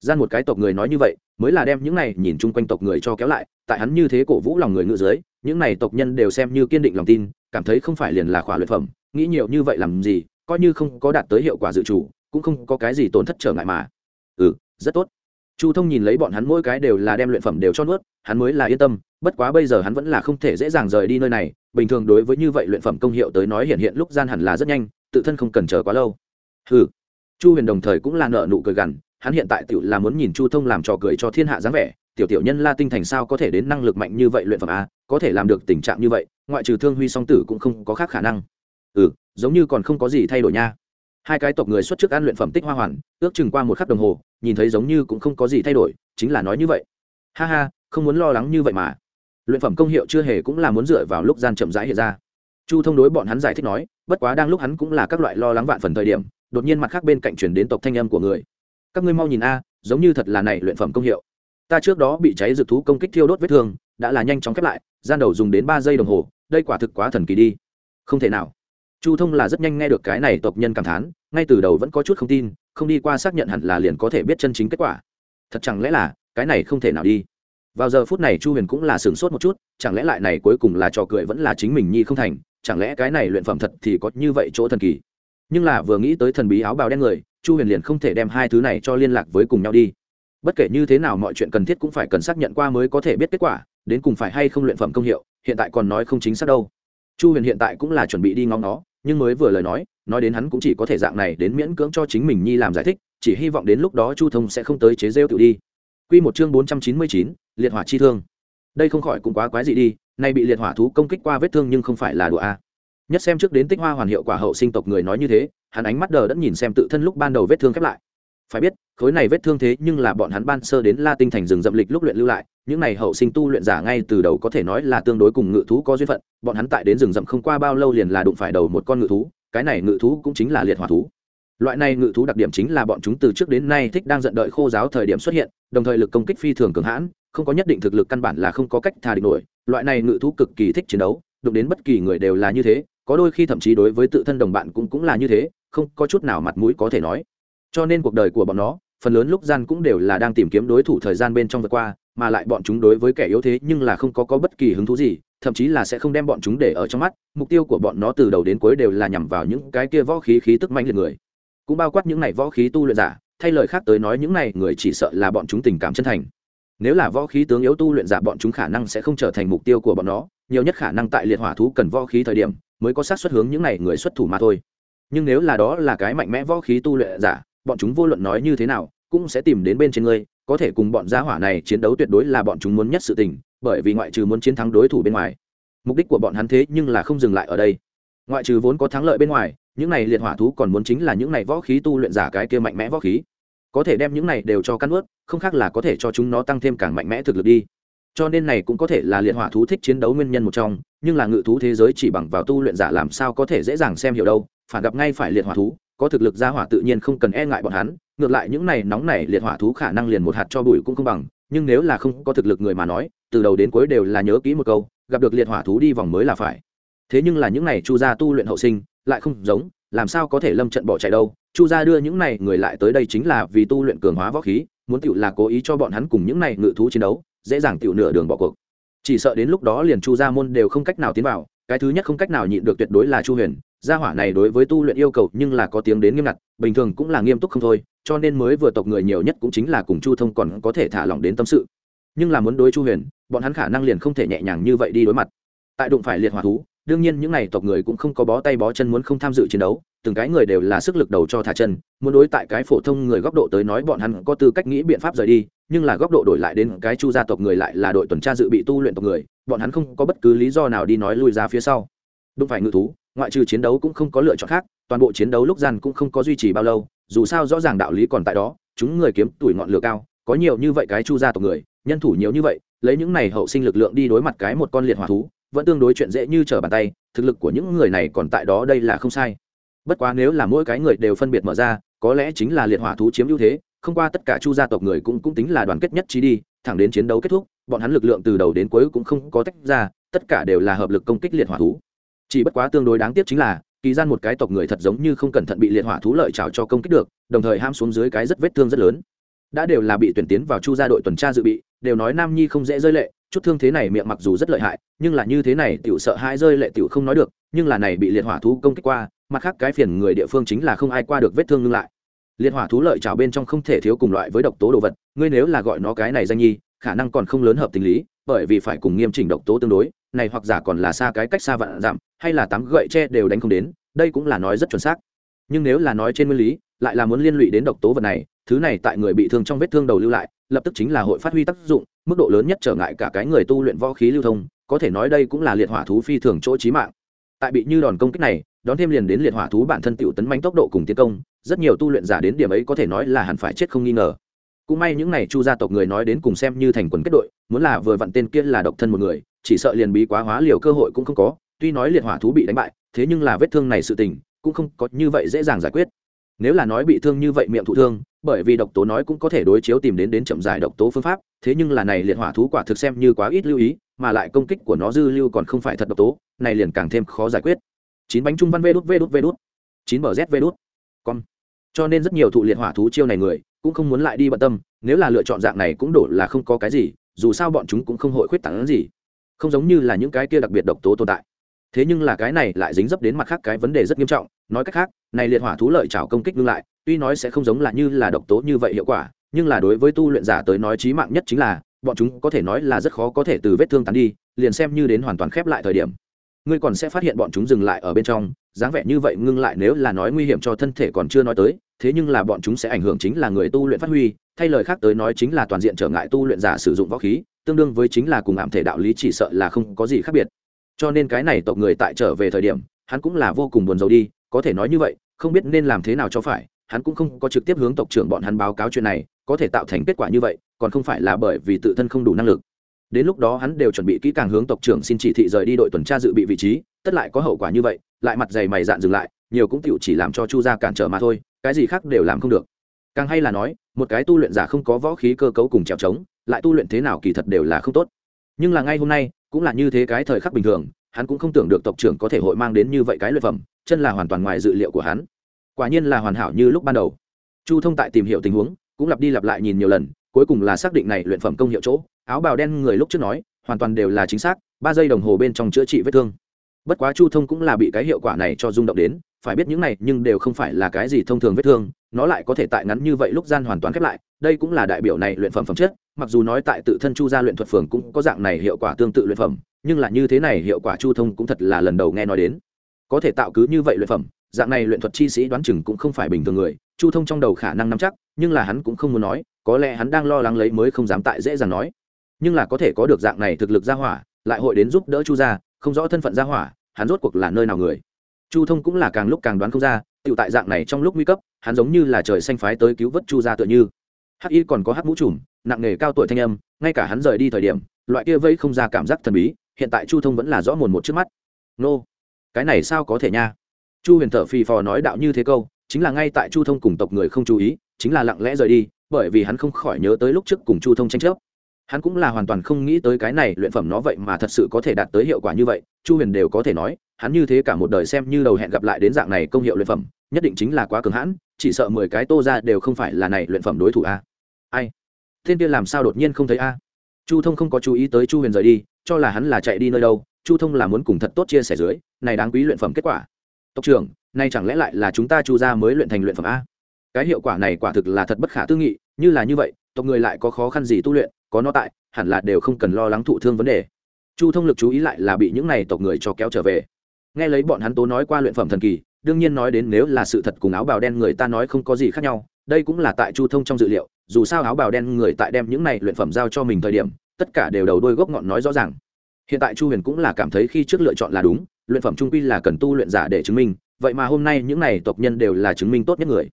Gian một cái tộc người nói như vậy, mới là đem những này nhìn chung quanh tộc người cho kéo lại, tại hắn như thế cổ vũ lòng người ngựa dưới, những này tộc nhân đều xem như kiên định lòng tin, cảm thấy không phải liền là khỏa luyện phẩm, nghĩ nhiều như vậy làm gì coi như không có đạt tới hiệu quả dự chủ cũng không có cái gì tổn thất trở ngại mà. Ừ rất tốt. Chu thông nhìn lấy bọn hắn mỗi cái đều là đem luyện phẩm đều cho nuốt, hắn mới là yên tâm, bất quá bây giờ hắn vẫn là không thể dễ dàng rời đi nơi này, bình thường đối với như vậy luyện phẩm công hiệu tới nói hiện hiện lúc gian hẳn là rất nhanh, tự thân không cần chờ quá lâu. Ừ chu huyền đồng thời cũng là nợ nụ cười gằn, hắn hiện tại tự là muốn nhìn chu thông làm trò cười cho thiên hạ dáng vẻ, tiểu tiểu nhân la tinh thành sao có thể đến năng lực mạnh như vậy luyện phẩm a, có thể làm được tình trạng như vậy, ngoại trừ thương huy song tử cũng không có khác khả năng. Ừ giống như còn không có gì thay đổi nha. Hai cái tộc người xuất trước ăn luyện phẩm tích hoa hoàn, ước chừng qua một khắc đồng hồ, nhìn thấy giống như cũng không có gì thay đổi, chính là nói như vậy. Ha ha, không muốn lo lắng như vậy mà. Luyện phẩm công hiệu chưa hề cũng là muốn dựa vào lúc gian chậm rãi hiện ra. Chu thông đối bọn hắn giải thích nói, bất quá đang lúc hắn cũng là các loại lo lắng vạn phần thời điểm, đột nhiên mặt khác bên cạnh chuyển đến tộc thanh âm của người. Các ngươi mau nhìn a, giống như thật là này luyện phẩm công hiệu. Ta trước đó bị cháy dược thú công kích thiêu đốt vết thương, đã là nhanh chóng khép lại, gian đầu dùng đến ba giây đồng hồ, đây quả thực quá thần kỳ đi. Không thể nào chu thông là rất nhanh nghe được cái này tộc nhân cảm thán, ngay từ đầu vẫn có chút không tin, không đi qua xác nhận hẳn là liền có thể biết chân chính kết quả. Thật chẳng lẽ là, cái này không thể nào đi. Vào giờ phút này chu huyền cũng là sửng sốt một chút, chẳng lẽ lại này cuối cùng là trò cười vẫn là chính mình nhi không thành, chẳng lẽ cái này luyện phẩm thật thì có như vậy chỗ thần kỳ. Nhưng là vừa nghĩ tới thần bí áo bào đen người, chu huyền liền không thể đem hai thứ này cho liên lạc với cùng nhau đi. Bất kể như thế nào mọi chuyện cần thiết cũng phải cần xác nhận qua mới có thể biết kết quả, đến cùng phải hay không luyện phẩm công hiệu, hiện tại còn nói không chính xác đâu. Chu huyền hiện tại cũng là chuẩn bị đi ngóng nó nhưng mới vừa lời nói nói đến hắn cũng chỉ có thể dạng này đến miễn cưỡng cho chính mình nhi làm giải thích, chỉ hy vọng đến lúc đó chu thông sẽ không tới chế rêu tự đi. Q một chương bốn trăm chín mươi chín, liệt hỏa chi thương. Đây không khỏi cũng quá quái gì đi, nay bị liệt hỏa thú công kích qua vết thương nhưng không phải là đùa a. Nhất xem trước đến tích hoa hoàn hiệu quả hậu sinh tộc người nói như thế, hắn ánh mắt đờ đẫn nhìn xem tự thân lúc ban đầu vết thương khép lại phải biết, khối này vết thương thế nhưng là bọn hắn ban sơ đến la tinh thành rừng dậm lịch lúc luyện lưu lại, những này hậu sinh tu luyện giả ngay từ đầu có thể nói là tương đối cùng ngự thú có duyên phận, bọn hắn tại đến rừng rậm không qua bao lâu liền là đụng phải đầu một con ngự thú, cái này ngự thú cũng chính là liệt hỏa thú. Loại này ngự thú đặc điểm chính là bọn chúng từ trước đến nay thích đang giận đợi khô giáo thời điểm xuất hiện, đồng thời lực công kích phi thường cường hãn, không có nhất định thực lực căn bản là không có cách thà địch nổi, loại này ngự thú cực kỳ thích chiến đấu, đụng đến bất kỳ người đều là như thế, có đôi khi thậm chí đối với tự thân đồng bạn cũng cũng là như thế, không có chút nào mặt mũi có thể nói cho nên cuộc đời của bọn nó, phần lớn lúc gian cũng đều là đang tìm kiếm đối thủ thời gian bên trong vượt qua, mà lại bọn chúng đối với kẻ yếu thế nhưng là không có có bất kỳ hứng thú gì, thậm chí là sẽ không đem bọn chúng để ở trong mắt. Mục tiêu của bọn nó từ đầu đến cuối đều là nhằm vào những cái kia võ khí khí tức mạnh liệt người. Cũng bao quát những này võ khí tu luyện giả, thay lời khác tới nói những này người chỉ sợ là bọn chúng tình cảm chân thành. Nếu là võ khí tướng yếu tu luyện giả, bọn chúng khả năng sẽ không trở thành mục tiêu của bọn nó, nhiều nhất khả năng tại liệt hỏa thú cần võ khí thời điểm mới có sát xuất hướng những này người xuất thủ mà thôi. Nhưng nếu là đó là cái mạnh mẽ võ khí tu luyện giả bọn chúng vô luận nói như thế nào, cũng sẽ tìm đến bên trên ngươi, có thể cùng bọn gia hỏa này chiến đấu tuyệt đối là bọn chúng muốn nhất sự tình, bởi vì ngoại trừ muốn chiến thắng đối thủ bên ngoài, mục đích của bọn hắn thế nhưng là không dừng lại ở đây. Ngoại trừ vốn có thắng lợi bên ngoài, những này liệt hỏa thú còn muốn chính là những này võ khí tu luyện giả cái kia mạnh mẽ võ khí. Có thể đem những này đều cho căn ướt không khác là có thể cho chúng nó tăng thêm càng mạnh mẽ thực lực đi. Cho nên này cũng có thể là liệt hỏa thú thích chiến đấu nguyên nhân một trong, nhưng là ngự thú thế giới chỉ bằng vào tu luyện giả làm sao có thể dễ dàng xem hiểu đâu, phản gặp ngay phải liệt hỏa thú có thực lực ra hỏa tự nhiên không cần e ngại bọn hắn, ngược lại những này nóng này liệt hỏa thú khả năng liền một hạt cho bụi cũng không bằng, nhưng nếu là không có thực lực người mà nói, từ đầu đến cuối đều là nhớ kỹ một câu, gặp được liệt hỏa thú đi vòng mới là phải. Thế nhưng là những này chu gia tu luyện hậu sinh, lại không giống, làm sao có thể lâm trận bỏ chạy đâu? Chu gia đưa những này người lại tới đây chính là vì tu luyện cường hóa võ khí, muốn tựu là cố ý cho bọn hắn cùng những này ngự thú chiến đấu, dễ dàng tựu nửa đường bỏ cuộc. Chỉ sợ đến lúc đó liền chu gia môn đều không cách nào tiến vào, cái thứ nhất không cách nào nhịn được tuyệt đối là chu huyền gia hỏa này đối với tu luyện yêu cầu nhưng là có tiếng đến nghiêm ngặt, bình thường cũng là nghiêm túc không thôi, cho nên mới vừa tộc người nhiều nhất cũng chính là cùng chu thông còn có thể thả lỏng đến tâm sự. Nhưng là muốn đối chu huyền, bọn hắn khả năng liền không thể nhẹ nhàng như vậy đi đối mặt. Tại đụng phải liệt hỏa thú, đương nhiên những n à y tộc người cũng không có bó tay bó chân muốn không tham dự chiến đấu, từng cái người đều là sức lực đầu cho thả chân, muốn đối tại cái phổ thông người góc độ tới nói bọn hắn có tư cách nghĩ biện pháp rời đi, nhưng là góc độ đổi lại đến cái chu gia tộc người lại là đội tuần tra dự bị tu luyện tộc người, bọn hắn không có bất cứ lý do nào đi nói lui ra phía sau. Đúng phải ngự thú ngoại trừ chiến đấu cũng không có lựa chọn khác, toàn bộ chiến đấu lúc gian cũng không có duy trì bao lâu, dù sao rõ ràng đạo lý còn tại đó, chúng người kiếm tuổi ngọn lửa cao, có nhiều như vậy cái chu gia tộc người, nhân thủ nhiều như vậy, lấy những này hậu sinh lực lượng đi đối mặt cái một con liệt hỏa thú, vẫn tương đối chuyện dễ như trở bàn tay, thực lực của những người này còn tại đó đây là không sai. Bất quá nếu là mỗi cái người đều phân biệt mở ra, có lẽ chính là liệt hỏa thú chiếm ưu thế, không qua tất cả chu gia tộc người cũng cũng tính là đoàn kết nhất trí đi, thẳng đến chiến đấu kết thúc, bọn hắn lực lượng từ đầu đến cuối cũng không có tách ra, tất cả đều là hợp lực công kích liệt hỏa thú chỉ bất quá tương đối đáng tiếc chính là, kỳ gian một cái tộc người thật giống như không cẩn thận bị liệt hỏa thú lợi trào cho công kích được, đồng thời ham xuống dưới cái rất vết thương rất lớn. Đã đều là bị tuyển tiến vào chu gia đội tuần tra dự bị, đều nói nam nhi không dễ rơi lệ, chút thương thế này miệng mặc dù rất lợi hại, nhưng là như thế này tiểu sợ hai rơi lệ tiểu không nói được, nhưng là này bị liệt hỏa thú công kích qua, mặt khác cái phiền người địa phương chính là không ai qua được vết thương ngưng lại. Liệt hỏa thú lợi trào bên trong không thể thiếu cùng loại với độc tố đồ vật, ngươi nếu là gọi nó cái này danh nhi, khả năng còn không lớn hợp tình lý, bởi vì phải cùng nghiêm chỉnh độc tố tương đối này hoặc giả còn là xa cái cách xa vạn giảm hay là tám gậy tre đều đánh không đến, đây cũng là nói rất chuẩn xác. Nhưng nếu là nói trên nguyên lý, lại là muốn liên lụy đến độc tố vật này, thứ này tại người bị thương trong vết thương đầu lưu lại, lập tức chính là hội phát huy tác dụng, mức độ lớn nhất trở ngại cả cái người tu luyện võ khí lưu thông, có thể nói đây cũng là liệt hỏa thú phi thường chỗ trí mạng. Tại bị như đòn công kích này, đón thêm liền đến liệt hỏa thú bản thân tiểu tấn manh tốc độ cùng tiến công, rất nhiều tu luyện giả đến điểm ấy có thể nói là hẳn phải chết không nghi ngờ. Cũng may những này chu gia tộc người nói đến cùng xem như thành quần kết đội, muốn là vừa vặn tên kia là độc thân một người chỉ sợ liền bí quá hóa liều cơ hội cũng không có, tuy nói liệt hỏa thú bị đánh bại, thế nhưng là vết thương này sự tình, cũng không có như vậy dễ dàng giải quyết. Nếu là nói bị thương như vậy miệng thụ thương, bởi vì độc tố nói cũng có thể đối chiếu tìm đến đến chậm dài độc tố phương pháp, thế nhưng là này liệt hỏa thú quả thực xem như quá ít lưu ý, mà lại công kích của nó dư lưu còn không phải thật độc tố, này liền càng thêm khó giải quyết. Chín bánh trung văn vê đút vê đút vê đút. Chín bờ z vê đút. Con cho nên rất nhiều thụ liệt hỏa thú chiêu này người, cũng không muốn lại đi bận tâm, nếu là lựa chọn dạng này cũng đổ là không có cái gì, dù sao bọn chúng cũng không hội khuyết tảng gì không giống như là những cái kia đặc biệt độc tố tồn tại. Thế nhưng là cái này lại dính dấp đến mặt khác cái vấn đề rất nghiêm trọng, nói cách khác, này liệt hỏa thú lợi trào công kích ngưng lại, tuy nói sẽ không giống là như là độc tố như vậy hiệu quả, nhưng là đối với tu luyện giả tới nói trí mạng nhất chính là, bọn chúng có thể nói là rất khó có thể từ vết thương tán đi, liền xem như đến hoàn toàn khép lại thời điểm. Ngươi còn sẽ phát hiện bọn chúng dừng lại ở bên trong, dáng vẻ như vậy ngưng lại nếu là nói nguy hiểm cho thân thể còn chưa nói tới, thế nhưng là bọn chúng sẽ ảnh hưởng chính là người tu luyện phát huy, thay lời khác tới nói chính là toàn diện trở ngại tu luyện giả sử dụng võ khí tương đương với chính là cùng ảm thể đạo lý chỉ sợ là không có gì khác biệt. Cho nên cái này tộc người tại trở về thời điểm, hắn cũng là vô cùng buồn rầu đi, có thể nói như vậy, không biết nên làm thế nào cho phải, hắn cũng không có trực tiếp hướng tộc trưởng bọn hắn báo cáo chuyện này, có thể tạo thành kết quả như vậy, còn không phải là bởi vì tự thân không đủ năng lực. Đến lúc đó hắn đều chuẩn bị kỹ càng hướng tộc trưởng xin chỉ thị rời đi đội tuần tra dự bị vị trí, tất lại có hậu quả như vậy, lại mặt dày mày dạn dừng lại, nhiều cũng tựu chỉ làm cho chu gia cản trở mà thôi, cái gì khác đều làm không được. Càng hay là nói, một cái tu luyện giả không có võ khí cơ cấu cùng trèo trống lại tu luyện thế nào kỳ thật đều là không tốt. Nhưng là ngay hôm nay, cũng là như thế cái thời khắc bình thường, hắn cũng không tưởng được tộc trưởng có thể hội mang đến như vậy cái luyện phẩm, chân là hoàn toàn ngoài dự liệu của hắn. Quả nhiên là hoàn hảo như lúc ban đầu. Chu thông tại tìm hiểu tình huống, cũng lặp đi lặp lại nhìn nhiều lần, cuối cùng là xác định này luyện phẩm công hiệu chỗ, áo bào đen người lúc trước nói, hoàn toàn đều là chính xác, ba giây đồng hồ bên trong chữa trị vết thương. Bất quá chu thông cũng là bị cái hiệu quả này cho rung động đến phải biết những này nhưng đều không phải là cái gì thông thường vết thương, nó lại có thể tại ngắn như vậy lúc gian hoàn toàn khép lại, đây cũng là đại biểu này luyện phẩm phẩm chất, mặc dù nói tại tự thân chu gia luyện thuật phường cũng có dạng này hiệu quả tương tự luyện phẩm, nhưng là như thế này hiệu quả chu thông cũng thật là lần đầu nghe nói đến. Có thể tạo cứ như vậy luyện phẩm, dạng này luyện thuật chi sĩ đoán chừng cũng không phải bình thường người, chu thông trong đầu khả năng nắm chắc, nhưng là hắn cũng không muốn nói, có lẽ hắn đang lo lắng lấy mới không dám tại dễ dàng nói. Nhưng là có thể có được dạng này thực lực gia hỏa, lại hội đến giúp đỡ chu gia, không rõ thân phận gia hỏa, hắn rốt cuộc là nơi nào người chu thông cũng là càng lúc càng đoán không ra tự tại dạng này trong lúc nguy cấp, hắn giống như là trời xanh phái tới cứu vớt chu gia tựa như. Hắc y còn có hắc mũ trùm, nặng nghề cao tuổi thanh âm, ngay cả hắn rời đi thời điểm, loại kia vây không ra cảm giác thần bí, hiện tại chu thông vẫn là rõ mồn một trước mắt. Nô, cái này sao có thể nha? Chu huyền thở phì phò nói đạo như thế câu, chính là ngay tại chu thông cùng tộc người không chú ý, chính là lặng lẽ rời đi, bởi vì hắn không khỏi nhớ tới lúc trước cùng chu thông tranh chấp. Hắn cũng là hoàn toàn không nghĩ tới cái này luyện phẩm nó vậy mà thật sự có thể đạt tới hiệu quả như vậy, chu huyền đều có thể nói hắn như thế cả một đời xem như đầu hẹn gặp lại đến dạng này công hiệu luyện phẩm, nhất định chính là quá cường hãn, chỉ sợ mười cái tô ra đều không phải là này luyện phẩm đối thủ a. Ai? Thiên tiên làm sao đột nhiên không thấy a? Chu thông không có chú ý tới chu huyền rời đi, cho là hắn là chạy đi nơi đâu, chu thông là muốn cùng thật tốt chia sẻ dưới, này đáng quý luyện phẩm kết quả. Tộc trưởng nay chẳng lẽ lại là chúng ta chu ra mới luyện thành luyện phẩm a? Cái hiệu quả này quả thực là thật bất khả tư nghị, như là như vậy, tộc người lại có khó khăn gì tu luyện, có nó tại, hẳn là đều không cần lo lắng thụ thương vấn đề. Chu thông lực chú ý lại là bị những này tộc người cho kéo trở về nghe lấy bọn hắn tố nói qua luyện phẩm thần kỳ, đương nhiên nói đến nếu là sự thật cùng áo bào đen người ta nói không có gì khác nhau, đây cũng là tại chu thông trong dự liệu, dù sao áo bào đen người tại đem những này luyện phẩm giao cho mình thời điểm, tất cả đều đầu đôi gốc ngọn nói rõ ràng. Hiện tại chu huyền cũng là cảm thấy khi trước lựa chọn là đúng, luyện phẩm trung quy là cần tu luyện giả để chứng minh, vậy mà hôm nay những này tộc nhân đều là chứng minh tốt nhất người.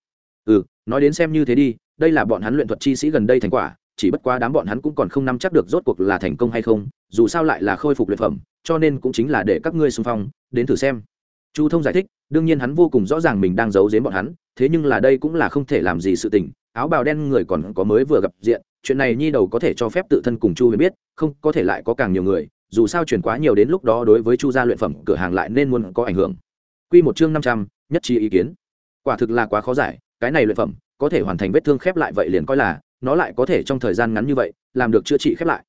Ừ nói đến xem như thế đi, đây là bọn hắn luyện thuật chi sĩ gần đây thành quả chỉ bất quá đám bọn hắn cũng còn không nắm chắc được rốt cuộc là thành công hay không, dù sao lại là khôi phục luyện phẩm, cho nên cũng chính là để các ngươi xung phong, đến thử xem. Chu thông giải thích, đương nhiên hắn vô cùng rõ ràng mình đang giấu giếm bọn hắn, thế nhưng là đây cũng là không thể làm gì sự tình, áo bào đen người còn có mới vừa gặp diện, chuyện này nhi đầu có thể cho phép tự thân cùng chu huyền biết, không, có thể lại có càng nhiều người, dù sao chuyển quá nhiều đến lúc đó đối với chu gia luyện phẩm, cửa hàng lại nên muốn có ảnh hưởng. Quy một chương năm trăm, nhất trí ý kiến. Quả thực là quá khó giải, cái này luyện phẩm, có thể hoàn thành vết thương khép lại vậy liền coi là nó lại có thể trong thời gian ngắn như vậy, làm được chữa trị khép lại.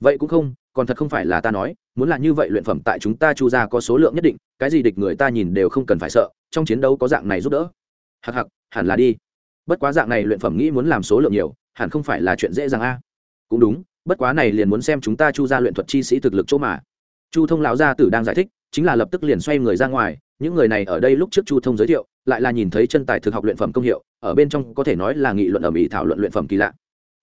Vậy cũng không, còn thật không phải là ta nói, muốn là như vậy luyện phẩm tại chúng ta chu ra có số lượng nhất định, cái gì địch người ta nhìn đều không cần phải sợ, trong chiến đấu có dạng này giúp đỡ. Hặc hặc hẳn là đi. Bất quá dạng này luyện phẩm nghĩ muốn làm số lượng nhiều, hẳn không phải là chuyện dễ dàng a. Cũng đúng, bất quá này liền muốn xem chúng ta chu ra luyện thuật chi sĩ thực lực chỗ mà. Chu thông lão gia tử đang giải thích, chính là lập tức liền xoay người ra ngoài, những người này ở đây lúc trước chu thông giới thiệu, lại là nhìn thấy chân tài thực học luyện phẩm công hiệu, ở bên trong có thể nói là nghị luận ở mỹ thảo luận luyện phẩm kỳ lạ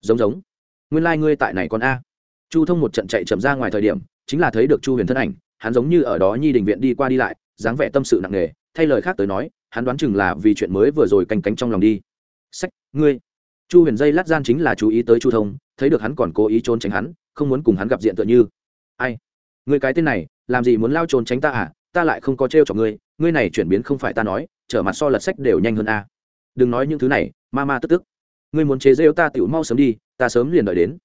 giống giống. Nguyên lai、like、ngươi tại này con a. Chu thông một trận chạy chậm ra ngoài thời điểm, chính là thấy được chu huyền thân ảnh, hắn giống như ở đó nhi đình viện đi qua đi lại, dáng vẻ tâm sự nặng nề, thay lời khác tới nói, hắn đoán chừng là vì chuyện mới vừa rồi canh cánh trong lòng đi. Sách, ngươi. Chu huyền dây lát gian chính là chú ý tới chu thông, thấy được hắn còn cố ý trốn tránh hắn, không muốn cùng hắn gặp diện tựa như. Ai? Người cái tên này, làm gì muốn lao trốn tránh ta à? Ta lại không có t r e o cho ngươi ngươi này chuyển biến không phải ta nói, trở mặt so lật sách đều nhanh hơn a. Đừng nói những thứ này, ma ma tức tức ngươi muốn chế rêu ta tựu mau sớm đi, ta sớm liền đợi đến.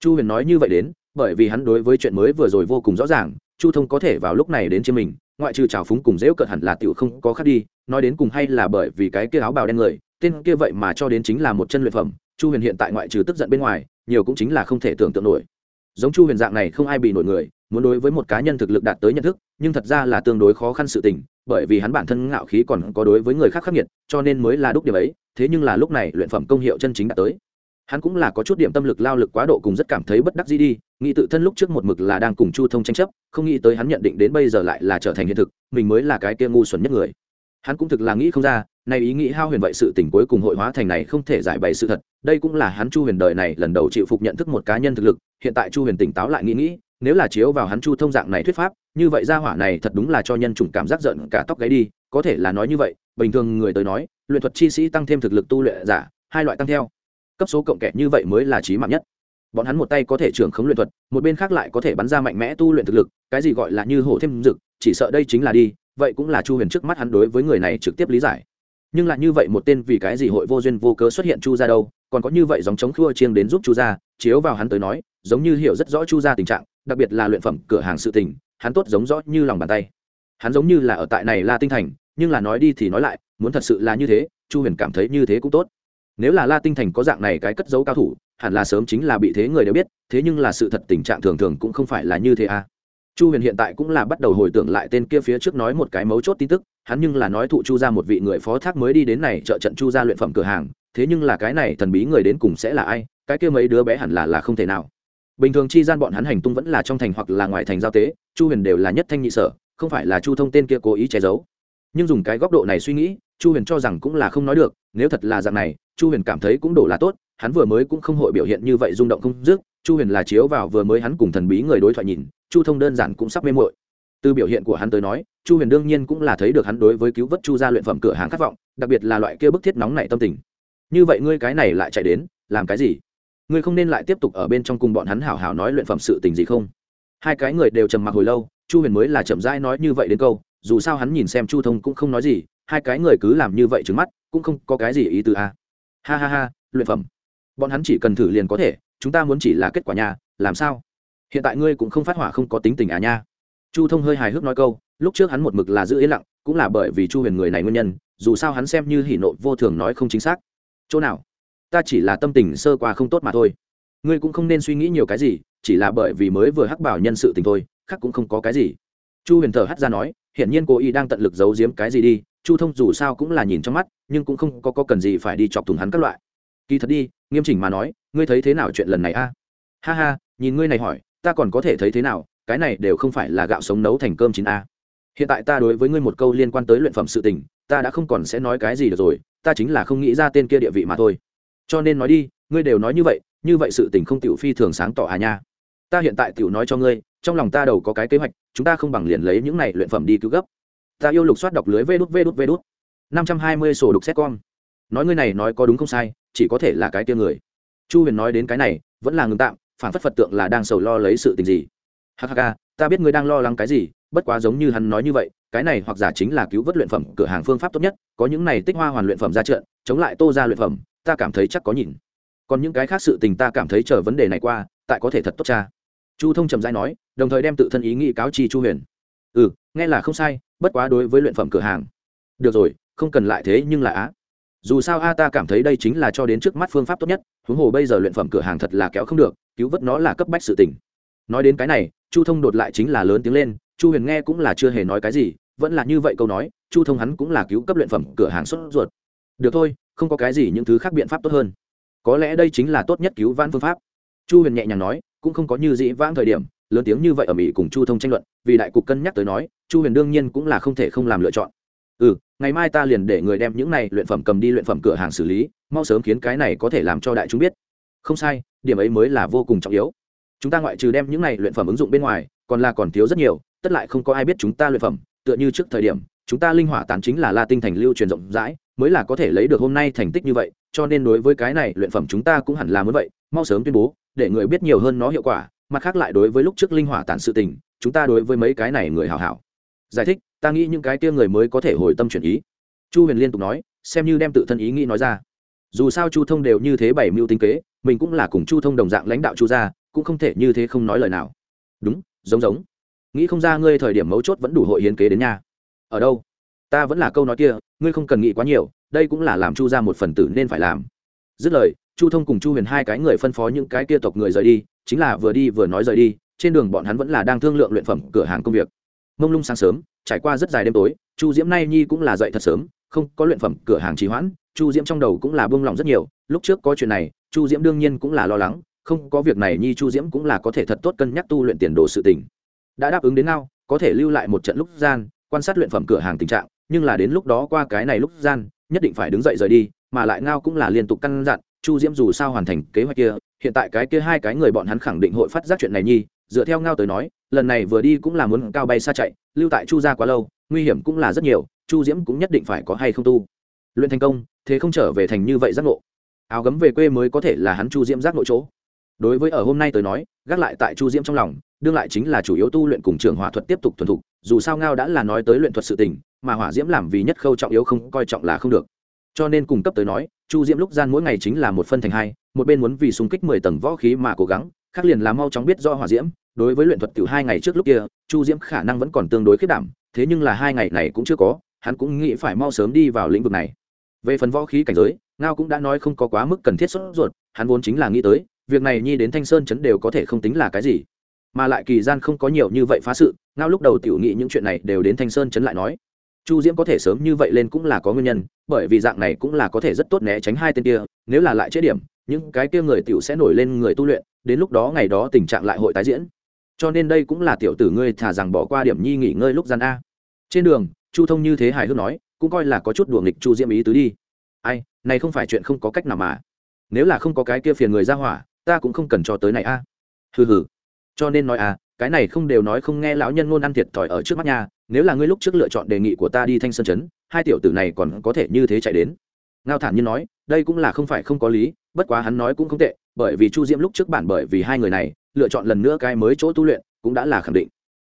Chu huyền nói như vậy đến, bởi vì hắn đối với chuyện mới vừa rồi vô cùng rõ ràng, chu thông có thể vào lúc này đến trên mình, ngoại trừ trào phúng cùng dễu cợt hẳn là tiểu không có khác đi, nói đến cùng hay là bởi vì cái kia áo bào đen người, tên kia vậy mà cho đến chính là một chân luyện phẩm, chu huyền hiện tại ngoại trừ tức giận bên ngoài, nhiều cũng chính là không thể tưởng tượng nổi. Giống chu huyền dạng này không ai bị nổi người, muốn đối với một cá nhân thực lực đạt tới nhận thức, nhưng thật ra là tương đối khó khăn sự tình bởi vì hắn bản thân ngạo khí còn có đối với người khác khắc nghiệt, cho nên mới là đúc điểm ấy, thế nhưng là lúc này luyện phẩm công hiệu chân chính đã tới. Hắn cũng là có chút điểm tâm lực, lao lực quá độ cùng rất cảm thấy bất đắc gì đi, nghĩ tự thân lúc trước một mực là đang cùng chu thông tranh chấp, không nghĩ tới hắn nhận định đến bây giờ lại là trở thành hiện thực, mình mới là cái kia ngu xuẩn nhất người. Hắn cũng thực là nghĩ không ra, nay ý nghĩ hao huyền vậy sự tình cuối cùng hội hóa thành này không thể giải bày sự thật, đây cũng là hắn chu huyền đời này lần đầu chịu phục nhận thức một cá nhân thực lực, hiện tại chu huyền tỉnh táo lại nghĩ nghĩ nếu là chiếu vào hắn chu thông dạng này thuyết pháp, như vậy ra hỏa này thật đúng là cho nhân chủng cảm giác giận cả tóc gáy đi, có thể là nói như vậy, bình thường người tới nói, luyện thuật chi sĩ tăng thêm thực lực tu luyện giả, hai loại tăng theo. Cấp số cộng kẻ như vậy mới là trí mạng nhất. Bọn hắn một tay có thể trưởng khống luyện thuật, một bên khác lại có thể bắn ra mạnh mẽ tu luyện thực lực, cái gì gọi là như hổ thêm rực chỉ sợ đây chính là đi, vậy cũng là chu huyền trước mắt hắn đối với người này trực tiếp lý giải. Nhưng lại như vậy một tên vì cái gì hội vô duyên vô cớ xuất hiện chu ra đâu, còn có như vậy dòng chống khua chiêng đến giúp chu ra chiếu vào hắn tới nói, giống như hiểu rất rõ chu ra tình trạng đặc biệt là luyện phẩm cửa hàng sự tình, hắn tốt giống rõ như lòng bàn tay. Hắn giống như là ở tại này là tinh thành, nhưng là nói đi thì nói lại, muốn thật sự là như thế, chu huyền cảm thấy như thế cũng tốt. Nếu là la tinh thành có dạng này cái cất dấu cao thủ, hẳn là sớm chính là bị thế người đều biết, thế nhưng là sự thật tình trạng thường thường cũng không phải là như thế à. Chu huyền hiện tại cũng là bắt đầu hồi tưởng lại tên kia phía trước nói một cái mấu chốt tin tức, hắn nhưng là nói thụ chu ra một vị người phó thác mới đi đến này trợ trận chu ra luyện phẩm cửa hàng, thế nhưng là cái này thần bí người đến cùng sẽ là ai, cái kia mấy đứa bé hẳn là là không thể nào bình thường chi gian bọn hắn hành tung vẫn là trong thành hoặc là ngoài thành giao tế, chu huyền đều là nhất thanh nhị sở, không phải là chu thông tên kia cố ý che giấu. Nhưng dùng cái góc độ này suy nghĩ, chu huyền cho rằng cũng là không nói được, nếu thật là dạng này, chu huyền cảm thấy cũng đổ là tốt, hắn vừa mới cũng không hội biểu hiện như vậy rung động không dứt, chu huyền là chiếu vào vừa mới hắn cùng thần bí người đối thoại nhìn, chu thông đơn giản cũng sắp mê mội từ biểu hiện của hắn tới nói, chu huyền đương nhiên cũng là thấy được hắn đối với cứu vớt chu gia luyện phẩm cửa hàng khát vọng, đặc biệt là loại kia bức thiết nóng này tâm tình. Như vậy ngươi cái này lại chạy đến, làm cái gì? Ngươi không nên lại tiếp tục ở bên trong cùng bọn hắn hảo hảo nói luyện phẩm sự tình gì không? Hai cái người đều trầm mặc hồi lâu, chu huyền mới là chậm rãi nói như vậy đến câu, dù sao hắn nhìn xem chu thông cũng không nói gì, hai cái người cứ làm như vậy trứng mắt, cũng không có cái gì ý từ a. Ha ha ha, luyện phẩm. Bọn hắn chỉ cần thử liền có thể, chúng ta muốn chỉ là kết quả nhà làm sao? Hiện tại ngươi cũng không phát hỏa không có tính tình à nha. Chu thông hơi hài hước nói câu, lúc trước hắn một mực là giữ yên lặng, cũng là bởi vì chu huyền người này nguyên nhân, dù sao hắn xem như hỉ nộ vô thường nói không chính xác. Chỗ nào? Ta chỉ là tâm tình sơ qua không tốt mà thôi. Ngươi cũng không nên suy nghĩ nhiều cái gì chỉ là bởi vì mới vừa hắc bảo nhân sự tình thôi khác cũng không có cái gì. Chu huyền thở hắt ra nói hiển nhiên cô y đang tận lực giấu giếm cái gì đi chu thông dù sao cũng là nhìn trong mắt nhưng cũng không có, có cần gì phải đi chọc thùng hắn các loại. Kỳ thật đi nghiêm chỉnh mà nói ngươi thấy thế nào chuyện lần này a? Ha ha nhìn ngươi này hỏi ta còn có thể thấy thế nào cái này đều không phải là gạo sống nấu thành cơm chín a. Hiện tại ta đối với ngươi một câu liên quan tới luyện phẩm sự tình ta đã không còn sẽ nói cái gì được rồi ta chính là không nghĩ ra tên kia địa vị mà thôi cho nên nói đi, ngươi đều nói như vậy như vậy sự tình không tiểu phi thường sáng tỏ à nha. Ta hiện tại tiểu nói cho ngươi, trong lòng ta đầu có cái kế hoạch, chúng ta không bằng liền lấy những này luyện phẩm đi cứu gấp. Ta yêu lục soát đọc lưới vê đút vê đút vê đút. năm trăm hai mươi sổ đục xét con nói ngươi này nói có đúng không sai, chỉ có thể là cái tia người. Chu huyền nói đến cái này, vẫn là ngừng tạm, phản phất phật tượng là đang sầu lo lấy sự tình gì. Hk ta biết ngươi đang lo lắng cái gì, bất quá giống như hắn nói như vậy, cái này hoặc giả chính là cứu vớt luyện phẩm cửa hàng phương pháp tốt nhất, có những này tích hoa hoàn luyện phẩm ra trận, chống lại tô ra luyện phẩm ta cảm thấy chắc có nhìn. Còn những cái khác sự tình ta cảm thấy chờ vấn đề này qua, tại có thể thật tốt cha. Chu thông trầm dai nói, đồng thời đem tự thân ý nghĩ cáo chi chu huyền. Ừ nghe là không sai, bất quá đối với luyện phẩm cửa hàng. Được rồi, không cần lại thế nhưng là á. Dù sao a, ta cảm thấy đây chính là cho đến trước mắt phương pháp tốt nhất, huống hồ bây giờ luyện phẩm cửa hàng thật là kéo không được, cứu vớt nó là cấp bách sự tình. Nói đến cái này, chu thông đột lại chính là lớn tiếng lên, chu huyền nghe cũng là chưa hề nói cái gì, vẫn là như vậy câu nói, chu thông hắn cũng là cứu cấp luyện phẩm cửa hàng xuất ruột. Được thôi không có cái gì những thứ khác biện pháp tốt hơn. Có lẽ đây chính là tốt nhất cứu vãn phương pháp. Chu huyền nhẹ nhàng nói, cũng không có như dĩ vãng thời điểm, lớn tiếng như vậy ở mỹ cùng chu thông tranh luận, vì đại cục cân nhắc tới nói, chu huyền đương nhiên cũng là không thể không làm lựa chọn. Ừ ngày mai ta liền để người đem những này luyện phẩm cầm đi luyện phẩm cửa hàng xử lý, mau sớm khiến cái này có thể làm cho đại chúng biết. Không sai, điểm ấy mới là vô cùng trọng yếu. Chúng ta ngoại trừ đem những này luyện phẩm ứng dụng bên ngoài, còn là còn thiếu rất nhiều, tất lại không có ai biết chúng ta luyện phẩm, tựa như trước thời điểm, chúng ta linh hỏa tán chính là la tinh thành lưu truyền rộng rãi mới là có thể lấy được hôm nay thành tích như vậy, cho nên đối với cái này luyện phẩm chúng ta cũng hẳn là muốn vậy, mau sớm tuyên bố, để người biết nhiều hơn nó hiệu quả, mặt khác lại đối với lúc trước linh hỏa tản sự tình, chúng ta đối với mấy cái này người hảo hảo. Giải thích, ta nghĩ những cái kia người mới có thể hồi tâm chuyển ý. Chu huyền liên tục nói, xem như đem tự thân ý nghĩ nói ra. Dù sao chu thông đều như thế bảy mưu tinh kế, mình cũng là cùng chu thông đồng dạng lãnh đạo chu gia, cũng không thể như thế không nói lời nào. Đúng, giống giống. Nghĩ không ra ngươi thời điểm mấu chốt vẫn đủ hội hiến kế đến nhà. Ở đâu? Ta vẫn là câu nói kia, ngươi không cần nghĩ quá nhiều, đây cũng là làm chu ra một phần tử nên phải làm. Dứt lời, chu thông cùng chu huyền hai cái người phân phó những cái kia tộc người rời đi, chính là vừa đi vừa nói rời đi, trên đường bọn hắn vẫn là đang thương lượng luyện phẩm cửa hàng công việc. Mông lung sáng sớm, trải qua rất dài đêm tối, chu diễm nay nhi cũng là dậy thật sớm, không có luyện phẩm cửa hàng trì hoãn, chu diễm trong đầu cũng là buông lỏng rất nhiều, lúc trước có chuyện này, chu diễm đương nhiên cũng là lo lắng, không có việc này nhi chu diễm cũng là có thể thật tốt cân nhắc tu luyện tiền đồ sự tình. Đã đáp ứng đến nào có thể lưu lại một trận lúc gian, quan sát luyện phẩm cửa hàng tình trạng nhưng là đến lúc đó qua cái này lúc gian, nhất định phải đứng dậy rời đi, mà lại ngao cũng là liên tục căn dặn, chu diễm dù sao hoàn thành kế hoạch kia, hiện tại cái kia hai cái người bọn hắn khẳng định hội phát giác chuyện này nhi, dựa theo ngao tới nói, lần này vừa đi cũng là muốn cao bay xa chạy, lưu tại chu ra quá lâu, nguy hiểm cũng là rất nhiều, chu diễm cũng nhất định phải có hay không tu. Luyện thành công, thế không trở về thành như vậy giác ngộ. Áo gấm về quê mới có thể là hắn chu diễm giác ngộ chỗ. Đối với ở hôm nay tới nói, gác lại tại chu diễm trong lòng, đương lại chính là chủ yếu tu luyện cùng trường hỏa thuật tiếp tục thuần thục, dù sao ngao đã là nói tới luyện thuật sự tình mà hỏa diễm làm vì nhất khâu trọng yếu không coi trọng là không được. Cho nên cung cấp tới nói, chu diễm lúc gian mỗi ngày chính là một phân thành hai, một bên muốn vì xung kích mười tầng võ khí mà cố gắng, khác liền là mau chóng biết do hỏa diễm. Đối với luyện thuật tiểu hai ngày trước lúc kia, chu diễm khả năng vẫn còn tương đối khiết đảm, thế nhưng là hai ngày này cũng chưa có, hắn cũng nghĩ phải mau sớm đi vào lĩnh vực này. Về phần võ khí cảnh giới, ngao cũng đã nói không có quá mức cần thiết sốt ruột, hắn vốn chính là nghĩ tới, việc này nhi đến thanh sơn chấn đều có thể không tính là cái gì. Mà lại kỳ gian không có nhiều như vậy phá sự, ngao lúc đầu tiểu nghĩ những chuyện này đều đến thanh sơn chấn lại nói chu diễm có thể sớm như vậy lên cũng là có nguyên nhân, bởi vì dạng này cũng là có thể rất tốt né tránh hai tên kia, nếu là lại chế điểm, những cái kia người tiểu sẽ nổi lên người tu luyện, đến lúc đó ngày đó tình trạng lại hội tái diễn. Cho nên đây cũng là tiểu tử ngươi thả rằng bỏ qua điểm nhi nghỉ ngơi lúc gian a. Trên đường, chu thông như thế hài hước nói, cũng coi là có chút đùa nghịch chu diễm ý tứ đi. Ai, này không phải chuyện không có cách nào mà. Nếu là không có cái kia phiền người ra hỏa, ta cũng không cần cho tới này a. Hừ hừ. Cho nên nói à cái này không đều nói không nghe lão nhân ngôn ăn thiệt thòi ở trước mắt nhà nếu là ngươi lúc trước lựa chọn đề nghị của ta đi thanh sơn chấn hai tiểu tử này còn có thể như thế chạy đến. Ngao thản nhiên nói, đây cũng là không phải không có lý, bất quá hắn nói cũng không tệ, bởi vì chu diễm lúc trước bản bởi vì hai người này, lựa chọn lần nữa cái mới chỗ tu luyện, cũng đã là khẳng định.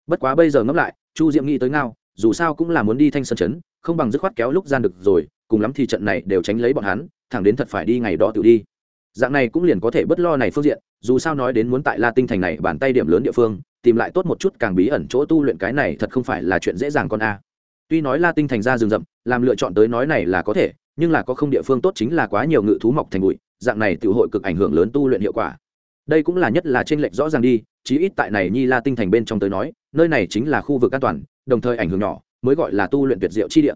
Bất quá bây giờ ngẫm lại, chu diễm nghĩ tới ngao, dù sao cũng là muốn đi thanh sơn chấn không bằng dứt khoát kéo lúc gian được rồi, cùng lắm thì trận này đều tránh lấy bọn hắn, thẳng đến thật phải đi ngày đó tự đi dạng này cũng liền có thể bất lo này phương diện, dù sao nói đến muốn tại la tinh thành này bàn tay điểm lớn địa phương, tìm lại tốt một chút càng bí ẩn chỗ tu luyện cái này thật không phải là chuyện dễ dàng con a. Tuy nói la tinh thành ra rừng rậm, làm lựa chọn tới nói này là có thể, nhưng là có không địa phương tốt chính là quá nhiều ngự thú mọc thành bụi, dạng này tự hội cực ảnh hưởng lớn tu luyện hiệu quả. Đây cũng là nhất là trên lệch rõ ràng đi, chí ít tại này nhi la tinh thành bên trong tới nói, nơi này chính là khu vực an toàn, đồng thời ảnh hưởng nhỏ, mới gọi là tu luyện tuyệt diệu chi địa.